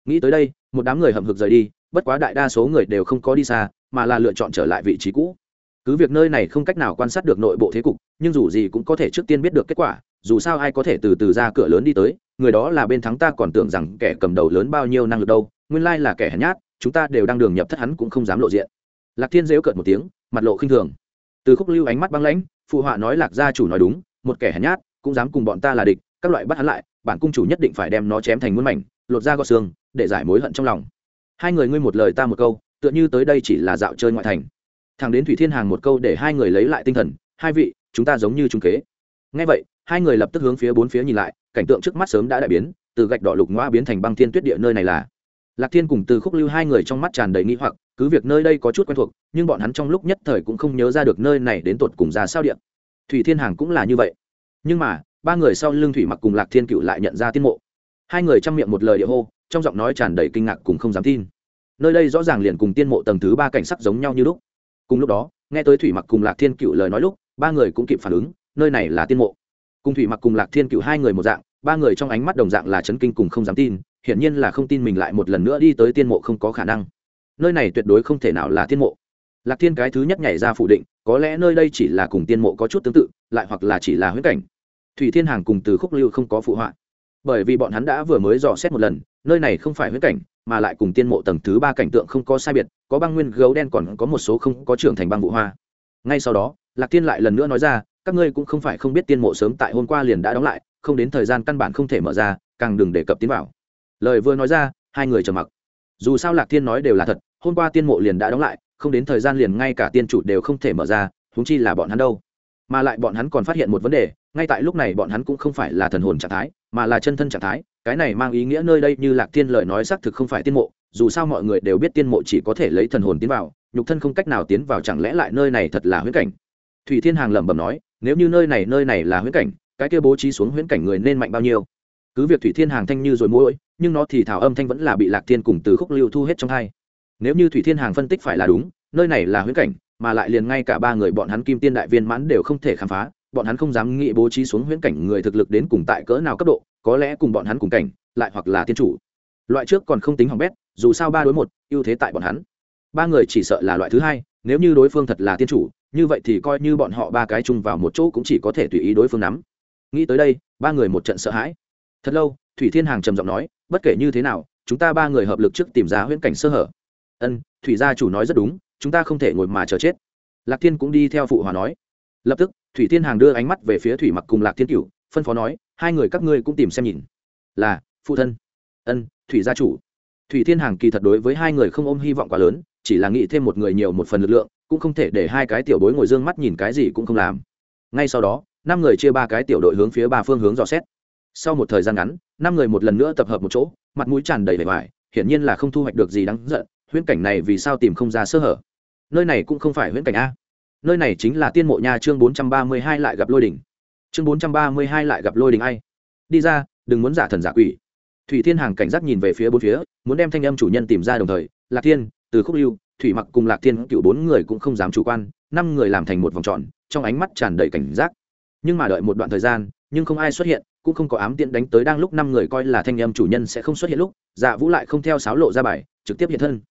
S1: Nghĩ tới đây, một đám người hậm hực rời đi, bất quá đại đa số người đều không có đi xa, mà là lựa chọn trở lại vị trí cũ cứ việc nơi này không cách nào quan sát được nội bộ thế cục, nhưng dù gì cũng có thể trước tiên biết được kết quả, dù sao ai có thể từ từ ra cửa lớn đi tới, người đó là bên thắng ta còn tưởng rằng kẻ cầm đầu lớn bao nhiêu năng lực đâu, nguyên lai là kẻ hèn nhát, chúng ta đều đang đường nhập thất hắn cũng không dám lộ diện. Lạc thiên dễu cợt một tiếng, mặt lộ khinh thường. Từ khúc lưu ánh mắt băng lãnh, phụ họa nói lạc gia chủ nói đúng, một kẻ hèn nhát, cũng dám cùng bọn ta là địch, các loại bắt hắn lại, bản cung chủ nhất định phải đem nó chém thành muôn mảnh, lột ra gọt xương, để giải mối hận trong lòng. Hai người ngươi một lời ta một câu, tựa như tới đây chỉ là dạo chơi ngoại thành thằng đến thủy thiên hàng một câu để hai người lấy lại tinh thần, hai vị, chúng ta giống như trung kế. Ngay vậy, hai người lập tức hướng phía bốn phía nhìn lại, cảnh tượng trước mắt sớm đã đại biến, từ gạch đỏ lục ngoa biến thành băng thiên tuyết địa nơi này là. Lạc thiên cùng từ khúc lưu hai người trong mắt tràn đầy nghĩ hoặc, cứ việc nơi đây có chút quen thuộc, nhưng bọn hắn trong lúc nhất thời cũng không nhớ ra được nơi này đến tột cùng ra sao điện thủy thiên hàng cũng là như vậy. Nhưng mà, ba người sau lưng thủy mặc cùng lạc thiên cựu lại nhận ra tiên mộ. Hai người chăm miệng một lời địa hô, trong giọng nói tràn đầy kinh ngạc cùng không dám tin. Nơi đây rõ ràng liền cùng tiên mộ tầng thứ ba cảnh sắc giống nhau như lúc cùng lúc đó, nghe tới thủy mặc cùng lạc thiên cựu lời nói lúc, ba người cũng kịp phản ứng, nơi này là tiên mộ. Cùng thủy mặc cùng lạc thiên cựu hai người một dạng, ba người trong ánh mắt đồng dạng là chấn kinh cùng không dám tin, hiển nhiên là không tin mình lại một lần nữa đi tới tiên mộ không có khả năng. Nơi này tuyệt đối không thể nào là tiên mộ. Lạc thiên cái thứ nhất nhảy ra phủ định, có lẽ nơi đây chỉ là cùng tiên mộ có chút tương tự, lại hoặc là chỉ là huyết cảnh. Thủy thiên hàng cùng từ khúc lưu không có phụ họa. Bởi vì bọn hắn đã vừa mới dò xét một lần, nơi này không phải huyết cảnh mà lại cùng tiên mộ tầng thứ ba cảnh tượng không có sai biệt, có băng nguyên gấu đen còn có một số không có trưởng thành băng vụ hoa. Ngay sau đó, lạc tiên lại lần nữa nói ra, các ngươi cũng không phải không biết tiên mộ sớm tại hôm qua liền đã đóng lại, không đến thời gian căn bản không thể mở ra, càng đừng đề cập tiến vào. Lời vừa nói ra, hai người trầm mặc. Dù sao lạc thiên nói đều là thật, hôm qua tiên mộ liền đã đóng lại, không đến thời gian liền ngay cả tiên chủ đều không thể mở ra húng chi là bọn hắn đâu. Mà lại bọn hắn còn phát hiện một vấn đề ngay tại lúc này bọn hắn cũng không phải là thần hồn trạng thái, mà là chân thân trạng thái. Cái này mang ý nghĩa nơi đây như lạc tiên lời nói xác thực không phải tiên mộ, dù sao mọi người đều biết tiên mộ chỉ có thể lấy thần hồn tiến vào, nhục thân không cách nào tiến vào chẳng lẽ lại nơi này thật là huyễn cảnh? Thủy thiên hàng lẩm bẩm nói, nếu như nơi này nơi này là huyễn cảnh, cái kia bố trí xuống huyễn cảnh người nên mạnh bao nhiêu? Cứ việc thủy thiên hàng thanh như rồi mỗi nhưng nó thì thảo âm thanh vẫn là bị lạc thiên cùng từ khúc lưu thu hết trong hai. Nếu như thủy thiên hàng phân tích phải là đúng, nơi này là huyễn cảnh, mà lại liền ngay cả ba người bọn hắn kim tiên đại viên mãn đều không thể khám phá bọn hắn không dám nghĩ bố trí xuống huyễn cảnh người thực lực đến cùng tại cỡ nào cấp độ, có lẽ cùng bọn hắn cùng cảnh, lại hoặc là tiên chủ. Loại trước còn không tính hỏng bét, dù sao ba đối một, ưu thế tại bọn hắn. Ba người chỉ sợ là loại thứ hai, nếu như đối phương thật là tiên chủ, như vậy thì coi như bọn họ ba cái chung vào một chỗ cũng chỉ có thể tùy ý đối phương nắm. Nghĩ tới đây, ba người một trận sợ hãi. Thật lâu, thủy thiên hàng trầm giọng nói, bất kể như thế nào, chúng ta ba người hợp lực trước tìm ra huyễn cảnh sơ hở. Ân, thủy gia chủ nói rất đúng, chúng ta không thể ngồi mà chờ chết. Lạc thiên cũng đi theo phụ hòa nói. Lập tức thủy thiên hàng đưa ánh mắt về phía thủy mặc cùng lạc thiên cửu, phân phó nói, hai người các ngươi cũng tìm xem nhìn. Là, phụ thân. Ân, thủy gia chủ. Thủy thiên hàng kỳ thật đối với hai người không ôm hy vọng quá lớn, chỉ là nghĩ thêm một người nhiều một phần lực lượng, cũng không thể để hai cái tiểu bối ngồi d ư ơ n g mắt nhìn cái gì cũng không làm. Ngay sau đó, năm người chia ba cái tiểu đội hướng phía ba phương hướng dò xét. Sau một thời gian ngắn, năm người một lần nữa tập hợp một chỗ, mặt mũi tràn đầy vẻ vải, hiển nhiên là không thu hoạch được gì đáng giận, huyễn cảnh này vì sao tìm không ra sơ hở? Nơi này cũng không phải huyễn cảnh a nơi này chính là tiên mộ nha, chương bốn trăm ba mươi hai lại gặp lôi đình chương bốn trăm ba mươi hai lại gặp lôi đình ai? Đi ra, đừng muốn giả thần giả quỷ. Thủy thiên hàng cảnh giác nhìn về phía bốn phía, muốn đem thanh âm chủ nhân tìm ra đồng thời, lạc thiên, từ khúc lưu, thủy mặc cùng lạc thiên cựu bốn người cũng không dám chủ quan, năm người làm thành một vòng tròn, trong ánh mắt tràn đầy cảnh giác. Nhưng mà đợi một đoạn thời gian, nhưng không ai xuất hiện, cũng không có ám tiện đánh tới đang lúc năm người coi là thanh âm chủ nhân sẽ không xuất hiện lúc dạ vũ lại không theo sáo lộ ra bài, trực tiếp hiện thân.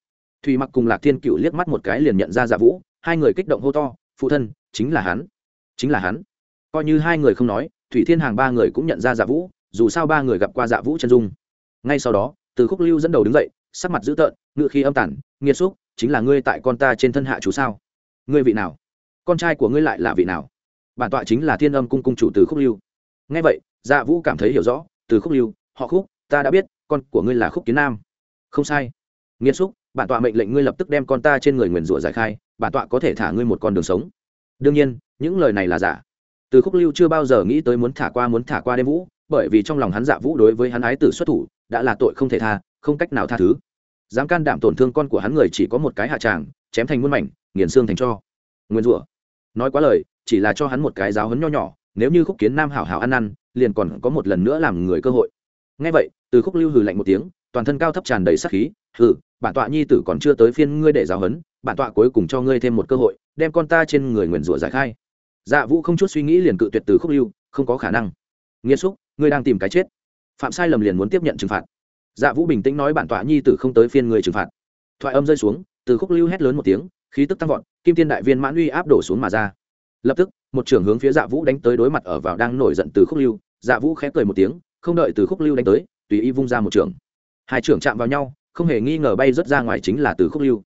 S1: Thủy mặc cùng lạc thiên cựu liếc mắt một cái liền nhận ra dạ vũ, hai người kích động hô to phụ thân, chính là hắn. Chính là hắn. Coi như hai người không nói, thủy thiên hàng ba người cũng nhận ra dạ vũ, dù sao ba người gặp qua dạ vũ chân dung. Ngay sau đó, từ khúc lưu dẫn đầu đứng dậy, sắc mặt dữ tợn, ngựa khi âm tản nghiệt xúc, chính là ngươi tại con ta trên thân hạ chú sao? Ngươi vị nào? Con trai của ngươi lại là vị nào? Bản tọa chính là thiên âm cung cung chủ từ khúc lưu. Ngay vậy dạ vũ cảm thấy hiểu rõ, từ khúc lưu, họ khúc, ta đã biết, con của ngươi là khúc kiến nam. Không sai. Nghiệt xúc, bản tọa mệnh lệnh ngươi lập tức đem con ta trên người nguyền rủa giải khai bản tọa có thể thả ngươi một con đường sống. Đương nhiên, những lời này là giả. Từ khúc lưu chưa bao giờ nghĩ tới muốn thả qua, muốn thả qua đêm vũ, bởi vì trong lòng hắn dạ vũ đối với hắn ái tử xuất thủ, đã là tội không thể tha, không cách nào tha thứ. Dám can đảm tổn thương con của hắn người chỉ có một cái hạ tràng, chém thành muôn mảnh, nghiền xương thành cho. Nguyên rủa. Nói quá lời, chỉ là cho hắn một cái giáo hấn nho nhỏ, nếu như khúc kiến nam hảo hảo ăn năn, liền còn có một lần nữa làm người cơ hội. Ngay vậy, từ khúc lưu hừ lạnh một tiếng, toàn thân cao thấp tràn đầy sắc khí, hừ bản tọa nhi tử còn chưa tới phiên ngươi để giáo hấn bản tọa cuối cùng cho ngươi thêm một cơ hội, đem con ta trên người nguyền rủa giải khai. Dạ vũ không chút suy nghĩ liền cự tuyệt từ khúc lưu, không có khả năng. Nghiêm xúc, ngươi đang tìm cái chết. Phạm sai lầm liền muốn tiếp nhận trừng phạt. Dạ vũ bình tĩnh nói bản tọa nhi tử không tới phiên người trừng phạt. Thoại âm rơi xuống, từ khúc lưu hét lớn một tiếng, khí tức tăng vọt, kim tiên đại viên mãn uy áp đổ xuống mà ra. Lập tức, một trưởng hướng phía dạ vũ đánh tới đối mặt ở vào đang nổi giận từ khúc lưu. Dạ vũ khẽ cười một tiếng, không đợi từ khúc lưu đánh tới, tùy y vung ra một trưởng. Hai trưởng chạm vào nhau không hề nghi ngờ bay rớt ra ngoài chính là từ khúc lưu.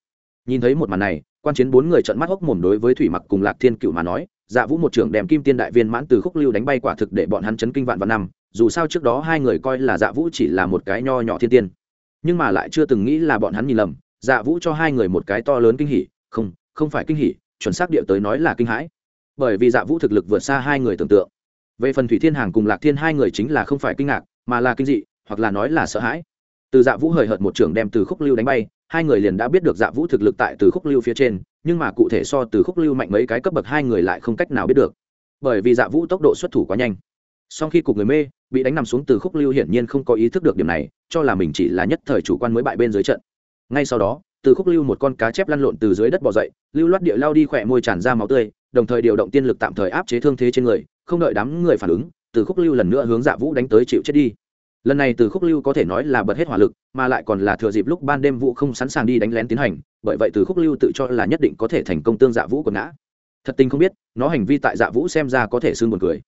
S1: Nhìn thấy một màn này, quan chiến bốn người trận mắt hốc mồm đối với thủy mặc cùng lạc thiên cựu mà nói dạ vũ một trưởng đem kim tiên đại viên mãn từ khúc lưu đánh bay quả thực để bọn hắn chấn kinh vạn vạn năm, dù sao trước đó hai người coi là dạ vũ chỉ là một cái nho nhỏ thiên tiên. Nhưng mà lại chưa từng nghĩ là bọn hắn nhìn lầm dạ vũ cho hai người một cái to lớn kinh hỉ, không không phải kinh hỉ, chuẩn xác địa tới nói là kinh hãi. Bởi vì dạ vũ thực lực vượt xa hai người tưởng tượng. Về phần thủy thiên hàng cùng lạc thiên hai người chính là không phải kinh ngạc, mà là kinh dị, hoặc là nói là sợ hãi từ dạ vũ hời hợt một trưởng đem từ khúc lưu đánh bay, hai người liền đã biết được dạ vũ thực lực tại từ khúc lưu phía trên, nhưng mà cụ thể so từ khúc lưu mạnh mấy cái cấp bậc hai người lại không cách nào biết được. Bởi vì dạ vũ tốc độ xuất thủ quá nhanh. Sau khi cục người mê, bị đánh nằm xuống từ khúc lưu hiển nhiên không có ý thức được điểm này, cho là mình chỉ là nhất thời chủ quan mới bại bên dưới trận. Ngay sau đó, từ khúc lưu một con cá chép lăn lộn từ dưới đất bỏ dậy, lưu loát địa lao đi khỏe môi tràn ra máu tươi, đồng thời điều động tiên lực tạm thời áp chế thương thế trên người, không đợi đám người phản ứng, từ khúc lưu lần nữa hướng dạ vũ đánh tới chịu chết đi lần này từ khúc lưu có thể nói là bật hết hỏa lực, mà lại còn là thừa dịp lúc ban đêm vũ không sẵn sàng đi đánh lén tiến hành, bởi vậy từ khúc lưu tự cho là nhất định có thể thành công tương dạ vũ quần ngã. Thật tình không biết, nó hành vi tại dạ vũ xem ra có thể xương buồn cười.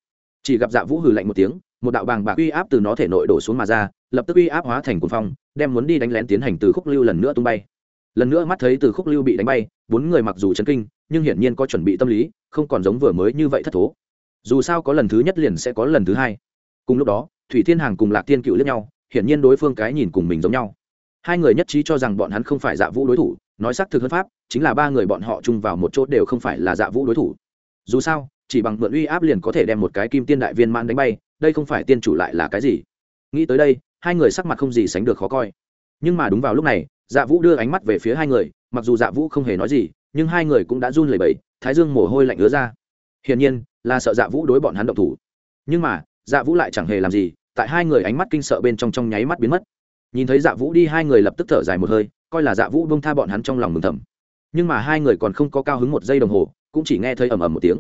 S1: Chỉ gặp dạ vũ hừ lạnh một tiếng, một đạo bàng bạc uy áp từ nó thể nội đổ xuống mà ra, lập tức uy áp hóa thành cuồng phong, đem muốn đi đánh lén tiến hành từ khúc lưu lần nữa tung bay. Lần nữa mắt thấy từ khúc lưu bị đánh bay, bốn người mặc dù chấn kinh, nhưng hiển nhiên có chuẩn bị tâm lý, không còn giống vừa mới như vậy thất thố. Dù sao có lần thứ nhất liền sẽ có lần thứ hai. Cùng lúc đó thủy thiên hàng cùng lạc thiên cựu lẫn nhau, hiển nhiên đối phương cái nhìn cùng mình giống nhau. Hai người nhất trí cho rằng bọn hắn không phải dạ vũ đối thủ, nói xác thực hơn pháp, chính là ba người bọn họ chung vào một chỗ đều không phải là dạ vũ đối thủ. Dù sao, chỉ bằng mượn uy áp liền có thể đem một cái kim tiên đại viên Man đánh bay, đây không phải tiên chủ lại là cái gì? Nghĩ tới đây, hai người sắc mặt không gì sánh được khó coi. Nhưng mà đúng vào lúc này dạ vũ đưa ánh mắt về phía hai người, mặc dù dạ vũ không hề nói gì, nhưng hai người cũng đã run lẩy bẩy, thái dương mồ hôi lạnh ứa ra. Hiển nhiên, là sợ dạ vũ đối bọn hắn động thủ. Nhưng mà dạ vũ lại chẳng hề làm gì tại hai người ánh mắt kinh sợ bên trong trong nháy mắt biến mất. Nhìn thấy dạ vũ đi, hai người lập tức thở dài một hơi, coi là dạ vũ bông tha bọn hắn trong lòng mừng thầm. Nhưng mà hai người còn không có cao hứng một giây đồng hồ, cũng chỉ nghe thấy ầm ầm một tiếng.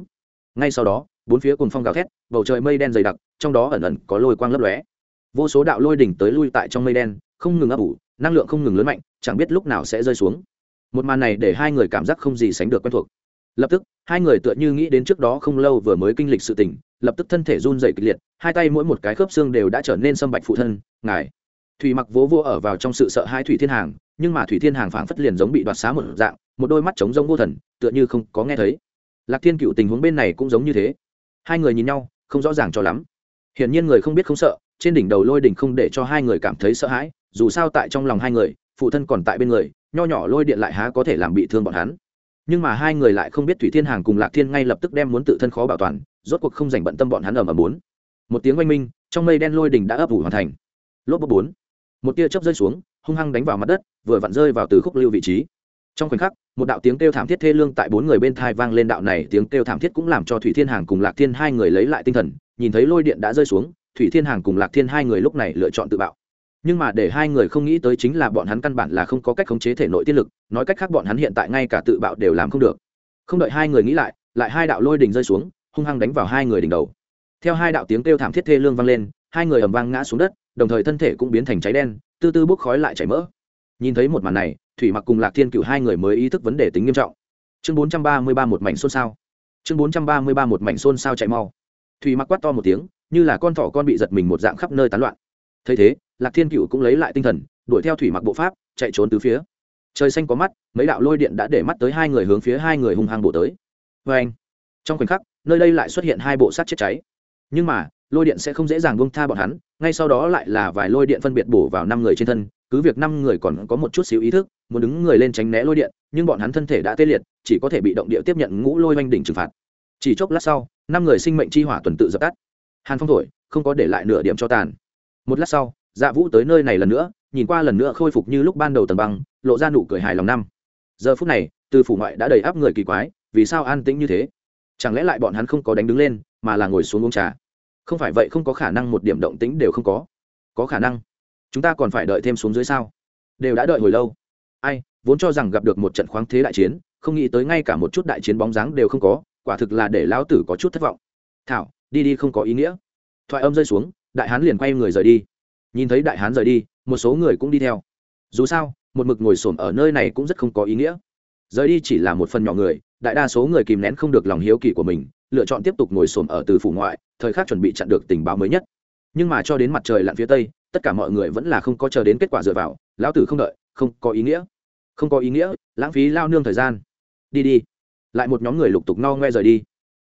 S1: Ngay sau đó, bốn phía cùng phong gào thét, bầu trời mây đen dày đặc, trong đó ẩn ẩn có lôi quang lấp lóe. Vô số đạo lôi đỉnh tới lui tại trong mây đen, không ngừng ấp ủ, năng lượng không ngừng lớn mạnh, chẳng biết lúc nào sẽ rơi xuống. Một màn này để hai người cảm giác không gì sánh được quen thuộc. Lập tức, hai người tựa như nghĩ đến trước đó không lâu vừa mới kinh lịch sự tình lập tức thân thể run dày kịch liệt, hai tay mỗi một cái khớp xương đều đã trở nên sâm bạch phụ thân, ngài. Thủy mặc vỗ vô ở vào trong sự sợ hai thủy thiên hàng, nhưng mà thủy thiên hàng phảng phất liền giống bị đoạt xá một dạng, một đôi mắt trống rông vô thần, tựa như không có nghe thấy. Lạc thiên cựu tình huống bên này cũng giống như thế. Hai người nhìn nhau, không rõ ràng cho lắm. Hiển nhiên người không biết không sợ, trên đỉnh đầu lôi đỉnh không để cho hai người cảm thấy sợ hãi, dù sao tại trong lòng hai người, phụ thân còn tại bên người, nho nhỏ lôi điện lại há có thể làm bị thương bọn hắn. Nhưng mà hai người lại không biết thủy thiên hàng cùng lạc thiên ngay lập tức đem muốn tự thân khó bảo toàn rốt cuộc không dành bận tâm bọn hắn ở mà bốn. Một tiếng oanh minh, trong mây đen lôi đỉnh đã ấp ủ hoàn thành. Lốp bốc bốn. Một tia chớp rơi xuống, hung hăng đánh vào mặt đất, vừa vặn rơi vào từ khúc lưu vị trí. Trong khoảnh khắc, một đạo tiếng kêu thảm thiết thê lương tại bốn người bên thai vang lên đạo này, tiếng kêu thảm thiết cũng làm cho thủy thiên hàng cùng lạc thiên hai người lấy lại tinh thần, nhìn thấy lôi điện đã rơi xuống, thủy thiên hàng cùng lạc thiên hai người lúc này lựa chọn tự bạo. Nhưng mà để hai người không nghĩ tới chính là bọn hắn căn bản là không có cách khống chế thể nội tiết lực, nói cách khác bọn hắn hiện tại ngay cả tự bạo đều làm không được. Không đợi hai người nghĩ lại lại hai đạo lôi đình rơi xuống hung hăng đánh vào hai người đỉnh đầu. Theo hai đạo tiếng kêu thảm thiết thê lương vang lên, hai người ầm vang ngã xuống đất, đồng thời thân thể cũng biến thành cháy đen, tư tư bốc khói lại chảy mỡ. Nhìn thấy một màn này, thủy mặc cùng lạc thiên cựu hai người mới ý thức vấn đề tính nghiêm trọng. Chương bốn trăm ba mươi ba một mảnh xôn xao. Chương bốn trăm ba mươi ba một mảnh xôn xao chạy mau. Thủy mặc quát to một tiếng, như là con thỏ con bị giật mình một dạng khắp nơi tán loạn. Thấy thế, lạc thiên cựu cũng lấy lại tinh thần, đuổi theo thủy mặc bộ pháp, chạy trốn từ phía. Trời xanh có mắt, mấy đạo lôi điện đã để mắt tới hai người hướng phía hai người hung hăng bổ tới. Vê anh trong khoảnh khắc, nơi đây lại xuất hiện hai bộ sát chết cháy. Nhưng mà, lôi điện sẽ không dễ dàng buông tha bọn hắn, ngay sau đó lại là vài lôi điện phân biệt bổ vào năm người trên thân, cứ việc năm người còn có một chút xíu ý thức, muốn đứng người lên tránh né lôi điện, nhưng bọn hắn thân thể đã tê liệt, chỉ có thể bị động địa tiếp nhận ngũ lôi oanh đỉnh trừng phạt. Chỉ chốc lát sau, năm người sinh mệnh chi hỏa tuần tự dập tắt. Hàn phong thổi, không có để lại nửa điểm cho tàn. Một lát sau dạ vũ tới nơi này lần nữa, nhìn qua lần nữa khôi phục như lúc ban đầu tầng băng, lộ ra nụ cười hài lòng năm. Giờ phút này, từ phủ ngoại đã đầy áp người kỳ quái, vì sao an tĩnh như thế? Chẳng lẽ lại bọn hắn không có đánh đứng lên, mà là ngồi xuống uống trà? Không phải vậy không có khả năng một điểm động tĩnh đều không có. Có khả năng. Chúng ta còn phải đợi thêm xuống dưới sao? Đều đã đợi hồi lâu. Ai, vốn cho rằng gặp được một trận khoáng thế đại chiến, không nghĩ tới ngay cả một chút đại chiến bóng dáng đều không có, quả thực là để lão tử có chút thất vọng. Thảo, đi đi không có ý nghĩa. Thoại âm rơi xuống, đại hán liền quay người rời đi. Nhìn thấy đại hán rời đi, một số người cũng đi theo. Dù sao, một mực ngồi xổm ở nơi này cũng rất không có ý nghĩa. Rời đi chỉ là một phần nhỏ người đại đa số người kìm nén không được lòng hiếu kỳ của mình, lựa chọn tiếp tục ngồi xổm ở từ phủ ngoại, thời khắc chuẩn bị chặn được tình báo mới nhất. Nhưng mà cho đến mặt trời lặn phía tây, tất cả mọi người vẫn là không có chờ đến kết quả dựa vào, lão tử không đợi, không có ý nghĩa. Không có ý nghĩa, lãng phí lao nương thời gian. Đi đi. Lại một nhóm người lục tục no ngoe rời đi.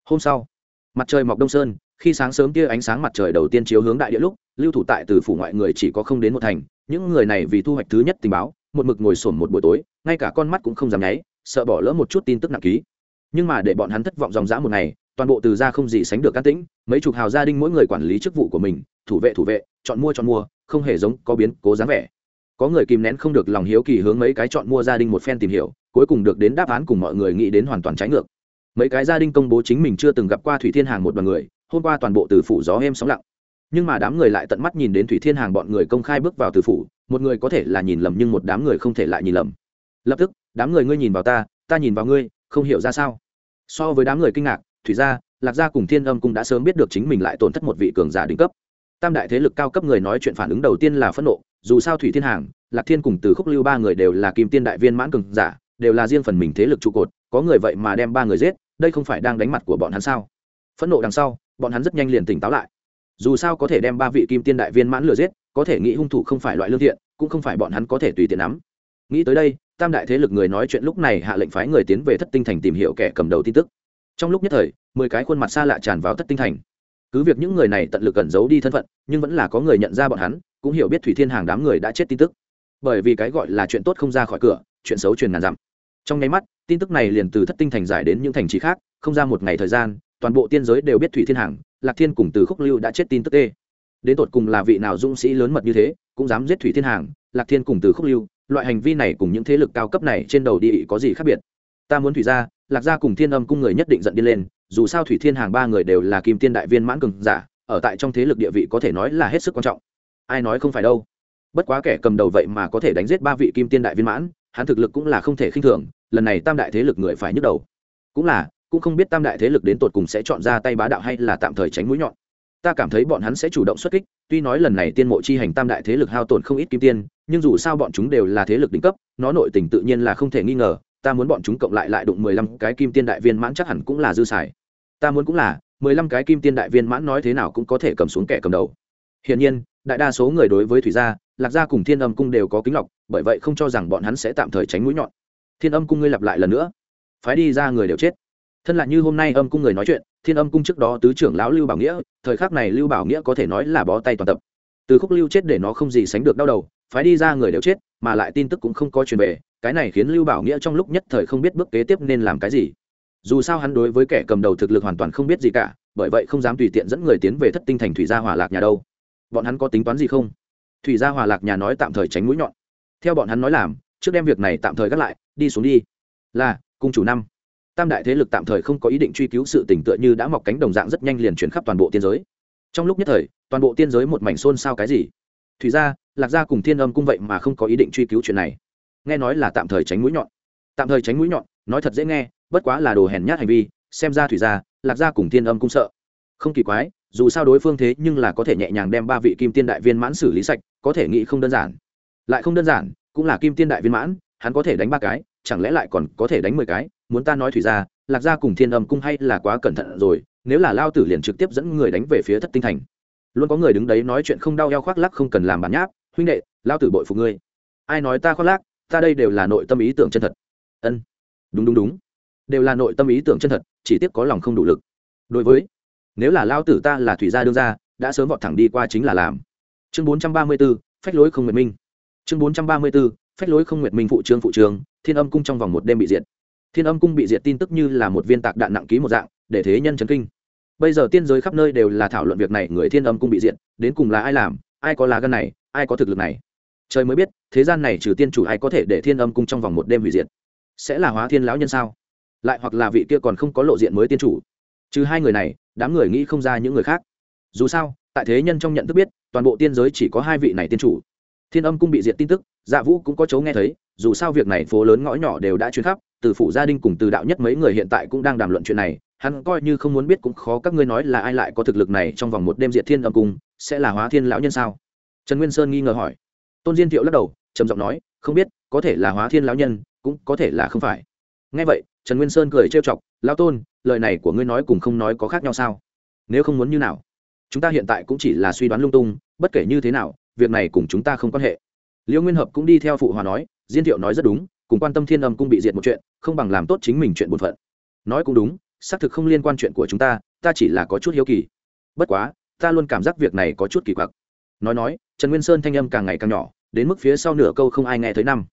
S1: Hôm sau, mặt trời mọc đông sơn, khi sáng sớm kia ánh sáng mặt trời đầu tiên chiếu hướng đại địa lúc, lưu thủ tại từ phủ ngoại người chỉ có không đến một thành, những người này vì thu hoạch thứ nhất tình báo, một mực ngồi sổm một buổi tối, ngay cả con mắt cũng không dám nháy sợ bỏ lỡ một chút tin tức nặng ký. Nhưng mà để bọn hắn thất vọng dòng dã một ngày, toàn bộ từ ra không gì sánh được can tĩnh, mấy chục hào gia đình mỗi người quản lý chức vụ của mình, thủ vệ thủ vệ, chọn mua chọn mua, không hề giống có biến, cố dáng vẻ. Có người kìm nén không được lòng hiếu kỳ hướng mấy cái chọn mua gia đình một phen tìm hiểu, cuối cùng được đến đáp án cùng mọi người nghĩ đến hoàn toàn trái ngược. Mấy cái gia đình công bố chính mình chưa từng gặp qua thủy thiên hàng một đoàn người, hôm qua toàn bộ từ phủ gió êm sóng lặng. Nhưng mà đám người lại tận mắt nhìn đến thủy thiên hàng bọn người công khai bước vào từ phủ, một người có thể là nhìn lầm nhưng một đám người không thể lại nhìn lầm. Lập tức đám người ngươi nhìn vào ta ta nhìn vào ngươi, không hiểu ra sao. So với đám người kinh ngạc, thủy gia, lạc gia cùng thiên âm cũng đã sớm biết được chính mình lại tổn thất một vị cường giả đỉnh cấp. Tam đại thế lực cao cấp người nói chuyện phản ứng đầu tiên là phẫn nộ, dù sao thủy thiên hàng, lạc thiên cùng từ khúc lưu ba người đều là kim tiên đại viên mãn cường giả, đều là riêng phần mình thế lực trụ cột, có người vậy mà đem ba người giết, đây không phải đang đánh mặt của bọn hắn sao? Phẫn nộ đằng sau, bọn hắn rất nhanh liền tỉnh táo lại. Dù sao có thể đem ba vị kim tiên đại viên mãn lừa giết, có thể nghĩ hung thủ không phải loại lương thiện, cũng không phải bọn hắn có thể tùy tiện nắm nghĩ tới đây, tam đại thế lực người nói chuyện lúc này hạ lệnh phái người tiến về thất tinh thành tìm hiểu kẻ cầm đầu tin tức. Trong lúc nhất thời, mười cái khuôn mặt xa lạ tràn vào thất tinh thành. Cứ việc những người này tận lực cẩn giấu đi thân phận, nhưng vẫn là có người nhận ra bọn hắn, cũng hiểu biết thủy thiên hàng đám người đã chết tin tức. Bởi vì cái gọi là chuyện tốt không ra khỏi cửa, chuyện xấu truyền ngàn dặm. Trong nháy mắt, tin tức này liền từ thất tinh thành giải đến những thành trì khác, không ra một ngày thời gian, toàn bộ tiên giới đều biết thủy thiên hàng, lạc thiên cùng từ khúc lưu đã chết tin tức tê. Đến tột cùng là vị nào dũng sĩ lớn mật như thế, cũng dám giết thủy thiên hàng, lạc thiên cùng từ khúc lưu loại hành vi này cùng những thế lực cao cấp này trên đầu đi có gì khác biệt? Ta muốn thủy ra lạc gia cùng thiên âm cung người nhất định giận đi lên, dù sao thủy thiên hàng ba người đều là kim tiên đại viên mãn cường giả, ở tại trong thế lực địa vị có thể nói là hết sức quan trọng. Ai nói không phải đâu. Bất quá kẻ cầm đầu vậy mà có thể đánh giết ba vị kim tiên đại viên mãn, hắn thực lực cũng là không thể khinh thường, lần này tam đại thế lực người phải nhức đầu. Cũng là, cũng không biết tam đại thế lực đến tột cùng sẽ chọn ra tay bá đạo hay là tạm thời tránh mũi nhọn ta cảm thấy bọn hắn sẽ chủ động xuất kích, tuy nói lần này tiên mộ chi hành tam đại thế lực hao tổn không ít kim tiên, nhưng dù sao bọn chúng đều là thế lực đỉnh cấp, nó nội tình tự nhiên là không thể nghi ngờ, ta muốn bọn chúng cộng lại lại đụng mười lăm cái kim tiên đại viên mãn chắc hẳn cũng là dư xài. Ta muốn cũng là, mười lăm cái kim tiên đại viên mãn nói thế nào cũng có thể cầm xuống kẻ cầm đầu. Hiển nhiên, đại đa số người đối với thủy gia, lạc gia cùng thiên âm cung đều có kính lọc, bởi vậy không cho rằng bọn hắn sẽ tạm thời tránh mũi nhọn. Thiên âm cung ngươi lặp lại lần nữa. Phái đi ra người đều chết thân là như hôm nay âm cung người nói chuyện, thiên âm cung trước đó tứ trưởng lão lưu bảo nghĩa, thời khắc này lưu bảo nghĩa có thể nói là bó tay toàn tập. Từ khúc lưu chết để nó không gì sánh được đau đầu, phái đi ra người đều chết, mà lại tin tức cũng không có truyền về, cái này khiến lưu bảo nghĩa trong lúc nhất thời không biết bước kế tiếp nên làm cái gì. Dù sao hắn đối với kẻ cầm đầu thực lực hoàn toàn không biết gì cả, bởi vậy không dám tùy tiện dẫn người tiến về thất tinh thành thủy gia hòa lạc nhà đâu. Bọn hắn có tính toán gì không? Thủy gia hòa lạc nhà nói tạm thời tránh mũi nhọn. Theo bọn hắn nói làm, trước đem việc này tạm thời gác lại, đi xuống đi. Là, cung chủ năm tam đại thế lực tạm thời không có ý định truy cứu sự tỉnh tựa như đã mọc cánh đồng dạng rất nhanh liền chuyển khắp toàn bộ tiên giới. Trong lúc nhất thời, toàn bộ tiên giới một mảnh xôn xao cái gì? Thủy gia, lạc gia cùng thiên âm cung vậy mà không có ý định truy cứu chuyện này. Nghe nói là tạm thời tránh mũi nhọn. Tạm thời tránh mũi nhọn, nói thật dễ nghe, bất quá là đồ hèn nhát hành vi, xem ra thủy gia, lạc gia cùng thiên âm cung sợ. Không kỳ quái, dù sao đối phương thế nhưng là có thể nhẹ nhàng đem ba vị kim tiên đại viên mãn xử lý sạch, có thể nghĩ không đơn giản. Lại không đơn giản, cũng là kim tiên đại viên mãn, hắn có thể đánh ba cái chẳng lẽ lại còn có thể đánh mười cái? Muốn ta nói thủy gia lạc gia cùng thiên âm cung hay là quá cẩn thận rồi, nếu là lao tử liền trực tiếp dẫn người đánh về phía thất tinh thành. Luôn có người đứng đấy nói chuyện không đau eo khoác lắc không cần làm bản nháp, huynh đệ, lao tử bội phục ngươi. Ai nói ta khoác lác, ta đây đều là nội tâm ý tưởng chân thật. Ân. Đúng đúng đúng. Đều là nội tâm ý tưởng chân thật, chỉ tiếc có lòng không đủ lực. Đối với, nếu là lao tử ta là thủy gia đương gia, đã sớm vọt thẳng đi qua chính là làm. Chương bốn trăm ba mươi b ố phách lối không nguyện minh. Chương bốn trăm ba mươi b ố phách lối không nguyệt minh phụ trương phụ trương, thiên âm cung trong vòng một đêm bị diệt. Thiên âm cung bị diệt tin tức như là một viên tạc đạn nặng ký một dạng, để thế nhân chấn kinh. Bây giờ tiên giới khắp nơi đều là thảo luận việc này, người thiên âm cung bị diệt, đến cùng là ai làm, ai có lá gân này, ai có thực lực này? Trời mới biết, thế gian này trừ tiên chủ ai có thể để thiên âm cung trong vòng một đêm hủy diệt? Sẽ là hóa thiên lão nhân sao? Lại hoặc là vị kia còn không có lộ diện mới tiên chủ? Trừ hai người này, đám người nghĩ không ra những người khác. Dù sao, tại thế nhân trong nhận thức biết, toàn bộ tiên giới chỉ có hai vị này tiên chủ. Thiên âm cung bị diệt tin tức dạ vũ cũng có chấu nghe thấy, dù sao việc này phố lớn ngõ nhỏ đều đã chuyến khắp, từ phủ gia đình cùng từ đạo nhất mấy người hiện tại cũng đang đàm luận chuyện này, hắn coi như không muốn biết cũng khó các ngươi nói là ai lại có thực lực này trong vòng một đêm diệt thiên âm cung, sẽ là hóa thiên lão nhân sao? Trần nguyên sơn nghi ngờ hỏi. Tôn diên thiệu lắc đầu, trầm giọng nói, không biết, có thể là hóa thiên lão nhân, cũng có thể là không phải. Ngay vậy, trần nguyên sơn cười trêu chọc, lão tôn, lời này của ngươi nói cùng không nói có khác nhau sao? Nếu không muốn như nào? Chúng ta hiện tại cũng chỉ là suy đoán lung tung, bất kể như thế nào, việc này cùng chúng ta không quan hệ liễu nguyên hợp cũng đi theo phụ hòa nói, diên thiệu nói rất đúng, cùng quan tâm thiên âm cung bị diệt một chuyện, không bằng làm tốt chính mình chuyện bổn phận. Nói cũng đúng, xác thực không liên quan chuyện của chúng ta ta chỉ là có chút hiếu kỳ. Bất quá, ta luôn cảm giác việc này có chút kỳ quặc. Nói nói, trần nguyên sơn thanh âm càng ngày càng nhỏ, đến mức phía sau nửa câu không ai nghe thấy năm.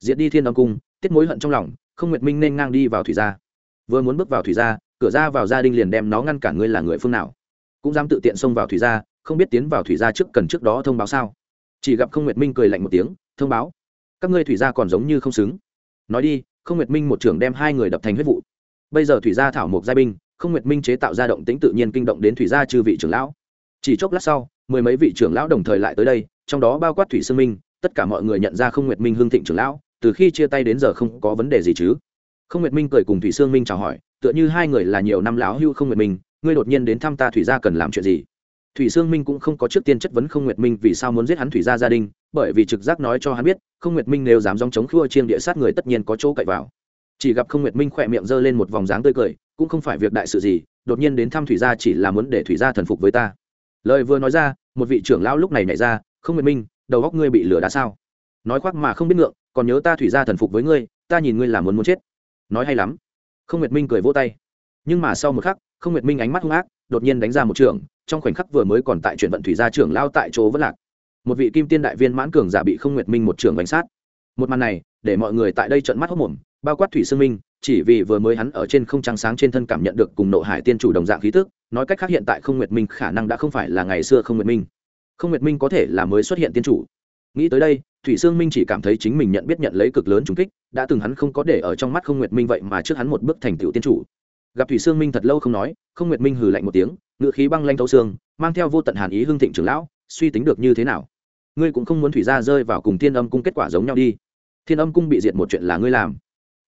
S1: Diệt đi thiên âm cung, tiết mối hận trong lòng, không nguyệt minh nên ngang đi vào thủy gia. Vừa muốn bước vào thủy gia, cửa ra vào gia đình liền đem nó ngăn cản ngươi là người phương nào. Cũng dám tự tiện xông vào thủy gia, không biết tiến vào thủy gia trước cần trước đó thông báo sao? Chỉ gặp không nguyệt minh cười lạnh một tiếng, thông báo. Các ngươi thủy gia còn giống như không xứng. Nói đi, không nguyệt minh một trưởng đem hai người đập thành huyết vụ. Bây giờ thủy gia thảo mộc giai binh, không nguyệt minh chế tạo ra động tính tự nhiên kinh động đến thủy gia chư vị trưởng lão. Chỉ chốc lát sau, mười mấy vị trưởng lão đồng thời lại tới đây, trong đó bao quát thủy sương minh, tất cả mọi người nhận ra không nguyệt minh hương thịnh trưởng lão, từ khi chia tay đến giờ không có vấn đề gì chứ. Không nguyệt minh cười cùng thủy sương minh chào hỏi, tựa như hai người là nhiều năm lão hưu không nguyệt minh, ngươi đột nhiên đến thăm ta thủy gia cần làm chuyện gì? Thủy sương minh cũng không có trước tiên chất vấn không nguyệt minh vì sao muốn giết hắn thủy gia gia đình, bởi vì trực giác nói cho hắn biết, không nguyệt minh nếu dám dòng chống khua chiêm địa sát người tất nhiên có chỗ cậy vào. Chỉ gặp không nguyệt minh khỏe miệng giơ lên một vòng dáng tươi cười, cũng không phải việc đại sự gì, đột nhiên đến thăm thủy gia chỉ là muốn để thủy gia thần phục với ta. Lời vừa nói ra, một vị trưởng lão lúc này nhảy ra, không nguyệt minh, đầu góc ngươi bị lửa đã sao? Nói khoác mà không biết ngượng, còn nhớ ta thủy gia thần phục với ngươi, ta nhìn ngươi là muốn muốn chết. Nói hay lắm. Không nguyệt minh cười vỗ tay. Nhưng mà sau một khắc, không nguyệt minh ánh mắt hung ác đột nhiên đánh ra một trường, trong khoảnh khắc vừa mới còn tại chuyển vận thủy gia trưởng lao tại chỗ vẫn lạc. Một vị kim tiên đại viên mãn cường giả bị không nguyệt minh một trường bánh sát. Một màn này, để mọi người tại đây trợn mắt hốc mồm bao quát thủy sương minh, chỉ vì vừa mới hắn ở trên không trăng sáng trên thân cảm nhận được cùng nộ hải tiên chủ đồng dạng khí tức, nói cách khác hiện tại không nguyệt minh khả năng đã không phải là ngày xưa không nguyệt minh. Không nguyệt minh có thể là mới xuất hiện tiên chủ. Nghĩ tới đây, thủy sương minh chỉ cảm thấy chính mình nhận biết nhận lấy cực lớn trùng kích, đã từng hắn không có để ở trong mắt không nguyệt minh vậy mà trước hắn một bước thành tựu tiên chủ gặp thủy sương minh thật lâu không nói, không nguyệt minh hừ lạnh một tiếng, ngựa khí băng lanh thấu xương, mang theo vô tận hàn ý hương thịnh trưởng lão, suy tính được như thế nào? Ngươi cũng không muốn thủy gia rơi vào cùng thiên âm cung kết quả giống nhau đi. Thiên âm cung bị diệt một chuyện là ngươi làm.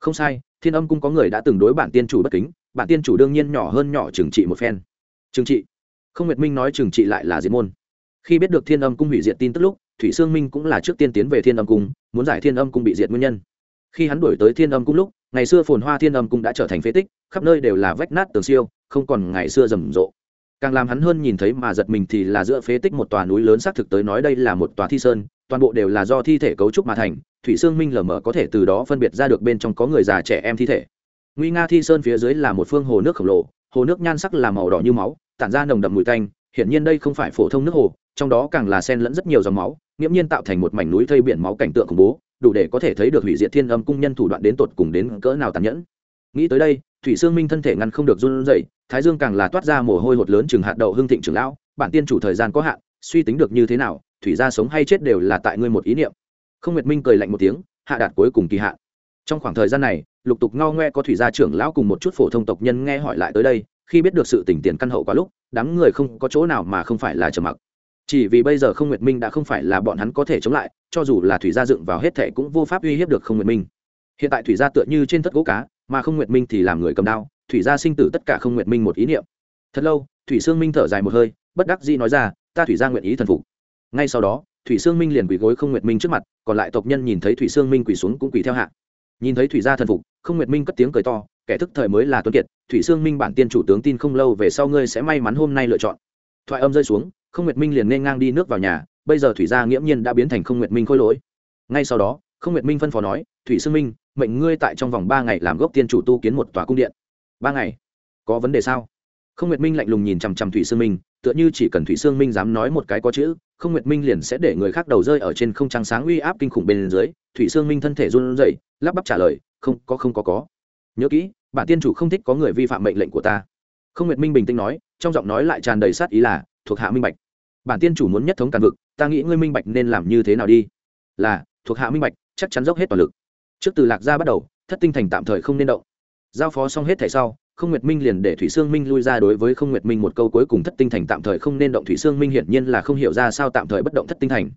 S1: Không sai, thiên âm cung có người đã từng đối bản tiên chủ bất kính, bản tiên chủ đương nhiên nhỏ hơn nhỏ trừng trị một phen. Trừng trị? Không nguyệt minh nói trừng trị lại là diệt môn. Khi biết được thiên âm cung hủy diệt tin tức lúc, thủy sương minh cũng là trước tiên tiến về thiên âm cung, muốn giải thiên âm cung bị diệt nguyên nhân. Khi hắn đổi tới thiên âm cung lúc, ngày xưa phồn hoa thiên âm cung đã trở thành phế tích khắp nơi đều là vách nát tường siêu, không còn ngày xưa rầm rộ. Càng làm hắn hơn nhìn thấy mà giật mình thì là giữa phế tích một tòa núi lớn xác thực tới nói đây là một tòa thi sơn, toàn bộ đều là do thi thể cấu trúc mà thành, thủy sương minh lờ mờ có thể từ đó phân biệt ra được bên trong có người già trẻ em thi thể. Nguy nga thi sơn phía dưới là một phương hồ nước khổng lồ, hồ nước nhan sắc là màu đỏ như máu, tản ra nồng đậm mùi tanh, hiển nhiên đây không phải phổ thông nước hồ, trong đó càng là sen lẫn rất nhiều dòng máu, nghiễm nhiên tạo thành một mảnh núi thây biển máu cảnh tượng khủng bố, đủ để có thể thấy được hủy diệt thiên âm cung nhân thủ đoạn đến tột cùng đến cỡ nào tàn nhẫn nghĩ tới đây, thủy sương minh thân thể ngăn không được run rẩy, thái dương càng là toát ra mồ hôi hột lớn chừng hạt đậu hương thịnh trưởng lão, bản tiên chủ thời gian có hạn, suy tính được như thế nào, thủy gia sống hay chết đều là tại ngươi một ý niệm. Không nguyệt minh cười lạnh một tiếng, hạ đạt cuối cùng kỳ hạn. Trong khoảng thời gian này, lục tục ngao ngoe có thủy gia trưởng lão cùng một chút phổ thông tộc nhân nghe hỏi lại tới đây, khi biết được sự tỉnh tiền căn hậu quá lúc, đám người không có chỗ nào mà không phải là trầm mặc. Chỉ vì bây giờ không nguyệt minh đã không phải là bọn hắn có thể chống lại, cho dù là thủy gia dựng vào hết thệ cũng vô pháp uy hiếp được không nguyệt minh. Hiện tại thủy gia tựa như trên tất gỗ cá mà không nguyệt minh thì làm người cầm đao, thủy gia sinh tử tất cả không nguyệt minh một ý niệm. Thật lâu, thủy sương minh thở dài một hơi, bất đắc dĩ nói ra, ta thủy gia nguyện ý thần phục. Ngay sau đó, thủy sương minh liền quỳ gối không nguyệt minh trước mặt, còn lại tộc nhân nhìn thấy thủy sương minh quỳ xuống cũng quỳ theo hạ. Nhìn thấy thủy gia thần phục, không nguyệt minh cất tiếng cười to, kẻ thức thời mới là tuấn kiệt, thủy sương minh bản tiên chủ tướng tin không lâu về sau ngươi sẽ may mắn hôm nay lựa chọn. Thoại âm rơi xuống, không nguyệt minh liền nên ngang đi nước vào nhà, bây giờ thủy gia nghiễm nhiên đã biến thành không nguyệt minh khôi lỗi. Ngay sau đó, không nguyệt minh phân phó nói, thủy sương minh mệnh ngươi tại trong vòng ba ngày làm gốc tiên chủ tu kiến một tòa cung điện. Ba ngày? Có vấn đề sao? Không nguyệt minh lạnh lùng nhìn chằm chằm thủy sương minh, tựa như chỉ cần thủy sương minh dám nói một cái có chữ, không nguyệt minh liền sẽ để người khác đầu rơi ở trên không trăng sáng uy áp kinh khủng bên dưới. Thủy sương minh thân thể run rẩy, lắp bắp trả lời, không, có không có có. Nhớ kỹ, bản tiên chủ không thích có người vi phạm mệnh lệnh của ta. Không nguyệt minh bình tĩnh nói, trong giọng nói lại tràn đầy sát ý là, thuộc hạ minh bạch. Bản tiên chủ muốn nhất thống càn vực, ta nghĩ ngươi minh bạch nên làm như thế nào đi. Là, thuộc hạ minh bạch, chắc chắn dốc hết toàn lực trước từ lạc gia bắt đầu, thất tinh thành tạm thời không nên động. Giao phó xong hết thẻ sau, không nguyệt minh liền để thủy sương minh lui ra đối với không nguyệt minh một câu cuối cùng thất tinh thành tạm thời không nên động. Thủy sương minh hiển nhiên là không hiểu ra sao tạm thời bất động thất tinh thành.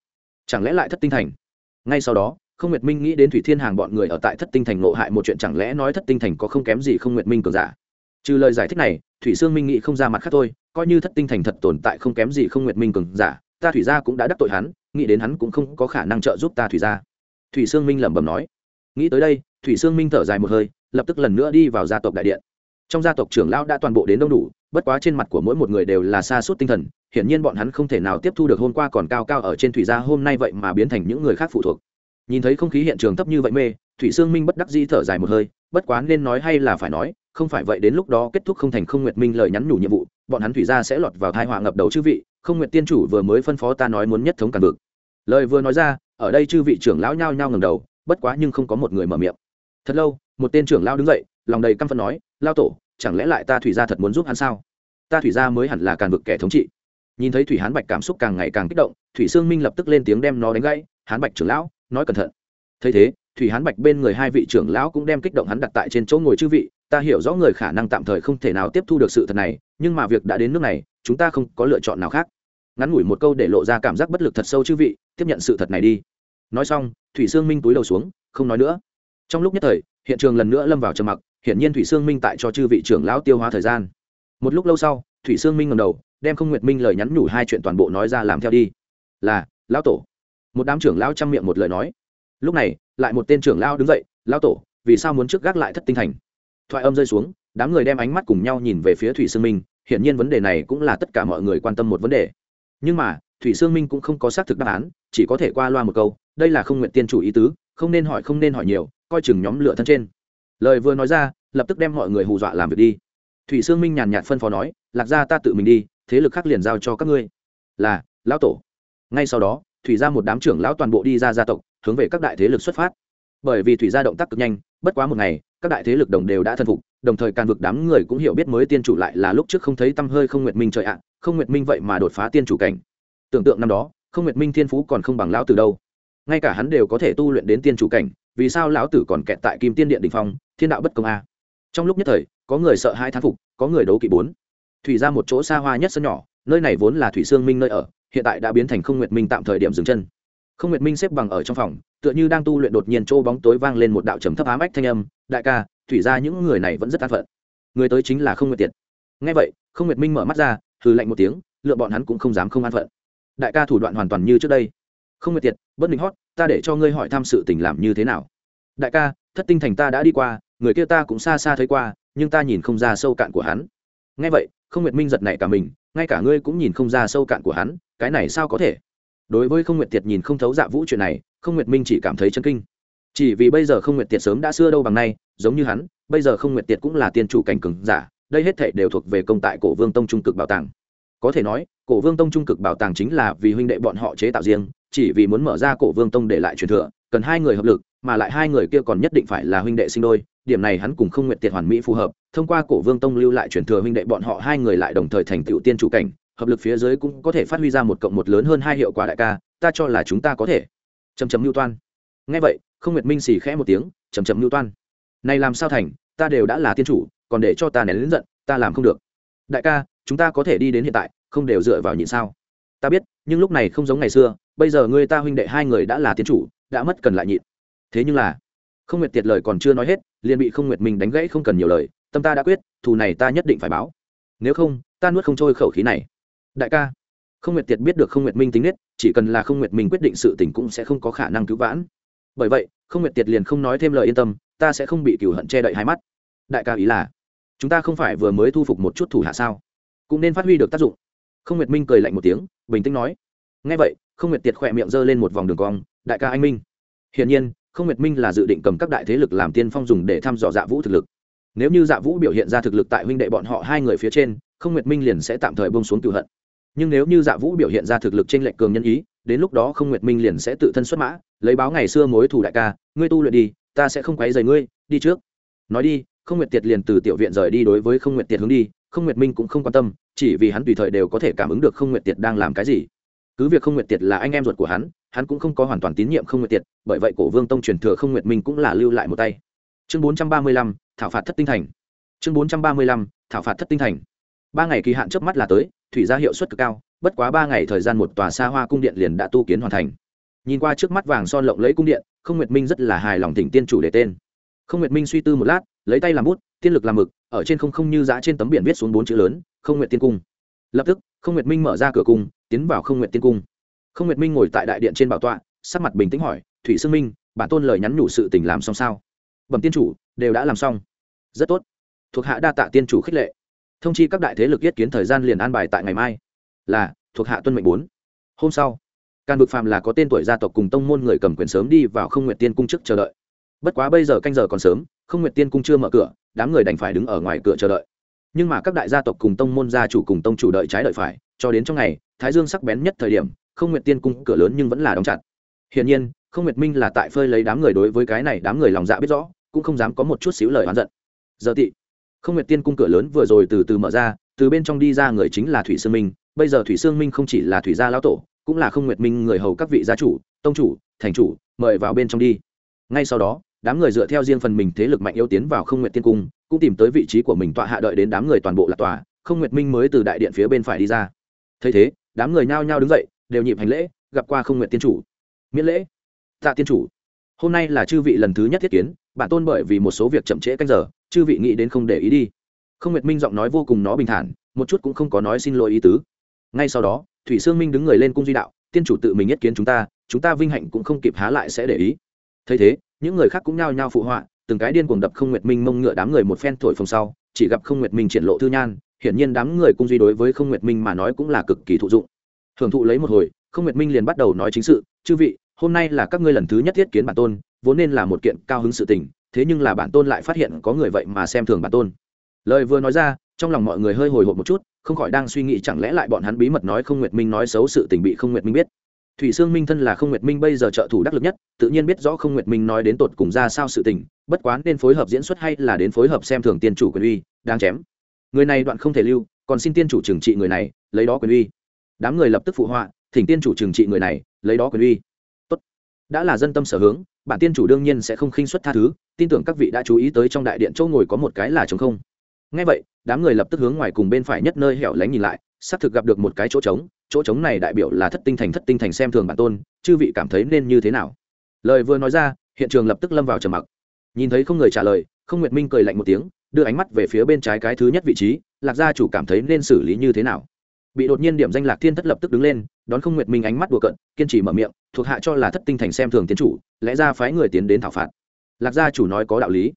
S1: Chẳng lẽ lại thất tinh thành? Ngay sau đó, không nguyệt minh nghĩ đến thủy thiên hàng bọn người ở tại thất tinh thành nộ hại một chuyện chẳng lẽ nói thất tinh thành có không kém gì không nguyệt minh cường giả? Trừ lời giải thích này, thủy sương minh nghĩ không ra mặt khác thôi, coi như thất tinh thành thật tồn tại không kém gì không nguyệt minh cường giả, ta thủy gia cũng đã đắc tội hắn, nghĩ đến hắn cũng không có khả năng trợ giúp ta thủy gia. Thủy sương minh lẩm bẩm nói nghĩ tới đây, thủy sương minh thở dài một hơi, lập tức lần nữa đi vào gia tộc đại điện. Trong gia tộc trưởng lão đã toàn bộ đến đông đủ, bất quá trên mặt của mỗi một người đều là xa suốt tinh thần, hiển nhiên bọn hắn không thể nào tiếp thu được hôm qua còn cao cao ở trên thủy gia hôm nay vậy mà biến thành những người khác phụ thuộc. Nhìn thấy không khí hiện trường thấp như vậy mê, thủy sương minh bất đắc dĩ thở dài một hơi, bất quá nên nói hay là phải nói, không phải vậy đến lúc đó kết thúc không thành không nguyệt minh lời nhắn nhủ nhiệm vụ, bọn hắn thủy gia sẽ lọt vào thai họa ngập đầu chư vị, không nguyệt tiên chủ vừa mới phân phó ta nói muốn nhất thống càn vực lời vừa nói ra, ở đây chư vị trưởng lão nhao nhao ngầm đầu bất quá nhưng không có một người mở miệng. Thật lâu, một tên trưởng lão đứng dậy, lòng đầy căm phẫn nói, lao tổ, chẳng lẽ lại ta thủy gia thật muốn giúp hắn sao? Ta thủy gia mới hẳn là càn vực kẻ thống trị. Nhìn thấy thủy hán bạch cảm xúc càng ngày càng kích động, thủy sương minh lập tức lên tiếng đem nó đánh gãy, hán bạch trưởng lão, nói cẩn thận. Thấy thế, thủy hán bạch bên người hai vị trưởng lão cũng đem kích động hắn đặt tại trên chỗ ngồi chư vị, ta hiểu rõ người khả năng tạm thời không thể nào tiếp thu được sự thật này, nhưng mà việc đã đến nước này, chúng ta không có lựa chọn nào khác. Ngắn ngủi một câu để lộ ra cảm giác bất lực thật sâu chư vị, tiếp nhận sự thật này đi nói xong, thủy sương minh túi đầu xuống, không nói nữa. Trong lúc nhất thời, hiện trường lần nữa lâm vào trầm mặc, hiển nhiên thủy sương minh tại cho chư vị trưởng lão tiêu hóa thời gian. Một lúc lâu sau, thủy sương minh ngầm đầu, đem không nguyệt minh lời nhắn nhủ hai chuyện toàn bộ nói ra làm theo đi. Là, lão tổ. Một đám trưởng lão chăm miệng một lời nói. Lúc này, lại một tên trưởng lão đứng dậy, lão tổ, vì sao muốn trước gác lại thất tinh thành? Thoại âm rơi xuống, đám người đem ánh mắt cùng nhau nhìn về phía thủy sương minh, hiển nhiên vấn đề này cũng là tất cả mọi người quan tâm một vấn đề. Nhưng mà, thủy sương minh cũng không có xác thực đáp án, chỉ có thể qua loa một câu đây là không nguyện tiên chủ ý tứ, không nên hỏi, không nên hỏi nhiều, coi chừng nhóm lửa thân trên. Lời vừa nói ra, lập tức đem mọi người hù dọa làm việc đi. Thủy sương minh nhàn nhạt phân phó nói, lạc ra ta tự mình đi, thế lực khác liền giao cho các ngươi. Là, lão tổ. Ngay sau đó, thủy ra một đám trưởng lão toàn bộ đi ra gia tộc, hướng về các đại thế lực xuất phát. Bởi vì thủy ra động tác cực nhanh, bất quá một ngày, các đại thế lực đồng đều đã thân phục, đồng thời càn vực đám người cũng hiểu biết mới tiên chủ lại là lúc trước không thấy tâm hơi không nguyệt minh trời ạ, không nguyệt minh vậy mà đột phá tiên chủ cảnh. Tưởng tượng năm đó, không nguyệt minh thiên phú còn không bằng lão từ đâu ngay cả hắn đều có thể tu luyện đến tiên chủ cảnh, vì sao lão tử còn kẹt tại kim tiên điện đình phong, thiên đạo bất công a? Trong lúc nhất thời, có người sợ hai thán phục, có người đấu kỵ bốn. Thủy ra một chỗ xa hoa nhất sân nhỏ, nơi này vốn là thủy sương minh nơi ở, hiện tại đã biến thành không nguyệt minh tạm thời điểm dừng chân. Không nguyệt minh xếp bằng ở trong phòng, tựa như đang tu luyện đột nhiên chỗ bóng tối vang lên một đạo trầm thấp ám ách thanh âm, đại ca, thủy ra những người này vẫn rất an phận. Người tới chính là không nguyệt tiệt. Ngay vậy, không nguyệt minh mở mắt ra, hừ lạnh một tiếng, lựa bọn hắn cũng không dám không an phận. Đại ca thủ đoạn hoàn toàn như trước đây không nguyệt tiệt, bất minh hót, ta để cho ngươi hỏi tham sự tình làm như thế nào. Đại ca, thất tinh thành ta đã đi qua, người kia ta cũng xa xa thấy qua, nhưng ta nhìn không ra sâu cạn của hắn. Ngay vậy, không nguyệt minh giật nảy cả mình, ngay cả ngươi cũng nhìn không ra sâu cạn của hắn, cái này sao có thể? Đối với không nguyệt tiệt nhìn không thấu dạ vũ chuyện này, không nguyệt minh chỉ cảm thấy chân kinh. Chỉ vì bây giờ không nguyệt tiệt sớm đã xưa đâu bằng nay, giống như hắn, bây giờ không nguyệt tiệt cũng là tiên chủ cảnh cường giả, đây hết thể đều thuộc về công tại cổ vương tông trung cực bảo tàng. Có thể nói, cổ vương tông trung cực bảo tàng chính là vì huynh đệ bọn họ chế tạo riêng chỉ vì muốn mở ra cổ vương tông để lại truyền thừa, cần hai người hợp lực, mà lại hai người kia còn nhất định phải là huynh đệ sinh đôi, điểm này hắn cùng không nguyện tiệt hoàn mỹ phù hợp, thông qua cổ vương tông lưu lại truyền thừa huynh đệ bọn họ hai người lại đồng thời thành tựu tiên chủ cảnh, hợp lực phía dưới cũng có thể phát huy ra một cộng một lớn hơn hai hiệu quả đại ca, ta cho là chúng ta có thể. Chầm chầm mưu toan. Ngay vậy, không nguyệt minh xì khẽ một tiếng chầm chầm mưu toan. Này làm sao thành, ta đều đã là tiên chủ, còn để cho ta nén lớn giận, ta làm không được. Đại ca, chúng ta có thể đi đến hiện tại, không đều dựa vào nhịn sao? Ta biết, nhưng lúc này không giống ngày xưa bây giờ ngươi ta huynh đệ hai người đã là tiến chủ, đã mất cần lại nhịn. Thế nhưng là, không nguyệt tiệt lời còn chưa nói hết, liền bị không nguyệt minh đánh gãy không cần nhiều lời, tâm ta đã quyết, thù này ta nhất định phải báo. Nếu không, ta nuốt không trôi khẩu khí này. Đại ca, không nguyệt tiệt biết được không nguyệt minh tính nết, chỉ cần là không nguyệt minh quyết định sự tình cũng sẽ không có khả năng cứu vãn. Bởi vậy, không nguyệt tiệt liền không nói thêm lời yên tâm, ta sẽ không bị cửu hận che đậy hai mắt. Đại ca ý là, chúng ta không phải vừa mới thu phục một chút thủ hạ sao? Cũng nên phát huy được tác dụng. Không nguyệt minh cười lạnh một tiếng, bình tĩnh nói ngay vậy không nguyệt tiệt khỏe miệng giơ lên một vòng đường cong, đại ca anh minh. Hiển nhiên, không nguyệt minh là dự định cầm các đại thế lực làm tiên phong dùng để thăm dò dạ vũ thực lực. Nếu như dạ vũ biểu hiện ra thực lực tại huynh đệ bọn họ hai người phía trên, không nguyệt minh liền sẽ tạm thời bông xuống cựu hận. Nhưng nếu như dạ vũ biểu hiện ra thực lực trên lệnh cường nhân ý, đến lúc đó không nguyệt minh liền sẽ tự thân xuất mã, lấy báo ngày xưa mối thủ đại ca, ngươi tu luyện đi, ta sẽ không quấy rầy ngươi, đi trước. Nói đi, không nguyệt tiệt liền từ tiểu viện rời đi đối với không nguyệt tiệt hướng đi, không nguyệt minh cũng không quan tâm, chỉ vì hắn tùy thời đều có thể cảm ứng được không nguyệt tiệt đang làm cái gì cứ việc không nguyệt tiệt là anh em ruột của hắn hắn cũng không có hoàn toàn tín nhiệm không nguyệt tiệt, bởi vậy cổ vương tông truyền thừa không nguyệt minh cũng là lưu lại một tay. Chương bốn trăm ba mươi lăm, thảo phạt thất tinh thành. Chương bốn trăm ba mươi lăm, thảo phạt thất tinh thành. Ba ngày kỳ hạn trước mắt là tới, thủy gia hiệu suất cực cao, bất quá ba ngày thời gian một tòa xa hoa cung điện liền đã tu kiến hoàn thành. Nhìn qua trước mắt vàng son lộng lấy cung điện, không nguyệt minh rất là hài lòng thỉnh tiên chủ để tên. Không nguyệt minh suy tư một lát, lấy tay làm bút, tiên lực làm mực, ở trên không không như giã trên tấm biển viết xuống bốn chữ lớn, không nguyệt tiên cung lập tức, không nguyệt minh mở ra cửa cung, tiến vào không nguyệt tiên cung. Không nguyệt minh ngồi tại đại điện trên bảo tọa, sắc mặt bình tĩnh hỏi, thủy sương minh, bản tôn lời nhắn nhủ sự tình làm xong sao? Bẩm tiên chủ, đều đã làm xong. Rất tốt. Thuộc hạ đa tạ tiên chủ khích lệ. Thông chi các đại thế lực yết kiến thời gian liền an bài tại ngày mai. Là, thuộc hạ tuân mệnh bốn. Hôm sau. Càn vực phàm là có tên tuổi gia tộc cùng tông môn người cầm quyền sớm đi vào không nguyện tiên cung trước chờ đợi. Bất quá bây giờ canh giờ còn sớm, không nguyện tiên cung chưa mở cửa, đám người đành phải đứng ở ngoài cửa chờ đợi nhưng mà các đại gia tộc cùng tông môn gia chủ cùng tông chủ đợi trái đợi phải, cho đến trong ngày, thái dương sắc bén nhất thời điểm, không Nguyệt tiên cung cửa lớn nhưng vẫn là đóng chặt. Hiển nhiên, không nguyệt minh là tại phơi lấy đám người đối với cái này đám người lòng dạ biết rõ, cũng không dám có một chút xíu lời oán giận. Giờ tị, không nguyệt tiên cung cửa lớn vừa rồi từ từ mở ra, từ bên trong đi ra người chính là thủy sương minh. Bây giờ thủy sương minh không chỉ là thủy gia lão tổ, cũng là không nguyệt minh người hầu các vị gia chủ, tông chủ, thành chủ, mời vào bên trong đi. Ngay sau đó, đám người dựa theo riêng phần mình thế lực mạnh yếu tiến vào không nguyệt tiên cung cũng tìm tới vị trí của mình tọa hạ đợi đến đám người toàn bộ là tòa, không nguyệt minh mới từ đại điện phía bên phải đi ra. Thấy thế, đám người nhao nhao đứng dậy, đều nhịp hành lễ, gặp qua không nguyệt tiên chủ. Miễn lễ. Tạ tiên chủ. Hôm nay là chư vị lần thứ nhất thiết kiến, bản tôn bởi vì một số việc chậm trễ canh giờ, chư vị nghĩ đến không để ý đi. Không nguyệt minh giọng nói vô cùng nó bình thản, một chút cũng không có nói xin lỗi ý tứ. Ngay sau đó, thủy sương minh đứng người lên cung duy đạo, tiên chủ tự mình nhất kiến chúng ta chúng ta vinh hạnh cũng không kịp há lại sẽ để ý. Thấy thế, những người khác cũng nhao nhao phụ họa từng cái điên cuồng đập không nguyệt minh mông ngựa đám người một phen thổi phồng sau, chỉ gặp không nguyệt minh triển lộ thư nhan, hiển nhiên đám người cung duy đối với không nguyệt minh mà nói cũng là cực kỳ thụ dụng. Hưởng thụ lấy một hồi, không nguyệt minh liền bắt đầu nói chính sự, chư vị, hôm nay là các ngươi lần thứ nhất thiết kiến bản tôn, vốn nên là một kiện cao hứng sự tình, thế nhưng là bản tôn lại phát hiện có người vậy mà xem thường bản tôn. Lời vừa nói ra, trong lòng mọi người hơi hồi hộp một chút, không khỏi đang suy nghĩ chẳng lẽ lại bọn hắn bí mật nói không nguyệt minh nói xấu sự tình bị không nguyệt minh biết thủy sương minh thân là không nguyệt minh bây giờ trợ thủ đắc lực nhất, tự nhiên biết rõ không nguyệt minh nói đến tột cùng ra sao sự tình, bất quá nên phối hợp diễn xuất hay là đến phối hợp xem thường tiên chủ quyền uy đang chém. Người này đoạn không thể lưu, còn xin tiên chủ trừng trị người này, lấy đó quyền uy. Đám người lập tức phụ họa, thỉnh tiên chủ trừng trị người này, lấy đó quyền uy. Tốt. Đã là dân tâm sở hướng, bản tiên chủ đương nhiên sẽ không khinh xuất tha thứ, tin tưởng các vị đã chú ý tới trong đại điện châu ngồi có một cái là trống không. Ngay vậy, đám người lập tức hướng ngoài cùng bên phải nhất nơi hẻo lánh nhìn lại, xác thực gặp được một cái chỗ trống chỗ trống này đại biểu là thất tinh thành thất tinh thành xem thường bản tôn, chư vị cảm thấy nên như thế nào? Lời vừa nói ra, hiện trường lập tức lâm vào trầm mặc. Nhìn thấy không người trả lời, không nguyệt minh cười lạnh một tiếng, đưa ánh mắt về phía bên trái cái thứ nhất vị trí, lạc gia chủ cảm thấy nên xử lý như thế nào? Bị đột nhiên điểm danh lạc thiên thất lập tức đứng lên, đón không nguyệt minh ánh mắt đùa cận kiên trì mở miệng, thuộc hạ cho là thất tinh thành xem thường tiến chủ, lẽ ra phái người tiến đến thảo phạt. Lạc gia chủ nói có đạo lý.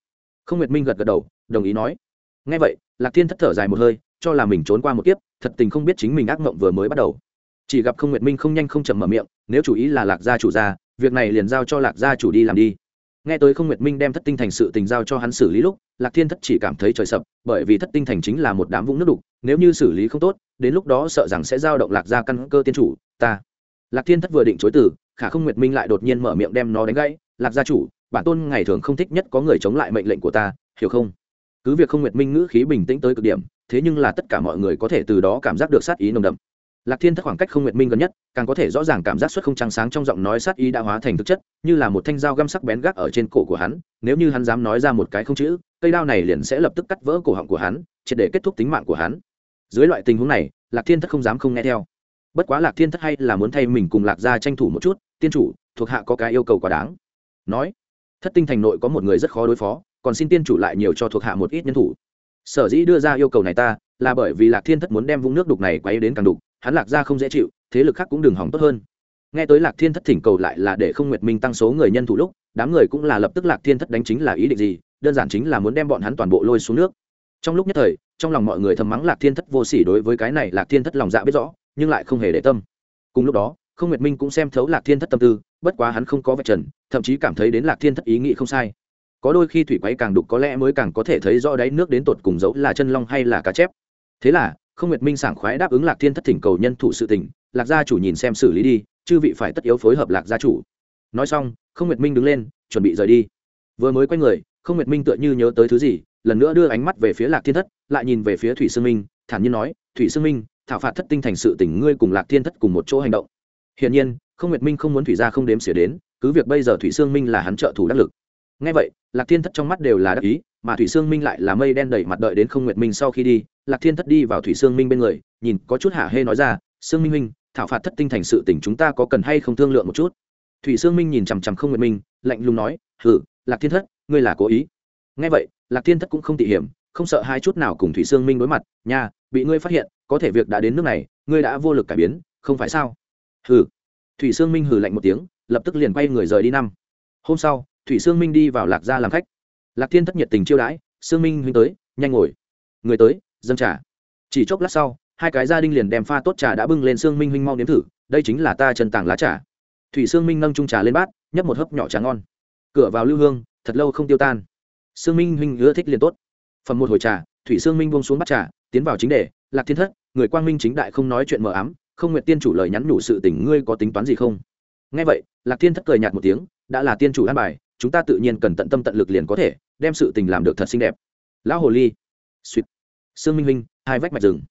S1: Không nguyệt minh gật gật đầu, đồng ý nói. Ngay vậy, lạc thiên thất thở dài một hơi, cho là mình trốn qua một kiếp thật tình không biết chính mình ác mộng vừa mới bắt đầu. Chỉ gặp không nguyệt minh không nhanh không chậm mở miệng nếu chủ ý là lạc gia chủ gia, việc này liền giao cho lạc gia chủ đi làm đi. Nghe tới không nguyệt minh đem thất tinh thành sự tình giao cho hắn xử lý lúc lạc thiên thất chỉ cảm thấy trời sập bởi vì thất tinh thành chính là một đám vũng nước đục nếu như xử lý không tốt đến lúc đó sợ rằng sẽ giao động lạc gia căn cơ tiên chủ ta. Lạc thiên thất vừa định chối từ khả không nguyệt minh lại đột nhiên mở miệng đem nó đánh gãy lạc gia chủ bản tôn ngày thường không thích nhất có người chống lại mệnh lệnh của ta hiểu không? Cứ việc không nguyệt minh ngữ khí bình tĩnh tới cực điểm thế nhưng là tất cả mọi người có thể từ đó cảm giác được sát ý nồng đậm. Lạc thiên thất khoảng cách không nguyệt minh gần nhất, càng có thể rõ ràng cảm giác xuất không trăng sáng trong giọng nói sát ý đã hóa thành thực chất, như là một thanh dao găm sắc bén gác ở trên cổ của hắn, nếu như hắn dám nói ra một cái không chữ, cây đao này liền sẽ lập tức cắt vỡ cổ họng của hắn, triệt để kết thúc tính mạng của hắn. Dưới loại tình huống này, lạc thiên thất không dám không nghe theo. Bất quá lạc thiên thất hay là muốn thay mình cùng lạc gia tranh thủ một chút, tiên chủ, thuộc hạ có cái yêu cầu quá đáng. Nói, thất tinh thành nội có một người rất khó đối phó, còn xin tiên chủ lại nhiều cho thuộc hạ một ít nhân thủ sở dĩ đưa ra yêu cầu này ta, là bởi vì lạc thiên thất muốn đem vũng nước đục này quay đến càng đục, hắn lạc ra không dễ chịu, thế lực khác cũng đừng hỏng tốt hơn. Nghe tới lạc thiên thất thỉnh cầu lại là để không nguyệt minh tăng số người nhân thủ lúc, đám người cũng là lập tức lạc thiên thất đánh chính là ý định gì, đơn giản chính là muốn đem bọn hắn toàn bộ lôi xuống nước. Trong lúc nhất thời, trong lòng mọi người thầm mắng lạc thiên thất vô sỉ đối với cái này lạc thiên thất lòng dạ biết rõ, nhưng lại không hề để tâm. Cùng lúc đó, không nguyệt minh cũng xem thấu lạc thiên thất tâm tư, bất quá hắn không có vạch trần, thậm chí cảm thấy đến lạc thiên thất ý nghĩ không sai có đôi khi thủy quay càng đục có lẽ mới càng có thể thấy rõ đáy nước đến tột cùng dấu là chân long hay là cá chép. Thế là, không nguyệt minh sảng khoái đáp ứng lạc thiên thất thỉnh cầu nhân thủ sự tỉnh lạc gia chủ nhìn xem xử lý đi, chư vị phải tất yếu phối hợp lạc gia chủ. Nói xong, không nguyệt minh đứng lên, chuẩn bị rời đi. Vừa mới quay người, không nguyệt minh tựa như nhớ tới thứ gì, lần nữa đưa ánh mắt về phía lạc thiên thất, lại nhìn về phía thủy sương minh, thản nhiên nói, thủy sương minh, thảo phạt thất tinh thành sự tỉnh ngươi cùng lạc thiên thất cùng một chỗ hành động. Hiển nhiên, không nguyệt minh không muốn thủy gia không đếm xỉa đến, cứ việc bây giờ thủy sương minh là hắn trợ thủ đắc lực ngay vậy, lạc thiên thất trong mắt đều là đắc ý, mà thủy sương minh lại là mây đen đầy mặt đợi đến không nguyệt minh sau khi đi, lạc thiên thất đi vào thủy sương minh bên người, nhìn có chút hạ hê nói ra, sương minh minh thảo phạt thất tinh thành sự tỉnh chúng ta có cần hay không thương lượng một chút? Thủy sương minh nhìn chằm chằm không nguyệt minh, lạnh lùng nói, hử, lạc thiên thất, ngươi là cố ý? Ngay vậy, lạc thiên thất cũng không tỉ hiểm, không sợ hai chút nào cùng thủy sương minh đối mặt, nha, bị ngươi phát hiện, có thể việc đã đến nước này, ngươi đã vô lực cải biến, không phải sao? Hử. Thủy sương minh hử lạnh một tiếng, lập tức liền quay người rời đi năm. Hôm sau thủy sương minh đi vào lạc gia làm khách. Lạc thiên thất nhiệt tình chiêu đãi, sương minh huynh tới, nhanh ngồi. Người tới, dâng trà. Chỉ chốc lát sau, hai cái gia đình liền đem pha tốt trà đã bưng lên sương minh huynh mau nếm thử, đây chính là ta chân tàng lá trà. Thủy sương minh nâng trung trà lên bát, nhấp một hớp nhỏ trà ngon. Cửa vào lưu hương, thật lâu không tiêu tan. Sương minh huynh ưa thích liền tốt. Phẩm một hồi trà, thủy sương minh buông xuống bắt trà, tiến vào chính đề, lạc thiên thất, người quang minh chính đại không nói chuyện mờ ám, không nguyện tiên chủ lời nhắn nhủ sự tình ngươi có tính toán gì không? Nghe vậy, lạc thiên thất cười nhạt một tiếng, đã là tiên chủ an bài chúng ta tự nhiên cần tận tâm tận lực liền có thể đem sự tình làm được thật xinh đẹp. Lão hồ ly. Suýt sương minh huynh, hai vách mạch rừng.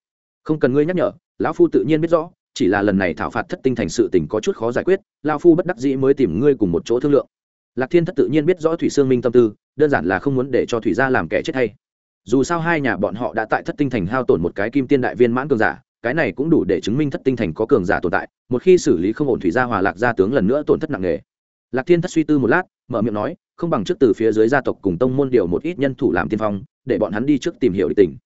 S1: Không cần ngươi nhắc nhở, lão phu tự nhiên biết rõ, chỉ là lần này thảo phạt thất tinh thành sự tình có chút khó giải quyết, lão phu bất đắc dĩ mới tìm ngươi cùng một chỗ thương lượng. Lạc thiên thất tự nhiên biết rõ thủy sương minh tâm tư, đơn giản là không muốn để cho thủy gia làm kẻ chết hay. Dù sao hai nhà bọn họ đã tại thất tinh thành hao tổn một cái kim tiên đại viên mãn cường giả, cái này cũng đủ để chứng minh thất tinh thành có cường giả tồn tại, một khi xử lý không ổn thủy gia hòa lạc gia tướng lần nữa tổn thất nặng nề. Lạc thiên thất suy tư một lát mở miệng nói, không bằng trước từ phía dưới gia tộc cùng tông môn điều một ít nhân thủ làm tiên phong, để bọn hắn đi trước tìm hiểu địch tình.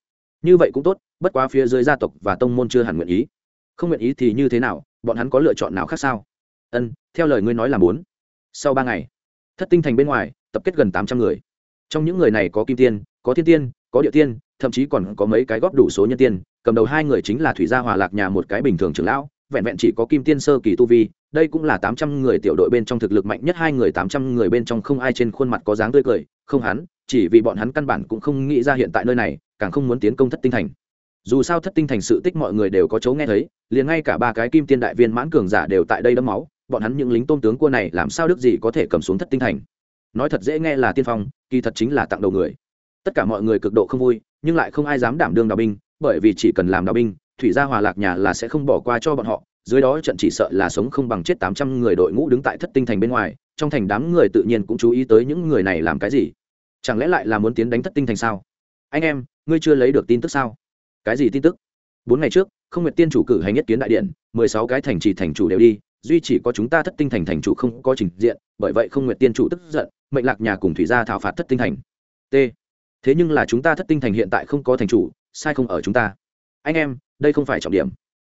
S1: Như vậy cũng tốt, bất quá phía dưới gia tộc và tông môn chưa hẳn nguyện ý. Không nguyện ý thì như thế nào, bọn hắn có lựa chọn nào khác sao? Ân, theo lời ngươi nói là muốn. Sau ba ngày, thất tinh thành bên ngoài, tập kết gần tám trăm người. Trong những người này có kim tiên, có thiên tiên, có địa tiên, thậm chí còn có mấy cái góp đủ số nhân tiên, cầm đầu hai người chính là thủy gia hòa lạc nhà một cái bình thường trưởng lão vẹn vẹn chỉ có kim tiên sơ kỳ tu vi, đây cũng là tám trăm người tiểu đội bên trong thực lực mạnh nhất, hai người tám trăm người bên trong không ai trên khuôn mặt có dáng tươi cười, không hắn, chỉ vì bọn hắn căn bản cũng không nghĩ ra hiện tại nơi này, càng không muốn tiến công thất tinh thành. Dù sao thất tinh thành sự tích mọi người đều có chấu nghe thấy, liền ngay cả ba cái kim tiên đại viên mãn cường giả đều tại đây đấm máu, bọn hắn những lính tôn tướng cua này làm sao đức gì có thể cầm xuống thất tinh thành? Nói thật dễ nghe là tiên phong, kỳ thật chính là tặng đầu người. Tất cả mọi người cực độ không vui, nhưng lại không ai dám đảm đương đào binh, bởi vì chỉ cần làm đào binh thủy gia hòa lạc nhà là sẽ không bỏ qua cho bọn họ, dưới đó trận chỉ sợ là sống không bằng chết tám trăm người đội ngũ đứng tại thất tinh thành bên ngoài, trong thành đám người tự nhiên cũng chú ý tới những người này làm cái gì. Chẳng lẽ lại là muốn tiến đánh thất tinh thành sao? Anh em, ngươi chưa lấy được tin tức sao? Cái gì tin tức? Bốn ngày trước, không nguyện tiên chủ cử hành nhất kiến đại điện, mười sáu cái thành trì thành chủ đều đi, duy chỉ có chúng ta thất tinh thành thành chủ không có trình diện, bởi vậy không nguyện tiên chủ tức giận, mệnh lạc nhà cùng thủy gia thảo phạt thất tinh thành. T. Thế nhưng là chúng ta thất tinh thành hiện tại không có thành chủ, sai không ở chúng ta anh em, đây không phải trọng điểm.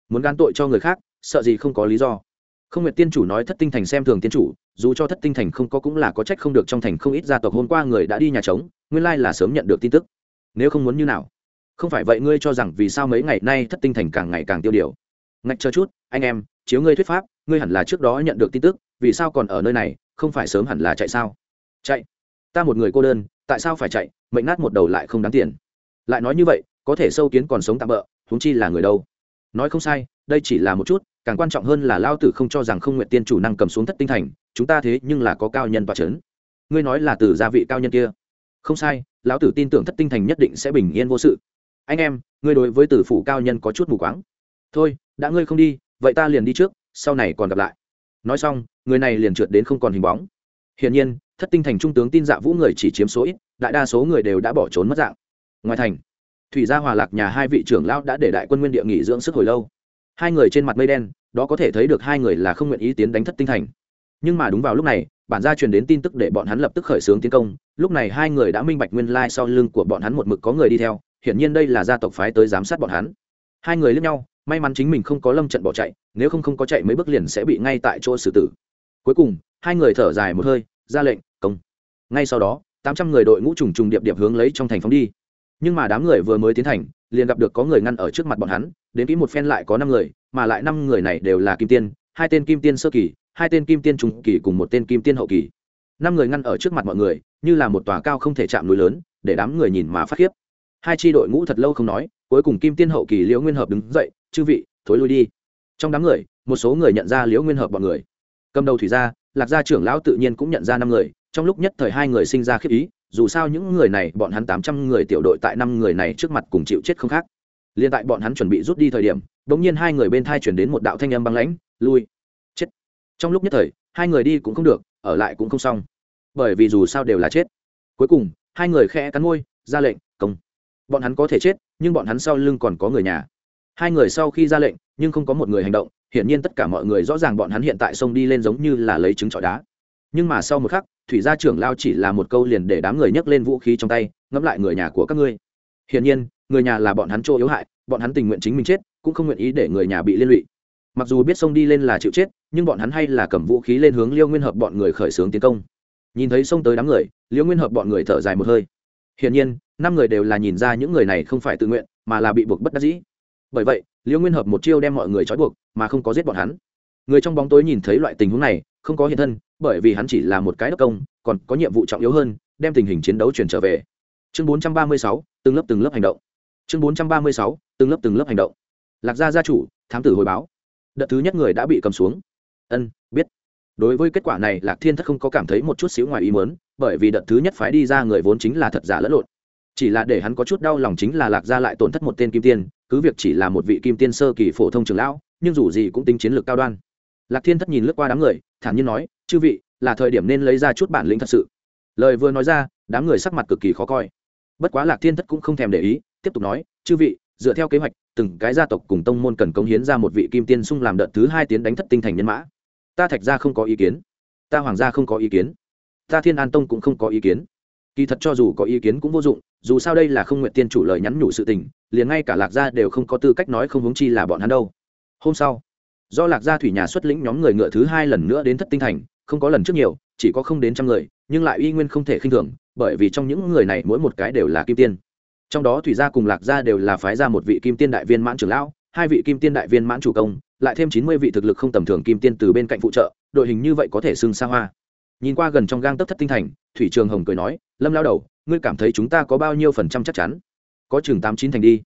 S1: Muốn gan tội cho người khác, sợ gì không có lý do. Không nguyệt tiên chủ nói thất tinh thành xem thường tiên chủ, dù cho thất tinh thành không có cũng là có trách không được trong thành không ít gia tộc hôm qua người đã đi nhà trống, nguyên lai là sớm nhận được tin tức. Nếu không muốn như nào? Không phải vậy ngươi cho rằng vì sao mấy ngày nay thất tinh thành càng ngày càng tiêu điều? Ngạch chờ chút, anh em, chiếu ngươi thuyết pháp, ngươi hẳn là trước đó nhận được tin tức, vì sao còn ở nơi này, không phải sớm hẳn là chạy sao? Chạy. Ta một người cô đơn, tại sao phải chạy? Mệnh nát một đầu lại không đáng tiền. Lại nói như vậy, có thể sâu kiến còn sống tạm bỡ huống chi là người đâu? Nói không sai, đây chỉ là một chút, càng quan trọng hơn là lao tử không cho rằng không nguyện tiên chủ năng cầm xuống thất tinh thành, chúng ta thế nhưng là có cao nhân và c ngươi nói là từ gia vị cao nhân kia. Không sai, lão tử tin tưởng thất tinh thành nhất định sẽ bình yên vô sự. Anh em, ngươi đối với tử phủ cao nhân có chút mù quáng. Thôi, đã ngươi không đi, vậy ta liền đi trước, sau này còn gặp lại. Nói xong, người này liền trượt đến không còn hình bóng. Hiển nhiên, thất tinh thành trung tướng tin dạ vũ người chỉ chiếm số ít, đại đa số người đều đã bỏ trốn mất dạng. Ngoài thành thủy gia hòa lạc nhà hai vị trưởng lão đã để đại quân nguyên địa nghỉ dưỡng sức hồi lâu. Hai người trên mặt mây đen, đó có thể thấy được hai người là không nguyện ý tiến đánh thất tinh thành. Nhưng mà đúng vào lúc này, bản gia truyền đến tin tức để bọn hắn lập tức khởi xướng tiến công. Lúc này hai người đã minh bạch nguyên lai sau lưng của bọn hắn một mực có người đi theo, hiển nhiên đây là gia tộc phái tới giám sát bọn hắn. Hai người lướt nhau, may mắn chính mình không có lâm trận bỏ chạy, nếu không không có chạy mấy bước liền sẽ bị ngay tại chỗ xử tử. Cuối cùng, hai người thở dài một hơi, ra lệnh, công. Ngay sau đó, tám trăm người đội ngũ trùng trùng điệp điệp hướng lấy trong thành phóng đi nhưng mà đám người vừa mới tiến thành, liền gặp được có người ngăn ở trước mặt bọn hắn, đến kỹ một phen lại có năm người, mà lại năm người này đều là kim tiên, hai tên kim tiên sơ kỳ, hai tên kim tiên trung kỳ cùng một tên kim tiên hậu kỳ. Năm người ngăn ở trước mặt mọi người, như là một tòa cao không thể chạm núi lớn, để đám người nhìn mà phát khiếp. Hai tri đội ngũ thật lâu không nói, cuối cùng kim tiên hậu kỳ liễu nguyên hợp đứng dậy, chư vị, thối lui đi. Trong đám người, một số người nhận ra liễu nguyên hợp bọn người. Cầm đầu thủy gia, lạc gia trưởng lão tự nhiên cũng nhận ra năm người, trong lúc nhất thời hai người sinh ra khiếp ý dù sao những người này, bọn hắn tám trăm người tiểu đội tại năm người này trước mặt cùng chịu chết không khác. Liên tại bọn hắn chuẩn bị rút đi thời điểm đ ỗ n g nhiên hai người bên thai chuyển đến một đạo thanh âm băng lãnh, lui, chết. Trong lúc nhất thời, hai người đi cũng không được, ở lại cũng không xong. Bởi vì dù sao đều là chết. Cuối cùng, hai người khẽ cắn môi, ra lệnh, công. Bọn hắn có thể chết, nhưng bọn hắn sau lưng còn có người nhà. Hai người sau khi ra lệnh, nhưng không có một người hành động, hiển nhiên tất cả mọi người rõ ràng bọn hắn hiện tại xông đi lên giống như là lấy trứng trọi đá. Nhưng mà sau một khắc thủy gia trưởng lao chỉ là một câu liền để đám người nhấc lên vũ khí trong tay, ngẫm lại người nhà của các ngươi. Hiển nhiên, người nhà là bọn hắn chỗ yếu hại, bọn hắn tình nguyện chính mình chết, cũng không nguyện ý để người nhà bị liên lụy. Mặc dù biết sông đi lên là chịu chết, nhưng bọn hắn hay là cầm vũ khí lên hướng liêu nguyên hợp bọn người khởi xướng tiến công. Nhìn thấy sông tới đám người, liêu nguyên hợp bọn người thở dài một hơi. Hiển nhiên, năm người đều là nhìn ra những người này không phải tự nguyện, mà là bị buộc bất đắc dĩ. Bởi vậy, liêu nguyên hợp một chiêu đem mọi người trói buộc, mà không có giết bọn hắn. Người trong bóng tối nhìn thấy loại tình huống này không có hiện thân bởi vì hắn chỉ là một cái đốc công còn có nhiệm vụ trọng yếu hơn đem tình hình chiến đấu chuyển trở về. Chương 436, từng lớp từng lớp hành động. Chương 436, từng lớp từng lớp hành động. Lạc gia gia chủ thám tử hồi báo. Đợt thứ nhất người đã bị cầm xuống. Ân biết. Đối với kết quả này lạc thiên thất không có cảm thấy một chút xíu ngoài ý muốn bởi vì đợt thứ nhất phái đi ra người vốn chính là thật giả lẫn lộn. Chỉ là để hắn có chút đau lòng chính là lạc gia lại tổn thất một tên kim tiên cứ việc chỉ là một vị kim tiên sơ kỳ phổ thông trường lão nhưng dù gì cũng tính chiến lược cao đoan lạc thiên thất nhìn lướt qua đám người, thản nhiên nói, chư vị, là thời điểm nên lấy ra chút bản lĩnh thật sự. Lời vừa nói ra, đám người sắc mặt cực kỳ khó coi. Bất quá lạc thiên thất cũng không thèm để ý, tiếp tục nói, chư vị, dựa theo kế hoạch, từng cái gia tộc cùng tông môn cần cống hiến ra một vị kim tiên sung làm đợt thứ hai tiến đánh thất tinh thành nhân mã. Ta thạch gia không có ý kiến. Ta hoàng gia không có ý kiến. Ta thiên an tông cũng không có ý kiến. Kỳ thật cho dù có ý kiến cũng vô dụng, dù sao đây là không nguyện tiên chủ lời nhắn nhủ sự tình, liền ngay cả lạc gia đều không có tư cách nói không hướng chi là bọn hắn đâu. Hôm sau do lạc gia thủy nhà xuất lĩnh nhóm người ngựa thứ hai lần nữa đến thất tinh thành, không có lần trước nhiều, chỉ có không đến trăm người, nhưng lại uy nguyên không thể khinh thường, bởi vì trong những người này mỗi một cái đều là kim tiên. Trong đó thủy gia cùng lạc gia đều là phái ra một vị kim tiên đại viên mãn trưởng lão, hai vị kim tiên đại viên mãn chủ công, lại thêm chín mươi vị thực lực không tầm thường kim tiên từ bên cạnh phụ trợ, đội hình như vậy có thể xưng xa hoa. Nhìn qua gần trong gang tấc thất tinh thành, thủy trường hồng cười nói, lâm lao đầu, ngươi cảm thấy chúng ta có bao nhiêu phần trăm chắc chắn? Có chừng tám chín thành đi.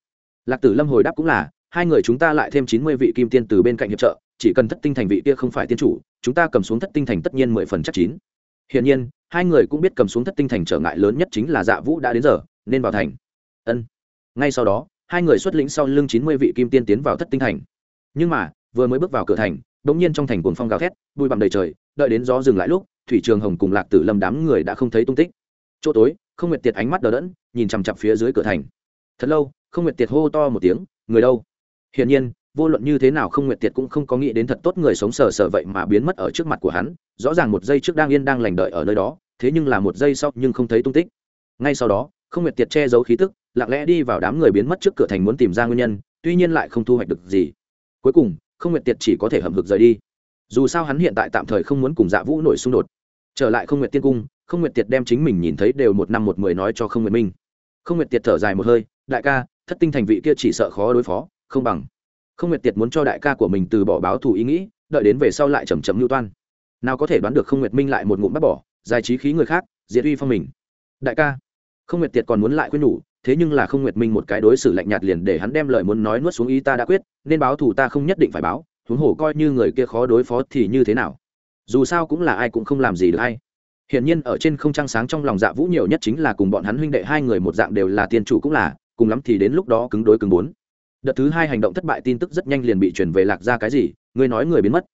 S1: Lạc tử lâm hồi đáp cũng là hai người chúng ta lại thêm chín mươi vị kim tiên từ bên cạnh hiệp trợ, chỉ cần thất tinh thành vị kia không phải tiên chủ, chúng ta cầm xuống thất tinh thành tất nhiên mười phần chắc chín. Hiển nhiên, hai người cũng biết cầm xuống thất tinh thành trở ngại lớn nhất chính là dạ vũ đã đến giờ, nên vào thành. Ân. Ngay sau đó, hai người xuất lĩnh sau lưng chín mươi vị kim tiên tiến vào thất tinh thành. Nhưng mà, vừa mới bước vào cửa thành đ ỗ n g nhiên trong thành cuồng phong gào thét, bụi bặm đầy trời, đợi đến gió dừng lại lúc, thủy trường hồng cùng lạc tử lâm đám người đã không thấy tung tích. Chỗ tối, không nguyệt tiệt ánh mắt đờ đẫn, nhìn chằm chặp phía dưới cửa thành. Thật lâu, không nguyệt tiệt hô to một tiếng, người đâu? Hiển nhiên, vô luận như thế nào không nguyệt tiệt cũng không có nghĩ đến thật tốt người sống sờ sờ vậy mà biến mất ở trước mặt của hắn, rõ ràng một giây trước đang yên đang lành đợi ở nơi đó, thế nhưng là một giây sau nhưng không thấy tung tích. Ngay sau đó, không nguyệt tiệt che giấu khí tức, lặng lẽ đi vào đám người biến mất trước cửa thành muốn tìm ra nguyên nhân, tuy nhiên lại không thu hoạch được gì. Cuối cùng, không nguyệt tiệt chỉ có thể hầm hực rời đi. Dù sao hắn hiện tại tạm thời không muốn cùng dạ vũ nổi xung đột. Trở lại không nguyệt tiên cung, không nguyệt tiệt đem chính mình nhìn thấy đều một năm một mười nói cho không nguyệt minh. Không nguyệt tiệt thở dài một hơi, đại ca, thất tinh thành vị kia chỉ sợ khó đối phó không bằng. Không nguyệt tiệt muốn cho đại ca của mình từ bỏ báo thù ý nghĩ, đợi đến về sau lại chầm chậm lưu toan. Nào có thể đoán được không nguyệt minh lại một ngụm bắt bỏ, giải trí khí người khác, diệt uy phong mình. Đại ca, không nguyệt tiệt còn muốn lại khuyên nhủ, thế nhưng là không nguyệt minh một cái đối xử lạnh nhạt liền để hắn đem lời muốn nói nuốt xuống ý ta đã quyết, nên báo thù ta không nhất định phải báo, huống hồ coi như người kia khó đối phó thì như thế nào. Dù sao cũng là ai cũng không làm gì được ai. hiển nhiên ở trên không trăng sáng trong lòng dạ vũ nhiều nhất chính là cùng bọn hắn huynh đệ hai người một dạng đều là tiên chủ cũng là, cùng lắm thì đến lúc đó cứng đối cứng bốn đợt thứ hai hành động thất bại tin tức rất nhanh liền bị chuyển về lạc ra cái gì? Người nói người biến mất.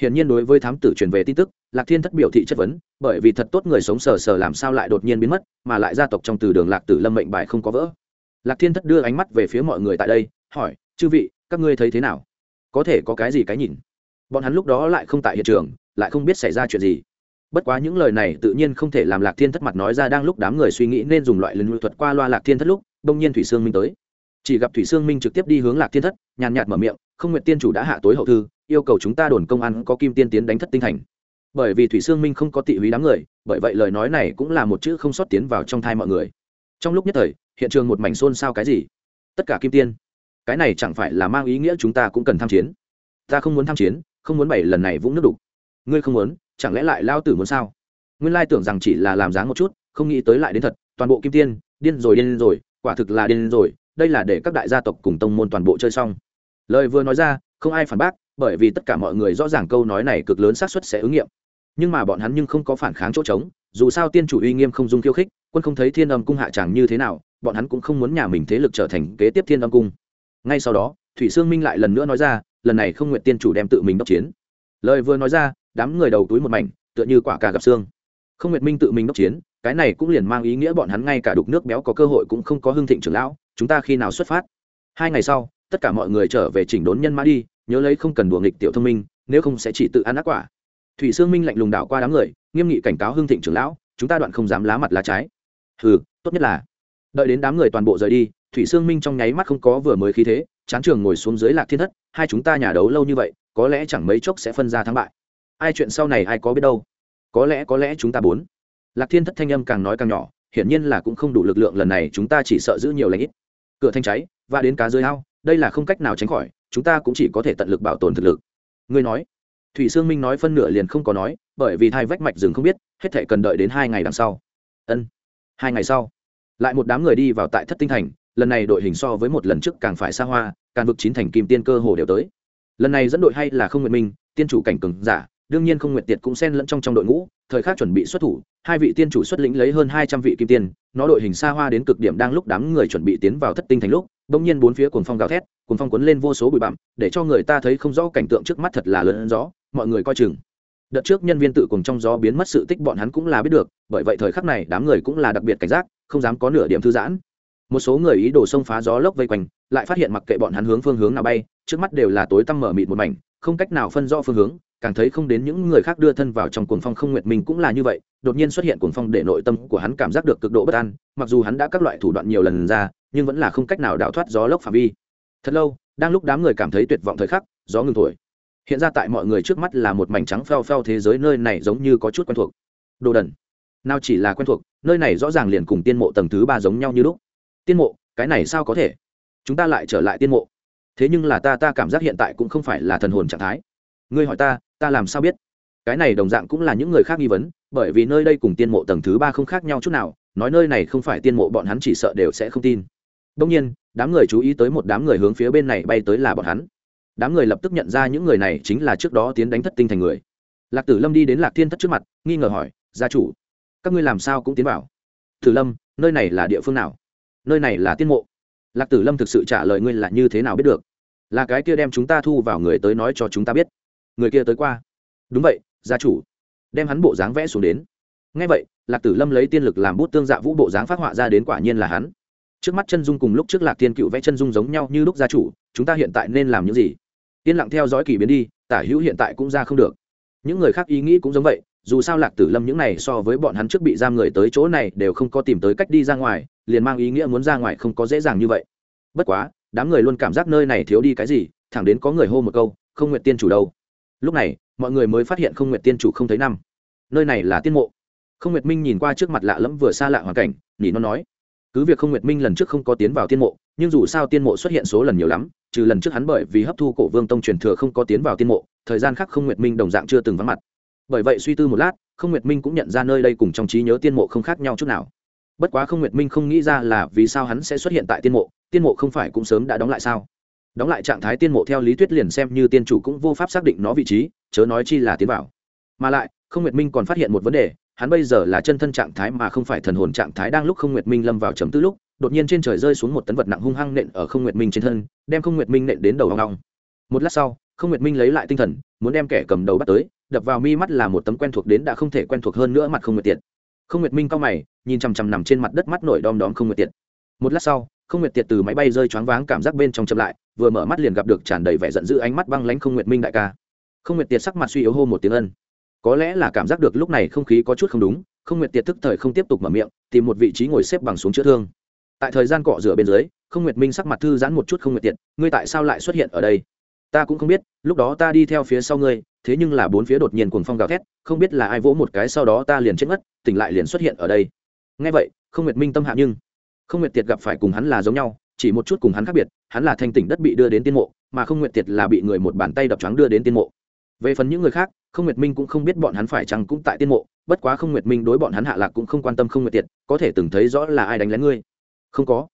S1: Hiển nhiên đối với thám tử truyền về tin tức, lạc thiên thất biểu thị chất vấn, bởi vì thật tốt người sống sờ sờ làm sao lại đột nhiên biến mất, mà lại gia tộc trong từ đường lạc tử lâm mệnh bài không có vỡ. Lạc thiên thất đưa ánh mắt về phía mọi người tại đây, hỏi, chư vị, các ngươi thấy thế nào? Có thể có cái gì cái nhìn? Bọn hắn lúc đó lại không tại hiện trường, lại không biết xảy ra chuyện gì. Bất quá những lời này tự nhiên không thể làm lạc thiên thất mặt nói ra đang lúc đám người suy nghĩ nên dùng loại lần thuật qua loa lạc thiên thất lúc, đông nhiên thủy sương minh tới chỉ gặp thủy sương minh trực tiếp đi hướng lạc thiên thất, nhàn nhạt mở miệng, không nguyện tiên chủ đã hạ tối hậu thư, yêu cầu chúng ta đồn công an có kim tiên tiến đánh thất tinh thành. Bởi vì thủy sương minh không có tị húy đám người, bởi vậy lời nói này cũng là một chữ không sót tiến vào trong thai mọi người. Trong lúc nhất thời, hiện trường một mảnh xôn xao cái gì? Tất cả kim tiên, cái này chẳng phải là mang ý nghĩa chúng ta cũng cần tham chiến. Ta không muốn tham chiến, không muốn bảy lần này vũng nước đục. Ngươi không muốn, chẳng lẽ lại lao tử muốn sao? Nguyên lai tưởng rằng chỉ là làm dáng một chút, không nghĩ tới lại đến thật, toàn bộ kim tiên, điên rồi điên rồi, quả thực là điên rồi đây là để các đại gia tộc cùng tông môn toàn bộ chơi xong. Lời vừa nói ra, không ai phản bác, bởi vì tất cả mọi người rõ ràng câu nói này cực lớn xác suất sẽ ứng nghiệm. Nhưng mà bọn hắn nhưng không có phản kháng chỗ trống, dù sao tiên chủ uy nghiêm không dung khiêu khích, quân không thấy thiên âm cung hạ tràng như thế nào, bọn hắn cũng không muốn nhà mình thế lực trở thành kế tiếp thiên âm cung. Ngay sau đó, thủy sương minh lại lần nữa nói ra, lần này không nguyện tiên chủ đem tự mình đốc chiến. Lời vừa nói ra, đám người đầu túi một mảnh, tựa như quả cà gặp xương không nguyệt minh tự mình đốc chiến, cái này cũng liền mang ý nghĩa bọn hắn ngay cả đục nước béo có cơ hội cũng không có hưng thịnh trưởng lão, chúng ta khi nào xuất phát? Hai ngày sau, tất cả mọi người trở về chỉnh đốn nhân mã đi, nhớ lấy không cần đùa nghịch tiểu thông minh, nếu không sẽ chỉ tự ăn ác quả. Thủy sương minh lạnh lùng đảo qua đám người, nghiêm nghị cảnh cáo hưng thịnh trưởng lão, chúng ta đoạn không dám lá mặt lá trái. Hừ, tốt nhất là đợi đến đám người toàn bộ rời đi, thủy sương minh trong nháy mắt không có vừa mới khí thế, chán trường ngồi xuống dưới lạc thiên thất, hai chúng ta nhà đấu lâu như vậy, có lẽ chẳng mấy chốc sẽ phân ra thắng bại. Ai chuyện sau này ai có biết đâu có lẽ có lẽ chúng ta bốn. Lạc thiên thất thanh âm càng nói càng nhỏ, hiển nhiên là cũng không đủ lực lượng lần này, chúng ta chỉ sợ giữ nhiều lãnh ít. Cửa thanh cháy và đến cá dưới ao, đây là không cách nào tránh khỏi, chúng ta cũng chỉ có thể tận lực bảo tồn thực lực. Ngươi nói. Thủy sương minh nói phân nửa liền không có nói, bởi vì thai vách mạch rừng không biết, hết thể cần đợi đến hai ngày đằng sau. Ân. Hai ngày sau, lại một đám người đi vào tại thất tinh thành, lần này đội hình so với một lần trước càng phải xa hoa, càng vực chín thành kim tiên cơ hồ đều tới. Lần này dẫn đội hay là không nguyện minh, tiên chủ cảnh cường giả đương nhiên không nguyện tiệt cũng xen lẫn trong trong đội ngũ, thời khắc chuẩn bị xuất thủ, hai vị tiên chủ xuất lĩnh lấy hơn hai trăm vị kim tiên, nó đội hình xa hoa đến cực điểm đang lúc đám người chuẩn bị tiến vào thất tinh thành lúc, bỗng nhiên bốn phía cuồng phong gào thét, cuồng phong cuốn lên vô số bụi bặm, để cho người ta thấy không rõ cảnh tượng trước mắt thật là lớn rõ, mọi người coi chừng. Đợt trước nhân viên tự cùng trong gió biến mất sự tích bọn hắn cũng là biết được, bởi vậy thời khắc này đám người cũng là đặc biệt cảnh giác, không dám có nửa điểm thư giãn. Một số người ý đồ xông phá gió lốc vây quanh, lại phát hiện mặc kệ bọn hắn hướng phương hướng nào bay, trước mắt đều là tối tăm mở mịt một mảnh, không cách nào phân rõ phương hướng càng thấy không đến những người khác đưa thân vào trong cuồng phong không nguyệt mình cũng là như vậy, đột nhiên xuất hiện cuồng phong để nội tâm của hắn cảm giác được cực độ bất an, mặc dù hắn đã các loại thủ đoạn nhiều lần ra, nhưng vẫn là không cách nào đào thoát gió lốc phạm vi. Thật lâu, đang lúc đám người cảm thấy tuyệt vọng thời khắc, gió ngừng thổi. Hiện ra tại mọi người trước mắt là một mảnh trắng pheo pheo thế giới nơi này giống như có chút quen thuộc. Đồ đần. Nào chỉ là quen thuộc, nơi này rõ ràng liền cùng tiên mộ tầng thứ ba giống nhau như lúc. Tiên mộ, cái này sao có thể? Chúng ta lại trở lại tiên mộ. Thế nhưng là ta ta cảm giác hiện tại cũng không phải là thần hồn trạng thái ngươi hỏi ta ta làm sao biết? Cái này đồng dạng cũng là những người khác nghi vấn, bởi vì nơi đây cùng tiên mộ tầng thứ ba không khác nhau chút nào, nói nơi này không phải tiên mộ, bọn hắn chỉ sợ đều sẽ không tin. Đông nhiên, đám người chú ý tới một đám người hướng phía bên này bay tới là bọn hắn. Đám người lập tức nhận ra những người này chính là trước đó tiến đánh thất tinh thành người. Lạc tử lâm đi đến lạc thiên thất trước mặt, nghi ngờ hỏi, gia chủ, các ngươi làm sao cũng tiến vào? Tử lâm, nơi này là địa phương nào? Nơi này là tiên mộ. Lạc tử lâm thực sự trả lời, ngươi là như thế nào biết được? Là cái kia đem chúng ta thu vào người tới nói cho chúng ta biết người kia tới qua. Đúng vậy, gia chủ. Đem hắn bộ dáng vẽ xuống đến. Ngay vậy, lạc tử lâm lấy tiên lực làm bút tương dạ vũ bộ dáng phát họa ra đến quả nhiên là hắn. Trước mắt chân dung cùng lúc trước lạc tiên cựu vẽ chân dung giống nhau như lúc gia chủ, chúng ta hiện tại nên làm những gì? Yên lặng theo dõi kỳ biến đi, tả hữu hiện tại cũng ra không được. Những người khác ý nghĩ cũng giống vậy, dù sao lạc tử lâm những này so với bọn hắn trước bị giam người tới chỗ này đều không có tìm tới cách đi ra ngoài, liền mang ý nghĩa muốn ra ngoài không có dễ dàng như vậy. Bất quá, đám người luôn cảm giác nơi này thiếu đi cái gì, thẳng đến có người hô một câu, không nguyện tiên chủ đâu? Lúc này, mọi người mới phát hiện không nguyệt tiên chủ không thấy năm nơi này là tiên mộ. Không nguyệt minh nhìn qua trước mặt lạ lẫm vừa xa lạ hoàn cảnh nhỉ nó nói, cứ việc không nguyệt minh lần trước không có tiến vào tiên mộ, nhưng dù sao tiên mộ xuất hiện số lần nhiều lắm, trừ lần trước hắn bởi vì hấp thu cổ vương tông truyền thừa không có tiến vào tiên mộ, thời gian khác không nguyệt minh đồng dạng chưa từng vắng mặt. Bởi vậy suy tư một lát, không nguyệt minh cũng nhận ra nơi đây cùng trong trí nhớ tiên mộ không khác nhau chút nào. Bất quá không nguyệt minh không nghĩ ra là vì sao hắn sẽ xuất hiện tại tiên mộ tiên mộ không phải cũng sớm đã đóng lại sao? Đóng lại trạng thái tiên mộ theo lý thuyết liền xem như tiên chủ cũng vô pháp xác định nó vị trí, chớ nói chi là tiến vào. Mà lại, không nguyệt minh còn phát hiện một vấn đề, hắn bây giờ là chân thân trạng thái mà không phải thần hồn trạng thái đang lúc không nguyệt minh lâm vào chấm tư lúc, đột nhiên trên trời rơi xuống một tấn vật nặng hung hăng nện ở không nguyệt minh trên thân, đem không nguyệt minh nện đến đầu hoang long một lát sau, không nguyệt minh lấy lại tinh thần, muốn đem kẻ cầm đầu bắt tới, đập vào mi mắt là một tấm quen thuộc đến đã không thể quen thuộc hơn nữa mặt không nguyệt tiệt. Không nguyệt minh cao mày, nhìn chằm chằm nằm trên mặt đất mắt nổi đom đóm không nguyệt tiệt. Một lát sau, không nguyệt tiệt từ máy bay rơi choáng váng cảm giác bên trong chậm lại vừa mở mắt liền gặp được tràn đầy vẻ giận dữ ánh mắt băng lánh không nguyệt minh đại ca. Không nguyệt tiệt sắc mặt suy yếu hô một tiếng ân. Có lẽ là cảm giác được lúc này không khí có chút không đúng, không nguyệt tiệt tức thời không tiếp tục mở miệng, tìm một vị trí ngồi xếp bằng xuống chữa thương. Tại thời gian cọ rửa bên dưới, không nguyệt minh sắc mặt thư giãn một chút không nguyệt tiệt, ngươi tại sao lại xuất hiện ở đây? Ta cũng không biết, lúc đó ta đi theo phía sau ngươi, thế nhưng là bốn phía đột nhiên cuồng phong gào thét, không biết là ai vỗ một cái sau đó ta liền chết ngất tỉnh lại liền xuất hiện ở đây. Ngay vậy, không nguyệt minh tâm hạ nhưng, không nguyệt tiệt gặp phải cùng hắn là giống nhau, chỉ một chút cùng hắn khác biệt hắn là thanh tỉnh đất bị đưa đến tiên mộ, mà không nguyệt tiệt là bị người một bàn tay đập trắng đưa đến tiên mộ. Về phần những người khác, không nguyệt minh cũng không biết bọn hắn phải chăng cũng tại tiên mộ, bất quá không nguyệt minh đối bọn hắn hạ lạc cũng không quan tâm không nguyệt tiệt, có thể từng thấy rõ là ai đánh lén ngươi. Không có.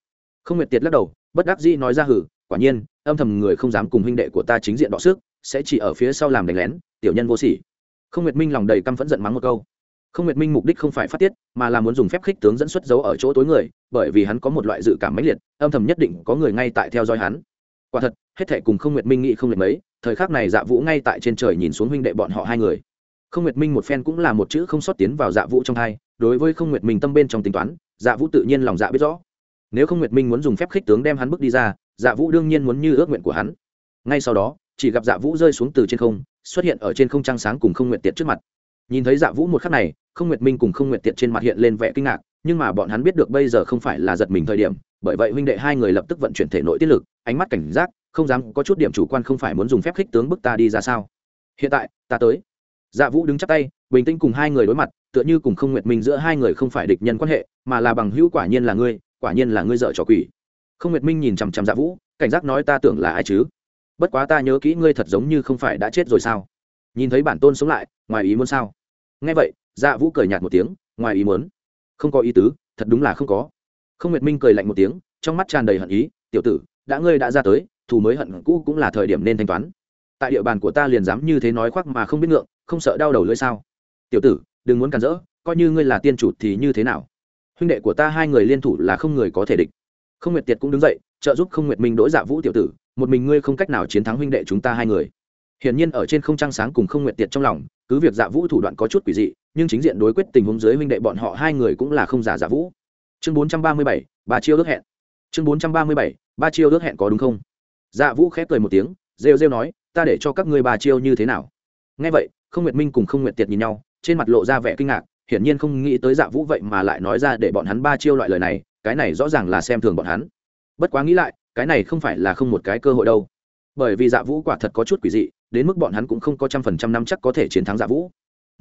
S1: Không nguyệt tiệt lắc đầu, bất đắc dĩ nói ra hử, quả nhiên, âm thầm người không dám cùng huynh đệ của ta chính diện đọ sức sẽ chỉ ở phía sau làm đánh lén, tiểu nhân vô sỉ. Không nguyệt minh lòng đầy căm phẫn giận mắng một câu không nguyệt minh mục đích không phải phát tiết, mà là muốn dùng phép khích tướng dẫn xuất dấu ở chỗ tối người, bởi vì hắn có một loại dự cảm mãnh liệt, âm thầm nhất định có người ngay tại theo dõi hắn. Quả thật, hết thệ cùng không nguyệt minh nghĩ không lệch mấy, thời khắc này dạ vũ ngay tại trên trời nhìn xuống huynh đệ bọn họ hai người. Không nguyệt minh một phen cũng là một chữ không sót tiến vào dạ vũ trong hai, đối với không nguyệt minh tâm bên trong tính toán dạ vũ tự nhiên lòng dạ biết rõ. Nếu không nguyệt minh muốn dùng phép khích tướng đem hắn bước đi ra dạ vũ đương nhiên muốn như ước nguyện của hắn. Ngay sau đó, chỉ gặp dạ vũ rơi xuống từ trên không, xuất hiện ở trên không trăng sáng cùng không nguyệt tiệt trước mặt. Nhìn thấy dạ vũ một khắc này không nguyệt minh cùng không nguyệt Tiện trên mặt hiện lên vẻ kinh ngạc, nhưng mà bọn hắn biết được bây giờ không phải là giật mình thời điểm, bởi vậy huynh đệ hai người lập tức vận chuyển thể nội tiết lực, ánh mắt cảnh giác, không dám có chút điểm chủ quan không phải muốn dùng phép khích tướng bức ta đi ra sao. Hiện tại, ta tới. Dạ vũ đứng chắp tay, bình tĩnh cùng hai người đối mặt, tựa như cùng không nguyệt minh giữa hai người không phải địch nhân quan hệ, mà là bằng hữu quả nhiên là ngươi, quả nhiên là ngươi dợ trò quỷ. Không nguyệt minh nhìn chằm chằm dạ vũ, cảnh giác nói ta tưởng là ai chứ? Bất quá ta nhớ kỹ ngươi thật giống như không phải đã chết rồi sao? Nhìn thấy bản tôn sống lại, ngoài ý muốn sao? Nghe vậy dạ vũ cười nhạt một tiếng, ngoài ý muốn. Không có ý tứ, thật đúng là không có. Không nguyệt minh cười lạnh một tiếng, trong mắt tràn đầy hận ý, tiểu tử, đã ngươi đã ra tới, thù mới hận cũ cũng là thời điểm nên thanh toán. Tại địa bàn của ta liền dám như thế nói khoác mà không biết ngượng, không sợ đau đầu lưỡi sao? Tiểu tử, đừng muốn cản rỡ, coi như ngươi là tiên chủ thì như thế nào? Huynh đệ của ta hai người liên thủ là không người có thể địch. Không nguyệt tiệt cũng đứng dậy, trợ giúp không nguyệt minh đối dạ vũ tiểu tử, một mình ngươi không cách nào chiến thắng huynh đệ chúng ta hai người. Hiển nhiên ở trên không trăng sáng cùng không nguyệt tiệt trong lòng, cứ việc dạ vũ thủ đoạn có chút quỷ dị nhưng chính diện đối quyết tình huống dưới huynh đệ bọn họ hai người cũng là không giả giả vũ. Chương bốn trăm ba mươi bảy, ba chiêu ước hẹn. Chương bốn trăm ba mươi bảy, ba chiêu ước hẹn có đúng không? Dạ vũ khép cười một tiếng, rêu rêu nói, ta để cho các ngươi ba chiêu như thế nào? Nghe vậy, không nguyệt minh cùng không nguyệt tiệt nhìn nhau, trên mặt lộ ra vẻ kinh ngạc, hiển nhiên không nghĩ tới dạ vũ vậy mà lại nói ra để bọn hắn ba chiêu loại lời này, cái này rõ ràng là xem thường bọn hắn. Bất quá nghĩ lại, cái này không phải là không một cái cơ hội đâu. Bởi vì dạ vũ quả thật có chút quỷ dị, đến mức bọn hắn cũng không có trăm phần trăm năm chắc có thể chiến thắng dạ vũ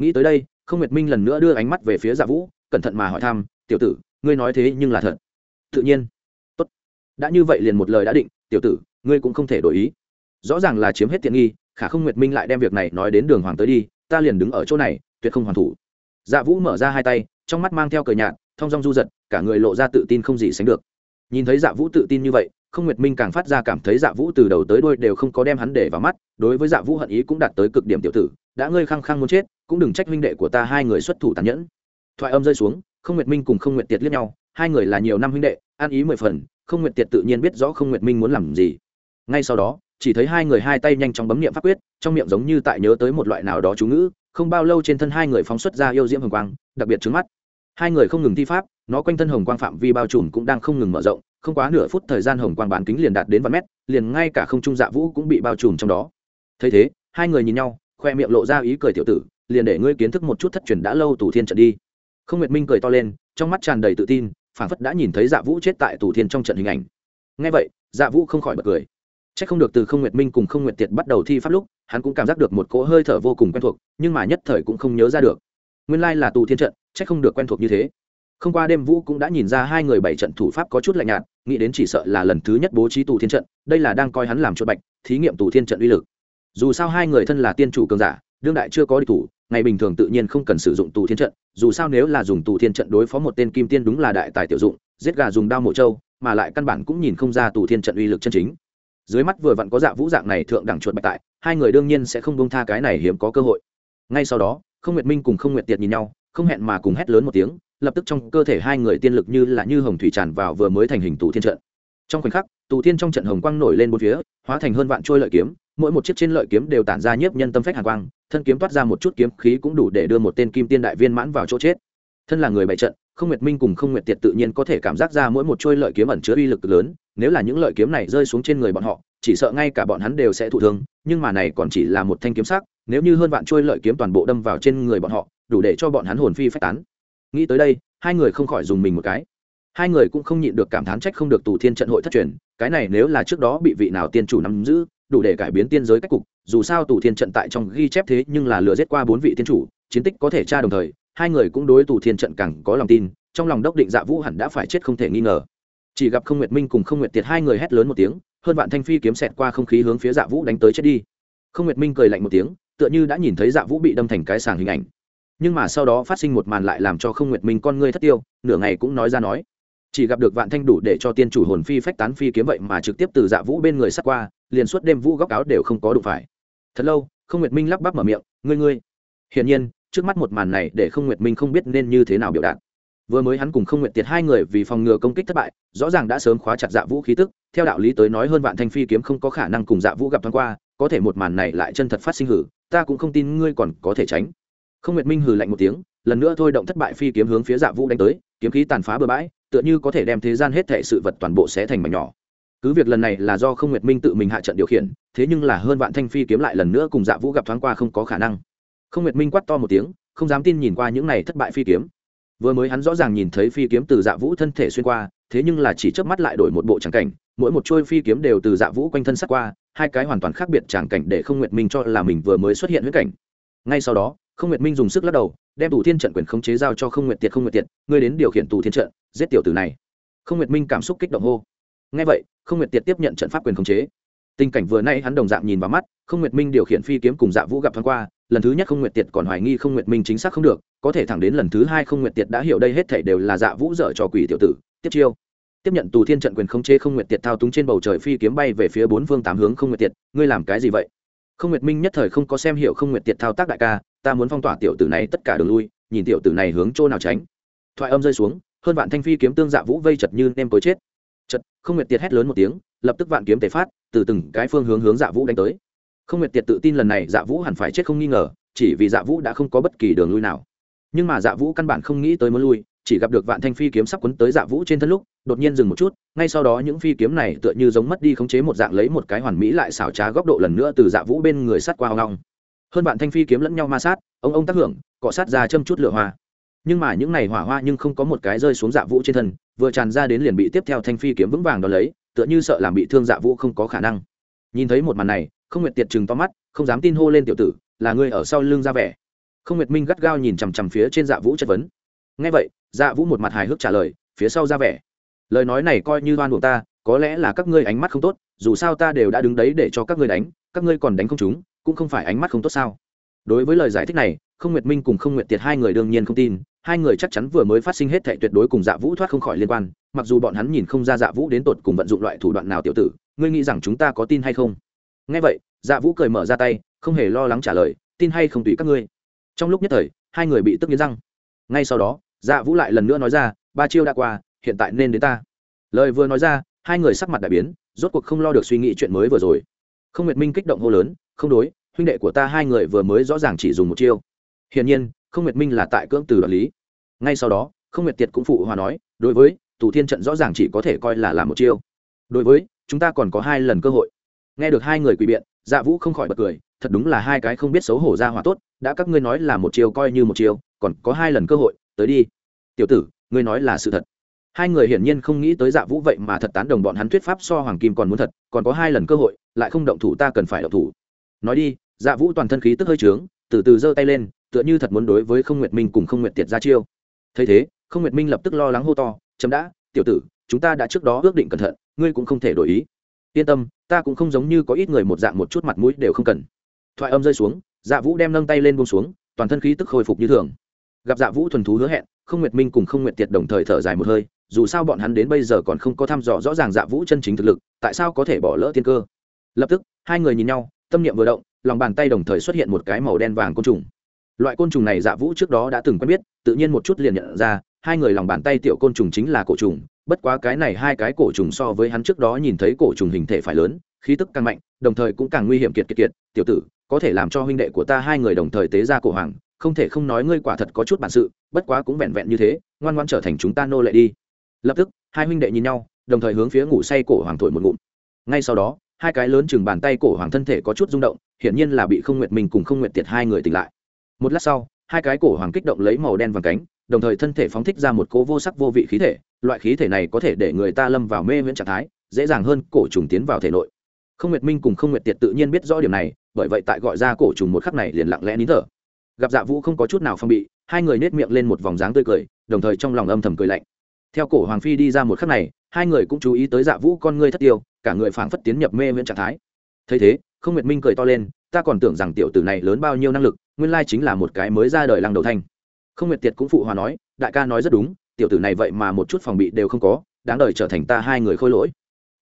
S1: nghĩ tới đây, không nguyệt minh lần nữa đưa ánh mắt về phía dạ vũ, cẩn thận mà hỏi thăm, tiểu tử, ngươi nói thế nhưng là thật? Tự nhiên. Tốt. Đã như vậy liền một lời đã định, tiểu tử, ngươi cũng không thể đổi ý. Rõ ràng là chiếm hết tiện nghi, khả không nguyệt minh lại đem việc này nói đến đường hoàng tới đi, ta liền đứng ở chỗ này, tuyệt không hoàn thủ. Dạ vũ mở ra hai tay, trong mắt mang theo cờ nhạt, thong dong du giật, cả người lộ ra tự tin không gì sánh được. Nhìn thấy dạ vũ tự tin như vậy, không nguyệt minh càng phát ra cảm thấy dạ vũ từ đầu tới đôi đều không có đem hắn để vào mắt, đối với dạ vũ hận ý cũng đạt tới cực điểm tiểu tử đã ngươi khăng khăng muốn chết, cũng đừng trách huynh đệ của ta hai người xuất thủ tàn nhẫn. Thoại âm rơi xuống, không nguyệt minh cùng không nguyệt tiệt liếc nhau, hai người là nhiều năm huynh đệ ăn ý mười phần, không nguyệt tiệt tự nhiên biết rõ không nguyệt minh muốn làm gì. Ngay sau đó, chỉ thấy hai người hai tay nhanh chóng bấm niệm pháp quyết, trong miệng giống như tại nhớ tới một loại nào đó chú ngữ, không bao lâu trên thân hai người phóng xuất ra yêu diễm hồng quang, đặc biệt trứng mắt. Hai người không ngừng thi pháp, nó quanh thân hồng quang phạm vi bao trùm cũng đang không ngừng mở rộng, không quá nửa phút thời gian hồng quang bán kính liền đạt đến vạn mét, liền ngay cả không trung dạ vũ cũng bị bao trùm trong đó. Thấy thế, hai người nhìn nhau khoe miệng lộ ra ý cười tiểu tử, liền để ngươi kiến thức một chút thất truyền đã lâu tù thiên trận đi. Không nguyệt minh cười to lên, trong mắt tràn đầy tự tin phản phất đã nhìn thấy dạ vũ chết tại tù thiên trong trận hình ảnh. Ngay vậy dạ vũ không khỏi bật cười. C h ắ c không được từ không nguyệt minh cùng không nguyệt tiệt bắt đầu thi pháp lúc, hắn cũng cảm giác được một cỗ hơi thở vô cùng quen thuộc, nhưng mà nhất thời cũng không nhớ ra được. Nguyên lai là tù thiên trận c h ắ c không được quen thuộc như thế. Không qua đêm vũ cũng đã nhìn ra hai người bảy trận thủ pháp có chút lạnh nhạt, nghĩ đến chỉ sợ là lần thứ nhất bố trí tù thiên trận, đây là đang coi hắn làm chuột bạch, thí nghiệm tù thiên trận uy lực dù sao hai người thân là tiên chủ cường giả, đương đại chưa có địch thủ, ngày bình thường tự nhiên không cần sử dụng tù thiên trận, dù sao nếu là dùng tù thiên trận đối phó một tên kim tiên đúng là đại tài tiểu dụng, giết gà dùng đao mộ trâu, mà lại căn bản cũng nhìn không ra tù thiên trận uy lực chân chính. Dưới mắt vừa vặn có dạ vũ dạng này thượng đẳng chuột bạch tại, hai người đương nhiên sẽ không bông tha cái này hiếm có cơ hội. Ngay sau đó, không nguyệt minh cùng không nguyệt tiệt nhìn nhau, không hẹn mà cùng hét lớn một tiếng, lập tức trong cơ thể hai người tiên lực như là như hồng thủy tràn vào vừa mới thành hình tù thiên trận. Trong khoảnh khắc, tù thiên trong trận hồng quang nổi lên bốn phía, hóa thành hơn vạn trôi lợi kiếm mỗi một chiếc trên lợi kiếm đều tản ra nhiếp nhân tâm phách hàn quang, thân kiếm toát ra một chút kiếm khí cũng đủ để đưa một tên kim tiên đại viên mãn vào chỗ chết. Thân là người bày trận, không nguyệt minh cùng không nguyệt tiệt tự nhiên có thể cảm giác ra mỗi một trôi lợi kiếm ẩn chứa uy lực lớn, nếu là những lợi kiếm này rơi xuống trên người bọn họ, chỉ sợ ngay cả bọn hắn đều sẽ thụ thương, nhưng mà này còn chỉ là một thanh kiếm sắc, nếu như hơn vạn trôi lợi kiếm toàn bộ đâm vào trên người bọn họ, đủ để cho bọn hắn hồn phi phách tán. Nghĩ tới đây, hai người không khỏi dùng mình một cái. Hai người cũng không nhịn được cảm thán trách không được tù thiên trận hội thất truyền, cái này nếu là trước đó bị vị nào tiên chủ nắm giữ đủ để cải biến tiên giới cách cục, dù sao tù thiên trận tại trong ghi chép thế nhưng là lừa giết qua bốn vị thiên chủ, chiến tích có thể tra đồng thời, hai người cũng đối tù thiên trận càng có lòng tin, trong lòng đốc định dạ vũ hẳn đã phải chết không thể nghi ngờ. Chỉ gặp không nguyệt minh cùng không nguyệt tiệt hai người hét lớn một tiếng, hơn vạn thanh phi kiếm xẹt qua không khí hướng phía dạ vũ đánh tới chết đi. Không nguyệt minh cười lạnh một tiếng, tựa như đã nhìn thấy dạ vũ bị đâm thành cái sàng hình ảnh. Nhưng mà sau đó phát sinh một màn lại làm cho không nguyệt minh con ngươi thất tiêu, nửa ngày cũng nói ra nói. Chỉ gặp được vạn thanh đủ để cho tiên chủ hồn phi phách tán phi kiếm vậy mà trực tiếp từ dạ vũ bên người sắt qua liền suốt đêm vũ góc áo đều không có đụng phải. Thật lâu, không nguyệt minh lắp bắp mở miệng, ngươi ngươi. Hiển nhiên, trước mắt một màn này để không nguyệt minh không biết nên như thế nào biểu đạt. Vừa mới hắn cùng không nguyện tiệt hai người vì phòng ngừa công kích thất bại, rõ ràng đã sớm khóa chặt dạ vũ khí tức, theo đạo lý tới nói hơn vạn thanh phi kiếm không có khả năng cùng dạ vũ gặp thoáng qua, có thể một màn này lại chân thật phát sinh hử, ta cũng không tin ngươi còn có thể tránh. Không nguyệt minh hừ lạnh một tiếng, lần nữa thôi động thất bại phi kiếm hướng phía dạ vũ đánh tới, kiếm khí tàn phá bừa bãi, tựa như có thể đem thế gian hết thệ sự vật toàn bộ sẽ thành mảnh nhỏ cứ việc lần này là do không nguyệt minh tự mình hạ trận điều khiển, thế nhưng là hơn vạn thanh phi kiếm lại lần nữa cùng dạ vũ gặp thoáng qua không có khả năng. Không nguyệt minh quát to một tiếng, không dám tin nhìn qua những này thất bại phi kiếm. Vừa mới hắn rõ ràng nhìn thấy phi kiếm từ dạ vũ thân thể xuyên qua, thế nhưng là chỉ chớp mắt lại đổi một bộ tràng cảnh, mỗi một trôi phi kiếm đều từ dạ vũ quanh thân sát qua, hai cái hoàn toàn khác biệt tràng cảnh để không nguyệt minh cho là mình vừa mới xuất hiện huyết cảnh. Ngay sau đó, không nguyệt minh dùng sức lắc đầu, đem tù thiên trận quyền khống chế giao cho không nguyệt tiệt, không nguyệt tiệt, ngươi đến điều khiển tù thiên trận, giết tiểu tử này. Không nguyệt minh cảm xúc kích động hô. Ngay vậy không nguyệt tiệt tiếp nhận trận pháp quyền khống chế. Tình cảnh vừa nay hắn đồng dạng nhìn vào mắt, không nguyệt minh điều khiển phi kiếm cùng dạ vũ gặp thoáng qua, lần thứ nhất không nguyệt tiệt còn hoài nghi không nguyệt minh chính xác không được, có thể thẳng đến lần thứ hai không nguyệt tiệt đã hiểu đây hết thể đều là dạ vũ dở cho quỷ tiểu tử. Tiếp chiêu. Tiếp nhận tù thiên trận quyền không chế không nguyệt tiệt thao túng trên bầu trời phi kiếm bay về phía bốn phương tám hướng không nguyệt tiệt, ngươi làm cái gì vậy? Không nguyệt minh nhất thời không có xem hiểu không nguyệt tiệt thao tác đại ca, ta muốn phong tỏa tiểu tử này tất cả đường lui, nhìn tiểu tử này hướng chỗ nào tránh. Thoại âm rơi xuống, hơn vạn thanh phi kiếm tương dạ vũ vây chật như nem tối chết không nguyệt tiệt hét lớn một tiếng, lập tức vạn kiếm tề phát, từ từng cái phương hướng hướng dạ vũ đánh tới. Không nguyệt tiệt tự tin lần này dạ vũ hẳn phải chết không nghi ngờ, chỉ vì dạ vũ đã không có bất kỳ đường lui nào. Nhưng mà dạ vũ căn bản không nghĩ tới muốn lui, chỉ gặp được vạn thanh phi kiếm sắp quấn tới dạ vũ trên thân lúc, đột nhiên dừng một chút, ngay sau đó những phi kiếm này tựa như giống mất đi khống chế một dạng lấy một cái hoàn mỹ lại xảo trá góc độ lần nữa từ dạ vũ bên người sát qua hoang long. Hơn vạn thanh phi kiếm lẫn nhau ma sát, ông ông tác hưởng, cọ sát ra châm chút lửa hoa nhưng mà những này hỏa hoa nhưng không có một cái rơi xuống dạ vũ trên thân, vừa tràn ra đến liền bị tiếp theo thanh phi kiếm vững vàng đ ó lấy, tựa như sợ làm bị thương dạ vũ không có khả năng. Nhìn thấy một màn này, không nguyệt tiệt chừng to mắt, không dám tin hô lên tiểu tử, là người ở sau lưng ra vẻ. Không nguyệt minh gắt gao nhìn chằm chằm phía trên dạ vũ chất vấn. Ngay vậy dạ vũ một mặt hài hước trả lời, phía sau ra vẻ. Lời nói này coi như đoan buộc ta, có lẽ là các ngươi ánh mắt không tốt, dù sao ta đều đã đứng đấy để cho các ngươi đánh, các ngươi còn đánh không chúng, cũng không phải ánh mắt không tốt sao? Đối với lời giải thích này, không nguyệt minh cùng không nguyệt tiệt hai người đương nhiên không tin hai người chắc chắn vừa mới phát sinh hết thệ tuyệt đối cùng dạ vũ thoát không khỏi liên quan, mặc dù bọn hắn nhìn không ra dạ vũ đến tột cùng vận dụng loại thủ đoạn nào tiểu tử, ngươi nghĩ rằng chúng ta có tin hay không? Nghe vậy dạ vũ cười mở ra tay, không hề lo lắng trả lời, tin hay không tùy các ngươi. Trong lúc nhất thời, hai người bị tức nghiến răng. Ngay sau đó dạ vũ lại lần nữa nói ra, ba chiêu đã qua, hiện tại nên đến ta. Lời vừa nói ra, hai người sắc mặt đại biến, rốt cuộc không lo được suy nghĩ chuyện mới vừa rồi. Không nguyệt minh kích động hô lớn, không đối, huynh đệ của ta hai người vừa mới rõ ràng chỉ dùng một chiêu. Hiển nhiên không nguyệt minh là tại cưỡng từ đoạt lý. Ngay sau đó, không nguyệt tiệt cũng phụ hòa nói, đối với, tù thiên trận rõ ràng chỉ có thể coi là làm một chiêu. Đối với, chúng ta còn có hai lần cơ hội. Nghe được hai người quỳ biện dạ vũ không khỏi bật cười, thật đúng là hai cái không biết xấu hổ ra hòa tốt, đã các ngươi nói là một chiêu coi như một chiêu, còn có hai lần cơ hội, tới đi. Tiểu tử, ngươi nói là sự thật. Hai người hiển nhiên không nghĩ tới dạ vũ vậy mà thật tán đồng bọn hắn thuyết pháp so hoàng kim còn muốn thật, còn có hai lần cơ hội, lại không động thủ ta cần phải động thủ. Nói đi dạ vũ toàn thân khí tức hơi trướng, từ từ giơ tay lên tựa như thật muốn đối với không nguyệt minh cùng không nguyệt tiệt ra chiêu. Thấy thế, không nguyệt minh lập tức lo lắng hô to, chấm đã, tiểu tử, chúng ta đã trước đó ước định cẩn thận, ngươi cũng không thể đổi ý. Yên tâm, ta cũng không giống như có ít người một dạng một chút mặt mũi đều không cần. Thoại âm rơi xuống dạ vũ đem nâng tay lên buông xuống, toàn thân khí tức khôi phục như thường. Gặp dạ vũ thuần thú hứa hẹn, không nguyệt minh cùng không nguyệt tiệt đồng thời thở dài một hơi, dù sao bọn hắn đến bây giờ còn không có thăm dò rõ ràng dạ vũ chân chính thực lực, tại sao có thể bỏ lỡ tiên cơ? Lập tức, hai người nhìn nhau, tâm niệm vừa động, lòng bàn tay đồng thời xuất hiện một cái màu đen vàng côn trùng loại côn trùng này dạ vũ trước đó đã từng quen biết, tự nhiên một chút liền nhận ra, hai người lòng bàn tay tiểu côn trùng chính là cổ trùng, bất quá cái này hai cái cổ trùng so với hắn trước đó nhìn thấy cổ trùng hình thể phải lớn, khí tức càng mạnh, đồng thời cũng càng nguy hiểm kiệt kiệt kiệt. Tiểu tử, có thể làm cho huynh đệ của ta hai người đồng thời tế ra cổ hoàng, không thể không nói ngươi quả thật có chút bản sự, bất quá cũng vẹn vẹn như thế, ngoan ngoan trở thành chúng ta nô lệ đi. Lập tức, hai huynh đệ nhìn nhau, đồng thời hướng phía ngủ say cổ hoàng thổi một ngụm. Ngay sau đó, hai cái lớn chừng bàn tay cổ hoàng thân thể có chút rung động, hiển nhiên là bị không nguyện mình cùng không nguyện tiệt hai người tỉnh lại một lát sau, hai cái cổ hoàng kích động lấy màu đen vàng cánh, đồng thời thân thể phóng thích ra một cố vô sắc vô vị khí thể. Loại khí thể này có thể để người ta lâm vào mê miễn trạng thái, dễ dàng hơn cổ trùng tiến vào thể nội. Không nguyệt minh cùng không nguyệt tiệt tự nhiên biết rõ điểm này, bởi vậy tại gọi ra cổ trùng một khắc này liền lặng lẽ nín thở. Gặp dạ vũ không có chút nào phong bị, hai người nết miệng lên một vòng dáng tươi cười, đồng thời trong lòng âm thầm cười lạnh. Theo cổ hoàng phi đi ra một khắc này, hai người cũng chú ý tới dạ vũ con ngươi thất tiêu, cả người phảng phất tiến nhập mê miễn trạng thái. Thấy thế, không nguyệt minh cười to lên, ta còn tưởng rằng tiểu tử này lớn bao nhiêu năng lực nguyên lai chính là một cái mới ra đời lăng đầu thanh. Không nguyệt tiệt cũng phụ hòa nói, đại ca nói rất đúng, tiểu tử này vậy mà một chút phòng bị đều không có, đáng đời trở thành ta hai người khôi lỗi.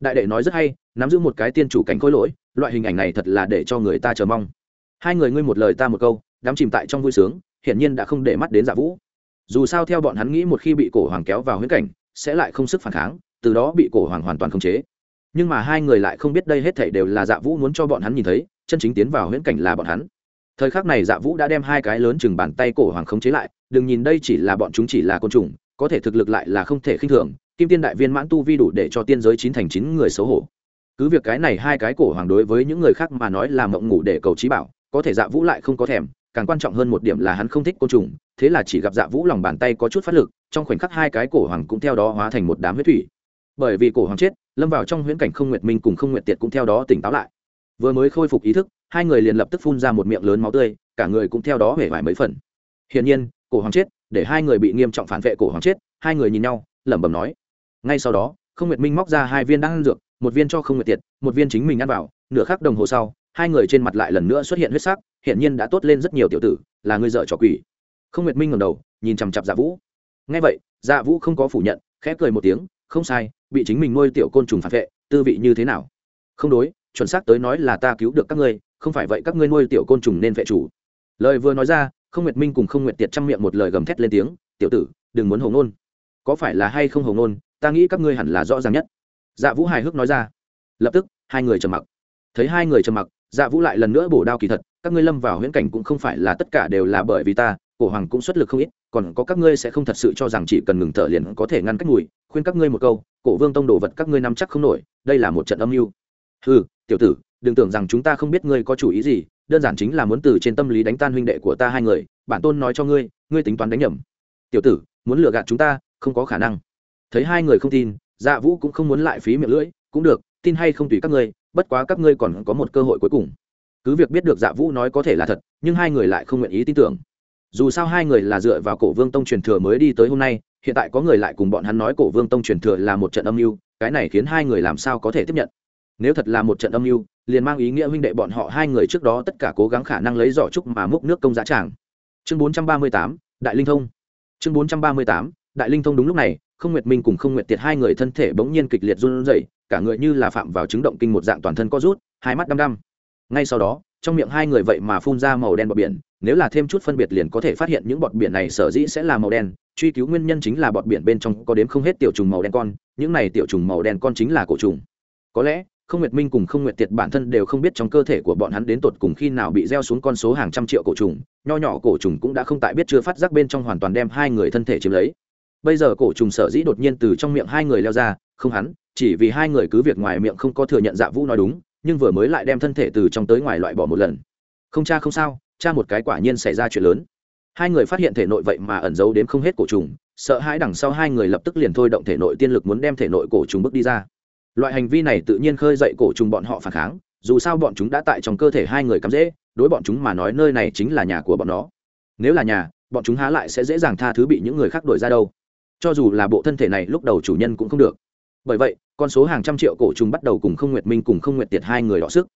S1: Đại đệ nói rất hay, nắm giữ một cái tiên chủ cảnh khôi lỗi, loại hình ảnh này thật là để cho người ta chờ mong. Hai người ngươi một lời ta một câu, đắm chìm tại trong vui sướng, hiển nhiên đã không để mắt đến dạ vũ. Dù sao theo bọn hắn nghĩ một khi bị cổ hoàng kéo vào huyễn cảnh, sẽ lại không sức phản kháng, từ đó bị cổ hoàng hoàn toàn khống chế. Nhưng mà hai người lại không biết đây hết thảy đều là dạ vũ muốn cho bọn hắn nhìn thấy, chân chính tiến vào huyễn cảnh là bọn hắn thời khắc này dạ vũ đã đem hai cái lớn chừng bàn tay cổ hoàng khống chế lại, đừng nhìn đây chỉ là bọn chúng chỉ là côn trùng, có thể thực lực lại là không thể khinh thường, kim tiên đại viên mãn tu vi đủ để cho tiên giới chín thành chín người xấu hổ. Cứ việc cái này hai cái cổ hoàng đối với những người khác mà nói là mộng ngủ để cầu trí bảo, có thể dạ vũ lại không có thèm, càng quan trọng hơn một điểm là hắn không thích côn trùng, thế là chỉ gặp dạ vũ lòng bàn tay có chút phát lực, trong khoảnh khắc hai cái cổ hoàng cũng theo đó hóa thành một đám huyết thủy. Bởi vì cổ hoàng chết, lâm vào trong huyễn cảnh không nguyệt minh cùng không nguyệt tiệt cũng theo đó tỉnh táo lại. Vừa mới khôi phục ý thức hai người liền lập tức phun ra một miệng lớn máu tươi, cả người cũng theo đó hể vải mấy phần. Hiển nhiên, cổ hoàng chết, để hai người bị nghiêm trọng phản vệ cổ hoàng chết, hai người nhìn nhau, lẩm bẩm nói. Ngay sau đó, không nguyệt minh móc ra hai viên đan dược, một viên cho không nguyệt tiệt, một viên chính mình ăn vào, nửa khắc đồng hồ sau, hai người trên mặt lại lần nữa xuất hiện huyết sắc, hiển nhiên đã tốt lên rất nhiều tiểu tử, là người dở trò quỷ. Không nguyệt minh ngẩng đầu, nhìn chằm chặp dạ vũ. Ngay vậy dạ vũ không có phủ nhận, khẽ cười một tiếng, không sai, bị chính mình nuôi tiểu côn trùng phản vệ, tư vị như thế nào? Không đối, chuẩn xác tới nói là ta cứu được các ngươi không phải vậy các ngươi nuôi tiểu côn trùng nên vệ chủ. Lời vừa nói ra, không nguyệt minh cùng không nguyệt tiệt chăm miệng một lời gầm thét lên tiếng, tiểu tử, đừng muốn hồng nôn có phải là hay không hồng nôn ta nghĩ các ngươi hẳn là rõ ràng nhất. Dạ vũ hài hước nói ra. Lập tức, hai người trầm mặc. Thấy hai người trầm mặc dạ vũ lại lần nữa bổ đao kỳ thật, các ngươi lâm vào huyễn cảnh cũng không phải là tất cả đều là bởi vì ta, cổ hoàng cũng xuất lực không ít, còn có các ngươi sẽ không thật sự cho rằng chỉ cần ngừng thở liền có thể ngăn cách mùi, khuyên các ngươi một câu, cổ vương tông đồ vật các ngươi nắm chắc không nổi, đây là một trận âm mưu. Ừ tiểu tử đừng tưởng rằng chúng ta không biết ngươi có chủ ý gì, đơn giản chính là muốn từ trên tâm lý đánh tan huynh đệ của ta hai người, bản tôn nói cho ngươi ngươi tính toán đánh nhầm. Tiểu tử, muốn lừa gạt chúng ta, không có khả năng. Thấy hai người không tin dạ vũ cũng không muốn lại phí miệng lưỡi, cũng được, tin hay không tùy các ngươi, bất quá các ngươi còn có một cơ hội cuối cùng. Cứ việc biết được dạ vũ nói có thể là thật, nhưng hai người lại không nguyện ý tin tưởng. Dù sao hai người là dựa vào cổ vương tông truyền thừa mới đi tới hôm nay, hiện tại có người lại cùng bọn hắn nói cổ vương tông truyền thừa là một trận âm mưu, cái này khiến hai người làm sao có thể tiếp nhận? Nếu thật là một trận âm mưu, liền mang ý nghĩa huynh đệ bọn họ hai người trước đó tất cả cố gắng khả năng lấy giỏ trúc mà múc nước công giá tràng. Chương bốn trăm ba mươi tám, đại linh thông. Chương bốn trăm ba mươi tám, đại linh thông đúng lúc này, không nguyệt minh cùng không nguyệt tiệt hai người thân thể bỗng nhiên kịch liệt run rẩy, cả người như là phạm vào chứng động kinh một dạng toàn thân co rút, hai mắt đăm đăm. Ngay sau đó, trong miệng hai người vậy mà phun ra màu đen bọt biển, nếu là thêm chút phân biệt liền có thể phát hiện những bọt biển này sở dĩ sẽ là màu đen, truy cứu nguyên nhân chính là bọt biển bên trong có đếm không hết tiểu trùng màu đen con, những này tiểu trùng màu đen con chính là cổ trùng. Có lẽ không nguyệt minh cùng không nguyệt tiệt bản thân đều không biết trong cơ thể của bọn hắn đến tột cùng khi nào bị gieo xuống con số hàng trăm triệu cổ trùng, nho nhỏ cổ trùng cũng đã không tại biết chưa phát giác bên trong hoàn toàn đem hai người thân thể chiếm lấy. Bây giờ cổ trùng sở dĩ đột nhiên từ trong miệng hai người leo ra, không hắn, chỉ vì hai người cứ việc ngoài miệng không có thừa nhận dạ vũ nói đúng, nhưng vừa mới lại đem thân thể từ trong tới ngoài loại bỏ một lần. Không cha không sao, cha một cái quả nhiên xảy ra chuyện lớn. Hai người phát hiện thể nội vậy mà ẩn giấu đến không hết cổ trùng, sợ hãi đằng sau hai người lập tức liền thôi động thể nội tiên lực muốn đem thể nội cổ trùng bước đi ra loại hành vi này tự nhiên khơi dậy cổ trùng bọn họ phản kháng, dù sao bọn chúng đã tại trong cơ thể hai người cắm dễ, đối bọn chúng mà nói nơi này chính là nhà của bọn nó. Nếu là nhà, bọn chúng há lại sẽ dễ dàng tha thứ bị những người khác đuổi ra đâu. Cho dù là bộ thân thể này lúc đầu chủ nhân cũng không được. Bởi vậy, con số hàng trăm triệu cổ trùng bắt đầu cùng không nguyệt minh cùng không nguyệt tiệt hai người đọ sức.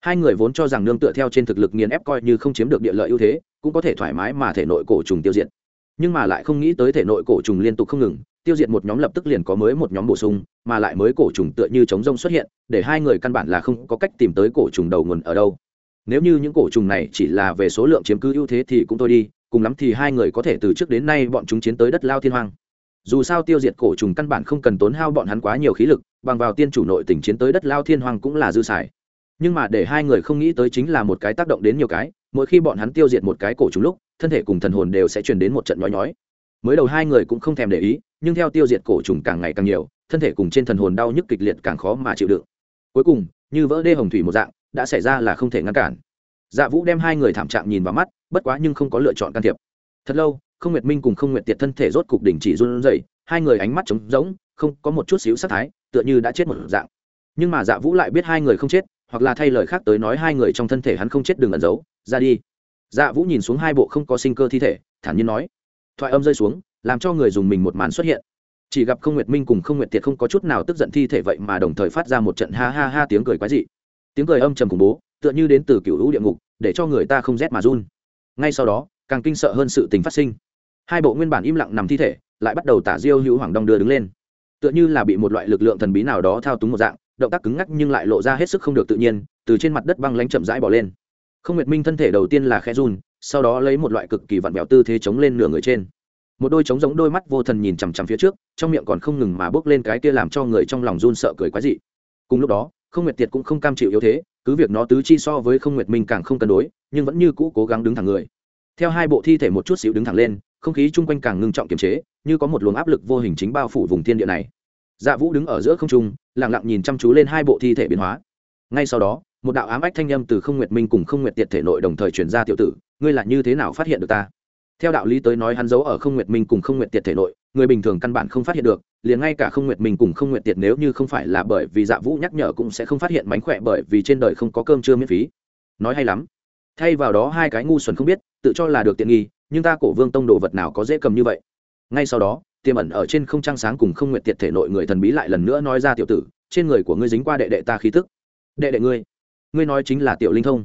S1: Hai người vốn cho rằng nương tựa theo trên thực lực nghiền ép coi như không chiếm được địa lợi ưu thế, cũng có thể thoải mái mà thể nội cổ trùng tiêu diệt. Nhưng mà lại không nghĩ tới thể nội cổ trùng liên tục không ngừng tiêu diệt một nhóm lập tức liền có mới một nhóm bổ sung, mà lại mới cổ trùng tựa như chống rông xuất hiện, để hai người căn bản là không có cách tìm tới cổ trùng đầu nguồn ở đâu. Nếu như những cổ trùng này chỉ là về số lượng chiếm cứ ưu thế thì cũng thôi đi, cùng lắm thì hai người có thể từ trước đến nay bọn chúng chiến tới đất lao thiên hoang. Dù sao tiêu diệt cổ trùng căn bản không cần tốn hao bọn hắn quá nhiều khí lực, bằng vào tiên chủ nội tình chiến tới đất lao thiên hoang cũng là dư xài. Nhưng mà để hai người không nghĩ tới chính là một cái tác động đến nhiều cái, mỗi khi bọn hắn tiêu diệt một cái cổ trùng lúc, thân thể cùng thần hồn đều sẽ truyền đến một trận nhói nhói. Mới đầu hai người cũng không thèm để ý nhưng theo tiêu diệt cổ trùng càng ngày càng nhiều, thân thể cùng trên thần hồn đau nhức kịch liệt càng khó mà chịu đựng. Cuối cùng, như vỡ đê hồng thủy một dạng, đã xảy ra là không thể ngăn cản. Dạ vũ đem hai người thảm trạng nhìn vào mắt, bất quá nhưng không có lựa chọn can thiệp. Thật lâu, không nguyệt minh cùng không nguyệt tiệt thân thể rốt cục đỉnh chỉ run rẩy, hai người ánh mắt trống rỗng, không có một chút xíu sát thái, tựa như đã chết một dạng. Nhưng mà dạ vũ lại biết hai người không chết, hoặc là thay lời khác tới nói hai người trong thân thể hắn không chết đừng ẩn giấu, ra đi. Dạ vũ nhìn xuống hai bộ không có sinh cơ thi thể, thản nhiên nói. Thoại âm rơi xuống làm cho người dùng mình một màn xuất hiện. Chỉ gặp không nguyệt minh cùng không nguyệt tiệt không có chút nào tức giận thi thể vậy mà đồng thời phát ra một trận ha ha ha tiếng cười quái dị. Tiếng cười âm trầm khủng bố, tựa như đến từ cựu hữu địa ngục, để cho người ta không rét mà run. Ngay sau đó, càng kinh sợ hơn sự tình phát sinh. Hai bộ nguyên bản im lặng nằm thi thể, lại bắt đầu tả diêu hữu hoàng đong đưa đứng lên. Tựa như là bị một loại lực lượng thần bí nào đó thao túng một dạng, động tác cứng ngắc nhưng lại lộ ra hết sức không được tự nhiên, từ trên mặt đất băng lánh chậm rãi bỏ lên. Không nguyệt minh thân thể đầu tiên là khe run, sau đó lấy một loại cực kỳ vặn vẹo tư thế chống lên nửa người trên một đôi trống giống đôi mắt vô thần nhìn chằm chằm phía trước, trong miệng còn không ngừng mà bước lên cái kia làm cho người trong lòng run sợ cười quái dị. Cùng lúc đó, không nguyệt tiệt cũng không cam chịu yếu thế, cứ việc nó tứ chi so với không nguyệt minh càng không cân đối, nhưng vẫn như cũ cố gắng đứng thẳng người. Theo hai bộ thi thể một chút xíu đứng thẳng lên, không khí chung quanh càng ngưng trọng kiềm chế, như có một luồng áp lực vô hình chính bao phủ vùng thiên địa này. Dạ vũ đứng ở giữa không trung lẳng lặng nhìn chăm chú lên hai bộ thi thể biến hóa. Ngay sau đó, một đạo ám ách thanh â m từ không nguyệt minh cùng không nguyệt tiệt thể nội đồng thời chuyển ra, tiểu tử, ngươi là như thế nào phát hiện được ta? Theo đạo lý tới nói hắn giấu ở không nguyệt minh cùng không nguyệt tiệt thể nội, người bình thường căn bản không phát hiện được, liền ngay cả không nguyệt minh cùng không nguyệt tiệt nếu như không phải là bởi vì dạ vũ nhắc nhở cũng sẽ không phát hiện mánh khỏe bởi vì trên đời không có cơm chưa miễn phí. Nói hay lắm. Thay vào đó hai cái ngu xuẩn không biết, tự cho là được tiện nghi, nhưng ta cổ vương tông đồ vật nào có dễ cầm như vậy? Ngay sau đó, tiềm ẩn ở trên không trăng sáng cùng không nguyệt tiệt thể nội người thần bí lại lần nữa nói ra tiểu tử, trên người của ngươi dính qua đệ đệ ta khí tức. Đệ đệ ngươi ngươi nói chính là tiểu linh thông.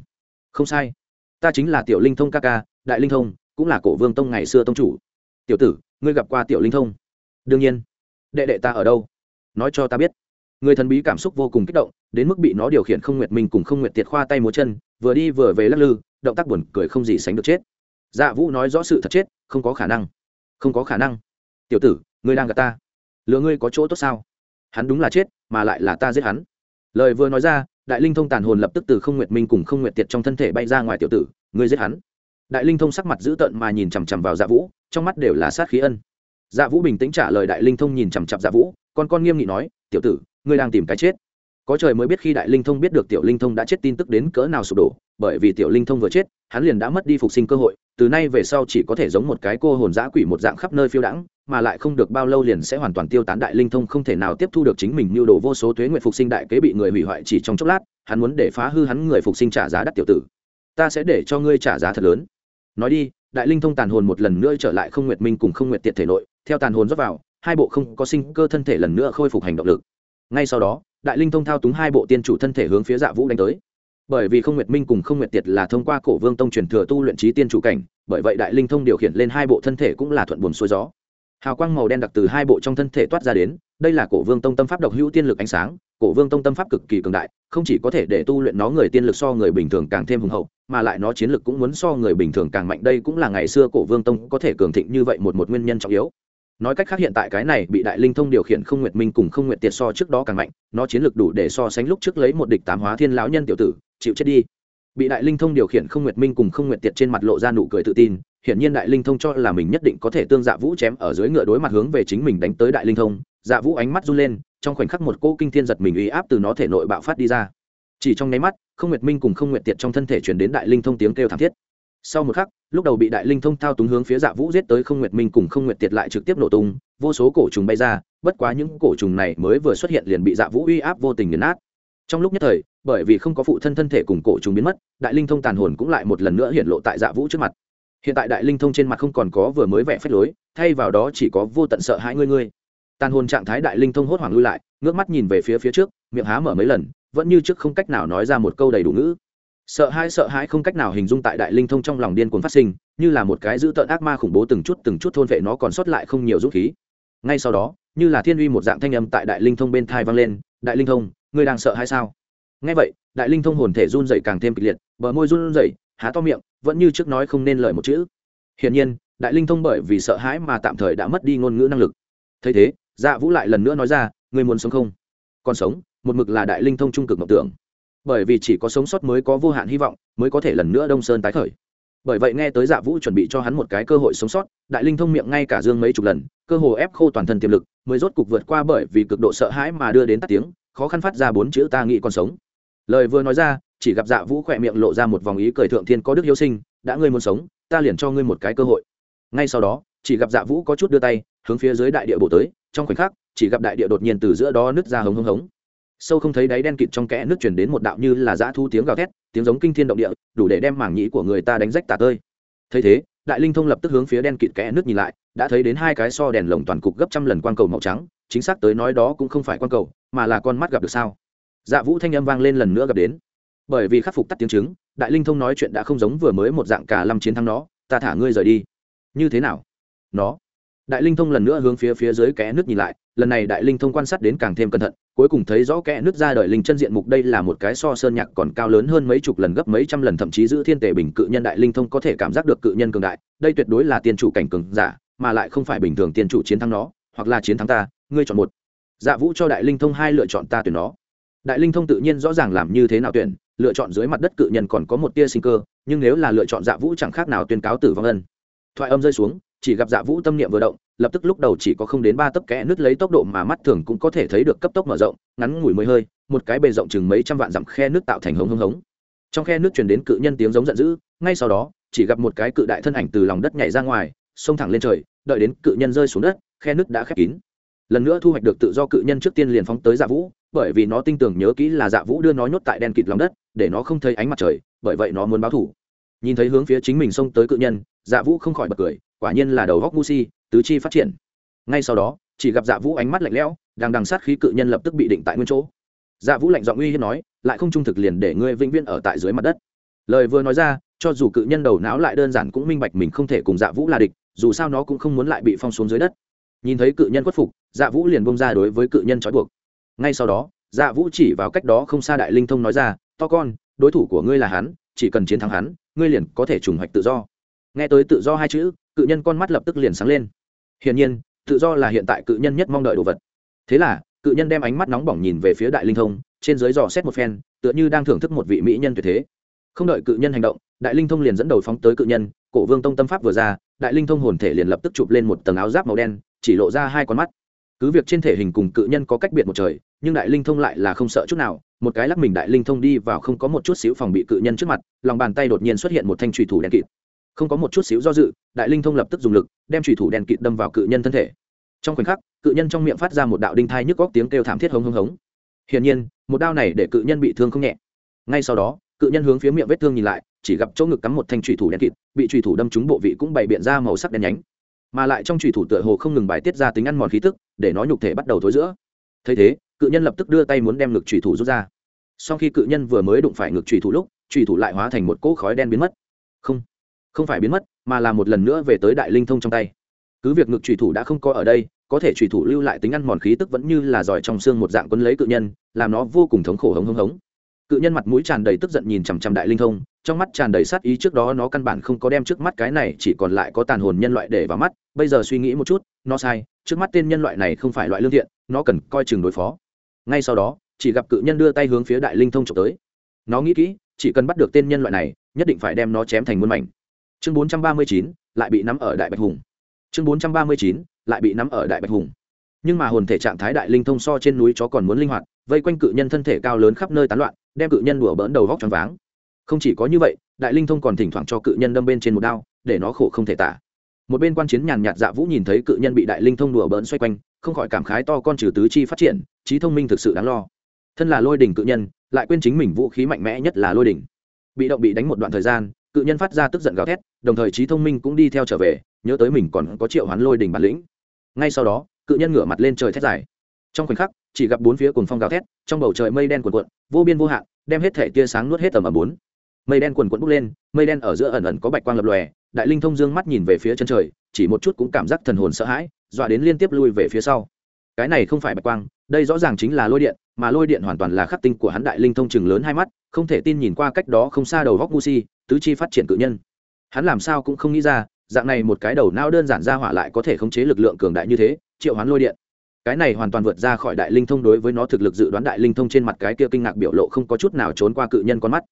S1: Không sai. Ta chính là tiểu linh thông ca ca, đại linh thông cũng là cổ vương tông ngày xưa tông chủ. Tiểu tử, ngươi gặp qua tiểu linh thông? Đương nhiên. Đệ đệ ta ở đâu? Nói cho ta biết. Người thần bí cảm xúc vô cùng kích động, đến mức bị nó điều khiển không nguyệt mình cùng không nguyệt tiệt khoa tay múa chân, vừa đi vừa về lắc lư, động tác buồn cười không gì sánh được chết. Dạ vũ nói rõ sự thật chết, không có khả năng. Không có khả năng. Tiểu tử, ngươi đang gặp ta. Lừa ngươi có chỗ tốt sao? Hắn đúng là chết, mà lại là ta giết hắn. Lời vừa nói ra, đại linh thông tàn hồn lập tức từ không nguyệt minh cùng không nguyệt tiệt trong thân thể bay ra ngoài tiểu tử, ngươi giết hắn đại linh thông sắc mặt dữ tợn mà nhìn chằm chằm vào dạ vũ, trong mắt đều là sát khí ân. Dạ vũ bình tĩnh trả lời đại linh thông nhìn chằm chặp dạ vũ, con con nghiêm nghị nói, tiểu tử, ngươi đang tìm cái chết. Có trời mới biết khi đại linh thông biết được tiểu linh thông đã chết tin tức đến cỡ nào sụp đổ, bởi vì tiểu linh thông vừa chết, hắn liền đã mất đi phục sinh cơ hội, từ nay về sau chỉ có thể giống một cái cô hồn giã quỷ một dạng khắp nơi phiêu đãng, mà lại không được bao lâu liền sẽ hoàn toàn tiêu tán đại linh thông không thể nào tiếp thu được chính mình mưu đồ vô số thuế nguyện phục sinh đại kế bị người hủy hoại chỉ trong chốc lát, hắn muốn để phá hư hắn người phục sinh trả giá đắt tiểu tử. Ta sẽ để cho ngươi trả giá thật lớn nói đi, đại linh thông tàn hồn một lần nữa trở lại không nguyệt minh cùng không nguyệt tiệt thể nội, theo tàn hồn rót vào, hai bộ không có sinh cơ thân thể lần nữa khôi phục hành động lực. Ngay sau đó, đại linh thông thao túng hai bộ tiên chủ thân thể hướng phía dạ vũ đánh tới. Bởi vì không nguyệt minh cùng không nguyệt tiệt là thông qua cổ vương tông truyền thừa tu luyện trí tiên chủ cảnh, bởi vậy đại linh thông điều khiển lên hai bộ thân thể cũng là thuận buồm xuôi gió hào quang màu đen đặc từ hai bộ trong thân thể toát ra đến, đây là cổ vương tông tâm pháp độc hữu tiên lực ánh sáng, cổ vương tông tâm pháp cực kỳ cường đại, không chỉ có thể để tu luyện nó người tiên lực so người bình thường càng thêm hùng hậu, mà lại nó chiến lực cũng muốn so người bình thường càng mạnh, đây cũng là ngày xưa cổ vương tông có thể cường thịnh như vậy một một nguyên nhân trọng yếu. Nói cách khác hiện tại cái này bị đại linh thông điều khiển không nguyệt minh cùng không nguyệt tiệt so trước đó càng mạnh, nó chiến lực đủ để so sánh lúc trước lấy một địch tám hóa thiên lão nhân tiểu tử, chịu chết đi. Bị đại linh thông điều khiển không nguyệt minh cùng không nguyệt tiệt trên mặt lộ ra nụ cười tự tin hiển nhiên đại linh thông cho là mình nhất định có thể tương dạ vũ chém ở dưới ngựa đối mặt hướng về chính mình đánh tới đại linh thông. Dạ vũ ánh mắt run lên, trong khoảnh khắc một cỗ kinh thiên giật mình uy áp từ nó thể nội bạo phát đi ra. Chỉ trong nháy mắt, không nguyệt minh cùng không nguyệt tiệt trong thân thể chuyển đến đại linh thông tiếng kêu thảm thiết. Sau một khắc, lúc đầu bị đại linh thông thao túng hướng phía dạ vũ giết tới không nguyệt minh cùng không nguyệt tiệt lại trực tiếp nổ tung, vô số cổ trùng bay ra, bất quá những cổ trùng này mới vừa xuất hiện liền bị dạ vũ uy áp vô tình nghiền nát. Trong lúc nhất thời, bởi vì không có phụ thân thân thể cùng cổ trùng biến mất, đại linh thông tàn hồn cũng lại một lần nữa hiện lộ tại dạ vũ trước mặt hiện tại đại linh thông trên mặt không còn có vừa mới vẻ phách lối, thay vào đó chỉ có vô tận sợ hãi ngươi ngươi. Tàn hồn trạng thái đại linh thông hốt hoảng lui lại, ngước mắt nhìn về phía phía trước, miệng há mở mấy lần, vẫn như trước không cách nào nói ra một câu đầy đủ ngữ. Sợ hãi sợ hãi không cách nào hình dung tại đại linh thông trong lòng điên cuồng phát sinh, như là một cái dữ tợn ác ma khủng bố từng chút từng chút thôn vệ nó còn sót lại không nhiều dũng khí. Ngay sau đó, như là thiên uy một dạng thanh âm tại đại linh thông bên thai vang lên, đại linh thông, ngươi đang sợ hay sao? Nghe vậy, đại linh thông hồn thể run dậy càng thêm kịch liệt, bờ môi run dậy há to miệng vẫn như trước nói không nên lời một chữ. Hiển nhiên, đại linh thông bởi vì sợ hãi mà tạm thời đã mất đi ngôn ngữ năng lực. Thấy thế dạ vũ lại lần nữa nói ra, ngươi muốn sống không? Còn sống, một mực là đại linh thông trung cực mộng tưởng. Bởi vì chỉ có sống sót mới có vô hạn hy vọng, mới có thể lần nữa đông sơn tái khởi. Bởi vậy nghe tới dạ vũ chuẩn bị cho hắn một cái cơ hội sống sót, đại linh thông miệng ngay cả dương mấy chục lần, cơ hồ ép khô toàn thân tiềm lực, mới rốt cục vượt qua bởi vì cực độ sợ hãi mà đưa đến tắt tiếng, khó khăn phát ra bốn chữ ta nghĩ còn sống. Lời vừa nói ra chỉ gặp dạ vũ khỏe miệng lộ ra một vòng ý cười thượng thiên có đức hiếu sinh, đã ngươi muốn sống, ta liền cho ngươi một cái cơ hội. Ngay sau đó, chỉ gặp dạ vũ có chút đưa tay, hướng phía dưới đại địa bộ tới, trong khoảnh khắc, chỉ gặp đại địa đột nhiên từ giữa đó nứt ra hống hống hống. Sâu không thấy đáy đen kịt trong kẽ nước chuyển đến một đạo như là dã thu tiếng gào thét, tiếng giống kinh thiên động địa, đủ để đem mảng nhĩ của người ta đánh rách tả tơi. Thấy thế, đại linh thông lập tức hướng phía đen kịt kẽ nước nhìn lại, đã thấy đến hai cái so đèn lồng toàn cục gấp trăm lần quang cầu màu trắng, chính xác tới nói đó cũng không phải quang cầu, mà là con mắt gặp được sao. Dạ vũ thanh âm vang lên lần nữa gặp đến bởi vì khắc phục tắt tiếng chứng, đại linh thông nói chuyện đã không giống vừa mới một dạng cả lâm chiến thắng nó, ta thả ngươi rời đi. Như thế nào? Nó. Đại linh thông lần nữa hướng phía phía dưới kẽ nước nhìn lại, lần này đại linh thông quan sát đến càng thêm cẩn thận, cuối cùng thấy rõ kẽ nước ra đời linh chân diện mục đây là một cái so sơn nhạc còn cao lớn hơn mấy chục lần gấp mấy trăm lần, thậm chí giữ thiên tề bình cự nhân đại linh thông có thể cảm giác được cự nhân cường đại, đây tuyệt đối là tiên chủ cảnh cường giả, mà lại không phải bình thường tiên chủ chiến thắng nó, hoặc là chiến thắng ta, ngươi chọn một. Dạ vũ cho đại linh thông hai lựa chọn ta tuyển nó. Đại linh thông tự nhiên rõ ràng làm như thế nào tuyển lựa chọn dưới mặt đất cự nhân còn có một tia sinh cơ, nhưng nếu là lựa chọn dạ vũ chẳng khác nào tuyên cáo tử vong ân. Thoại âm rơi xuống, chỉ gặp dạ vũ tâm niệm vừa động, lập tức lúc đầu chỉ có không đến ba tấc kẽ nứt lấy tốc độ mà mắt thường cũng có thể thấy được cấp tốc mở rộng, ngắn ngủi mới hơi, một cái bề rộng chừng mấy trăm vạn dặm khe nước tạo thành hống hống hống. Trong khe nước truyền đến cự nhân tiếng giống giận dữ, ngay sau đó, chỉ gặp một cái cự đại thân ảnh từ lòng đất nhảy ra ngoài, xông thẳng lên trời, đợi đến cự nhân rơi xuống đất, khe nước đã khép kín. Lần nữa thu hoạch được tự do cự nhân trước tiên liền phóng tới dạ vũ bởi vì nó tin tưởng nhớ kỹ là dạ vũ đưa nó nhốt tại đen kịt lòng đất, để nó không thấy ánh mặt trời, bởi vậy nó muốn báo thủ. Nhìn thấy hướng phía chính mình xông tới cự nhân dạ vũ không khỏi bật cười, quả nhiên là đầu góc ngu si, tứ chi phát triển. Ngay sau đó, chỉ gặp dạ vũ ánh mắt lạnh lẽo, đang đằng sát khí cự nhân lập tức bị định tại nguyên chỗ. Dạ vũ lạnh giọng uy hiếp nói, lại không trung thực liền để ngươi vĩnh viễn ở tại dưới mặt đất. Lời vừa nói ra, cho dù cự nhân đầu não lại đơn giản cũng minh bạch mình không thể cùng dạ vũ là địch, dù sao nó cũng không muốn lại bị phong xuống dưới đất. Nhìn thấy cự nhân khuất phục dạ vũ liền bông ra đối với cự nhân trói buộc ngay sau đó dạ vũ chỉ vào cách đó không xa đại linh thông nói ra, to con, đối thủ của ngươi là hắn, chỉ cần chiến thắng hắn, ngươi liền có thể trùng hoạch tự do. Nghe tới tự do hai chữ, cự nhân con mắt lập tức liền sáng lên. Hiển nhiên, tự do là hiện tại cự nhân nhất mong đợi đồ vật. Thế là, cự nhân đem ánh mắt nóng bỏng nhìn về phía đại linh thông, trên dưới dò xét một phen, tựa như đang thưởng thức một vị mỹ nhân tuyệt thế. Không đợi cự nhân hành động, đại linh thông liền dẫn đầu phóng tới cự nhân, cổ vương tông tâm pháp vừa ra, đại linh thông hồn thể liền lập tức chụp lên một tầng áo giáp màu đen, chỉ lộ ra hai con mắt. Cứ việc trên thể hình cùng cự nhân có cách biệt một trời nhưng đại linh thông lại là không sợ chút nào, một cái lắc mình đại linh thông đi vào không có một chút xíu phòng bị cự nhân trước mặt, lòng bàn tay đột nhiên xuất hiện một thanh trùy thủ đen kịt. Không có một chút xíu do dự, đại linh thông lập tức dùng lực, đem trùy thủ đen kịt đâm vào cự nhân thân thể. Trong khoảnh khắc, cự nhân trong miệng phát ra một đạo đinh thai nhức góc tiếng kêu thảm thiết hống hống hống. Hiển nhiên, một đao này để cự nhân bị thương không nhẹ. Ngay sau đó, cự nhân hướng phía miệng vết thương nhìn lại, chỉ gặp chỗ ngực cắm một thanh trùy thủ đen kịt, bị trùy thủ đâm trúng bộ vị cũng bày biện ra màu sắc đen nhánh. Mà lại trong trùy thủ tựa hồ không ngừng bài tiết ra tính ăn mòn khí tức, để nó nhục thể bắt đầu thối giữa. Thấy thế cự nhân lập tức đưa tay muốn đem ngực trùy thủ rút ra. Sau khi cự nhân vừa mới đụng phải ngực trùy thủ lúc trùy thủ lại hóa thành một cỗ khói đen biến mất. Không không phải biến mất, mà là một lần nữa về tới đại linh thông trong tay. Cứ việc ngực trùy thủ đã không có ở đây, có thể trùy thủ lưu lại tính ăn mòn khí tức vẫn như là giỏi trong xương một dạng quấn lấy cự nhân, làm nó vô cùng thống khổ hống hống hống. Cự nhân mặt mũi tràn đầy tức giận nhìn chằm chằm đại linh thông, trong mắt tràn đầy sát ý trước đó nó căn bản không có đem trước mắt cái này, chỉ còn lại có tàn hồn nhân loại để vào mắt. Bây giờ suy nghĩ một chút, nó sai, trước mắt tên nhân loại này không phải loại lương thiện, nó cần coi chừng đối phó ngay sau đó, chỉ gặp cự nhân đưa tay hướng phía đại linh thông trộm tới. Nó nghĩ kỹ, chỉ cần bắt được tên nhân loại này, nhất định phải đem nó chém thành muôn mảnh. Chương bốn trăm ba mươi chín, lại bị nắm ở đại bạch hùng. Chương bốn trăm ba mươi chín, lại bị nắm ở đại bạch hùng. Nhưng mà hồn thể trạng thái đại linh thông so trên núi chó còn muốn linh hoạt, vây quanh cự nhân thân thể cao lớn khắp nơi tán loạn, đem cự nhân đùa bỡn đầu vóc tròn váng. Không chỉ có như vậy, đại linh thông còn thỉnh thoảng cho cự nhân đâm bên trên một đao, để nó khổ không thể tả. Một bên quan chiến nhàn nhạt dạ vũ nhìn thấy cự nhân bị đại linh thông đùa bỡn xoay quanh không khỏi cảm khái to con trừ tứ chi phát triển, trí thông minh thực sự đáng lo. Thân là lôi đỉnh cự nhân, lại quên chính mình vũ khí mạnh mẽ nhất là lôi đỉnh. Bị động bị đánh một đoạn thời gian, cự nhân phát ra tức giận gào thét, đồng thời trí thông minh cũng đi theo trở về, nhớ tới mình còn có triệu hoán lôi đỉnh bản lĩnh. Ngay sau đó, cự nhân ngửa mặt lên trời thét dài. Trong khoảnh khắc, chỉ gặp bốn phía cuồng phong gào thét, trong bầu trời mây đen cuồn cuộn, vô biên vô hạn, đem hết thể tia sáng nuốt hết tầm ở bốn. Mây đen cuồn cuộn bốc lên, mây đen ở giữa ẩn ẩn có bạch quang lập lòe, đại linh thông dương mắt nhìn về phía chân trời, chỉ một chút cũng cảm giác thần hồn sợ hãi dọa đến liên tiếp lui về phía sau. Cái này không phải bạch quang, đây rõ ràng chính là lôi điện, mà lôi điện hoàn toàn là khắc tinh của hắn đại linh thông chừng lớn hai mắt, không thể tin nhìn qua cách đó không xa đầu góc ngu si, tứ chi phát triển cự nhân. Hắn làm sao cũng không nghĩ ra, dạng này một cái đầu não đơn giản ra hỏa lại có thể khống chế lực lượng cường đại như thế, triệu hoán lôi điện. Cái này hoàn toàn vượt ra khỏi đại linh thông đối với nó thực lực dự đoán đại linh thông trên mặt cái kia kinh ngạc biểu lộ không có chút nào trốn qua cự nhân con mắt.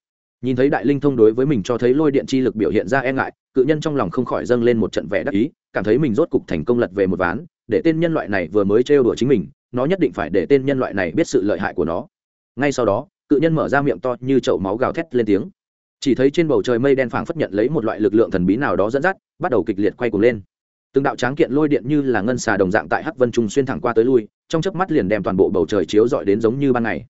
S1: Nhìn thấy đại linh thông đối với mình cho thấy lôi điện chi lực biểu hiện ra e ngại, cự nhân trong lòng không khỏi dâng lên một trận vẻ đắc ý cảm thấy mình rốt cục thành công lật về một ván, để tên nhân loại này vừa mới trêu đùa chính mình, nó nhất định phải để tên nhân loại này biết sự lợi hại của nó. Ngay sau đó, cự nhân mở ra miệng to như chậu máu gào thét lên tiếng. Chỉ thấy trên bầu trời mây đen phảng phất nhận lấy một loại lực lượng thần bí nào đó dẫn dắt, bắt đầu kịch liệt quay cuồng lên. Từng đạo tráng kiện lôi điện như là ngân xà đồng dạng tại hắc vân trung xuyên thẳng qua tới lui, trong chớp mắt liền đem toàn bộ bầu trời chiếu rọi đến giống như ban ngày.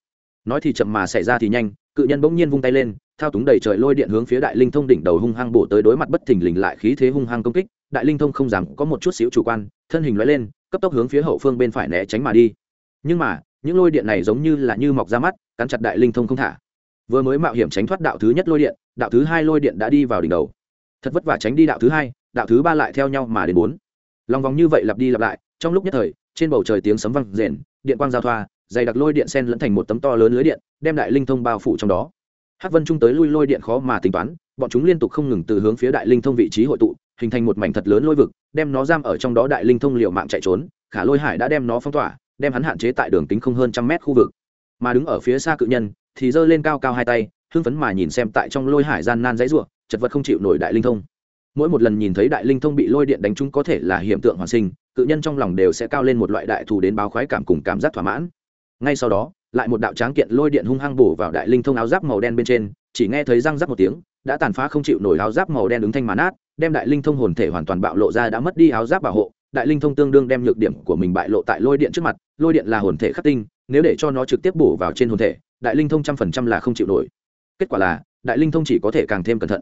S1: Nói thì chậm mà xảy ra thì nhanh, cự nhân bỗng nhiên vung tay lên, thao túng đầy trời lôi điện hướng phía đại linh thông đỉnh đầu hung hăng bổ tới đối mặt bất thình lình lại khí thế hung hăng công kích đại linh thông không dám có một chút xíu chủ quan, thân hình lóe lên, cấp tốc hướng phía hậu phương bên phải né tránh mà đi. Nhưng mà, những lôi điện này giống như là như mọc ra mắt, cắn chặt đại linh thông không thả. Vừa mới mạo hiểm tránh thoát đạo thứ nhất lôi điện, đạo thứ hai lôi điện đã đi vào đỉnh đầu. Thật vất vả tránh đi đạo thứ hai, đạo thứ ba lại theo nhau mà đến bốn. Lòng vòng như vậy lặp đi lặp lại, trong lúc nhất thời, trên bầu trời tiếng sấm vang rền, điện quang giao thoa, dày đặc lôi điện sen lẫn thành một tấm to lớn lưới điện, đem đại linh thông bao phủ trong đó. Hắc vân trung tới lui lôi điện khó mà tính toán bọn chúng liên tục không ngừng từ hướng phía đại linh thông vị trí hội tụ, hình thành một mảnh thật lớn lôi vực, đem nó giam ở trong đó đại linh thông liệu mạng chạy trốn, khả lôi hải đã đem nó phong tỏa, đem hắn hạn chế tại đường tính không hơn trăm mét khu vực. Mà đứng ở phía xa cự nhân, thì giơ lên cao cao hai tay, hưng phấn mà nhìn xem tại trong lôi hải gian nan dãy ruộng chật vật không chịu nổi đại linh thông. Mỗi một lần nhìn thấy đại linh thông bị lôi điện đánh trúng có thể là hiện tượng hoàn sinh, cự nhân trong lòng đều sẽ cao lên một loại đại thù đến báo khoái cảm cùng cảm giác thỏa mãn. Ngay sau đó, lại một đạo tráng kiện lôi điện hung hăng bổ vào đại linh thông áo giáp màu đen bên trên, chỉ nghe thấy răng rắc một tiếng đã tàn phá không chịu nổi áo giáp màu đen ứng thanh màn át đem đại linh thông hồn thể hoàn toàn bạo lộ ra đã mất đi áo giáp bảo hộ, đại linh thông tương đương đem nhược điểm của mình bại lộ tại lôi điện trước mặt, lôi điện là hồn thể khắc tinh, nếu để cho nó trực tiếp bổ vào trên hồn thể, đại linh thông trăm phần trăm là không chịu nổi. Kết quả là, đại linh thông chỉ có thể càng thêm cẩn thận.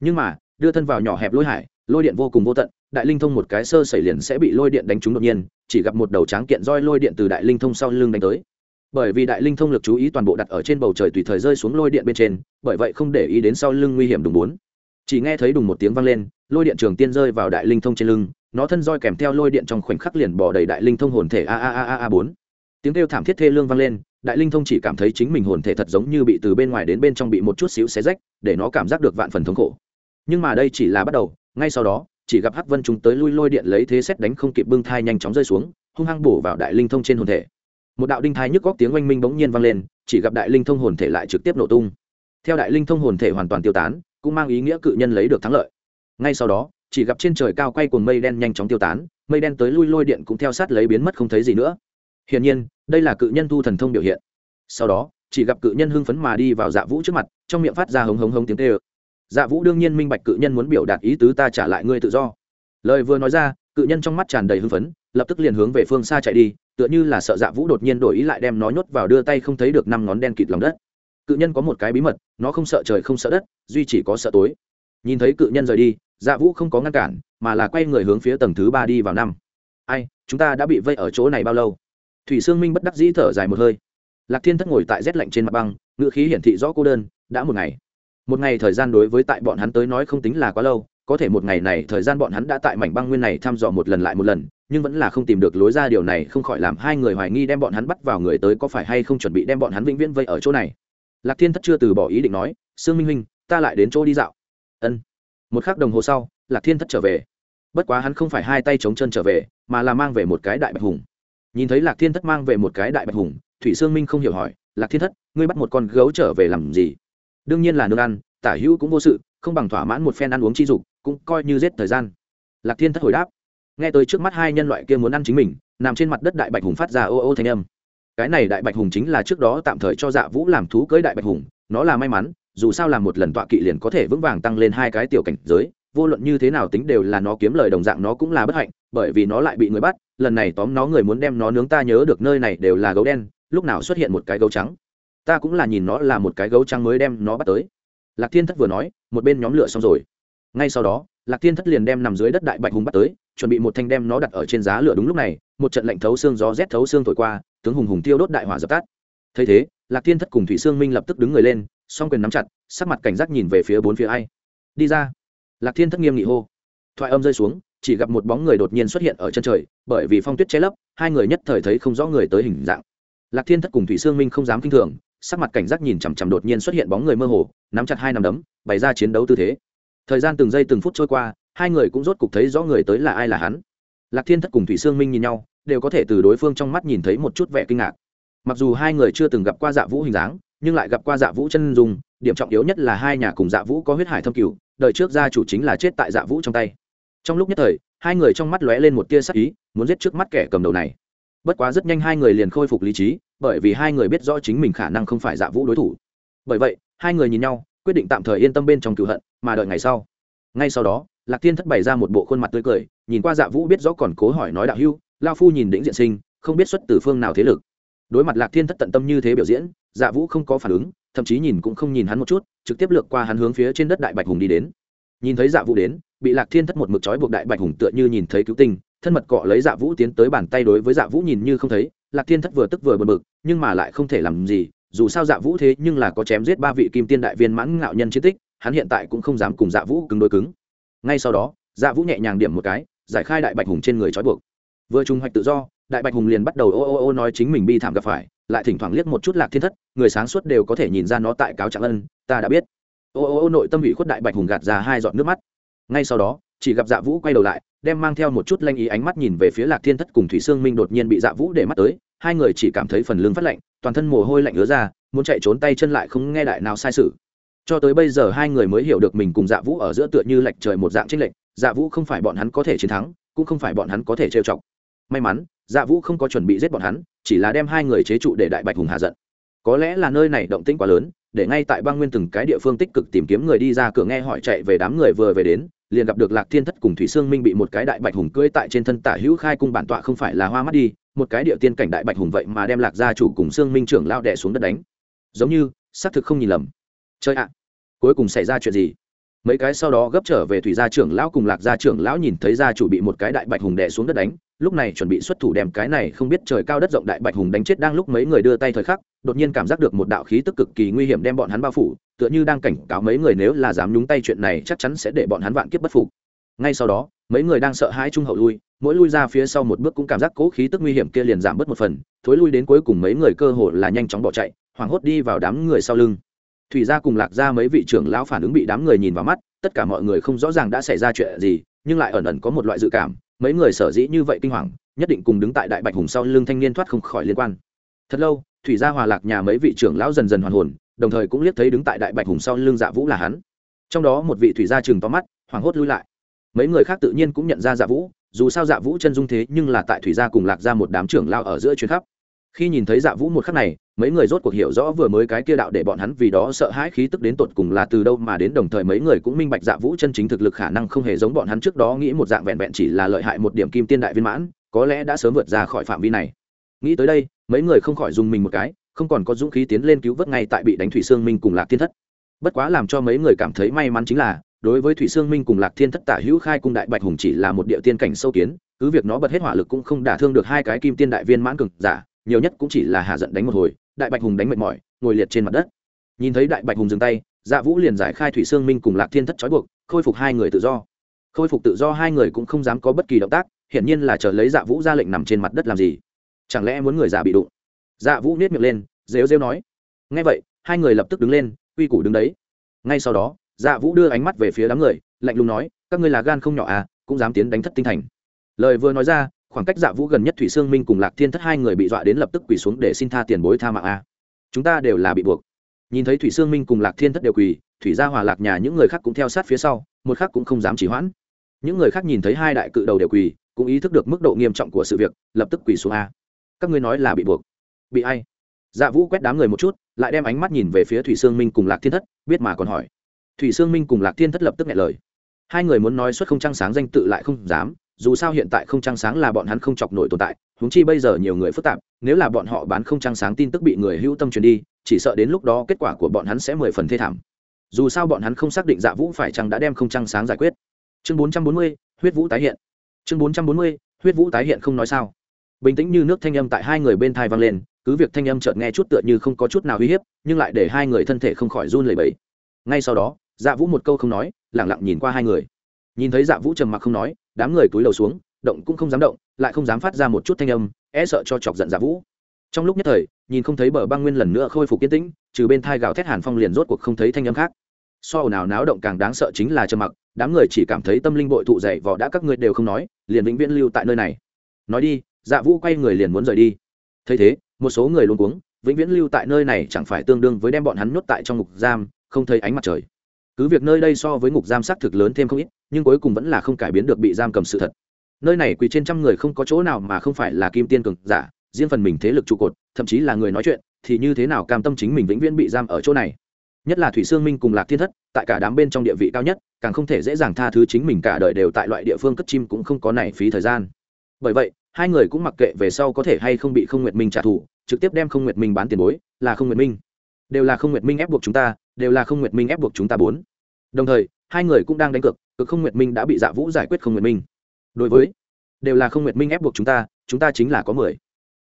S1: Nhưng mà, đưa thân vào nhỏ hẹp lôi hải, lôi điện vô cùng vô tận, đại linh thông một cái sơ xảy liền sẽ bị lôi điện đánh trúng đột nhiên, chỉ gặp một đầu tráng kiện roi lôi điện từ đại linh thông sau lưng đánh tới bởi vì đại linh thông lực chú ý toàn bộ đặt ở trên bầu trời tùy thời rơi xuống lôi điện bên trên, bởi vậy không để ý đến sau lưng nguy hiểm đùng bốn. Chỉ nghe thấy đùng một tiếng vang lên, lôi điện trường tiên rơi vào đại linh thông trên lưng, nó thân roi kèm theo lôi điện trong khoảnh khắc liền bỏ đầy đại linh thông hồn thể a a a a a bốn. Tiếng kêu thảm thiết thê lương vang lên, đại linh thông chỉ cảm thấy chính mình hồn thể thật giống như bị từ bên ngoài đến bên trong bị một chút xíu xé rách, để nó cảm giác được vạn phần thống khổ. Nhưng mà đây chỉ là bắt đầu, ngay sau đó, chỉ gặp hắc vân chúng tới lui lôi điện lấy thế xét đánh không kịp bưng thai nhanh chóng rơi xuống, hung hăng bổ vào đại linh thông trên hồn thể một đạo đinh thai nhức góc tiếng oanh minh bỗng nhiên vang lên, chỉ gặp đại linh thông hồn thể lại trực tiếp nổ tung. Theo đại linh thông hồn thể hoàn toàn tiêu tán, cũng mang ý nghĩa cự nhân lấy được thắng lợi. Ngay sau đó, chỉ gặp trên trời cao quay cuồng mây đen nhanh chóng tiêu tán, mây đen tới lui lôi điện cũng theo sát lấy biến mất không thấy gì nữa. Hiển nhiên, đây là cự nhân thu thần thông biểu hiện. Sau đó, chỉ gặp cự nhân hưng phấn mà đi vào dạ vũ trước mặt, trong miệng phát ra hống hống hống tiếng tê ơ dạ vũ đương nhiên minh bạch cự nhân muốn biểu đạt ý tứ ta trả lại ngươi tự do. Lời vừa nói ra, cự nhân trong mắt tràn đầy hưng phấn, lập tức liền hướng về phương xa chạy đi tựa như là sợ dạ vũ đột nhiên đổi ý lại đem nó nhốt vào đưa tay không thấy được năm ngón đen kịt lòng đất. Cự nhân có một cái bí mật, nó không sợ trời không sợ đất, duy chỉ có sợ tối. Nhìn thấy cự nhân rời đi dạ vũ không có ngăn cản, mà là quay người hướng phía tầng thứ ba đi vào năm. Ai, chúng ta đã bị vây ở chỗ này bao lâu? Thủy sương minh bất đắc dĩ thở dài một hơi. Lạc thiên thất ngồi tại rét lạnh trên mặt băng ngựa khí hiển thị rõ cô đơn, đã một ngày. Một ngày thời gian đối với tại bọn hắn tới nói không tính là quá lâu có thể một ngày này thời gian bọn hắn đã tại mảnh băng nguyên này thăm dò một lần lại một lần, nhưng vẫn là không tìm được lối ra điều này, không khỏi làm hai người hoài nghi đem bọn hắn bắt vào người tới có phải hay không chuẩn bị đem bọn hắn vĩnh viễn vây ở chỗ này. Lạc thiên thất chưa từ bỏ ý định nói, sương minh huynh, ta lại đến chỗ đi dạo. Ân. Một k h ắ c đồng hồ sau, lạc thiên thất trở về. Bất quá hắn không phải hai tay chống chân trở về, mà là mang về một cái đại bạch hùng. Nhìn thấy lạc thiên thất mang về một cái đại bạch hùng, thủy sương minh không hiểu hỏi, lạc thiên thất, ngươi bắt một con gấu trở về làm gì? Đương nhiên là nương ăn, tả hữu cũng vô sự, không bằng thỏa mãn một phen ăn uống chi dục cũng coi như giết thời gian. Lạc thiên thất hồi đáp. Nghe tới trước mắt hai nhân loại kia muốn ăn chính mình, nằm trên mặt đất đại bạch hùng phát ra ô ô thanh âm. Cái này đại bạch hùng chính là trước đó tạm thời cho dạ vũ làm thú cưới đại bạch hùng, nó là may mắn, dù sao làm một lần tọa kỵ liền có thể vững vàng tăng lên hai cái tiểu cảnh giới, vô luận như thế nào tính đều là nó kiếm lời đồng dạng nó cũng là bất hạnh, bởi vì nó lại bị người bắt, lần này tóm nó người muốn đem nó nướng ta nhớ được nơi này đều là gấu đen, lúc nào xuất hiện một cái gấu trắng. Ta cũng là nhìn nó là một cái gấu trắng mới đem nó bắt tới. Lạc thiên thất vừa nói, một bên nhóm lửa xong rồi ngay sau đó, lạc thiên thất liền đem nằm dưới đất đại bạch hùng bắt tới, chuẩn bị một thanh đem nó đặt ở trên giá lửa đúng lúc này, một trận lạnh thấu xương gió rét thấu xương thổi qua, tướng hùng hùng tiêu đốt đại hỏa dập tắt. Thấy thế, lạc thiên thất cùng thủy sương minh lập tức đứng người lên, song quyền nắm chặt, sắc mặt cảnh giác nhìn về phía bốn phía ai. Đi ra. Lạc thiên thất nghiêm nghị hô. Thoại âm rơi xuống, chỉ gặp một bóng người đột nhiên xuất hiện ở chân trời, bởi vì phong tuyết che lấp, hai người nhất thời thấy không rõ người tới hình dạng. Lạc thiên thất cùng thủy sương minh không dám k i n h thường, sắc mặt cảnh giác nhìn chằm chằm đột nhiên xuất hiện bóng người mơ hồ, nắm chặt hai nằm đấm, bày ra chiến đấu tư thế thời gian từng giây từng phút trôi qua, hai người cũng rốt cục thấy rõ người tới là ai là hắn. Lạc thiên thất cùng thủy sương minh nhìn nhau, đều có thể từ đối phương trong mắt nhìn thấy một chút vẻ kinh ngạc. Mặc dù hai người chưa từng gặp qua dạ vũ hình dáng, nhưng lại gặp qua dạ vũ chân dung, điểm trọng yếu nhất là hai nhà cùng dạ vũ có huyết hải thâm cửu, đời trước gia chủ chính là chết tại dạ vũ trong tay. Trong lúc nhất thời, hai người trong mắt lóe lên một tia sắc ý, muốn giết trước mắt kẻ cầm đầu này. Bất quá rất nhanh hai người liền khôi phục lý trí, bởi vì hai người biết rõ chính mình khả năng không phải dạ vũ đối thủ. Bởi vậy, hai người nhìn nhau quyết định tạm thời yên tâm bên trong cựu hận, mà đợi ngày sau. Ngay sau đó, lạc thiên thất bày ra một bộ khuôn mặt tươi cười, nhìn qua dạ vũ biết rõ còn cố hỏi nói đạo hưu lao phu nhìn đĩnh diện sinh, không biết xuất từ phương nào thế lực. Đối mặt lạc thiên thất tận tâm như thế biểu diễn dạ vũ không có phản ứng, thậm chí nhìn cũng không nhìn hắn một chút, trực tiếp lược qua hắn hướng phía trên đất đại bạch hùng đi đến. Nhìn thấy dạ vũ đến, bị lạc thiên thất một mực trói buộc đại bạch hùng tựa như nhìn thấy cứu tinh, thân mật cọ lấy dạ vũ tiến tới bàn tay đối với dạ vũ nhìn như không thấy, lạc thiên thất vừa tức vừa bật mực nhưng mà lại không thể làm gì dù sao dạ vũ thế nhưng là có chém giết ba vị kim tiên đại viên mãn ngạo nhân chiến tích, hắn hiện tại cũng không dám cùng dạ vũ cứng đôi cứng. Ngay sau đó dạ vũ nhẹ nhàng điểm một cái, giải khai đại bạch hùng trên người trói buộc. Vừa trung hoạch tự do, đại bạch hùng liền bắt đầu ô ô ô nói chính mình bi thảm gặp phải, lại thỉnh thoảng liếc một chút lạc thiên thất, người sáng suốt đều có thể nhìn ra nó tại cáo trạng ân, ta đã biết. Ô ô ô nội tâm ủy khuất đại bạch hùng gạt ra hai giọt nước mắt. Ngay sau đó chỉ gặp dạ vũ quay đầu lại, đem mang theo một chút lanh ý ánh mắt nhìn về phía lạc thiên thất cùng thủy sương minh đột nhiên bị dạ vũ để mắt tới, hai người chỉ cảm thấy phần lưng phát lạnh, toàn thân mồ hôi lạnh ứa ra, muốn chạy trốn tay chân lại không nghe đại nào sai sự. Cho tới bây giờ hai người mới hiểu được mình cùng dạ vũ ở giữa tựa như lệch trời một dạng trinh lệch dạ vũ không phải bọn hắn có thể chiến thắng, cũng không phải bọn hắn có thể trêu chọc. May mắn dạ vũ không có chuẩn bị giết bọn hắn, chỉ là đem hai người chế trụ để đại bạch hùng hạ giận. Có lẽ là nơi này động tĩnh quá lớn, để ngay tại Bang nguyên từng cái địa phương tích cực tìm kiếm người đi ra cửa nghe hỏi chạy về đám người vừa về đến liền gặp được lạc thiên thất cùng thủy sương minh bị một cái đại bạch hùng cưỡi tại trên thân tả hữu khai cung bản tọa không phải là hoa mắt đi, một cái địa tiên cảnh đại bạch hùng vậy mà đem lạc gia chủ cùng sương minh trưởng lao đẻ xuống đất đánh. Giống như, xác thực không nhìn lầm. Chơi ạ, cuối cùng xảy ra chuyện gì? Mấy cái sau đó gấp trở về thủy gia trưởng lão cùng lạc gia trưởng lão nhìn thấy gia chủ bị một cái đại bạch hùng đè xuống đất đánh, lúc này chuẩn bị xuất thủ đem cái này không biết trời cao đất rộng đại bạch hùng đánh chết đang lúc mấy người đưa tay thời khắc, đột nhiên cảm giác được một đạo khí tức cực kỳ nguy hiểm đem bọn hắn bao phủ tựa như đang cảnh cáo mấy người nếu là dám nhúng tay chuyện này chắc chắn sẽ để bọn hắn vạn kiếp bất phục. Ngay sau đó, mấy người đang sợ hãi trung hậu lui, mỗi lui ra phía sau một bước cũng cảm giác cố khí tức nguy hiểm kia liền giảm bớt một phần, thối lui đến cuối cùng mấy người cơ hồ là nhanh chóng bỏ chạy, hoảng hốt đi vào đám người sau lưng. Thủy gia cùng lạc gia mấy vị trưởng lão phản ứng bị đám người nhìn vào mắt, tất cả mọi người không rõ ràng đã xảy ra chuyện gì, nhưng lại ẩn ẩn có một loại dự cảm, mấy người sở dĩ như vậy kinh hoàng, nhất định cùng đứng tại đại bạch hùng sau lưng thanh niên thoát không khỏi liên quan. Thật lâu, thủy gia hòa lạc nhà mấy vị trưởng lão dần dần hoàn hồn đồng thời cũng liếc thấy đứng tại đại bạch hùng sau lưng dạ vũ là hắn. Trong đó một vị thủy gia chừng to mắt, hoảng hốt lui lại. Mấy người khác tự nhiên cũng nhận ra dạ vũ, dù sao dạ vũ chân dung thế nhưng là tại thủy gia cùng lạc gia một đám trưởng lao ở giữa chuyến khắp. Khi nhìn thấy dạ vũ một khắc này, mấy người rốt cuộc hiểu rõ vừa mới cái kia đạo để bọn hắn vì đó sợ hãi khí tức đến tột cùng là từ đâu mà đến, đồng thời mấy người cũng minh bạch dạ vũ chân chính thực lực khả năng không hề giống bọn hắn trước đó nghĩ một dạng vẹn vẹn chỉ là lợi hại một điểm kim tiên đại viên mãn, có lẽ đã sớm vượt ra khỏi phạm vi này. Nghĩ tới đây, mấy người không khỏi dùng mình một cái không còn có dũng khí tiến lên cứu vớt ngay tại bị đánh thủy sương minh cùng lạc thiên thất. Bất quá làm cho mấy người cảm thấy may mắn chính là, đối với thủy sương minh cùng lạc thiên thất tả hữu khai cung đại bạch hùng chỉ là một địa tiên cảnh sâu kiến, cứ việc nó bật hết hỏa lực cũng không đả thương được hai cái kim tiên đại viên mãn cực giả, nhiều nhất cũng chỉ là hạ giận đánh một hồi, đại bạch hùng đánh mệt mỏi, ngồi liệt trên mặt đất. Nhìn thấy đại bạch hùng dừng tay dạ vũ liền giải khai thủy sương minh cùng lạc thiên thất trói buộc, khôi phục hai người tự do. Khôi phục tự do hai người cũng không dám có bất kỳ động tác, hiển nhiên là chờ lấy dạ vũ ra lệnh nằm trên mặt đất làm gì? Chẳng lẽ muốn người già bị đụng? Dạ vũ nết miệng lên, rêu rêu nói. Ngay vậy, hai người lập tức đứng lên uy củ đứng đấy. Ngay sau đó dạ vũ đưa ánh mắt về phía đám người, lạnh lùng nói, các ngươi là gan không nhỏ à cũng dám tiến đánh thất tinh thành. Lời vừa nói ra, khoảng cách dạ vũ gần nhất thủy sương minh cùng lạc thiên thất hai người bị dọa đến lập tức quỳ xuống để xin tha tiền bối tha mạng a chúng ta đều là bị buộc. Nhìn thấy thủy sương minh cùng lạc thiên thất đều quỳ, thủy gia hòa lạc nhà những người khác cũng theo sát phía sau, một khác cũng không dám chỉ hoãn. Những người khác nhìn thấy hai đại cự đầu đều quỳ, cũng ý thức được mức độ nghiêm trọng của sự việc, lập tức quỳ xuống a các ngươi nói là bị buộc bị ai? Dạ vũ quét đám người một chút, lại đem ánh mắt nhìn về phía thủy sương minh cùng lạc thiên thất, biết mà còn hỏi. Thủy sương minh cùng lạc thiên thất lập tức nghe lời. Hai người muốn nói xuất không trăng sáng danh tự lại không dám, dù sao hiện tại không trăng sáng là bọn hắn không chọc nổi tồn tại húng chi bây giờ nhiều người phức tạp, nếu là bọn họ bán không trăng sáng tin tức bị người hữu tâm truyền đi, chỉ sợ đến lúc đó kết quả của bọn hắn sẽ mười phần thê thảm. Dù sao bọn hắn không xác định dạ vũ phải chăng đã đem không trăng sáng giải quyết. Chương bốn trăm bốn mươi, huyết vũ tái hiện. Chương bốn trăm bốn mươi, huyết vũ tái hiện không nói sao. Bình tĩnh như nước thanh âm tại hai người bên thai vang lên cứ việc thanh âm chợt nghe chút tựa như không có chút nào uy hiếp, nhưng lại để hai người thân thể không khỏi run lẩy bẩy. Ngay sau đó dạ vũ một câu không nói, lẳng lặng nhìn qua hai người. Nhìn thấy dạ vũ trầm mặc không nói, đám người cúi đầu xuống, động cũng không dám động, lại không dám phát ra một chút thanh âm e sợ cho chọc giận dạ vũ. Trong lúc nhất thời, nhìn không thấy bờ băng nguyên lần nữa khôi phục yên tĩnh, trừ bên thai gào thét hàn phong liền rốt cuộc không thấy thanh âm khác. So ồn ào náo động càng đáng sợ chính là trầm mặc, đám người chỉ cảm thấy tâm linh bội thụ dậy vỏ đã các ngươi đều không nói, liền vĩnh viễn lưu tại nơi này. Nói đi dạ vũ quay người liền muốn rời đi. Thấy thế một số người luôn cuống, vĩnh viễn lưu tại nơi này chẳng phải tương đương với đem bọn hắn nhốt tại trong ngục giam, không thấy ánh mặt trời. Cứ việc nơi đây so với ngục giam xác thực lớn thêm không ít, nhưng cuối cùng vẫn là không cải biến được bị giam cầm sự thật. Nơi này quỳ trên trăm người không có chỗ nào mà không phải là kim tiên cường giả, riêng phần mình thế lực trụ cột, thậm chí là người nói chuyện, thì như thế nào cam tâm chính mình vĩnh viễn bị giam ở chỗ này? Nhất là thủy sương minh cùng lạc thiên thất, tại cả đám bên trong địa vị cao nhất, càng không thể dễ dàng tha thứ chính mình cả đời đều tại loại địa phương cất chim cũng không có này phí thời gian. Bởi vậy hai người cũng mặc kệ về sau có thể hay không bị không nguyệt minh trả thù trực tiếp đem không nguyệt minh bán tiền bối là không nguyệt minh đều là không nguyệt minh ép buộc chúng ta đều là không nguyệt minh ép buộc chúng ta bốn đồng thời hai người cũng đang đánh cược cực không nguyệt minh đã bị dạ vũ giải quyết không nguyệt minh đối với đều là không nguyệt minh ép buộc chúng ta chúng ta chính là có mười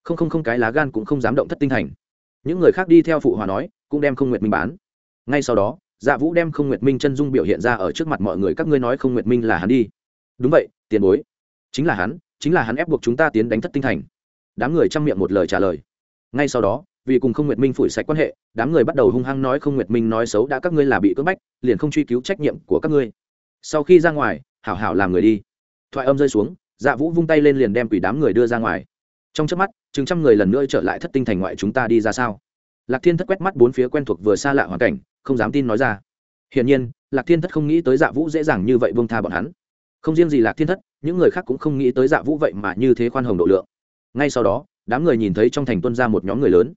S1: không không không cái lá gan cũng không dám động thất tinh thành những người khác đi theo phụ hòa nói cũng đem không nguyệt minh bán ngay sau đó dạ vũ đem không nguyệt minh chân dung biểu hiện ra ở trước mặt mọi người các ngươi nói không nguyệt minh là hắn đi đúng vậy tiền bối chính là hắn chính là hắn ép buộc chúng ta tiến đánh thất tinh thành. Đám người chăm miệng một lời trả lời. Ngay sau đó, vì cùng không nguyệt minh phủi sạch quan hệ, đám người bắt đầu hung hăng nói không nguyệt minh nói xấu đã các ngươi là bị cưỡng bách, liền không truy cứu trách nhiệm của các ngươi. Sau khi ra ngoài, hảo hảo làm người đi. Thoại âm rơi xuống dạ vũ vung tay lên liền đem quỷ đám người đưa ra ngoài. Trong chớp mắt, chừng trăm người lần nữa trở lại thất tinh thành ngoại chúng ta đi ra sao? Lạc thiên thất quét mắt bốn phía quen thuộc vừa xa lạ hoàn cảnh, không dám tin nói ra. Hiển nhiên, lạc thiên thất không nghĩ tới dạ vũ dễ dàng như vậy buông tha bọn hắn. Không riêng gì lạc thiên thất những người khác cũng không nghĩ tới dạ vũ vậy mà như thế khoan hồng độ lượng. Ngay sau đó, đám người nhìn thấy trong thành tuân ra một nhóm người lớn.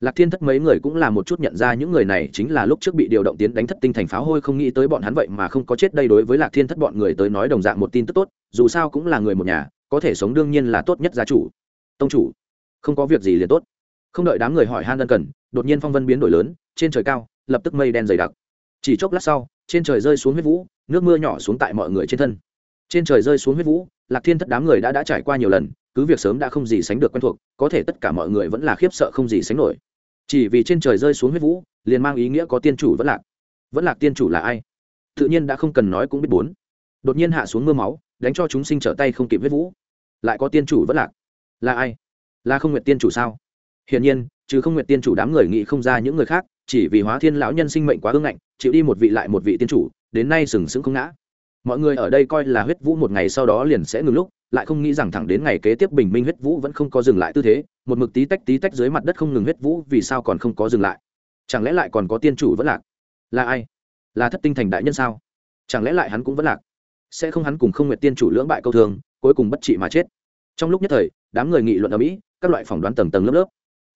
S1: Lạc thiên thất mấy người cũng là một chút nhận ra những người này chính là lúc trước bị điều động tiến đánh thất tinh thành pháo hôi không nghĩ tới bọn hắn vậy mà không có chết đây đối với lạc thiên thất bọn người tới nói đồng dạng một tin tức tốt, dù sao cũng là người một nhà, có thể sống đương nhiên là tốt nhất gia chủ. Tông chủ, không có việc gì liền tốt. Không đợi đám người hỏi han ân cần, đột nhiên phong vân biến đổi lớn, trên trời cao, lập tức mây đen dày đặc. Chỉ chốc lát sau, trên trời rơi xuống huyết vũ, nước mưa nhỏ xuống tại mọi người trên thân trên trời rơi xuống huyết vũ, lạc thiên thất đám người đã đã trải qua nhiều lần, cứ việc sớm đã không gì sánh được quen thuộc, có thể tất cả mọi người vẫn là khiếp sợ không gì sánh nổi. Chỉ vì trên trời rơi xuống huyết vũ, liền mang ý nghĩa có tiên chủ vẫn lạc. Vẫn lạc tiên chủ là ai? Tự nhiên đã không cần nói cũng biết bốn. Đột nhiên hạ xuống mưa máu, đánh cho chúng sinh trở tay không kịp huyết vũ. Lại có tiên chủ vẫn lạc. Là ai? Là không nguyện tiên chủ sao? Hiển nhiên chứ không nguyện tiên chủ đám người nghĩ không ra những người khác, chỉ vì hóa thiên lão nhân sinh mệnh quá ương ngạnh, chịu đi một vị lại một vị tiên chủ, đến nay sừng sững không ngã mọi người ở đây coi là huyết vũ một ngày sau đó liền sẽ ngừng lúc, lại không nghĩ rằng thẳng đến ngày kế tiếp bình minh huyết vũ vẫn không có dừng lại tư thế, một mực tí tách tí tách dưới mặt đất không ngừng huyết vũ vì sao còn không có dừng lại? Chẳng lẽ lại còn có tiên chủ vẫn lạc? Là ai? Là thất tinh thành đại nhân sao? Chẳng lẽ lại hắn cũng vẫn lạc? Sẽ không hắn cùng không nguyện tiên chủ lưỡng bại câu thường, cuối cùng bất trị mà chết? Trong lúc nhất thời, đám người nghị luận ở mỹ, các loại phỏng đoán tầng tầng lớp lớp.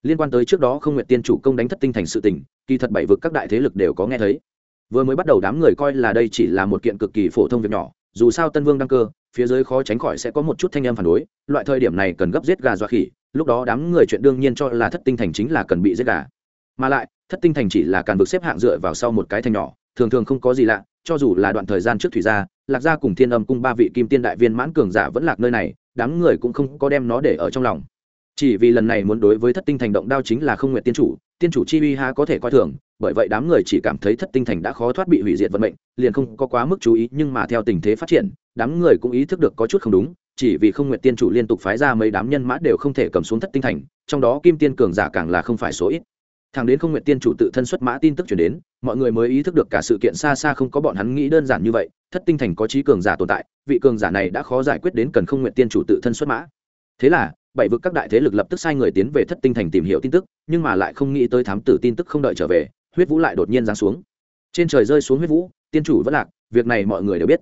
S1: Liên quan tới trước đó không nguyện tiên chủ công đánh thất tinh thành sự tình, kỳ thật bảy vực các đại thế lực đều có nghe thấy vừa mới bắt đầu đám người coi là đây chỉ là một kiện cực kỳ phổ thông việc nhỏ, dù sao tân vương đăng cơ, phía dưới khó tránh khỏi sẽ có một chút thanh em phản đối, loại thời điểm này cần gấp giết gà dọa khỉ, lúc đó đám người chuyện đương nhiên cho là thất tinh thành chính là cần bị giết gà. Mà lại, thất tinh thành chỉ là càn vực xếp hạng dựa vào sau một cái thành nhỏ, thường thường không có gì lạ, cho dù là đoạn thời gian trước thủy gia, lạc gia cùng thiên âm cung ba vị kim tiên đại viên mãn cường giả vẫn lạc nơi này, đám người cũng không có đem nó để ở trong lòng. Chỉ vì lần này muốn đối với thất tinh thành động đao chính là không nguyện tiên chủ tiên chủ chi uy ha có thể coi thường bởi vậy đám người chỉ cảm thấy thất tinh thành đã khó thoát bị hủy diệt vận mệnh, liền không có quá mức chú ý, nhưng mà theo tình thế phát triển, đám người cũng ý thức được có chút không đúng, chỉ vì không nguyện tiên chủ liên tục phái ra mấy đám nhân mã đều không thể cầm xuống thất tinh thành, trong đó kim tiên cường giả càng là không phải số ít. Thằng đến không nguyện tiên chủ tự thân xuất mã tin tức chuyển đến, mọi người mới ý thức được cả sự kiện xa xa không có bọn hắn nghĩ đơn giản như vậy, thất tinh thành có trí cường giả tồn tại, vị cường giả này đã khó giải quyết đến cần không nguyện tiên chủ tự thân xuất mã. Thế là, bảy vực các đại thế lực lập tức sai người tiến về thất tinh thành tìm hiểu tin tức, nhưng mà lại không nghĩ tới thám tử tin tức không đợi trở về huyết vũ lại đột nhiên giáng xuống. Trên trời rơi xuống huyết vũ, tiên chủ vẫn lạc, việc này mọi người đều biết.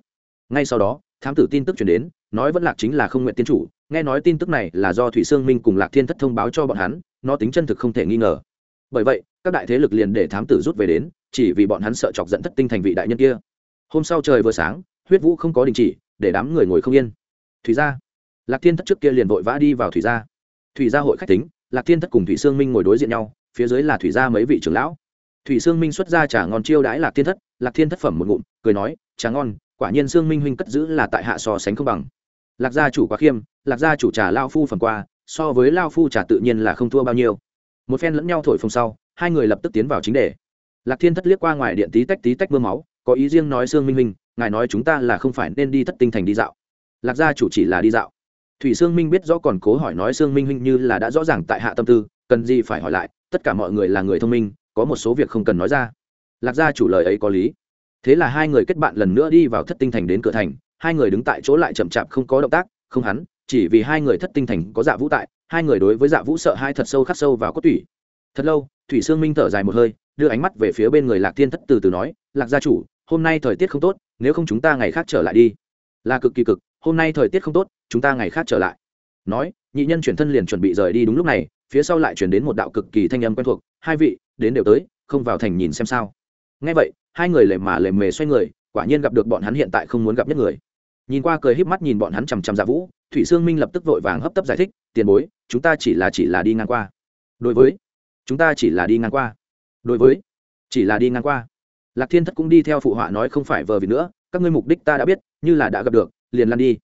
S1: Ngay sau đó, thám tử tin tức chuyển đến, nói vẫn lạc chính là không nguyện tiên chủ. Nghe nói tin tức này là do thủy sương minh cùng lạc thiên thất thông báo cho bọn hắn, nó tính chân thực không thể nghi ngờ. Bởi vậy, các đại thế lực liền để thám tử rút về đến, chỉ vì bọn hắn sợ chọc dẫn thất tinh thành vị đại nhân kia. Hôm sau trời vừa sáng, huyết vũ không có đình chỉ, để đám người ngồi không yên. Thủy gia. Lạc thiên thất trước kia liền vội vã đi vào thủy gia. Thủy gia hội khách tính, lạc thiên thất cùng thủy sương minh ngồi đối diện nhau, phía dưới là thủy gia mấy vị trưởng lão thủy sương minh xuất ra trà ngon chiêu đãi lạc thiên thất, lạc thiên thất phẩm một ngụm, cười nói, trà ngon, quả nhiên sương minh huynh cất giữ là tại hạ so sánh không bằng. Lạc gia chủ quá khiêm, lạc gia chủ trà lao phu phần qua, so với lao phu trà tự nhiên là không thua bao nhiêu. Một phen lẫn nhau thổi phồng sau, hai người lập tức tiến vào chính đề. Lạc thiên thất liếc qua ngoài điện tí tách tí tách mưa máu, có ý riêng nói, sương minh minh ngài nói chúng ta là không phải nên đi thất tinh thành đi dạo. Lạc gia chủ chỉ là đi dạo. Thủy sương minh biết rõ còn cố hỏi nói, sương minh huynh như là đã rõ ràng tại hạ tâm tư, cần gì phải hỏi lại, tất cả mọi người là người thông minh có một số việc không cần nói ra. Lạc gia chủ lời ấy có lý. Thế là hai người kết bạn lần nữa đi vào thất tinh thành đến cửa thành, hai người đứng tại chỗ lại chậm chạp không có động tác, không hắn, chỉ vì hai người thất tinh thành có dạ vũ tại, hai người đối với dạ vũ sợ hai thật sâu khắc sâu vào cốt tủy. Thật lâu, thủy sương minh thở dài một hơi, đưa ánh mắt về phía bên người lạc thiên thất từ từ nói, lạc gia chủ, hôm nay thời tiết không tốt, nếu không chúng ta ngày khác trở lại đi. Là cực kỳ cực, hôm nay thời tiết không tốt, chúng ta ngày khác trở lại. Nói, nhị nhân chuyển thân liền chuẩn bị rời đi đúng lúc này phía sau lại chuyển đến một đạo cực kỳ thanh âm quen thuộc, hai vị, đến đều tới, không vào thành nhìn xem sao. Ngay vậy, hai người lề mà lề mề xoay người, quả nhiên gặp được bọn hắn hiện tại không muốn gặp nhất người. Nhìn qua cười híp mắt nhìn bọn hắn chằm chằm giả vũ, thủy sương minh lập tức vội vàng hấp tấp giải thích, tiền bối, chúng ta chỉ là chỉ là đi ngang qua. Đối với, chúng ta chỉ là đi ngang qua. Đối với, chỉ là đi ngang qua. Lạc thiên thất cũng đi theo phụ họa nói không phải vờ vì nữa, các ngươi mục đích ta đã biết, như là đã gặp được, liền lăn đi.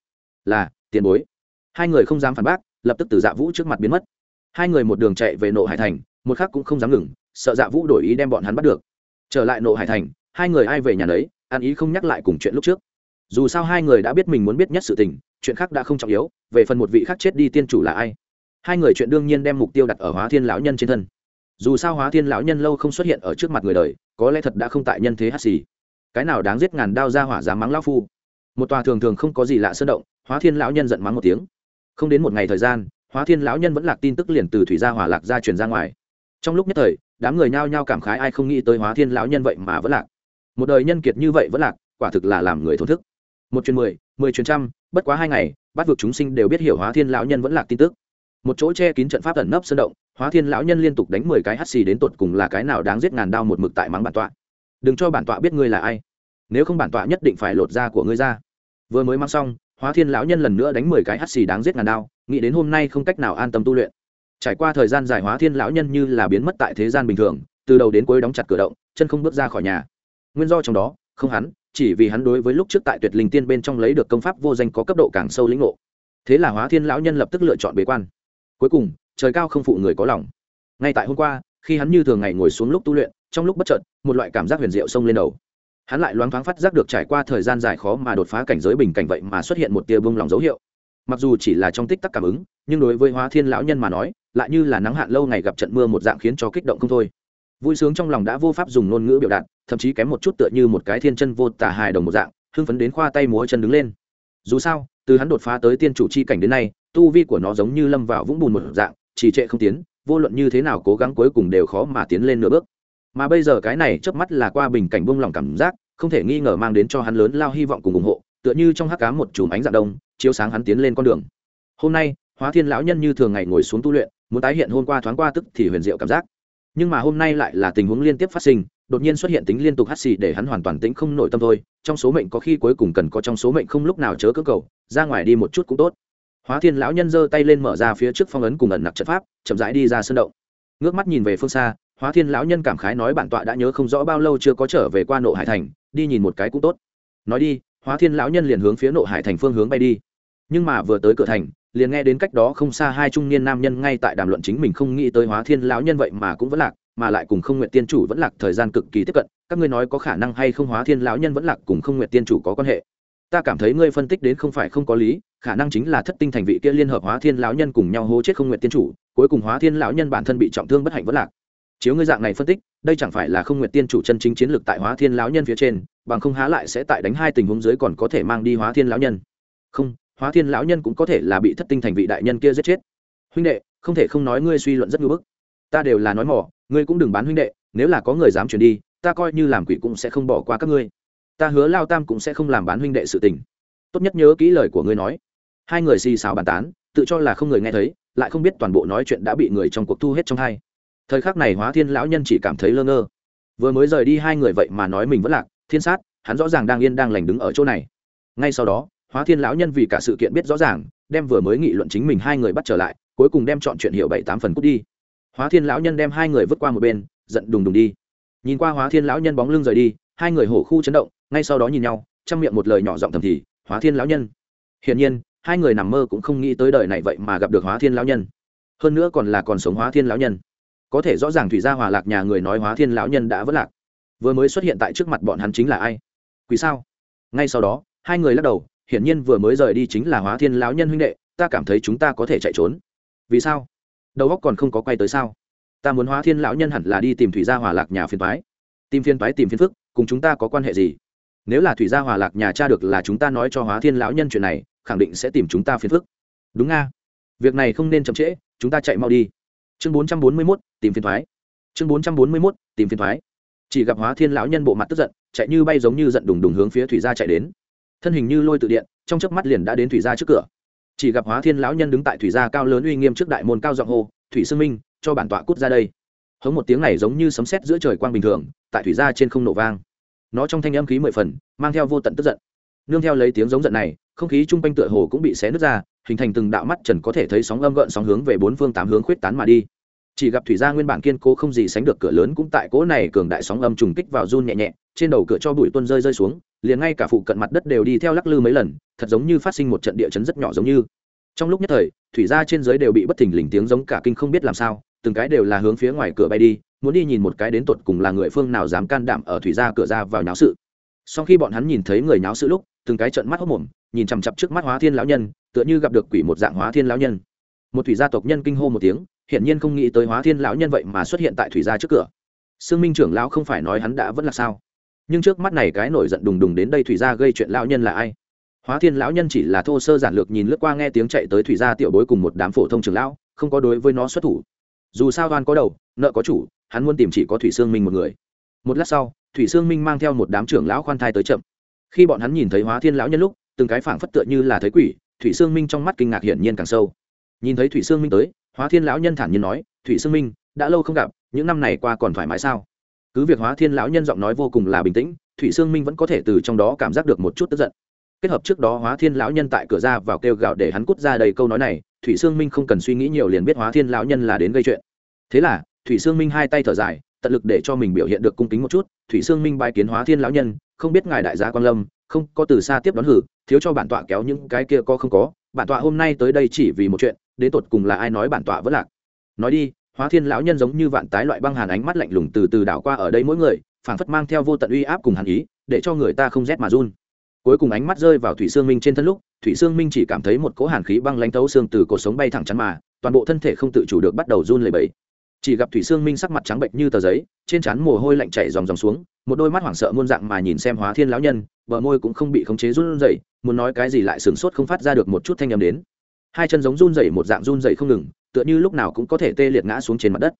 S1: Là, tiền bối. Hai người không dám phản bác, lập tức từ dạ vũ trước mặt biến mất hai người một đường chạy về nộ hải thành, một khác cũng không dám ngừng, sợ dạ vũ đổi ý đem bọn hắn bắt được. Trở lại nộ hải thành, hai người ai về nhà đấy ăn ý không nhắc lại cùng chuyện lúc trước. Dù sao hai người đã biết mình muốn biết nhất sự tình, chuyện khác đã không trọng yếu, về phần một vị khác chết đi tiên chủ là ai. Hai người chuyện đương nhiên đem mục tiêu đặt ở hóa thiên lão nhân trên thân. Dù sao hóa thiên lão nhân lâu không xuất hiện ở trước mặt người đời, có lẽ thật đã không tại nhân thế hát xì. Cái nào đáng giết ngàn đao ra hỏa dám mắng lão phu. Một tòa thường thường không có gì lạ sơn động, hóa thiên lão nhân giận mắng một tiếng. Không đến một ngày thời gian hóa thiên lão nhân vẫn lạc tin tức liền từ thủy gia hỏa lạc ra truyền ra ngoài. Trong lúc nhất thời, đám người nhao nhao cảm khái ai không nghĩ tới hóa thiên lão nhân vậy mà vẫn lạc. Một đời nhân kiệt như vậy vẫn lạc, quả thực là làm người thổn thức. Một chuyến mười mười chuyến trăm, bất quá hai ngày bắt vực chúng sinh đều biết hiểu hóa thiên lão nhân vẫn lạc tin tức. Một chỗ che kín trận pháp ẩn nấp sơn động, hóa thiên lão nhân liên tục đánh mười cái hắt xì đến tột cùng là cái nào đáng giết ngàn đao một mực tại mắng bản tọa. Đừng cho bản tọa biết ngươi là ai. Nếu không bản tọa nhất định phải lột da của ngươi ra. Vừa mới mang xong hóa thiên lão nhân lần nữa đánh mười cái hắt xì đáng giết ngàn đao, nghĩ đến hôm nay không cách nào an tâm tu luyện. Trải qua thời gian dài hóa thiên lão nhân như là biến mất tại thế gian bình thường, từ đầu đến cuối đóng chặt cửa động, chân không bước ra khỏi nhà. Nguyên do trong đó, không hắn, chỉ vì hắn đối với lúc trước tại tuyệt linh tiên bên trong lấy được công pháp vô danh có cấp độ càng sâu lĩnh ngộ. Thế là hóa thiên lão nhân lập tức lựa chọn bế quan. Cuối cùng, trời cao không phụ người có lòng. Ngay tại hôm qua, khi hắn như thường ngày ngồi xuống lúc tu luyện, trong lúc bất chợt, một loại cảm giác huyền diệu xông lên đầu hắn lại loáng thoáng phát giác được trải qua thời gian dài khó mà đột phá cảnh giới bình cảnh vậy mà xuất hiện một tia bông lòng dấu hiệu. Mặc dù chỉ là trong tích tắc cảm ứng, nhưng đối với hóa thiên lão nhân mà nói, lại như là nắng hạn lâu ngày gặp trận mưa một dạng khiến cho kích động không thôi. Vui sướng trong lòng đã vô pháp dùng ngôn ngữ biểu đạt, thậm chí kém một chút tựa như một cái thiên chân vô tả hài đồng một dạng, hưng phấn đến khoa tay múa chân đứng lên. Dù sao, từ hắn đột phá tới tiên chủ chi cảnh đến nay, tu vi của nó giống như lâm vào vũng bùn một dạng, trì trệ không tiến, vô luận như thế nào cố gắng cuối cùng đều khó mà tiến lên nửa bước. Mà bây giờ cái này chớp mắt là qua bình cảnh buông lòng cảm giác không thể nghi ngờ mang đến cho hắn lớn lao hy vọng cùng ủng hộ, tựa như trong hắc cám một chùm ánh dạng đông, chiếu sáng hắn tiến lên con đường. Hôm nay, hóa thiên lão nhân như thường ngày ngồi xuống tu luyện, muốn tái hiện hôm qua thoáng qua tức thì huyền diệu cảm giác. Nhưng mà hôm nay lại là tình huống liên tiếp phát sinh, đột nhiên xuất hiện tính liên tục hắt xì để hắn hoàn toàn tính không nội tâm thôi, trong số mệnh có khi cuối cùng cần có trong số mệnh không lúc nào chớ cơ cầu, ra ngoài đi một chút cũng tốt. Hóa thiên lão nhân giơ tay lên mở ra phía trước phong ấn cùng ẩn nặc trận pháp, chậm rãi đi ra sân động. Ngước mắt nhìn về phương xa hóa thiên lão nhân cảm khái nói bản tọa đã nhớ không rõ bao lâu chưa có trở về qua nộ hải thành, đi nhìn một cái cũng tốt. Nói đi, hóa thiên lão nhân liền hướng phía nộ hải thành phương hướng bay đi. Nhưng mà vừa tới cửa thành, liền nghe đến cách đó không xa hai trung niên nam nhân ngay tại đàm luận chính mình không nghĩ tới hóa thiên lão nhân vậy mà cũng vẫn lạc, mà lại cùng không nguyện tiên chủ vẫn lạc thời gian cực kỳ tiếp cận. Các ngươi nói có khả năng hay không hóa thiên lão nhân vẫn lạc cùng không nguyện tiên chủ có quan hệ? Ta cảm thấy ngươi phân tích đến không phải không có lý, khả năng chính là thất tinh thành vị kia liên hợp hóa thiên lão nhân cùng nhau hô chết không nguyện tiên chủ, cuối cùng hóa thiên lão nhân bản thân bị trọng thương bất hạnh vẫn lạc chiếu ngươi dạng này phân tích, đây chẳng phải là không nguyện tiên chủ chân chính chiến lược tại hóa thiên lão nhân phía trên, bằng không há lại sẽ tại đánh hai tình huống dưới còn có thể mang đi hóa thiên lão nhân. Không, hóa thiên lão nhân cũng có thể là bị thất tinh thành vị đại nhân kia giết chết. Huynh đệ, không thể không nói ngươi suy luận rất ngưỡng bức. Ta đều là nói mỏ, ngươi cũng đừng bán huynh đệ, nếu là có người dám chuyển đi, ta coi như làm quỷ cũng sẽ không bỏ qua các ngươi. Ta hứa lao tam cũng sẽ không làm bán huynh đệ sự tình. Tốt nhất nhớ kỹ lời của ngươi nói. Hai người xì xào bàn tán, tự cho là không người nghe thấy, lại không biết toàn bộ nói chuyện đã bị người trong cuộc thu hết trong hai thời khắc này hóa thiên lão nhân chỉ cảm thấy lơ ngơ. Vừa mới rời đi hai người vậy mà nói mình vẫn lạc, thiên sát, hắn rõ ràng đang yên đang lành đứng ở chỗ này. Ngay sau đó, hóa thiên lão nhân vì cả sự kiện biết rõ ràng, đem vừa mới nghị luận chính mình hai người bắt trở lại, cuối cùng đem chọn chuyện hiểu bảy tám phần cút đi. Hóa thiên lão nhân đem hai người vứt qua một bên, giận đùng đùng đi. Nhìn qua hóa thiên lão nhân bóng lưng rời đi, hai người hổ khu chấn động, ngay sau đó nhìn nhau chăm miệng một lời nhỏ giọng thầm thì, hóa thiên lão nhân. Hiển nhiên, hai người nằm mơ cũng không nghĩ tới đời này vậy mà gặp được hóa thiên lão nhân. Hơn nữa còn là còn sống hóa thiên lão nhân có thể rõ ràng thủy gia hòa lạc nhà người nói hóa thiên lão nhân đã vất lạc. Vừa mới xuất hiện tại trước mặt bọn hắn chính là ai? Quỷ sao? Ngay sau đó, hai người lắc đầu, hiển nhiên vừa mới rời đi chính là hóa thiên lão nhân huynh đệ, ta cảm thấy chúng ta có thể chạy trốn. Vì sao? Đầu óc còn không có quay tới sao? Ta muốn hóa thiên lão nhân hẳn là đi tìm thủy gia hòa lạc nhà phiền thoái tìm phiền thoái tìm phiền phức, cùng chúng ta có quan hệ gì? Nếu là thủy gia hòa lạc nhà cha được là chúng ta nói cho hóa thiên lão nhân chuyện này, khẳng định sẽ tìm chúng ta phiền phức. Đúng nga việc này không nên chậm trễ, chúng ta chạy mau đi chương bốn trăm bốn mươi mốt, tìm phiền thoái. Chương bốn trăm bốn mươi mốt, tìm phiền thoái. Chỉ gặp hóa thiên lão nhân bộ mặt tức giận, chạy như bay giống như giận đùng đùng hướng phía thủy gia chạy đến. Thân hình như lôi tự điện, trong chớp mắt liền đã đến thủy gia trước cửa. Chỉ gặp hóa thiên lão nhân đứng tại thủy gia cao lớn uy nghiêm trước đại môn cao giọng hô, thủy sư minh, cho bản tọa cút ra đây. Hống một tiếng này giống như sấm sét giữa trời quang bình thường, tại thủy gia trên không nổ vang. Nó trong thanh âm khí mười phần, mang theo vô tận tức giận. Nương theo lấy tiếng giống giận này, không khí chung quanh tựa hồ cũng bị xé nứt ra hình thành từng đạo mắt trần có thể thấy sóng âm gợn sóng hướng về bốn phương tám hướng khuyết tán mà đi. Chỉ gặp thủy gia nguyên bản kiên cố không gì sánh được cửa lớn cũng tại cỗ này cường đại sóng âm trùng kích vào run nhẹ nhẹ, trên đầu cửa cho bụi tuôn rơi rơi xuống, liền ngay cả phụ cận mặt đất đều đi theo lắc lư mấy lần, thật giống như phát sinh một trận địa chấn rất nhỏ giống như. Trong lúc nhất thời, thủy gia trên dưới đều bị bất thình lình tiếng giống cả kinh không biết làm sao, từng cái đều là hướng phía ngoài cửa bay đi, muốn đi nhìn một cái đến tột cùng là người phương nào dám can đảm ở thủy gia cửa ra vào nháo sự. Sau khi bọn hắn nhìn thấy người nháo sự lúc, từng cái trận mắt hốc mồm nhìn chằm chặp trước mắt hóa thiên lão nhân, tựa như gặp được quỷ một dạng hóa thiên lão nhân. Một thủy gia tộc nhân kinh hô một tiếng, hiển nhiên không nghĩ tới hóa thiên lão nhân vậy mà xuất hiện tại thủy gia trước cửa. Sương minh trưởng lão không phải nói hắn đã vẫn là sao? Nhưng trước mắt này cái nổi giận đùng đùng đến đây thủy gia gây chuyện lão nhân là ai? Hóa thiên lão nhân chỉ là thô sơ giản lược nhìn lướt qua nghe tiếng chạy tới thủy gia tiểu bối cùng một đám phổ thông trưởng lão, không có đối với nó xuất thủ. Dù sao đoan có đầu, nợ có chủ, hắn muốn tìm chỉ có thủy sương minh một người. Một lát sau, thủy sương minh mang theo một đám trưởng lão khoan thai tới chậm. Khi bọn hắn nhìn thấy hóa thiên lão nhân lúc từng cái phảng phất tựa như là thấy quỷ, thủy sương minh trong mắt kinh ngạc hiển nhiên càng sâu. Nhìn thấy thủy sương minh tới, hóa thiên lão nhân thản nhiên nói, thủy sương minh, đã lâu không gặp, những năm này qua còn thoải mái sao? Cứ việc hóa thiên lão nhân giọng nói vô cùng là bình tĩnh, thủy sương minh vẫn có thể từ trong đó cảm giác được một chút tức giận. Kết hợp trước đó hóa thiên lão nhân tại cửa ra vào kêu gạo để hắn cút ra đầy câu nói này, thủy sương minh không cần suy nghĩ nhiều liền biết hóa thiên lão nhân là đến gây chuyện. Thế là, thủy sương minh hai tay thở dài, tận lực để cho mình biểu hiện được cung kính một chút, thủy sương minh bài kiến hóa thiên lão nhân, không biết ngài đại gia quan lâm, không có từ xa tiếp đón hử thiếu cho bản tọa kéo những cái kia có không có, bản tọa hôm nay tới đây chỉ vì một chuyện, đến tột cùng là ai nói bản tọa vẫn lạc. Nói đi, hóa thiên lão nhân giống như vạn tái loại băng hàn ánh mắt lạnh lùng từ từ đảo qua ở đây mỗi người, phảng phất mang theo vô tận uy áp cùng hàn ý, để cho người ta không rét mà run. Cuối cùng ánh mắt rơi vào thủy sương minh trên thân lúc, thủy sương minh chỉ cảm thấy một cỗ hàn khí băng lánh thấu xương từ cột sống bay thẳng chắn mà, toàn bộ thân thể không tự chủ được bắt đầu run lẩy bẩy chỉ gặp thủy sương minh sắc mặt trắng bệnh như tờ giấy, trên trán mồ hôi lạnh chảy dòng dòng xuống, một đôi mắt hoảng sợ muôn dạng mà nhìn xem hóa thiên lão nhân, bờ môi cũng không bị khống chế run rẩy, muốn nói cái gì lại sửng sốt không phát ra được một chút thanh â m đến. Hai chân giống run rẩy một dạng run rẩy không ngừng, tựa như lúc nào cũng có thể tê liệt ngã xuống trên mặt đất.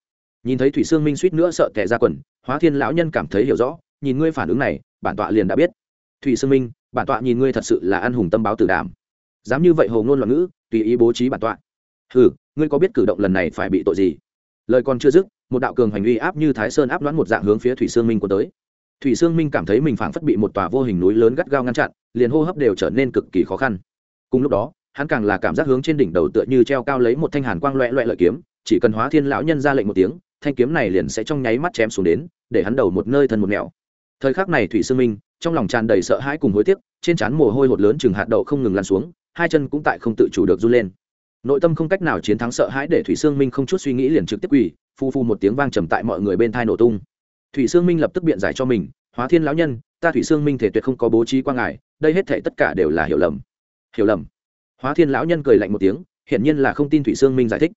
S1: Nhìn thấy thủy sương minh suýt nữa sợ tẻ ra quần, hóa thiên lão nhân cảm thấy hiểu rõ, nhìn ngươi phản ứng này, bản tọa liền đã biết. Thủy sương minh, bản tọa nhìn ngươi thật sự là an hùng tâm báo tử đàm dám như vậy hồ ngôn loạn ngữ, tùy ý bố trí bản tọa. Hừ, ngươi có biết cử động lần này phải bị tội gì? Lời còn chưa dứt, một đạo cường hành uy áp như thái sơn áp đoán một dạng hướng phía thủy sương minh của tới. Thủy sương minh cảm thấy mình phảng phất bị một tòa vô hình núi lớn gắt gao ngăn chặn, liền hô hấp đều trở nên cực kỳ khó khăn. Cùng lúc đó, hắn càng là cảm giác hướng trên đỉnh đầu tựa như treo cao lấy một thanh hàn quang loẹ loẹ lợi kiếm, chỉ cần hóa thiên lão nhân ra lệnh một tiếng, thanh kiếm này liền sẽ trong nháy mắt chém xuống đến, để hắn đầu một nơi thân một mẹo thời khắc này thủy sương minh, trong lòng tràn đầy sợ hãi cùng hối tiếc, trên trán mồ hôi hột lớn chừng hạt đậu không ngừng lăn xuống, hai chân cũng tại không tự chủ được run lên nội tâm không cách nào chiến thắng sợ hãi để thủy sương minh không chút suy nghĩ liền trực tiếp quỳ, phu phu một tiếng vang trầm tại mọi người bên thai nổ tung. Thủy sương minh lập tức biện giải cho mình, hóa thiên lão nhân, ta thủy sương minh thể tuyệt không có bố trí quan ngài, đây hết thể tất cả đều là hiểu lầm. Hiểu lầm? Hóa thiên lão nhân cười lạnh một tiếng, hiển nhiên là không tin thủy sương minh giải thích.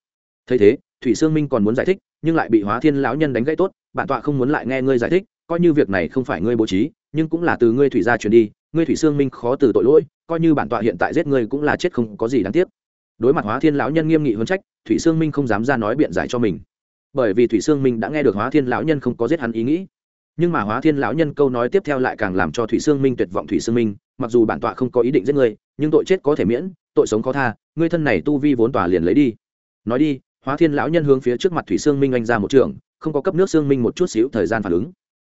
S1: Thấy thế, thủy sương minh còn muốn giải thích, nhưng lại bị hóa thiên lão nhân đánh gãy tốt, bản tọa không muốn lại nghe ngươi giải thích, coi như việc này không phải ngươi bố trí, nhưng cũng là từ ngươi thủy gia truyền đi, ngươi thủy sương minh khó từ tội lỗi, coi như bản tọa hiện tại giết ngươi cũng là chết không có gì đáng tiếc đối mặt hóa thiên lão nhân nghiêm nghị hơn trách, thủy sương minh không dám ra nói biện giải cho mình. Bởi vì thủy sương minh đã nghe được hóa thiên lão nhân không có giết hắn ý nghĩ. Nhưng mà hóa thiên lão nhân câu nói tiếp theo lại càng làm cho thủy sương minh tuyệt vọng. Thủy sương minh, mặc dù bản tọa không có ý định giết ngươi nhưng tội chết có thể miễn, tội sống khó tha ngươi thân này tu vi vốn tòa liền lấy đi. Nói đi, hóa thiên lão nhân hướng phía trước mặt thủy sương minh anh ra một trường, không có cấp nước sương minh một chút xíu thời gian phản ứng.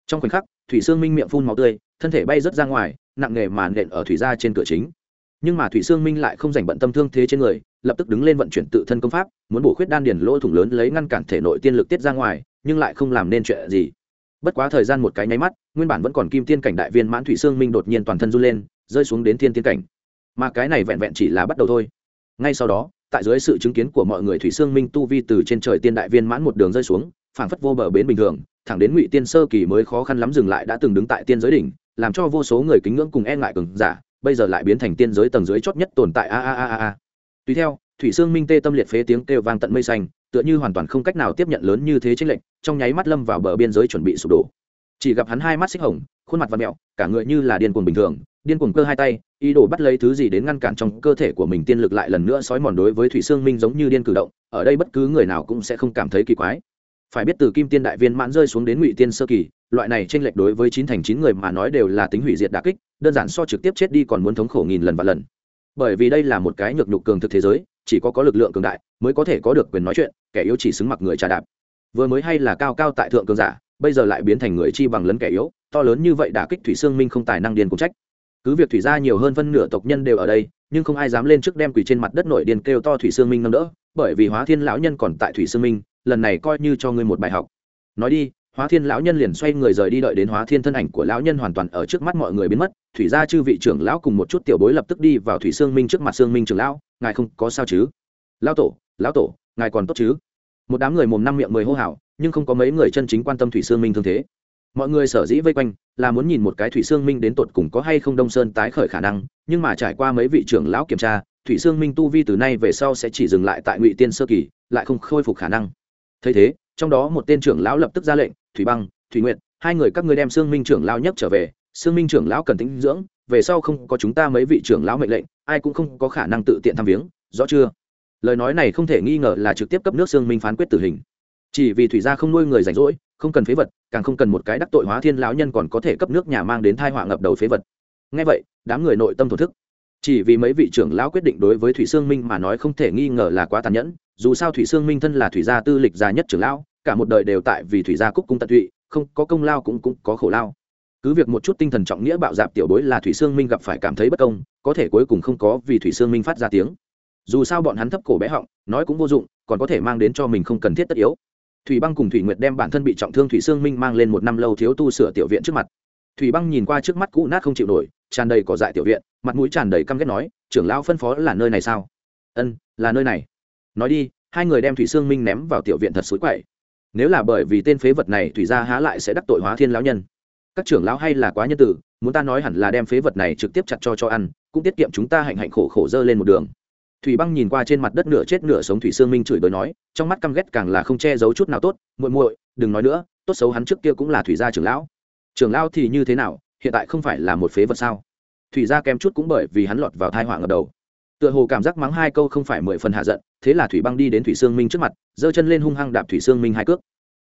S1: Trong khoảnh khắc, thủy sương minh miệng phun màu tươi, thân thể bay rớt ra ngoài, nặng nề màn nện ở thủy ra trên cửa chính nhưng mà thủy sương minh lại không dành bận tâm thương thế trên người, lập tức đứng lên vận chuyển tự thân công pháp, muốn bổ khuyết đan điền lỗ thủng lớn lấy ngăn cản thể nội tiên lực tiết ra ngoài, nhưng lại không làm nên chuyện gì. Bất quá thời gian một cái nháy mắt, nguyên bản vẫn còn kim tiên cảnh đại viên mãn thủy sương minh đột nhiên toàn thân run lên, rơi xuống đến thiên tiên cảnh. Mà cái này vẹn vẹn chỉ là bắt đầu thôi. Ngay sau đó, tại dưới sự chứng kiến của mọi người thủy sương minh tu vi từ trên trời tiên đại viên mãn một đường rơi xuống, phảng phất vô bờ bến bình thường, thẳng đến ngụy tiên sơ kỳ mới khó khăn lắm dừng lại đã từng đứng tại tiên giới đỉnh, làm cho vô số người kính ngưỡng cùng e ngại cường giả bây giờ lại biến thành tiên giới tầng dưới chót nhất tồn tại. A a a a a. Tùy theo, thủy sương minh tê tâm liệt phế tiếng kêu vang tận mây xanh, tựa như hoàn toàn không cách nào tiếp nhận lớn như thế chênh lệnh trong nháy mắt lâm vào bờ biên giới chuẩn bị sụp đổ. Chỉ gặp hắn hai mắt xích hồng, khuôn mặt và mẹo, cả người như là điên cuồng bình thường, điên cuồng cơ hai tay, ý đồ bắt lấy thứ gì đến ngăn cản trong cơ thể của mình tiên lực lại lần nữa sói mòn đối với thủy sương minh giống như điên cử động, ở đây bất cứ người nào cũng sẽ không cảm thấy kỳ quái. Phải biết từ kim tiên đại viên mãn rơi xuống đến ngụy tiên sơ kỳ loại này t r ê n lệch đối với chín thành chín người mà nói đều là tính hủy diệt đà kích, đơn giản so trực tiếp chết đi còn muốn thống khổ nghìn lần và lần. Bởi vì đây là một cái nhược nhục cường thực thế giới, chỉ có có lực lượng cường đại mới có thể có được quyền nói chuyện, kẻ yếu chỉ xứng mặc người trà đạp. Vừa mới hay là cao cao tại thượng cường giả, bây giờ lại biến thành người chi bằng lấn kẻ yếu, to lớn như vậy đả kích thủy sương minh không tài năng điên cũng trách. Cứ việc thủy gia nhiều hơn phân nửa tộc nhân đều ở đây, nhưng không ai dám lên trước đem quỷ trên mặt đất nội điên kêu to thủy sương minh nâng đỡ, bởi vì hóa thiên lão nhân còn tại thủy sương minh, lần này coi như cho ngươi một bài học. Nói đi hóa thiên lão nhân liền xoay người rời đi đợi đến hóa thiên thân ảnh của lão nhân hoàn toàn ở trước mắt mọi người biến mất, thủy gia chư vị trưởng lão cùng một chút tiểu bối lập tức đi vào thủy sương minh trước mặt sương minh trưởng lão, ngài không có sao chứ? Lão tổ lão tổ, ngài còn tốt chứ? Một đám người mồm năm miệng mười hô hào, nhưng không có mấy người chân chính quan tâm thủy sương minh thương thế. Mọi người sở dĩ vây quanh là muốn nhìn một cái thủy sương minh đến tột cùng có hay không đông sơn tái khởi khả năng, nhưng mà trải qua mấy vị trưởng lão kiểm tra, thủy sương minh tu vi từ nay về sau sẽ chỉ dừng lại tại ngụy tiên sơ kỳ, lại không khôi phục khả năng. Thấy thế trong đó một tên trưởng lão lập tức ra lệnh, thủy băng, thủy nguyện hai người các ngươi đem sương minh trưởng lão nhấc trở về. Sương minh trưởng lão cần tính dưỡng, về sau không có chúng ta mấy vị trưởng lão mệnh lệnh, ai cũng không có khả năng tự tiện thăm viếng, rõ chưa? Lời nói này không thể nghi ngờ là trực tiếp cấp nước sương minh phán quyết tử hình. Chỉ vì thủy gia không nuôi người rảnh rỗi, không cần phế vật, càng không cần một cái đắc tội hóa thiên lão nhân còn có thể cấp nước nhà mang đến thai họa ngập đầu phế vật. Ngay vậy, đám người nội tâm thổ thức. Chỉ vì mấy vị trưởng lão quyết định đối với thủy sương minh mà nói không thể nghi ngờ là quá tàn nhẫn, dù sao thủy sương minh thân là thủy gia tư lịch già nhất trưởng lão cả một đời đều tại vì thủy gia cúc cung tận tụy, không có công lao cũng cũng có khổ lao. Cứ việc một chút tinh thần trọng nghĩa bạo dạp tiểu bối là thủy sương minh gặp phải cảm thấy bất công, có thể cuối cùng không có vì thủy sương minh phát ra tiếng. Dù sao bọn hắn thấp cổ bé họng, nói cũng vô dụng, còn có thể mang đến cho mình không cần thiết tất yếu. Thủy băng cùng thủy nguyệt đem bản thân bị trọng thương thủy sương minh mang lên một năm lâu thiếu tu sửa tiểu viện trước mặt. Thủy băng nhìn qua trước mắt cũ nát không chịu nổi, tràn đầy cỏ dại tiểu viện, mặt mũi tràn đầy căm ghét nói, trưởng lão phân phó là nơi này sao? Ân, là nơi này. Nói đi, hai người đem thủy sương minh ném vào tiểu viện thật suối quậy nếu là bởi vì tên phế vật này thủy gia há lại sẽ đắc tội hóa thiên lão nhân. Các trưởng lão hay là quá nhân tử, muốn ta nói hẳn là đem phế vật này trực tiếp chặt cho cho ăn, cũng tiết kiệm chúng ta hạnh hạnh khổ khổ dơ lên một đường. Thủy băng nhìn qua trên mặt đất nửa chết nửa sống thủy sương minh chửi bới nói, trong mắt căm ghét càng là không che giấu chút nào tốt, muội muội, đừng nói nữa, tốt xấu hắn trước kia cũng là thủy gia trưởng lão. Trưởng lão thì như thế nào, hiện tại không phải là một phế vật sao? Thủy gia kém chút cũng bởi vì hắn lọt vào thai họa ngập đầu tựa hồ cảm giác mắng hai câu không phải mười phần hạ giận, thế là thủy băng đi đến thủy sương minh trước mặt, giơ chân lên hung hăng đạp thủy sương minh hai cước.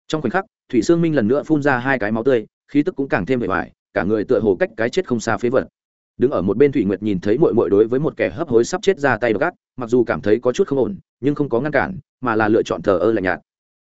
S1: Trong khoảnh khắc, thủy sương minh lần nữa phun ra hai cái máu tươi, khí tức cũng càng thêm vẻ vải cả người tựa hồ cách cái chết không xa phế vật. Đứng ở một bên thủy nguyệt nhìn thấy mội mội đối với một kẻ hấp hối sắp chết ra tay gác mặc dù cảm thấy có chút không ổn, nhưng không có ngăn cản, mà là lựa chọn thờ ơ lạnh nhạt.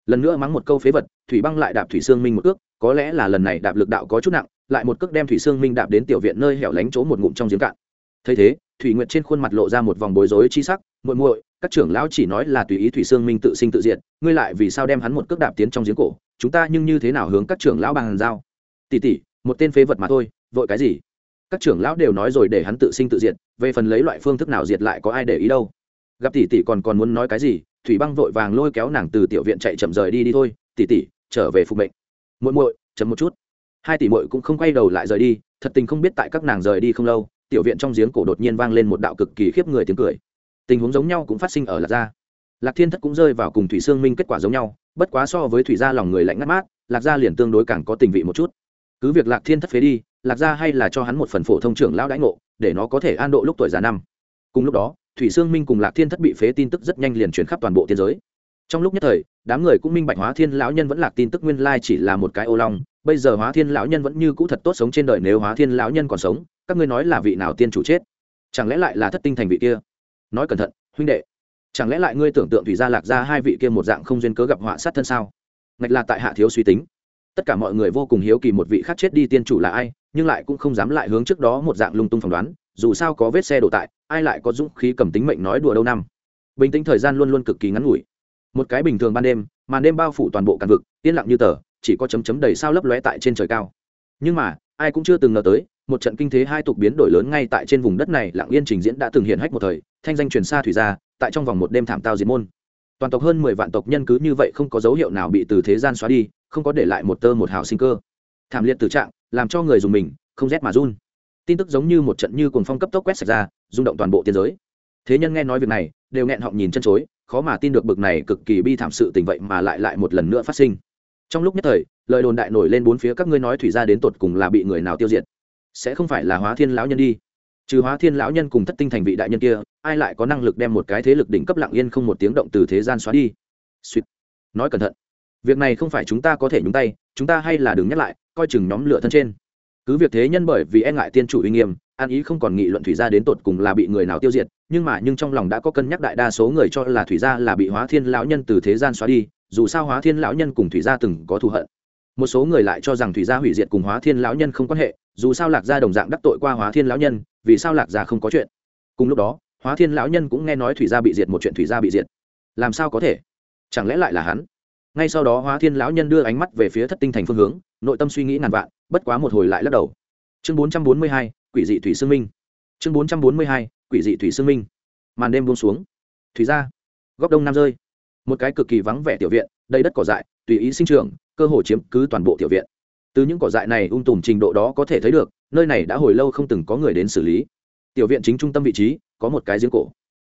S1: Lần nữa mắng một câu phế vật, thủy băng lại đạp thủy sương minh một cước, có lẽ là lần này đạp lực đạo có chút nặng, lại một cước đem thủy sương minh đạp đến tiểu viện nơi hẻo lánh chỗ một ngụm trong giếng cạn. Thấy thế thủy nguyệt trên khuôn mặt lộ ra một vòng bối rối chi sắc, muội muội, các trưởng lão chỉ nói là tùy ý thủy sương minh tự sinh tự diệt, ngươi lại vì sao đem hắn một cước đạp tiến trong giếng cổ? Chúng ta nhưng như thế nào hướng các trưởng lão bằng giao? Tỷ tỷ, một tên phế vật mà thôi, vội cái gì? Các trưởng lão đều nói rồi để hắn tự sinh tự diệt, về phần lấy loại phương thức nào diệt lại có ai để ý đâu. Gặp tỷ tỷ còn còn muốn nói cái gì, thủy băng vội vàng lôi kéo nàng từ tiểu viện chạy chậm rời đi đi thôi, tỷ tỷ, trở về phục mệnh. Muội muội chấm một chút. Hai tỷ muội cũng không quay đầu lại rời đi, thật tình không biết tại các nàng rời đi không lâu tiểu viện trong giếng cổ đột nhiên vang lên một đạo cực kỳ khiếp người tiếng cười. Tình huống giống nhau cũng phát sinh ở lạc gia. Lạc thiên thất cũng rơi vào cùng thủy sương minh kết quả giống nhau, bất quá so với thủy gia lòng người lạnh ngắt mát, lạc gia liền tương đối càng có tình vị một chút. Cứ việc lạc thiên thất phế đi, lạc gia hay là cho hắn một phần phổ thông trưởng lão đãi ngộ, để nó có thể an độ lúc tuổi già năm. Cùng lúc đó, thủy sương minh cùng lạc thiên thất bị phế tin tức rất nhanh liền chuyển khắp toàn bộ thiên giới. Trong lúc nhất thời, đám người cũng minh bạch hóa thiên lão nhân vẫn lạc tin tức nguyên lai chỉ là một cái ô long, bây giờ hóa thiên lão nhân vẫn như cũ thật tốt sống trên đời nếu hóa thiên lão nhân còn sống các ngươi nói là vị nào tiên chủ chết? Chẳng lẽ lại là thất tinh thành vị kia? Nói cẩn thận, huynh đệ, chẳng lẽ lại ngươi tưởng tượng thủy gia lạc ra hai vị kia một dạng không duyên cớ gặp họa sát thân sao? Ngạch là tại hạ thiếu suy tính. Tất cả mọi người vô cùng hiếu kỳ một vị khác chết đi tiên chủ là ai, nhưng lại cũng không dám lại hướng trước đó một dạng lung tung phỏng đoán, dù sao có vết xe đổ tại, ai lại có dũng khí cầm tính mệnh nói đùa đâu năm. Bình tĩnh thời gian luôn luôn cực kỳ ngắn ngủi. Một cái bình thường ban đêm, màn đêm bao phủ toàn bộ càn vực, yên lặng như tờ, chỉ có chấm chấm đầy sao lấp lóe tại trên trời cao. Nhưng mà, ai cũng chưa từng ngờ tới một trận kinh thế hai tục biến đổi lớn ngay tại trên vùng đất này lặng yên trình diễn đã từng hiện hách một thời, thanh danh truyền xa thủy ra tại trong vòng một đêm thảm tao diệt môn. Toàn tộc hơn mười vạn tộc nhân cứ như vậy không có dấu hiệu nào bị từ thế gian xóa đi, không có để lại một tơ một hào sinh cơ. Thảm liệt từ trạng, làm cho người dùng mình, không rét mà run. Tin tức giống như một trận như cuồng phong cấp tốc quét sạch ra, rung động toàn bộ tiên giới. Thế nhân nghe nói việc này, đều nghẹn họng nhìn chân chối, khó mà tin được bực này cực kỳ bi thảm sự tình vậy mà lại lại một lần nữa phát sinh. Trong lúc nhất thời, lời đồn đại nổi lên bốn phía các ngươi nói thủy ra đến tột cùng là bị người nào tiêu diệt sẽ không phải là hóa thiên lão nhân đi. Trừ hóa thiên lão nhân cùng thất tinh thành vị đại nhân kia, ai lại có năng lực đem một cái thế lực đỉnh cấp lặng yên không một tiếng động từ thế gian xóa đi? Suýt. Nói cẩn thận. Việc này không phải chúng ta có thể nhúng tay, chúng ta hay là đừng nhắc lại, coi chừng nhóm lửa thân trên. Cứ việc thế nhân bởi vì e ngại tiên chủ uy nghiêm, an ý không còn nghị luận thủy gia đến tột cùng là bị người nào tiêu diệt, nhưng mà nhưng trong lòng đã có cân nhắc đại đa số người cho là thủy gia là bị hóa thiên lão nhân từ thế gian xóa đi, dù sao hóa thiên lão nhân cùng thủy gia từng có thù hận. Một số người lại cho rằng thủy gia hủy diệt cùng hóa thiên lão nhân không quan hệ dù sao lạc gia đồng dạng đắc tội qua hóa thiên lão nhân, vì sao lạc gia không có chuyện? Cùng lúc đó, hóa thiên lão nhân cũng nghe nói thủy gia bị diệt, một chuyện thủy gia bị diệt. Làm sao có thể? Chẳng lẽ lại là hắn? Ngay sau đó hóa thiên lão nhân đưa ánh mắt về phía thất tinh thành phương hướng, nội tâm suy nghĩ ngàn vạn, bất quá một hồi lại lắc đầu. Chương bốn trăm bốn mươi hai, quỷ dị thủy sương minh. Chương bốn trăm bốn mươi hai, quỷ dị thủy sương minh. Màn đêm buông xuống. Thủy ra góc đông nam rơi. Một cái cực kỳ vắng vẻ tiểu viện, đầy đất cỏ dại, tùy ý sinh trưởng, cơ hồ chiếm cứ toàn bộ tiểu viện từ những cỏ dại này ung tùm trình độ đó có thể thấy được, nơi này đã hồi lâu không từng có người đến xử lý. Tiểu viện chính trung tâm vị trí, có một cái giếng cổ.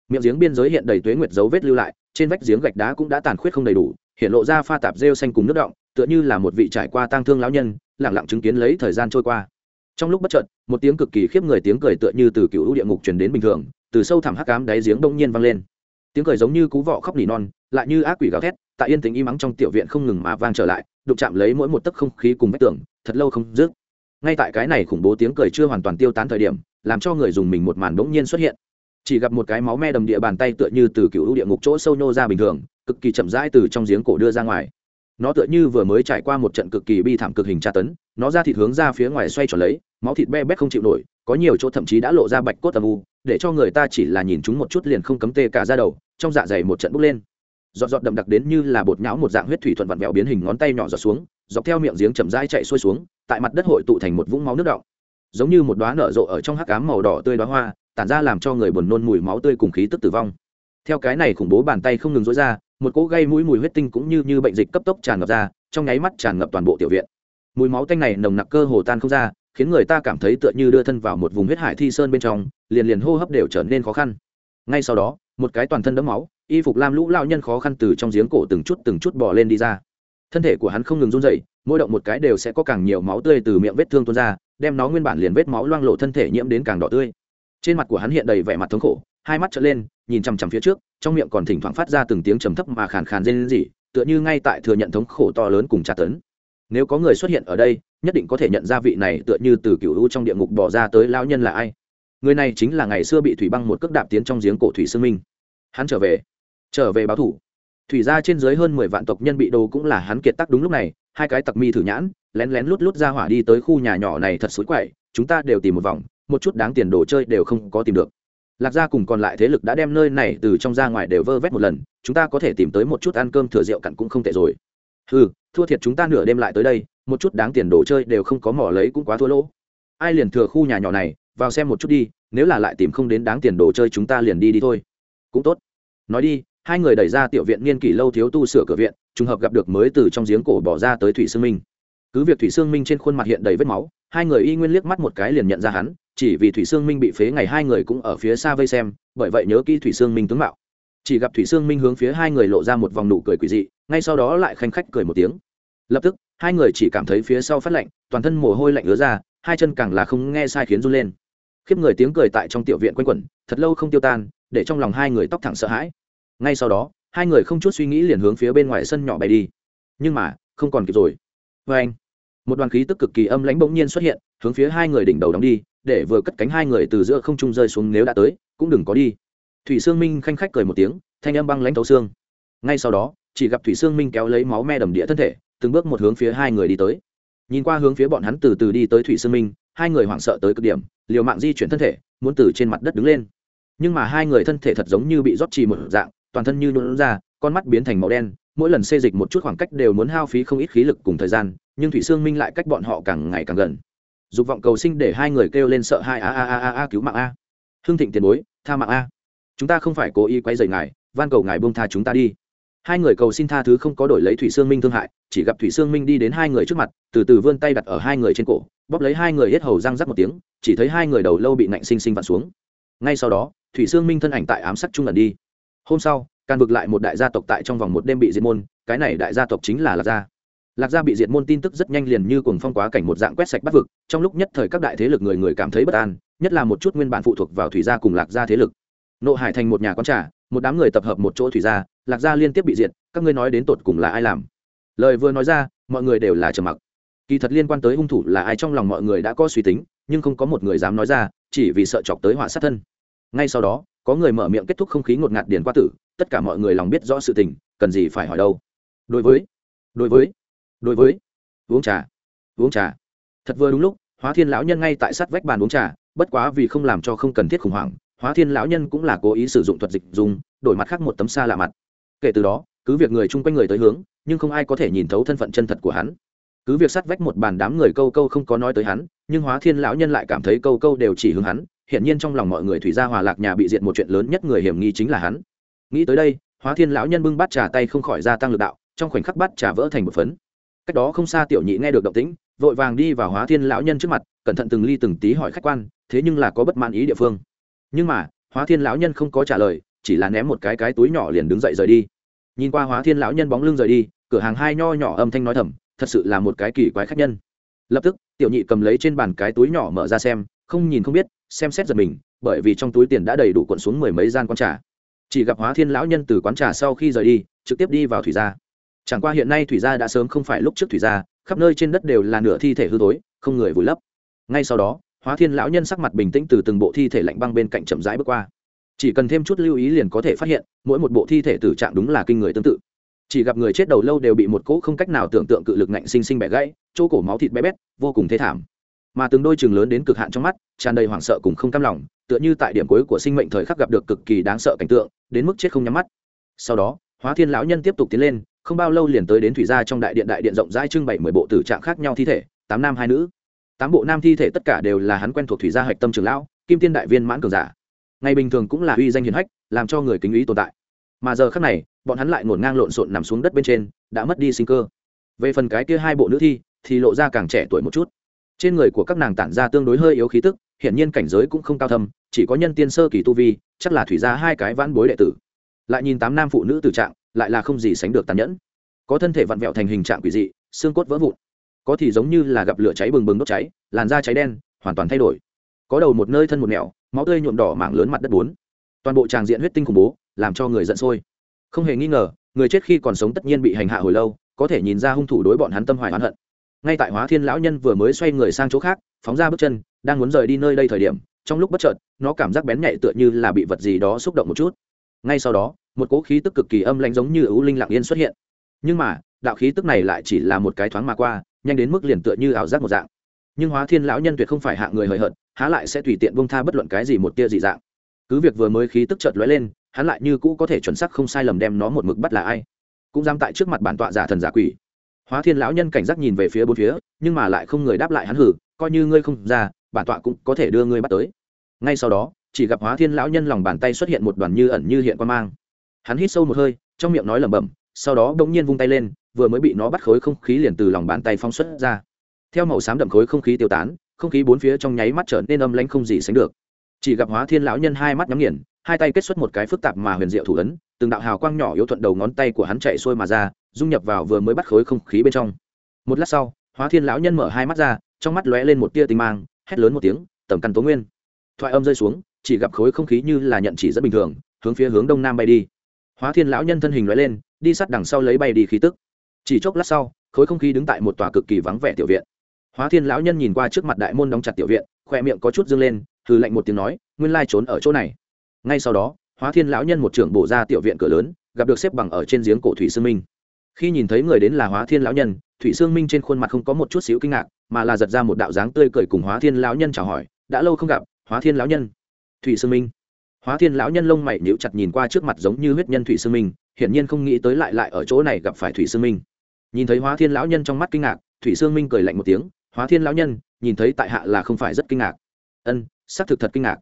S1: Miệng giếng biên giới hiện đầy tuế nguyệt dấu vết lưu lại, trên vách giếng gạch đá cũng đã tàn khuyết không đầy đủ, hiện lộ ra pha tạp rêu xanh cùng nước động tựa như là một vị trải qua tang thương lão nhân lẳng lặng chứng kiến lấy thời gian trôi qua. Trong lúc bất chợt, một tiếng cực kỳ khiếp người tiếng cười tựa như từ cựu địa ngục truyền đến bình thường, từ sâu thẳm hắc ám đáy giếng đông nhiên vang lên. Tiếng cười giống như cú vọ khóc nỉ non, lại như ác quỷ gào thét, tại yên tĩnh im mắng trong tiểu viện không ngừng mà vang trở lại đụng chạm lấy mỗi một tấc không khí cùng vách tường, thật lâu không dứt. Ngay tại cái này khủng bố tiếng cười chưa hoàn toàn tiêu tán thời điểm, làm cho người dùng mình một màn bỗng nhiên xuất hiện. Chỉ gặp một cái máu me đầm địa bàn tay tựa như từ cựu địa ngục chỗ sâu nhô ra bình thường, cực kỳ chậm rãi từ trong giếng cổ đưa ra ngoài. Nó tựa như vừa mới trải qua một trận cực kỳ bi thảm cực hình tra tấn, nó ra thịt hướng ra phía ngoài xoay tròn lấy, máu thịt be bét không chịu nổi, có nhiều chỗ thậm chí đã lộ ra bạch cốt tầm u, để cho người ta chỉ là nhìn chúng một chút liền không cấm tê cả ra đầu, trong dạ dày một trận bốc lên giọt giọt đậm đặc đến như là bột nhão một dạng huyết thủy thuận vặn vẹo biến hình ngón tay nhỏ giọt xuống, dọc theo miệng giếng chậm rãi chạy xuôi xuống, tại mặt đất hội tụ thành một vũng máu nước đọng. Giống như một đoá nở rộ ở trong hắc ám màu đỏ tươi đoá hoa, tản ra làm cho người buồn nôn mùi máu tươi cùng khí tức tử vong. Theo cái này khủng bố bàn tay không ngừng rối ra, một cỗ gây mũi mùi huyết tinh cũng như như bệnh dịch cấp tốc tràn ngập ra, trong nháy mắt tràn ngập toàn bộ tiểu viện. Mùi máu tanh này nồng nặc cơ hồ tan không ra, khiến người ta cảm thấy tựa như đưa thân vào một vùng huyết hải thi sơn bên trong, liền liền hô hấp đều trở nên khó khăn. Ngay sau đó, một cái toàn thân đẫm máu y phục lam lũ lao nhân khó khăn từ trong giếng cổ từng chút từng chút bò lên đi ra. Thân thể của hắn không ngừng run dậy mỗi động một cái đều sẽ có càng nhiều máu tươi từ miệng vết thương tuôn ra, đem nó nguyên bản liền vết máu loang lộ thân thể nhiễm đến càng đỏ tươi. Trên mặt của hắn hiện đầy vẻ mặt thống khổ, hai mắt trở lên, nhìn chằm chằm phía trước, trong miệng còn thỉnh thoảng phát ra từng tiếng trầm thấp mà khàn khàn rên rỉ, tựa như ngay tại thừa nhận thống khổ to lớn cùng tra tấn. Nếu có người xuất hiện ở đây, nhất định có thể nhận ra vị này tựa như từ cựu u trong địa ngục bỏ ra tới lao nhân là ai. Người này chính là ngày xưa bị thủy băng một cước đạp tiến trong giếng cổ thủy sương minh. Hắn trở về trở về báo thủ. Thủy ra trên dưới hơn mười vạn tộc nhân bị đồ cũng là hắn kiệt tắc đúng lúc này, hai cái tặc mi thử nhãn, lén lén lút lút ra hỏa đi tới khu nhà nhỏ này thật xối quậy, chúng ta đều tìm một vòng, một chút đáng tiền đồ chơi đều không có tìm được. Lạc gia cùng còn lại thế lực đã đem nơi này từ trong ra ngoài đều vơ vét một lần, chúng ta có thể tìm tới một chút ăn cơm thừa rượu cặn cũng không tệ rồi. Ừ thua thiệt chúng ta nửa đêm lại tới đây, một chút đáng tiền đồ chơi đều không có mỏ lấy cũng quá thua lỗ. Ai liền thừa khu nhà nhỏ này, vào xem một chút đi, nếu là lại tìm không đến đáng tiền đồ chơi chúng ta liền đi đi thôi. Cũng tốt. Nói đi hai người đẩy ra tiểu viện niên kỷ lâu thiếu tu sửa cửa viện, trùng hợp gặp được mới từ trong giếng cổ bỏ ra tới thủy sương minh. Cứ việc thủy sương minh trên khuôn mặt hiện đầy vết máu, hai người y nguyên liếc mắt một cái liền nhận ra hắn, chỉ vì thủy sương minh bị phế ngày hai người cũng ở phía xa vây xem, bởi vậy nhớ kỹ thủy sương minh tướng mạo. Chỉ gặp thủy sương minh hướng phía hai người lộ ra một vòng nụ cười quỷ dị, ngay sau đó lại khanh khách cười một tiếng. Lập tức, hai người chỉ cảm thấy phía sau phát lạnh, toàn thân mồ hôi lạnh ứa ra, hai chân càng là không nghe sai khiến run lên. Khiếp người tiếng cười tại trong tiểu viện quanh quẩn, thật lâu không tiêu tan, để trong lòng hai người tóc thẳng sợ hãi ngay sau đó, hai người không chút suy nghĩ liền hướng phía bên ngoài sân nhỏ bay đi. Nhưng mà, không còn kịp rồi. Vê anh, một đoàn khí tức cực kỳ âm lãnh bỗng nhiên xuất hiện, hướng phía hai người đỉnh đầu đóng đi, để vừa cất cánh hai người từ giữa không trung rơi xuống nếu đã tới, cũng đừng có đi. Thủy sương minh khanh khách cười một tiếng, thanh âm băng lãnh thấu xương. Ngay sau đó, chỉ gặp thủy sương minh kéo lấy máu me đầm địa thân thể, từng bước một hướng phía hai người đi tới. Nhìn qua hướng phía bọn hắn từ từ đi tới thủy sương minh, hai người hoảng sợ tới cực điểm, liều mạng di chuyển thân thể, muốn từ trên mặt đất đứng lên. Nhưng mà hai người thân thể thật giống như bị rót trì một dạng toàn thân như nhuộn ra, con mắt biến thành màu đen, mỗi lần xê dịch một chút khoảng cách đều muốn hao phí không ít khí lực cùng thời gian, nhưng thủy sương minh lại cách bọn họ càng ngày càng gần. Dục vọng cầu sinh để hai người kêu lên sợ hai a a a a a, cứu mạng a. Hưng thịnh tiền bối, tha mạng a. Chúng ta không phải cố ý quay dày ngài, van cầu ngài buông tha chúng ta đi. Hai người cầu xin tha thứ không có đổi lấy thủy sương minh thương hại, chỉ gặp thủy sương minh đi đến hai người trước mặt, từ từ vươn tay đặt ở hai người trên cổ, bóp lấy hai người hết hầu răng rắc một tiếng, chỉ thấy hai người đầu lâu bị nạnh sinh sinh vặn xuống. Ngay sau đó, thủy sương minh thân ảnh tại ám sát trung lần đi hôm sau, can vực lại một đại gia tộc tại trong vòng một đêm bị diệt môn, cái này đại gia tộc chính là lạc gia. Lạc gia bị diệt môn tin tức rất nhanh liền như cùng phong quá cảnh một dạng quét sạch bắt vực, trong lúc nhất thời các đại thế lực người người cảm thấy bất an, nhất là một chút nguyên bản phụ thuộc vào thủy gia cùng lạc gia thế lực. Nộ hải thành một nhà con trà, một đám người tập hợp một chỗ thủy gia, lạc gia liên tiếp bị diệt, các ngươi nói đến tột cùng là ai làm? Lời vừa nói ra, mọi người đều là trầm mặc. Kỳ thật liên quan tới hung thủ là ai trong lòng mọi người đã có suy tính, nhưng không có một người dám nói ra, chỉ vì sợ chọc tới họa sát thân. Ngay sau đó có người mở miệng kết thúc không khí ngột ngạt điền qua tử, tất cả mọi người lòng biết rõ sự tình, cần gì phải hỏi đâu. Đối với đối với đối với, uống trà uống trà. Thật vừa đúng lúc, hóa thiên lão nhân ngay tại sát vách bàn uống trà, bất quá vì không làm cho không cần thiết khủng hoảng, hóa thiên lão nhân cũng là cố ý sử dụng thuật dịch dùng, đổi mặt khác một tấm xa lạ mặt. Kể từ đó, cứ việc người chung quanh người tới hướng, nhưng không ai có thể nhìn thấu thân phận chân thật của hắn. Cứ việc sát vách một bàn đám người câu câu không có nói tới hắn, nhưng hóa thiên lão nhân lại cảm thấy câu câu đều chỉ hướng hắn hiện nhiên trong lòng mọi người thủy gia hòa lạc nhà bị diệt một chuyện lớn nhất người hiểm nghi chính là hắn. Nghĩ tới đây, hóa thiên lão nhân bưng bát trà tay không khỏi gia tăng lực đạo, trong khoảnh khắc bát trà vỡ thành một phấn. Cách đó không xa tiểu nhị nghe được động tĩnh, vội vàng đi vào hóa thiên lão nhân trước mặt, cẩn thận từng ly từng tí hỏi khách quan, thế nhưng là có bất mãn ý địa phương. Nhưng mà, hóa thiên lão nhân không có trả lời, chỉ là ném một cái cái túi nhỏ liền đứng dậy rời đi. Nhìn qua hóa thiên lão nhân bóng lưng rời đi, cửa hàng hai nho nhỏ âm thanh nói thầm, thật sự là một cái kỳ quái khách nhân. Lập tức, tiểu nhị cầm lấy trên bàn cái túi nhỏ mở ra xem không nhìn không biết, xem xét giật mình, bởi vì trong túi tiền đã đầy đủ cuộn xuống mười mấy gian quán trà. Chỉ gặp hóa thiên lão nhân từ quán trà sau khi rời đi, trực tiếp đi vào thủy gia. Chẳng qua hiện nay thủy gia đã sớm không phải lúc trước thủy gia, khắp nơi trên đất đều là nửa thi thể hư tối không người vùi lấp. Ngay sau đó, hóa thiên lão nhân sắc mặt bình tĩnh từ từng bộ thi thể lạnh băng bên cạnh chậm rãi bước qua. Chỉ cần thêm chút lưu ý liền có thể phát hiện, mỗi một bộ thi thể tử trạng đúng là kinh người tương tự. Chỉ gặp người chết đầu lâu đều bị một cỗ không cách nào tưởng tượng cự lực ngạnh sinh sinh bẻ gãy, chỗ cổ máu thịt bé bét, vô cùng thế thảm mà từng đôi chừng lớn đến cực hạn trong mắt, tràn đầy hoảng sợ cùng không cam lòng, tựa như tại điểm cuối của sinh mệnh thời khắc gặp được cực kỳ đáng sợ cảnh tượng, đến mức chết không nhắm mắt. Sau đó, hóa thiên lão nhân tiếp tục tiến lên, không bao lâu liền tới đến thủy gia trong đại điện đại điện rộng rãi trưng bày mười bộ tử trạng khác nhau thi thể, tám nam hai nữ. Tám bộ nam thi thể tất cả đều là hắn quen thuộc thủy gia hạch tâm trường lão, kim tiên đại viên mãn cường giả. Ngày bình thường cũng là uy danh hiền hách, làm cho người kính ý tồn tại. Mà giờ khác này, bọn hắn lại ngổn ngang lộn xộn nằm xuống đất bên trên, đã mất đi sinh cơ. Về phần cái kia hai bộ nữ thi, thì lộ ra càng trẻ tuổi một chút trên người của các nàng tản ra tương đối hơi yếu khí tức hiện nhiên cảnh giới cũng không cao thâm, chỉ có nhân tiên sơ kỳ tu vi, chắc là thủy ra hai cái vãn bối đệ tử. Lại nhìn tám nam phụ nữ tử trạng, lại là không gì sánh được tàn nhẫn. Có thân thể vặn vẹo thành hình trạng quỷ dị, xương cốt vỡ vụn. Có thì giống như là gặp lửa cháy bừng bừng đốt cháy, làn da cháy đen, hoàn toàn thay đổi. Có đầu một nơi thân một mẹo máu tươi nhuộm đỏ mạng lớn mặt đất bốn. Toàn bộ tràng diện huyết tinh khủng bố, làm cho người giận sôi. Không hề nghi ngờ, người chết khi còn sống tất nhiên bị hành hạ hồi lâu, có thể nhìn ra hung thủ đối bọn hắn tâm hoài oán hận ngay tại hóa thiên lão nhân vừa mới xoay người sang chỗ khác, phóng ra bước chân, đang muốn rời đi nơi đây thời điểm, trong lúc bất chợt, nó cảm giác bén nhạy tựa như là bị vật gì đó xúc động một chút. Ngay sau đó, một cỗ khí tức cực kỳ âm lãnh giống như ưu linh lặng yên xuất hiện. Nhưng mà, đạo khí tức này lại chỉ là một cái thoáng mà qua, nhanh đến mức liền tựa như ảo giác một dạng. Nhưng hóa thiên lão nhân tuyệt không phải hạ người hời hợt, há lại sẽ tùy tiện bông tha bất luận cái gì một tia dị dạng. Cứ việc vừa mới khí tức chợt lóe lên, hắn lại như cũ có thể chuẩn xác không sai lầm đem nó một mực bắt là ai. Cũng dám tại trước mặt bản tọa giả thần giả quỷ hóa thiên lão nhân cảnh giác nhìn về phía bốn phía, nhưng mà lại không người đáp lại hắn hử, coi như ngươi không ra, bản tọa cũng có thể đưa ngươi bắt tới. Ngay sau đó, chỉ gặp hóa thiên lão nhân lòng bàn tay xuất hiện một đoàn như ẩn như hiện quan mang. Hắn hít sâu một hơi, trong miệng nói lẩm bẩm, sau đó đ ỗ n g nhiên vung tay lên, vừa mới bị nó bắt khối không khí liền từ lòng bàn tay phong xuất ra. Theo màu xám đậm khối không khí tiêu tán, không khí bốn phía trong nháy mắt trở nên âm lanh không gì sánh được. Chỉ gặp hóa thiên lão nhân hai mắt nhắm nghiền hai tay kết xuất một cái phức tạp mà huyền diệu thủ ấn, từng đạo hào quang nhỏ yếu thuận đầu ngón tay của hắn chạy xuôi mà ra, dung nhập vào vừa mới bắt khối không khí bên trong. Một lát sau, hóa thiên lão nhân mở hai mắt ra, trong mắt lóe lên một tia tinh mang, hét lớn một tiếng, tầm căn tố nguyên. Thoại âm rơi xuống, chỉ gặp khối không khí như là nhận chỉ rất bình thường, hướng phía hướng đông nam bay đi. Hóa thiên lão nhân thân hình lóe lên, đi sát đằng sau lấy bay đi khí tức. Chỉ chốc lát sau, khối không khí đứng tại một tòa cực kỳ vắng vẻ tiểu viện. Hóa thiên lão nhân nhìn qua trước mặt đại môn đóng chặt tiểu viện, khoe miệng có chút dâng lên, hừ lạnh một tiếng nói, nguyên lai trốn ở chỗ này ngay sau đó, hóa thiên lão nhân một trưởng bổ ra tiểu viện cửa lớn, gặp được xếp bằng ở trên giếng cổ thủy sương minh. Khi nhìn thấy người đến là hóa thiên lão nhân, thủy sương minh trên khuôn mặt không có một chút xíu kinh ngạc, mà là giật ra một đạo dáng tươi cười cùng hóa thiên lão nhân chào hỏi, đã lâu không gặp, hóa thiên lão nhân. Thủy sương minh. Hóa thiên lão nhân lông mày nhíu chặt nhìn qua trước mặt giống như huyết nhân thủy sương minh, hiển nhiên không nghĩ tới lại lại ở chỗ này gặp phải thủy sương minh. Nhìn thấy hóa thiên lão nhân trong mắt kinh ngạc, thủy sương minh cười lạnh một tiếng, hóa thiên lão nhân, nhìn thấy tại hạ là không phải rất kinh ngạc. Ân, xác thực thật kinh ngạc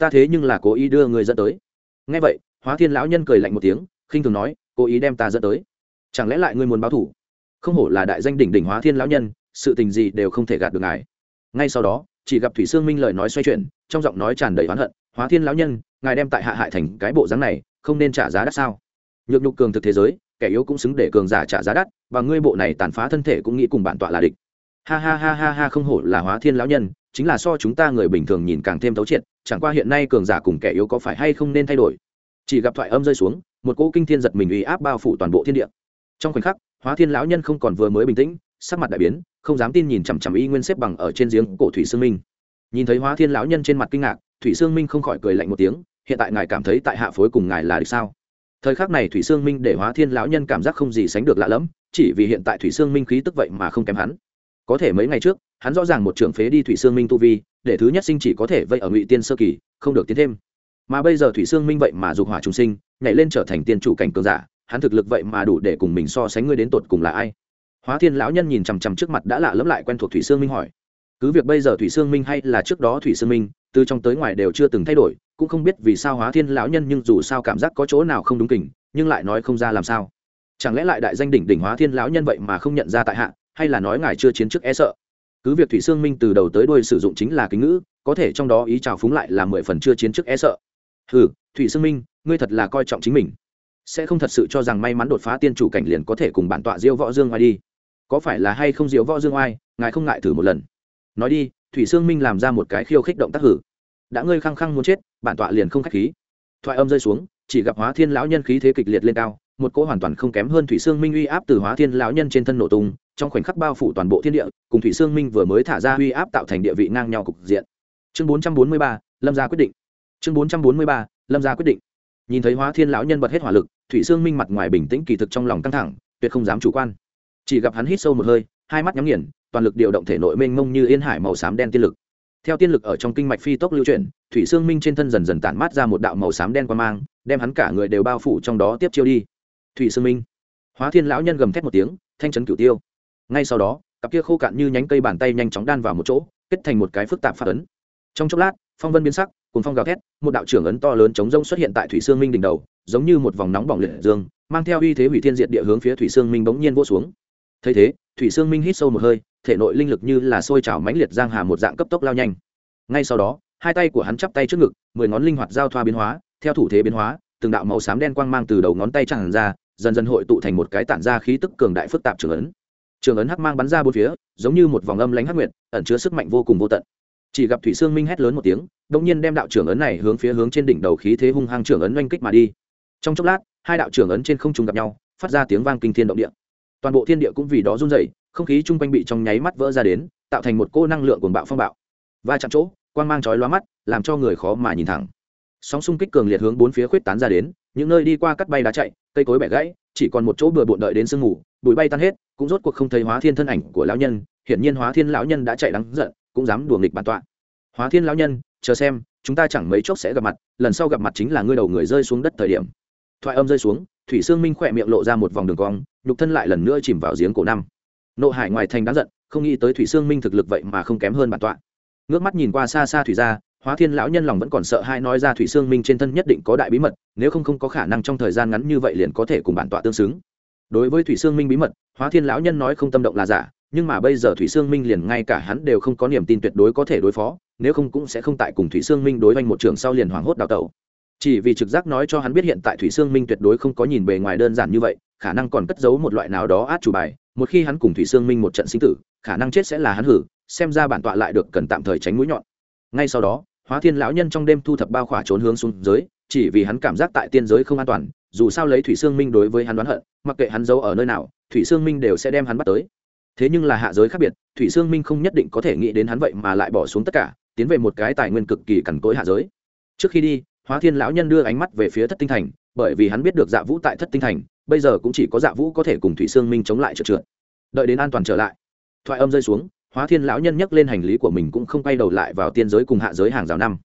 S1: ta thế nhưng là cố ý đưa người dẫn tới. Ngay vậy, hóa thiên lão nhân cười lạnh một tiếng, khinh thường nói, cố ý đem ta dẫn tới. Chẳng lẽ lại ngươi muốn báo thủ? Không hổ là đại danh đỉnh đỉnh hóa thiên lão nhân, sự tình gì đều không thể gạt được ngài. Ngay sau đó, chỉ gặp thủy sương minh lời nói xoay chuyển, trong giọng nói tràn đầy oán hận, hóa thiên lão nhân, ngài đem tại hạ hại thành cái bộ dáng này, không nên trả giá đắt sao? Nhược nhục cường thực thế giới, kẻ yếu cũng xứng để cường giả trả giá đắt, và ngươi bộ này tàn phá thân thể cũng nghĩ cùng bản tọa là địch. Ha ha ha ha ha, không hổ là hóa thiên lão nhân chính là so chúng ta người bình thường nhìn càng thêm thấu triệt, chẳng qua hiện nay cường giả cùng kẻ yếu có phải hay không nên thay đổi. Chỉ gặp thoại âm rơi xuống, một cỗ kinh thiên giật mình uy áp bao phủ toàn bộ thiên địa. Trong khoảnh khắc, hóa thiên lão nhân không còn vừa mới bình tĩnh, sắc mặt đại biến, không dám tin nhìn chằm chằm y nguyên xếp bằng ở trên giếng cổ thủy sương minh. Nhìn thấy hóa thiên lão nhân trên mặt kinh ngạc, thủy sương minh không khỏi cười lạnh một tiếng, hiện tại ngài cảm thấy tại hạ phối cùng ngài là được sao? Thời khắc này thủy sương minh để hóa thiên lão nhân cảm giác không gì sánh được lạ lẫm, chỉ vì hiện tại thủy sương minh khí tức vậy mà không kém hắn. Có thể mấy ngày trước hắn rõ ràng một trưởng phế đi thủy sương minh tu vi, để thứ nhất sinh chỉ có thể vây ở ngụy tiên sơ kỳ, không được tiến thêm. Mà bây giờ thủy sương minh vậy mà dục hỏa trùng sinh, nhảy lên trở thành tiên chủ cảnh cường giả, hắn thực lực vậy mà đủ để cùng mình so sánh ngươi đến tột cùng là ai. Hóa thiên lão nhân nhìn chằm chằm trước mặt đã lạ lẫm lại quen thuộc thủy sương minh hỏi. Cứ việc bây giờ thủy sương minh hay là trước đó thủy sương minh, từ trong tới ngoài đều chưa từng thay đổi, cũng không biết vì sao hóa thiên lão nhân nhưng dù sao cảm giác có chỗ nào không đúng kình, nhưng lại nói không ra làm sao. Chẳng lẽ lại đại danh đỉnh đỉnh hóa thiên lão nhân vậy mà không nhận ra tại hạ, hay là nói ngài chưa chiến trước e sợ? Cứ việc thủy sương minh từ đầu tới đuôi sử dụng chính là kính ngữ, có thể trong đó ý chào phúng lại là mười phần chưa chiến trước e sợ. Ừ thủy sương minh, ngươi thật là coi trọng chính mình. Sẽ không thật sự cho rằng may mắn đột phá tiên chủ cảnh liền có thể cùng bản tọa diêu võ dương oai đi. Có phải là hay không diêu võ dương oai ngài không ngại thử một lần. Nói đi, thủy sương minh làm ra một cái khiêu khích động tác hử. Đã ngươi khăng khăng muốn chết, bản tọa liền không k h á c h khí. Thoại âm rơi xuống, chỉ gặp hóa thiên lão nhân khí thế kịch liệt lên cao, một cỗ hoàn toàn không kém hơn thủy sương minh uy áp từ hóa thiên lão nhân trên thân nổ tung trong khoảnh khắc bao phủ toàn bộ thiên địa, cùng thủy sương minh vừa mới thả ra uy áp tạo thành địa vị ngang nhau cục diện. Chương bốn trăm bốn mươi ba, lâm gia quyết định. Chương bốn trăm bốn mươi ba, lâm gia quyết định. Nhìn thấy hóa thiên lão nhân bật hết hỏa lực, thủy sương minh mặt ngoài bình tĩnh kỳ thực trong lòng căng thẳng, tuyệt không dám chủ quan. Chỉ gặp hắn hít sâu một hơi, hai mắt nhắm nghiền, toàn lực điều động thể nội mênh mông như yên hải màu xám đen tiên lực. Theo tiên lực ở trong kinh mạch phi tốc lưu chuyển, thủy sương minh trên thân dần dần tản mát ra một đạo màu xám đen qua mang, đem hắn cả người đều bao phủ trong đó tiếp chiêu đi. Thủy sương minh. Hóa thiên lão nhân gầm thét một tiếng, thanh trấn cửu tiêu ngay sau đó, cặp kia khô cạn như nhánh cây bàn tay nhanh chóng đan vào một chỗ, kết thành một cái phức tạp phát ấn. Trong chốc lát, phong vân biến sắc cùng phong gào thét, một đạo trưởng ấn to lớn chống rông xuất hiện tại thủy sương minh đỉnh đầu, giống như một vòng nóng bỏng liệt dương, mang theo uy thế hủy thiên diệt địa hướng phía thủy sương minh bỗng nhiên vỗ xuống. Thấy thế, thủy sương minh hít sâu một hơi, thể nội linh lực như là sôi trào mãnh liệt giang hà một dạng cấp tốc lao nhanh. Ngay sau đó, hai tay của hắn chắp tay trước ngực, mười ngón linh hoạt giao thoa biến hóa, theo thủ thế biến hóa, từng đạo màu xám đen quang mang từ đầu ngón tay tràn ra, dần dần hội tụ thành một cái tản ra khí tức cường đại phức tạp trưởng ấn trường ấn hắc mang bắn ra bốn phía, giống như một vòng âm lánh hắc nguyệt, ẩn chứa sức mạnh vô cùng vô tận. Chỉ gặp thủy sương minh hét lớn một tiếng, đột nhiên đem đạo trưởng ấn này hướng phía hướng trên đỉnh đầu khí thế hung hăng trưởng ấn oanh kích mà đi. Trong chốc lát, hai đạo trưởng ấn trên không trung gặp nhau, phát ra tiếng vang kinh thiên động địa. Toàn bộ thiên địa cũng vì đó run rẩy, không khí chung quanh bị trong nháy mắt vỡ ra đến, tạo thành một cô năng lượng cuồng bạo phong bạo. Va chạm chỗ, quang mang chói lóa mắt, làm cho người khó mà nhìn thẳng. Sóng xung kích cường liệt hướng bốn phía khuyết tán ra đến, những nơi đi qua cắt bay đá chạy, cây cối bẻ gãy, chỉ còn một chỗ bừa bộn đợi đến sương mù bụi bay tan hết, cũng rốt cuộc không thấy hóa thiên thân ảnh của lão nhân, hiển nhiên hóa thiên lão nhân đã chạy đắng giận, cũng dám đùa nghịch bản tọa. Hóa thiên lão nhân, chờ xem, chúng ta chẳng mấy chốc sẽ gặp mặt, lần sau gặp mặt chính là ngươi đầu người rơi xuống đất thời điểm. Thoại âm rơi xuống, thủy sương minh khỏe miệng lộ ra một vòng đường cong, nhục thân lại lần nữa chìm vào giếng cổ năm. Nộ hải ngoài thành đáng giận, không nghĩ tới thủy sương minh thực lực vậy mà không kém hơn bản tọa. Ngước mắt nhìn qua xa xa thủy ra, hóa thiên lão nhân lòng vẫn còn sợ hai nói ra thủy sương minh trên thân nhất định có đại bí mật, nếu không không có khả năng trong thời gian ngắn như vậy liền có thể cùng bản tọa tương xứng đối với thủy sương minh bí mật, hóa thiên lão nhân nói không tâm động là giả, nhưng mà bây giờ thủy sương minh liền ngay cả hắn đều không có niềm tin tuyệt đối có thể đối phó, nếu không cũng sẽ không tại cùng thủy sương minh đối với một trường sau liền hoảng hốt đào tẩu. Chỉ vì trực giác nói cho hắn biết hiện tại thủy sương minh tuyệt đối không có nhìn bề ngoài đơn giản như vậy, khả năng còn cất giấu một loại nào đó át chủ bài, một khi hắn cùng thủy sương minh một trận sinh tử, khả năng chết sẽ là hắn hử, xem ra bản tọa lại được cần tạm thời tránh mũi nhọn. Ngay sau đó, hóa thiên lão nhân trong đêm thu thập bao khỏa trốn hướng xuống giới, chỉ vì hắn cảm giác tại tiên giới không an toàn dù sao lấy thủy sương minh đối với hắn đoán hận, mặc kệ hắn giấu ở nơi nào, thủy sương minh đều sẽ đem hắn bắt tới. Thế nhưng là hạ giới khác biệt, thủy sương minh không nhất định có thể nghĩ đến hắn vậy mà lại bỏ xuống tất cả, tiến về một cái tài nguyên cực kỳ cằn cỗi hạ giới. Trước khi đi, hóa thiên lão nhân đưa ánh mắt về phía thất tinh thành, bởi vì hắn biết được dạ vũ tại thất tinh thành, bây giờ cũng chỉ có dạ vũ có thể cùng thủy sương minh chống lại trượt trượt. Đợi đến an toàn trở lại, thoại âm rơi xuống, hóa thiên lão nhân nhắc lên hành lý của mình cũng không quay đầu lại vào tiên giới cùng hạ giới hàng rào năm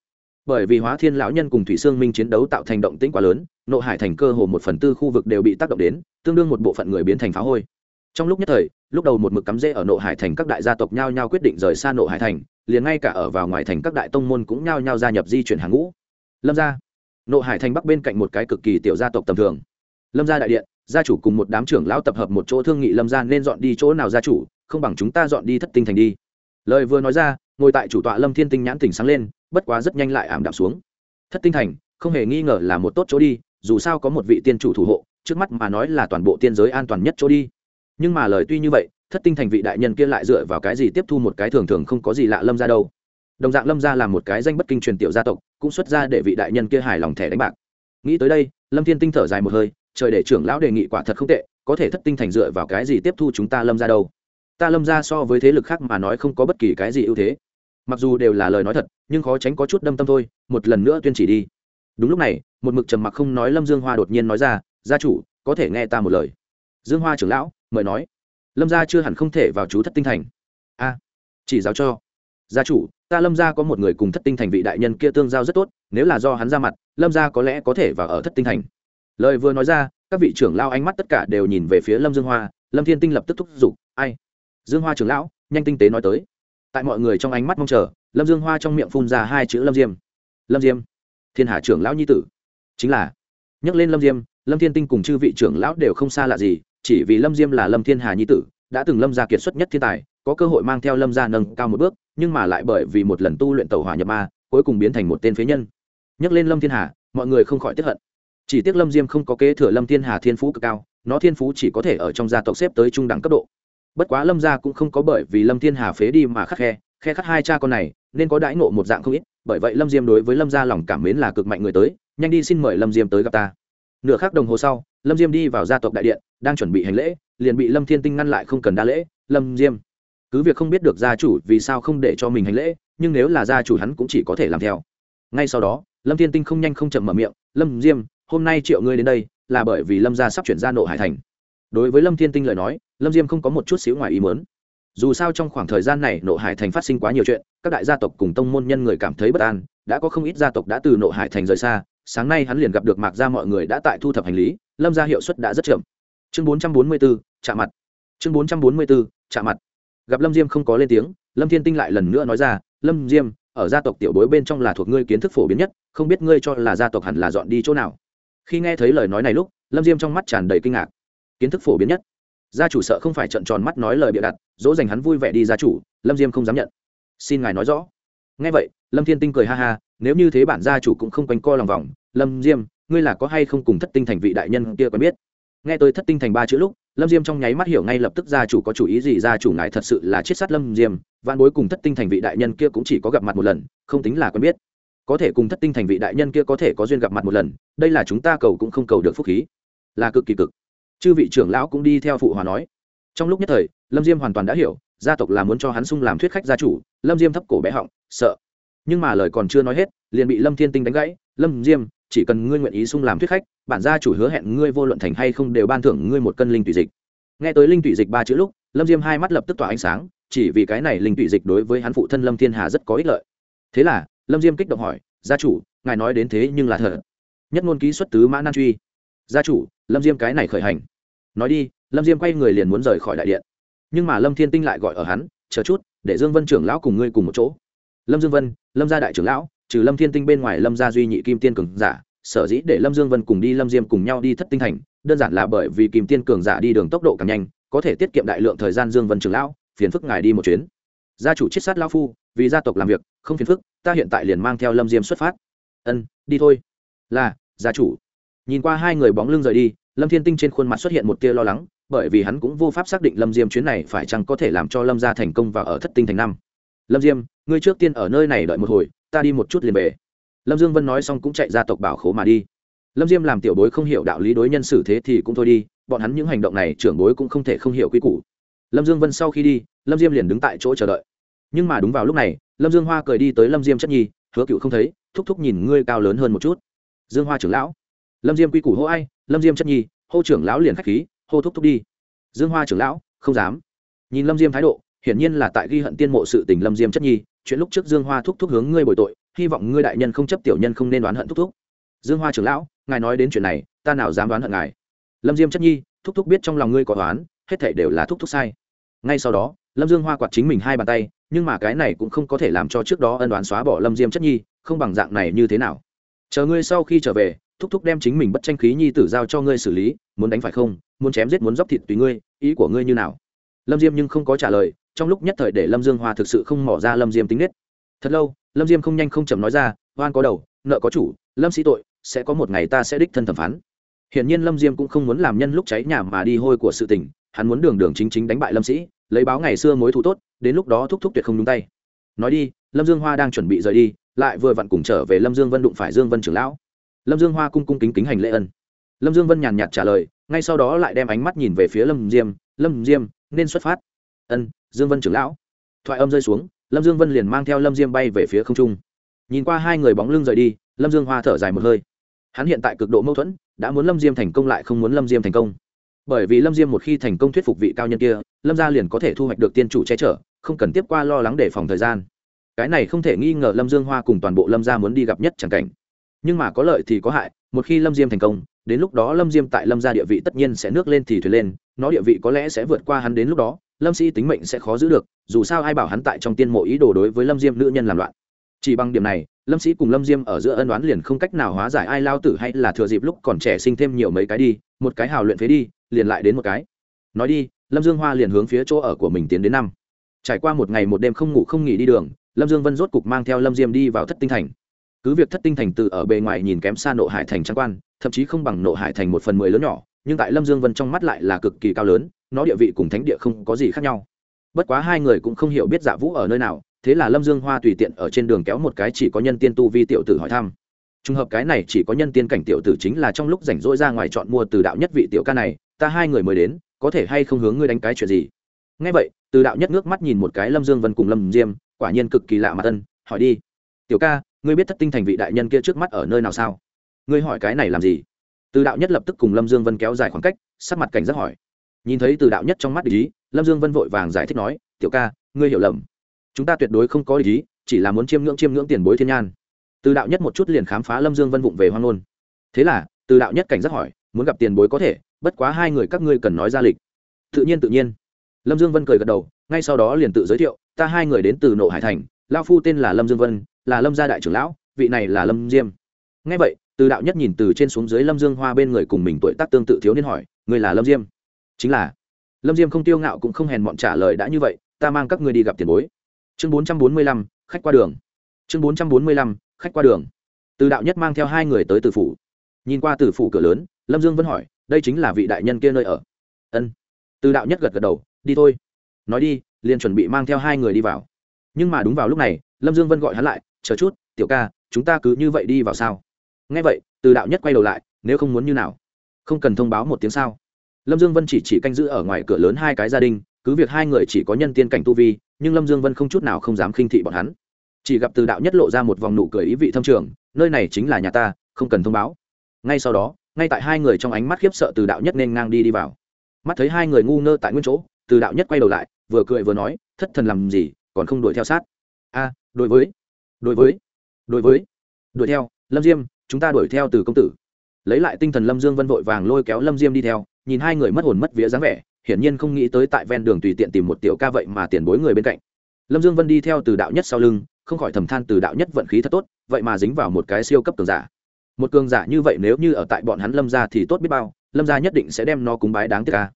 S1: bởi vì hóa thiên lão nhân cùng thủy sương minh chiến đấu tạo thành động tĩnh quá lớn, nộ hải thành cơ hồ một phần tư khu vực đều bị tác động đến, tương đương một bộ phận người biến thành phá hôi. Trong lúc nhất thời, lúc đầu một mực cắm rễ ở nộ hải thành các đại gia tộc nhao nhao quyết định rời xa nộ hải thành, liền ngay cả ở vào ngoài thành các đại tông môn cũng nhao nhao gia nhập di chuyển hàng ngũ. Lâm gia. Nộ hải thành bắc bên cạnh một cái cực kỳ tiểu gia tộc tầm thường. Lâm gia đại điện, gia chủ cùng một đám trưởng lão tập hợp một chỗ thương nghị lâm gia nên dọn đi chỗ nào gia chủ, không bằng chúng ta dọn đi thất tinh thành đi. Lời vừa nói ra, ngồi tại chủ tọa lâm thiên tinh nhãn tỉnh sáng lên bất quá rất nhanh lại ảm đạm xuống. Thất tinh thành, không hề nghi ngờ là một tốt chỗ đi, dù sao có một vị tiên chủ thủ hộ, trước mắt mà nói là toàn bộ tiên giới an toàn nhất chỗ đi. Nhưng mà lời tuy như vậy, thất tinh thành vị đại nhân kia lại dựa vào cái gì tiếp thu một cái thường thường không có gì lạ lâm ra đâu. Đồng dạng lâm ra là một cái danh bất kinh truyền tiểu gia tộc, cũng xuất ra để vị đại nhân kia hài lòng thẻ đánh bạc. Nghĩ tới đây, lâm thiên tinh thở dài một hơi, trời để trưởng lão đề nghị quả thật không tệ, có thể thất tinh thành dựa vào cái gì tiếp thu chúng ta lâm ra đâu? Ta lâm ra so với thế lực khác mà nói không có bất kỳ cái gì ưu thế mặc dù đều là lời nói thật, nhưng khó tránh có chút đâm tâm thôi, một lần nữa tuyên chỉ đi. Đúng lúc này, một mực trầm mặc không nói lâm dương hoa đột nhiên nói ra, gia chủ, có thể nghe ta một lời. Dương hoa trưởng lão, mời nói. Lâm gia chưa hẳn không thể vào chú thất tinh thành. A, chỉ giáo cho. Gia chủ, ta lâm gia có một người cùng thất tinh thành vị đại nhân kia tương giao rất tốt, nếu là do hắn ra mặt, lâm gia có lẽ có thể vào ở thất tinh thành. Lời vừa nói ra, các vị trưởng lao ánh mắt tất cả đều nhìn về phía lâm dương hoa, lâm thiên tinh lập tức thúc giục, ai? Dương hoa trưởng lão, nhanh tinh tế nói tới tại mọi người trong ánh mắt mong chờ, lâm dương hoa trong miệng phun ra hai chữ lâm diêm. Lâm diêm, thiên hà trưởng lão nhi tử. Chính là, nhắc lên lâm diêm, lâm thiên tinh cùng chư vị trưởng lão đều không xa lạ gì, chỉ vì lâm diêm là lâm thiên hà nhi tử, đã từng lâm gia kiệt xuất nhất thiên tài, có cơ hội mang theo lâm gia nâng cao một bước, nhưng mà lại bởi vì một lần tu luyện tàu hỏa nhập ma, cuối cùng biến thành một tên phế nhân. Nhắc lên lâm thiên hà, mọi người không khỏi tiếp hận. Chỉ tiếc lâm diêm không có kế thừa lâm thiên hà thiên phú cực cao, nó thiên phú chỉ có thể ở trong gia tộc xếp tới trung đẳng cấp độ bất quá lâm gia cũng không có bởi vì lâm thiên hà phế đi mà khắc khe khe khắc hai cha con này, nên có đãi ngộ một dạng không ít, bởi vậy lâm diêm đối với lâm gia lòng cảm mến là cực mạnh người tới, nhanh đi xin mời lâm diêm tới gặp ta. Nửa khắc đồng hồ sau, lâm diêm đi vào gia tộc đại điện, đang chuẩn bị hành lễ, liền bị lâm thiên tinh ngăn lại không cần đa lễ, lâm diêm, cứ việc không biết được gia chủ vì sao không để cho mình hành lễ, nhưng nếu là gia chủ hắn cũng chỉ có thể làm theo. Ngay sau đó, lâm thiên tinh không nhanh không chậm mở miệng, lâm diêm, hôm nay triệu ngươi đến đây, là bởi vì lâm gia sắp chuyển ra nộ hải thành đối với lâm thiên tinh lời nói, lâm diêm không có một chút xíu ngoài ý mớn dù sao trong khoảng thời gian này nộ hải thành phát sinh quá nhiều chuyện, các đại gia tộc cùng tông môn nhân người cảm thấy bất an, đã có không ít gia tộc đã từ nộ hải thành rời xa, sáng nay hắn liền gặp được mạc gia mọi người đã tại thu thập hành lý, lâm gia hiệu suất đã rất chậm. Chương bốn trăm bốn mươi bốn chạm mặt. Chương bốn trăm bốn mươi bốn chạm mặt. Gặp lâm diêm không có lên tiếng, lâm thiên tinh lại lần nữa nói ra, lâm diêm, ở gia tộc tiểu bối bên trong là thuộc ngươi kiến thức phổ biến nhất, không biết ngươi cho là gia tộc hẳn là dọn đi chỗ nào? Khi nghe thấy lời nói này lúc, lâm diêm trong mắt tràn đầy kinh ngạc kiến thức phổ biến nhất. Gia chủ sợ không phải trận tròn mắt nói lời bịa đặt, dỗ dành hắn vui vẻ đi gia chủ, lâm diêm không dám nhận. Xin ngài nói rõ. Nghe vậy, lâm thiên tinh cười ha ha, nếu như thế bản gia chủ cũng không quanh co lòng vòng, lâm diêm, ngươi là có hay không cùng thất tinh thành vị đại nhân kia quen biết? Nghe tôi thất tinh thành ba chữ lúc, lâm diêm trong nháy mắt hiểu ngay lập tức gia chủ có chủ ý gì, gia chủ ngài thật sự là chết sát lâm diêm văn bối cùng thất tinh thành vị đại nhân kia cũng chỉ có gặp mặt một lần, không tính là quen biết. Có thể cùng thất tinh thành vị đại nhân kia có thể có duyên gặp mặt một lần, đây là chúng ta cầu cũng không cầu được phúc khí. Là cực kỳ cực chư vị trưởng lão cũng đi theo phụ hòa nói. Trong lúc nhất thời, lâm diêm hoàn toàn đã hiểu, gia tộc là muốn cho hắn sung làm thuyết khách gia chủ, lâm diêm thấp cổ bé họng, sợ. Nhưng mà lời còn chưa nói hết, liền bị lâm thiên tinh đánh gãy. Lâm diêm, chỉ cần ngươi nguyện ý sung làm thuyết khách, bản gia chủ hứa hẹn ngươi vô luận thành hay không đều ban thưởng ngươi một cân linh tùy dịch. Nghe tới linh tùy dịch ba chữ lúc, lâm diêm hai mắt lập tức tỏa ánh sáng, chỉ vì cái này linh tùy dịch đối với hắn phụ thân lâm thiên hà rất có ích lợi. Thế là, lâm diêm kích động hỏi, gia chủ, ngài nói đến thế nhưng là thật. Nhất ngôn ký xuất tứ mã nan truy gia chủ, lâm diêm cái này khởi hành. Nói đi, lâm diêm quay người liền muốn rời khỏi đại điện. Nhưng mà lâm thiên tinh lại gọi ở hắn, chờ chút, để dương vân trưởng lão cùng ngươi cùng một chỗ. Lâm dương vân, lâm gia đại trưởng lão, trừ lâm thiên tinh bên ngoài lâm gia duy nhị kim tiên cường giả, sở dĩ để lâm dương vân cùng đi lâm diêm cùng nhau đi thất tinh thành, đơn giản là bởi vì kim tiên cường giả đi đường tốc độ càng nhanh, có thể tiết kiệm đại lượng thời gian dương vân trưởng lão, phiền phức ngài đi một chuyến. Gia chủ chiết sát lão phu, vì gia tộc làm việc, không phiền phức, ta hiện tại liền mang theo lâm diêm xuất phát. Ân, đi thôi. Là, gia chủ nhìn qua hai người bóng lưng rời đi, lâm thiên tinh trên khuôn mặt xuất hiện một tia lo lắng, bởi vì hắn cũng vô pháp xác định lâm diêm chuyến này phải chăng có thể làm cho lâm gia thành công và ở thất tinh thành năm. Lâm diêm, ngươi trước tiên ở nơi này đợi một hồi, ta đi một chút liền về. Lâm dương vân nói xong cũng chạy ra tộc bảo khố mà đi. Lâm diêm làm tiểu bối không hiểu đạo lý đối nhân xử thế thì cũng thôi đi, bọn hắn những hành động này trưởng bối cũng không thể không hiểu quy củ. Lâm dương vân sau khi đi, lâm diêm liền đứng tại chỗ chờ đợi. Nhưng mà đúng vào lúc này, lâm dương hoa cười đi tới lâm diêm chất nhi, hứa cựu không thấy, thúc thúc nhìn ngươi cao lớn hơn một chút. Dương hoa trưởng lão lâm diêm quy củ hô ai, lâm diêm chất nhi, hô trưởng lão liền k h á c h khí, hô thúc thúc đi. Dương hoa trưởng lão, không dám. Nhìn lâm diêm thái độ, hiển nhiên là tại ghi hận tiên mộ sự tình lâm diêm chất nhi, chuyện lúc trước dương hoa thúc thúc hướng ngươi bồi tội, hy vọng ngươi đại nhân không chấp tiểu nhân không nên đoán hận thúc thúc. Dương hoa trưởng lão, ngài nói đến chuyện này, ta nào dám đoán hận ngài? Lâm diêm chất nhi, thúc thúc biết trong lòng ngươi có đoán hết thể đều là thúc thúc sai. Ngay sau đó, lâm dương hoa quạt chính mình hai bàn tay, nhưng mà cái này cũng không có thể làm cho trước đó ân đoán xóa bỏ lâm diêm chất nhi, không bằng dạng này như thế nào? Chờ ngươi sau khi trở về thúc thúc đem chính mình bất tranh khí nhi tử giao cho ngươi xử lý, muốn đánh phải không, muốn chém giết muốn dóc thịt tùy ngươi, ý của ngươi như nào? Lâm diêm nhưng không có trả lời, trong lúc nhất thời để lâm dương hoa thực sự không mỏ ra lâm diêm tính nết. Thật lâu, lâm diêm không nhanh không chậm nói ra, oan có đầu, nợ có chủ, lâm sĩ tội, sẽ có một ngày ta sẽ đích thân thẩm phán. Hiển nhiên lâm diêm cũng không muốn làm nhân lúc cháy nhà mà đi hôi của sự tình, hắn muốn đường đường chính chính đánh bại lâm sĩ, lấy báo ngày xưa mối thù tốt, đến lúc đó thúc thúc tuyệt không đúng tay. Nói đi, lâm dương hoa đang chuẩn bị rời đi, lại vừa vặn cùng trở về lâm dương vân đụng phải dương vân trưởng lão lâm dương hoa cung cung kính kính hành lễ ân. Lâm dương vân nhàn nhạt trả lời, ngay sau đó lại đem ánh mắt nhìn về phía lâm diêm lâm diêm, nên xuất phát. Ân, dương vân trưởng lão. Thoại âm rơi xuống, lâm dương vân liền mang theo lâm diêm bay về phía không trung. Nhìn qua hai người bóng lưng rời đi, lâm dương hoa thở dài một hơi. Hắn hiện tại cực độ mâu thuẫn, đã muốn lâm diêm thành công lại không muốn lâm diêm thành công. Bởi vì lâm diêm một khi thành công thuyết phục vị cao nhân kia, lâm gia liền có thể thu hoạch được tiên chủ che chở, không cần tiếp qua lo lắng để phòng thời gian. Cái này không thể nghi ngờ lâm dương hoa cùng toàn bộ lâm gia muốn đi gặp nhất c cảnh nhưng mà có lợi thì có hại, một khi lâm diêm thành công, đến lúc đó lâm diêm tại lâm gia địa vị tất nhiên sẽ nước lên thì thuyền lên, nó địa vị có lẽ sẽ vượt qua hắn đến lúc đó, lâm sĩ tính mệnh sẽ khó giữ được, dù sao ai bảo hắn tại trong tiên mộ ý đồ đối với lâm diêm nữ nhân làm loạn. Chỉ bằng điểm này, lâm sĩ cùng lâm diêm ở giữa ân đoán liền không cách nào hóa giải ai lao tử hay là thừa dịp lúc còn trẻ sinh thêm nhiều mấy cái đi, một cái hào luyện phế đi, liền lại đến một cái. Nói đi, lâm dương hoa liền hướng phía chỗ ở của mình tiến đến năm. Trải qua một ngày một đêm không ngủ không nghỉ đi đường, lâm dương vân rốt cục mang theo lâm diêm đi vào thất tinh thành cứ việc thất tinh thành từ ở bề ngoài nhìn kém xa nộ hải thành trang quan, thậm chí không bằng nộ hải thành một phần mười lớn nhỏ, nhưng tại lâm dương vân trong mắt lại là cực kỳ cao lớn, nó địa vị cùng thánh địa không có gì khác nhau. Bất quá hai người cũng không hiểu biết dạ vũ ở nơi nào, thế là lâm dương hoa tùy tiện ở trên đường kéo một cái chỉ có nhân tiên tu vi tiểu tử hỏi thăm. Trùng hợp cái này chỉ có nhân tiên cảnh tiểu tử chính là trong lúc rảnh rỗi ra ngoài chọn mua từ đạo nhất vị tiểu ca này, ta hai người mới đến, có thể hay không hướng ngươi đánh cái chuyện gì? Ngay vậy, từ đạo nhất nước mắt nhìn một cái lâm dương vân cùng lâm diêm, quả nhiên cực kỳ lạ mặt tân hỏi đi. Tiểu ca ngươi biết thất tinh thành vị đại nhân kia trước mắt ở nơi nào sao? Ngươi hỏi cái này làm gì? Từ đạo nhất lập tức cùng lâm dương vân kéo dài khoảng cách, sắc mặt cảnh giác hỏi. Nhìn thấy từ đạo nhất trong mắt ý, lâm dương vân vội vàng giải thích nói, tiểu ca, ngươi hiểu lầm. Chúng ta tuyệt đối không có ý, chỉ là muốn chiêm ngưỡng chiêm ngưỡng tiền bối thiên nhan. Từ đạo nhất một chút liền khám phá lâm dương vân vụng về hoang ngôn. Thế là, từ đạo nhất cảnh giác hỏi, muốn gặp tiền bối có thể, bất quá hai người các ngươi cần nói ra lịch. Tự nhiên tự nhiên. Lâm dương vân cười gật đầu, ngay sau đó liền tự giới thiệu, ta hai người đến từ nộ hải thành lao phu tên là lâm dương vân là lâm gia đại trưởng lão, vị này là lâm diêm. Ngay vậy, từ đạo nhất nhìn từ trên xuống dưới lâm dương hoa bên người cùng mình tuổi tác tương tự thiếu niên hỏi người là lâm diêm? Chính là. Lâm diêm không tiêu ngạo cũng không hèn mọn trả lời đã như vậy, ta mang các ngươi đi gặp tiền bối. Chương bốn trăm bốn mươi lăm, khách qua đường. Chương bốn trăm bốn mươi lăm, khách qua đường. Từ đạo nhất mang theo hai người tới từ phủ. Nhìn qua từ phủ cửa lớn, lâm dương vẫn hỏi, đây chính là vị đại nhân kia nơi ở? Ân. Từ đạo nhất gật gật đầu, đi thôi. Nói đi, liền chuẩn bị mang theo hai người đi vào. Nhưng mà đúng vào lúc này, lâm dương vân gọi hắn lại chờ chút, tiểu ca, chúng ta cứ như vậy đi vào sao? Nghe vậy, từ đạo nhất quay đầu lại, nếu không muốn như nào? Không cần thông báo một tiếng sao? Lâm dương vân chỉ chỉ canh giữ ở ngoài cửa lớn hai cái gia đình, cứ việc hai người chỉ có nhân tiên cảnh tu vi, nhưng lâm dương vân không chút nào không dám khinh thị bọn hắn. Chỉ gặp từ đạo nhất lộ ra một vòng nụ cười ý vị thâm trường, nơi này chính là nhà ta, không cần thông báo. Ngay sau đó, ngay tại hai người trong ánh mắt khiếp sợ từ đạo nhất nên ngang đi đi vào. Mắt thấy hai người ngu ngơ tại nguyên chỗ, từ đạo nhất quay đầu lại, vừa cười vừa nói, thất thần làm gì, còn không đuổi theo sát? A, đối với đối với đối với, đuổi theo, lâm diêm, chúng ta đuổi theo từ công tử. Lấy lại tinh thần lâm dương vân vội vàng lôi kéo lâm diêm đi theo, nhìn hai người mất hồn mất vía dáng vẻ, hiển nhiên không nghĩ tới tại ven đường tùy tiện tìm một tiểu ca vậy mà tiền bối người bên cạnh. Lâm dương vân đi theo từ đạo nhất sau lưng, không khỏi thầm than từ đạo nhất vận khí thật tốt, vậy mà dính vào một cái siêu cấp cường giả. Một cường giả như vậy nếu như ở tại bọn hắn lâm gia thì tốt biết bao, lâm gia nhất định sẽ đem nó cúng bái đáng tiếc ca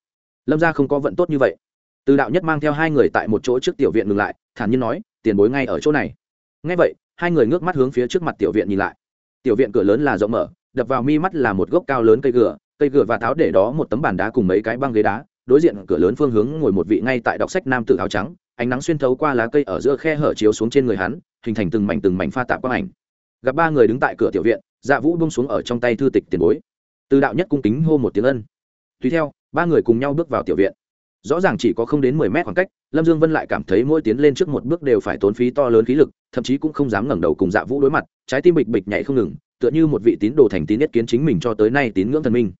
S1: lâm gia không có vận tốt như vậy. Từ đạo nhất mang theo hai người tại một chỗ trước tiểu viện ngừng lại, thản nhiên nói, tiền bối ngay ở chỗ này ngay vậy hai người ngước mắt hướng phía trước mặt tiểu viện nhìn lại. Tiểu viện cửa lớn là rộng mở đập vào mi mắt là một gốc cao lớn cây gừa, cây gừa và tháo để đó một tấm bàn đá cùng mấy cái băng ghế đá đối diện cửa lớn phương hướng ngồi một vị ngay tại đọc sách nam tử áo trắng ánh nắng xuyên thấu qua lá cây ở giữa khe hở chiếu xuống trên người hắn hình thành từng mảnh từng mảnh pha tạp quang ảnh. Gặp ba người đứng tại cửa tiểu viện dạ vũ bông xuống ở trong tay thư tịch tiền bối. Từ đạo nhất cung kính hô một tiếng ân. Tùy theo ba người cùng nhau bước vào tiểu viện rõ ràng chỉ có không đến mười mét khoảng cách, lâm dương vân lại cảm thấy mỗi tiến lên trước một bước đều phải tốn phí to lớn khí lực, thậm chí cũng không dám ngẩng đầu cùng dạ vũ đối mặt, trái tim bịch bịch nhảy không ngừng, tựa như một vị tín đồ thành tín nhất kiến chính mình cho tới nay tín ngưỡng thần minh.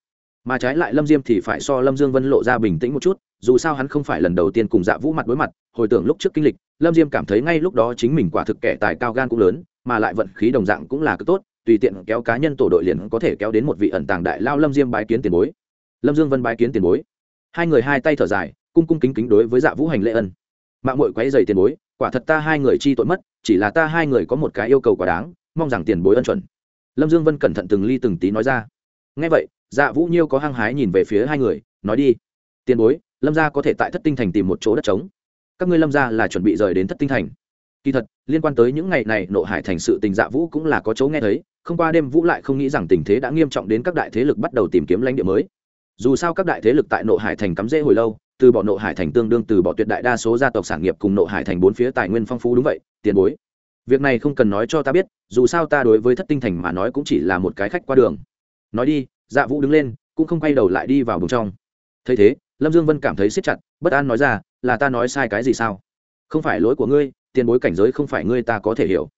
S1: Mà trái lại lâm diêm thì phải so lâm dương vân lộ ra bình tĩnh một chút, dù sao hắn không phải lần đầu tiên cùng dạ vũ mặt đối mặt, hồi tưởng lúc trước kinh lịch, lâm diêm cảm thấy ngay lúc đó chính mình quả thực kẻ tài cao gan cũng lớn, mà lại vận khí đồng dạng cũng là cực tốt, tùy tiện kéo cá nhân tổ đội liền có thể kéo đến một vị ẩn tàng đại lao lâm diêm bái kiến tiền bối. Lâm dương vân bái kiến tiền bối hai người hai tay thở dài, cung cung kính kính đối với dạ vũ hành lễ ân. Mạng mội quáy dày tiền bối, quả thật ta hai người chi tội mất, chỉ là ta hai người có một cái yêu cầu quá đáng, mong rằng tiền bối ân chuẩn. Lâm dương vân cẩn thận từng ly từng tí nói ra. Ngay vậy dạ vũ nhiêu có hăng hái nhìn về phía hai người, nói đi. Tiền bối, lâm gia có thể tại thất tinh thành tìm một chỗ đất trống. Các ngươi lâm gia là chuẩn bị rời đến thất tinh thành. Kỳ thật, liên quan tới những ngày này nộ hải thành sự tình dạ vũ cũng là có chỗ nghe thấy, không qua đêm vũ lại không nghĩ rằng tình thế đã nghiêm trọng đến các đại thế lực bắt đầu tìm kiếm lãnh địa mới dù sao các đại thế lực tại nội hải thành cắm rễ hồi lâu, từ bỏ nội hải thành tương đương từ bỏ tuyệt đại đa số gia tộc sản nghiệp cùng nội hải thành bốn phía tài nguyên phong phú đúng vậy, tiền bối. Việc này không cần nói cho ta biết, dù sao ta đối với thất tinh thành mà nói cũng chỉ là một cái khách qua đường. Nói đi dạ vũ đứng lên, cũng không quay đầu lại đi vào vùng trong. Thấy thế, lâm dương vân cảm thấy siết chặt, bất an nói ra, là ta nói sai cái gì sao? Không phải lỗi của ngươi, tiền bối cảnh giới không phải ngươi ta có thể hiểu.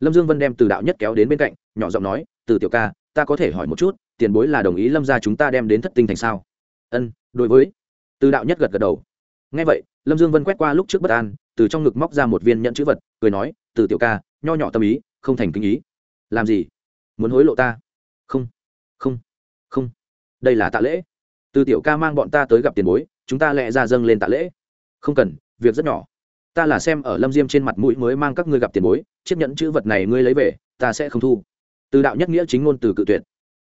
S1: Lâm dương vân đem từ đạo nhất kéo đến bên cạnh, nhỏ giọng nói, từ tiểu ca ta có thể hỏi một chút, tiền bối là đồng ý lâm ra chúng ta đem đến thất tinh thành sao? Ân, đối với. Từ đạo nhất gật gật đầu. Ngay vậy, lâm dương vân quét qua lúc trước bất an, từ trong ngực móc ra một viên nhận chữ vật, cười nói, từ tiểu ca, nho nhỏ tâm ý, không thành kinh ý. Làm gì? Muốn hối lộ ta? Không không không. Đây là tạ lễ. Từ tiểu ca mang bọn ta tới gặp tiền bối, chúng ta lẽ ra dâng lên tạ lễ. Không cần, việc rất nhỏ. Ta là xem ở lâm diêm trên mặt mũi mới mang các ngươi gặp tiền bối, chiếc nhẫn chữ vật này ngươi lấy về, ta sẽ không thu từ đạo nhất nghĩa chính ngôn từ cự tuyệt.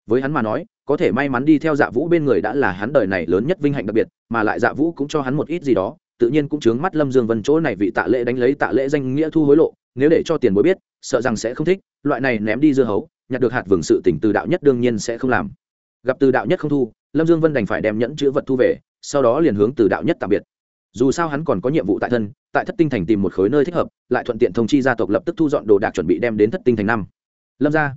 S1: Với hắn mà nói, có thể may mắn đi theo dạ vũ bên người đã là hắn đời này lớn nhất vinh hạnh đặc biệt, mà lại dạ vũ cũng cho hắn một ít gì đó, tự nhiên cũng chướng mắt lâm dương vân chỗ này vị tạ lễ đánh lấy tạ lễ danh nghĩa thu hối lộ, nếu để cho tiền bối biết, sợ rằng sẽ không thích, loại này ném đi dưa hấu, nhặt được hạt vừng sự tỉnh từ đạo nhất đương nhiên sẽ không làm. Gặp từ đạo nhất không thu, lâm dương vân đành phải đem nhẫn chữ vật thu về, sau đó liền hướng từ đạo nhất tạm biệt. Dù sao hắn còn có nhiệm vụ tại thân, tại thất tinh thành tìm một khối nơi thích hợp, lại thuận tiện thông chi gia tộc lập tức thu dọn đồ đạc chuẩn bị đem đến thất tinh thành năm. Lâm ra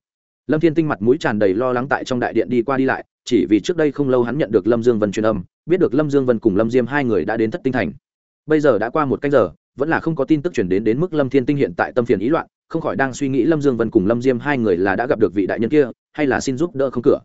S1: lâm thiên tinh mặt mũi tràn đầy lo lắng tại trong đại điện đi qua đi lại, chỉ vì trước đây không lâu hắn nhận được lâm dương vân truyền âm, biết được lâm dương vân cùng lâm diêm hai người đã đến thất tinh thành. Bây giờ đã qua một canh giờ, vẫn là không có tin tức chuyển đến đến mức lâm thiên tinh hiện tại tâm phiền ý loạn, không khỏi đang suy nghĩ lâm dương vân cùng lâm diêm hai người là đã gặp được vị đại nhân kia, hay là xin giúp đỡ không cửa.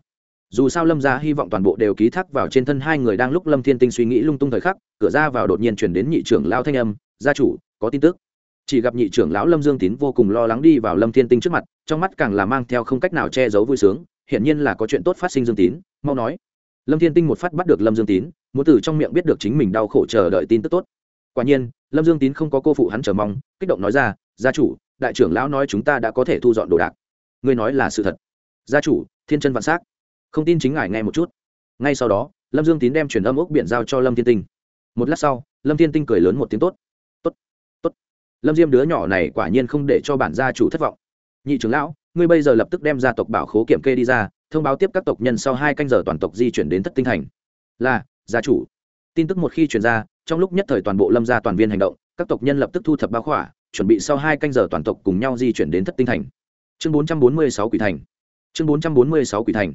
S1: Dù sao lâm gia hy vọng toàn bộ đều ký thác vào trên thân hai người đang lúc lâm thiên tinh suy nghĩ lung tung thời khắc, cửa ra vào đột nhiên chuyển đến nhị trưởng lao thanh âm, gia chủ, có tin tức chỉ gặp nhị trưởng lão lâm dương tín vô cùng lo lắng đi vào lâm thiên tinh trước mặt, trong mắt càng là mang theo không cách nào che giấu vui sướng, hiển nhiên là có chuyện tốt phát sinh dương tín, mau nói. Lâm thiên tinh một phát bắt được lâm dương tín, muốn từ trong miệng biết được chính mình đau khổ chờ đợi tin tức tốt. Quả nhiên, lâm dương tín không có cô phụ hắn chờ mong, kích động nói ra, gia chủ, đại trưởng lão nói chúng ta đã có thể thu dọn đồ đạc. Ngươi nói là sự thật. Gia chủ, thiên chân vạn s á c không tin chính ngài nghe một chút. Ngay sau đó, lâm dương tín đem chuyển âm ốc biển giao cho lâm thiên tinh. Một lát sau, lâm thiên tinh cười lớn một tiếng tốt tốt lâm diêm đứa nhỏ này quả nhiên không để cho bản gia chủ thất vọng. Nhị trưởng lão, ngươi bây giờ lập tức đem gia tộc bảo khố kiểm kê đi ra, thông báo tiếp các tộc nhân sau hai canh giờ toàn tộc di chuyển đến thất tinh thành. Là, gia chủ. Tin tức một khi chuyển ra, trong lúc nhất thời toàn bộ lâm gia toàn viên hành động, các tộc nhân lập tức thu thập bao khỏa, chuẩn bị sau hai canh giờ toàn tộc cùng nhau di chuyển đến thất tinh thành. Chương bốn trăm bốn mươi sáu quỷ thành. Chương bốn trăm bốn mươi sáu quỷ thành.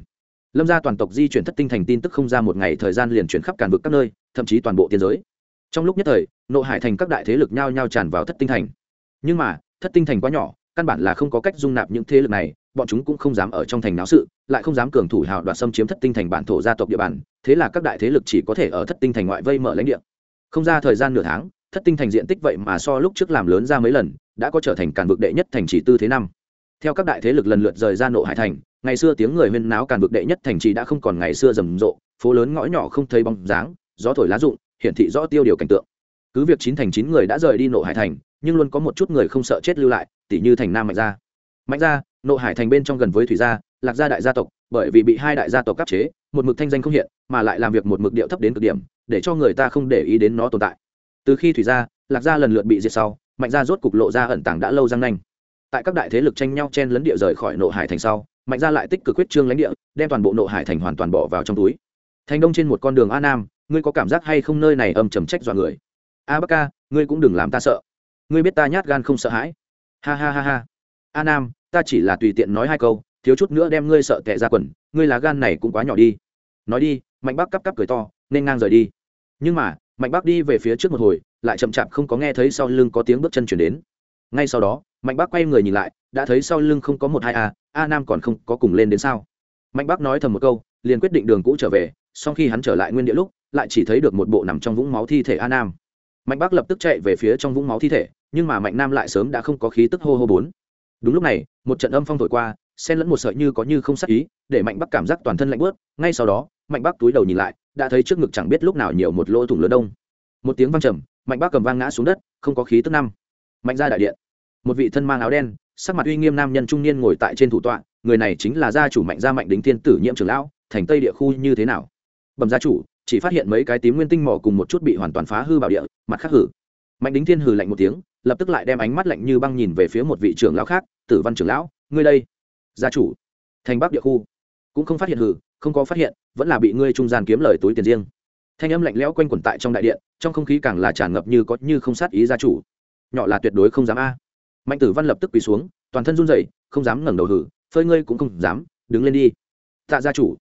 S1: Lâm gia toàn tộc di chuyển thất tinh thành tin tức không ra một ngày, thời gian liền chuyển khắp càn vực các nơi, thậm chí toàn bộ tiên giới trong lúc nhất thời, nộ hải thành các đại thế lực nhao nhao tràn vào thất tinh thành. Nhưng mà, thất tinh thành quá nhỏ, căn bản là không có cách dung nạp những thế lực này, bọn chúng cũng không dám ở trong thành náo sự, lại không dám cường thủ hào đoạt xâm chiếm thất tinh thành bản thổ gia tộc địa bàn, thế là các đại thế lực chỉ có thể ở thất tinh thành ngoại vây mở lãnh địa. Không ra thời gian nửa tháng, thất tinh thành diện tích vậy mà so lúc trước làm lớn ra mấy lần, đã có trở thành càn vực đệ nhất thành trì tư thế năm. Theo các đại thế lực lần lượt rời ra nộ hải thành, ngày xưa tiếng người huyên náo càn vực đệ nhất thành trì đã không còn ngày xưa rầm rộ, phố lớn ngõ nhỏ không thấy bóng dáng, gió thổi lá rụng hiển thị rõ tiêu điều cảnh tượng. Cứ việc chín thành chín người đã rời đi nộ hải thành, nhưng luôn có một chút người không sợ chết lưu lại, tỉ như thành nam mạnh gia. Mạnh gia, nộ hải thành bên trong gần với thủy gia, lạc gia đại gia tộc, bởi vì bị hai đại gia tộc cấp chế, một mực thanh danh không hiện, mà lại làm việc một mực điệu thấp đến cực điểm, để cho người ta không để ý đến nó tồn tại. Từ khi thủy gia, lạc gia lần lượt bị diệt sau, mạnh gia rốt cục lộ ra ẩn tàng đã lâu răng nanh. Tại các đại thế lực tranh nhau chen lấn địa rời khỏi nộ hải thành sau, mạnh gia lại tích cực quyết trương lãnh địa, đem toàn bộ nộ hải thành hoàn toàn bỏ vào trong túi. Thành đông trên một con đường a nam ngươi có cảm giác hay không nơi này âm trầm trách dọa người? A bắc ca, ngươi cũng đừng làm ta sợ. Ngươi biết ta nhát gan không sợ hãi. Ha ha ha ha. A nam, ta chỉ là tùy tiện nói hai câu, thiếu chút nữa đem ngươi sợ tệ ra quần. Ngươi lá gan này cũng quá nhỏ đi. Nói đi, mạnh bắc cắp cắp cười to, nên ngang rời đi. Nhưng mà, mạnh bắc đi về phía trước một hồi, lại chậm chạp không có nghe thấy sau lưng có tiếng bước chân chuyển đến. Ngay sau đó, mạnh bắc quay người nhìn lại, đã thấy sau lưng không có một hai a à, a nam còn không có cùng lên đến sao? Mạnh bắc nói thầm một câu, liền quyết định đường cũ trở về sau khi hắn trở lại nguyên địa lúc lại chỉ thấy được một bộ nằm trong vũng máu thi thể a nam. Mạnh bắc lập tức chạy về phía trong vũng máu thi thể, nhưng mà mạnh nam lại sớm đã không có khí tức hô hô bốn. Đúng lúc này, một trận âm phong thổi qua, xen lẫn một sợi như có như không sắc ý, để mạnh bắc cảm giác toàn thân lạnh bớt ngay sau đó, mạnh bắc túi đầu nhìn lại, đã thấy trước ngực chẳng biết lúc nào nhiều một lỗ thủng lớn đông. Một tiếng vang trầm, mạnh bắc cầm vang ngã xuống đất, không có khí tức năm. Mạnh ra đại điện. Một vị thân mang áo đen, sắc mặt uy nghiêm nam nhân trung niên ngồi tại trên thủ tọa, người này chính là gia chủ mạnh gia mạnh đính thiên tử nhiễm trưởng lão, thành tây địa khu như thế nào? Bẩm gia chủ chỉ phát hiện mấy cái tím nguyên tinh mỏ cùng một chút bị hoàn toàn phá hư bảo địa, mặt khắc hử. Mạnh đính thiên hừ lạnh một tiếng, lập tức lại đem ánh mắt lạnh như băng nhìn về phía một vị trưởng lão khác, tử văn trưởng lão, ngươi đây, gia chủ, thành bắc địa khu, cũng không phát hiện hử, không có phát hiện, vẫn là bị ngươi trung gian kiếm lời túi tiền riêng. Thanh âm lạnh lẽo quanh quẩn tại trong đại điện, trong không khí càng là tràn ngập như có như không sát ý gia chủ. Nhỏ là tuyệt đối không dám a. Mạnh tử văn lập tức quỳ xuống, toàn thân run rẩy, không dám ngẩng đầu hử, phơi ngươi cũng không dám, đứng lên đi. Tạ gia chủ.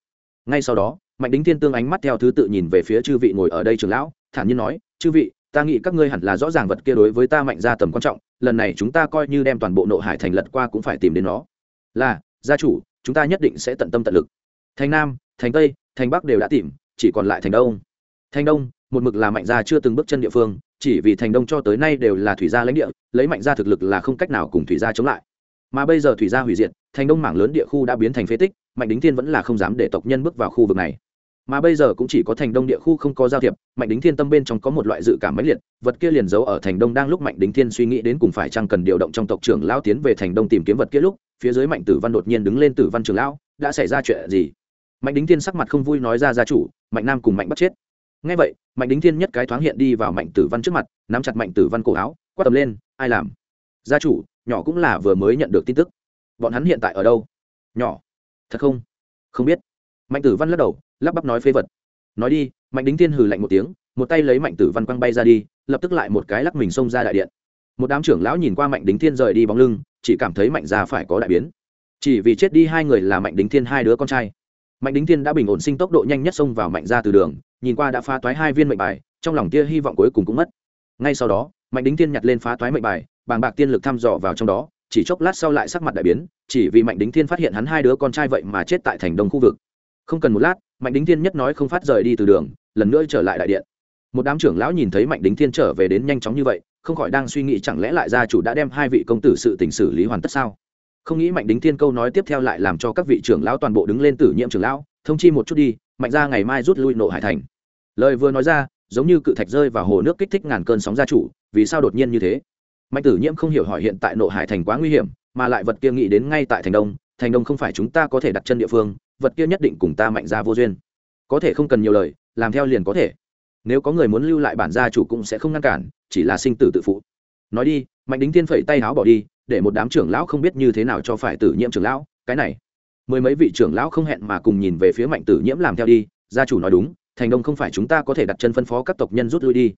S1: Ngay sau đó mạnh đính thiên tương ánh mắt theo thứ tự nhìn về phía chư vị ngồi ở đây trường lão, thản nhiên nói, chư vị, ta nghĩ các ngươi hẳn là rõ ràng vật kia đối với ta mạnh ra tầm quan trọng, lần này chúng ta coi như đem toàn bộ nộ hải thành lật qua cũng phải tìm đến nó. Là, gia chủ, chúng ta nhất định sẽ tận tâm tận lực. Thành nam, thành tây, thành bắc đều đã tìm, chỉ còn lại thành đông. Thành đông, một mực là mạnh gia chưa từng bước chân địa phương, chỉ vì thành đông cho tới nay đều là thủy gia lãnh địa, lấy mạnh gia thực lực là không cách nào cùng thủy gia chống lại. Mà bây giờ thủy gia hủy diệt, thành đông mảng lớn địa khu đã biến thành phế tích, mạnh đính thiên vẫn là không dám để tộc nhân bước vào khu vực này mà bây giờ cũng chỉ có thành đông địa khu không có giao thiệp, mạnh đính thiên tâm bên trong có một loại dự cảm mãnh liệt, vật kia liền giấu ở thành đông đang lúc mạnh đính thiên suy nghĩ đến cùng phải chăng cần điều động trong tộc trưởng lao tiến về thành đông tìm kiếm vật kia lúc, phía dưới mạnh tử văn đột nhiên đứng lên, tử văn trường lão, đã xảy ra chuyện gì? Mạnh đính thiên sắc mặt không vui nói ra, gia chủ, mạnh nam cùng mạnh bắt chết. Ngay vậy, mạnh đính thiên nhất cái thoáng hiện đi vào mạnh tử văn trước mặt, nắm chặt mạnh tử văn cổ áo, quát tầm lên, ai làm? Gia chủ, nhỏ cũng là vừa mới nhận được tin tức. Bọn hắn hiện tại ở đâu? Nhỏ. Thật không? Không biết. Mạnh tử văn lắc đầu lắp bắp nói phế vật. Nói đi, mạnh đính thiên hừ lạnh một tiếng, một tay lấy mạnh tử văn quăng bay ra đi, lập tức lại một cái lắc mình xông ra đại điện. Một đám trưởng lão nhìn qua mạnh đính thiên rời đi bóng lưng, chỉ cảm thấy mạnh gia phải có đại biến. Chỉ vì chết đi hai người là mạnh đính thiên hai đứa con trai. Mạnh đính thiên đã bình ổn sinh tốc độ nhanh nhất xông vào mạnh gia từ đường, nhìn qua đã phá toái hai viên mệnh bài, trong lòng tia hy vọng cuối cùng cũng mất. Ngay sau đó, mạnh đính thiên nhặt lên phá toái mệnh bài, bàng bạc tiên lực thăm dò vào trong đó, chỉ chốc lát sau lại sắc mặt đại biến, chỉ vì mạnh đính thiên phát hiện hắn hai đứa con trai vậy mà chết tại thành đông khu vực. Không cần một lát mạnh đính thiên nhất nói không phát rời đi từ đường, lần nữa trở lại đại điện. Một đám trưởng lão nhìn thấy mạnh đính thiên trở về đến nhanh chóng như vậy, không khỏi đang suy nghĩ chẳng lẽ lại gia chủ đã đem hai vị công tử sự tình xử lý hoàn tất sao? Không nghĩ mạnh đính thiên câu nói tiếp theo lại làm cho các vị trưởng lão toàn bộ đứng lên tử nhiệm trưởng lão, thông chi một chút đi, mạnh ra ngày mai rút lui nộ hải thành. Lời vừa nói ra, giống như cự thạch rơi vào hồ nước kích thích ngàn cơn sóng gia chủ, vì sao đột nhiên như thế? Mạnh tử nhiễm không hiểu hỏi hiện tại nộ hải thành quá nguy hiểm, mà lại vật kia nghĩ đến ngay tại thành đông thành đông không phải chúng ta có thể đặt chân địa phương vật kia nhất định cùng ta mạnh ra vô duyên. Có thể không cần nhiều lời, làm theo liền có thể. Nếu có người muốn lưu lại bản gia chủ cũng sẽ không ngăn cản, chỉ là sinh tử tự phụ. Nói đi, mạnh đính tiên phẩy tay áo bỏ đi, để một đám trưởng lão không biết như thế nào cho phải tử nhiễm trưởng lão, cái này. Mười mấy vị trưởng lão không hẹn mà cùng nhìn về phía mạnh tử nhiễm làm theo đi, gia chủ nói đúng, thành đông không phải chúng ta có thể đặt chân phân phó các tộc nhân rút lui đi.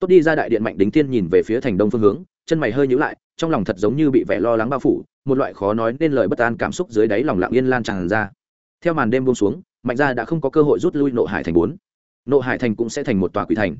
S1: Tốt đi, ra đại điện mạnh đính tiên nhìn về phía thành đông phương hướng, chân mày hơi nhíu lại, trong lòng thật giống như bị vẻ lo lắng bao phủ, một loại khó nói nên lời bất an cảm xúc dưới đáy lòng lặng yên lan tràn ra theo màn đêm buông xuống, mạnh gia đã không có cơ hội rút lui nộ hải thành bốn. Nộ hải thành cũng sẽ thành một tòa quỷ thành.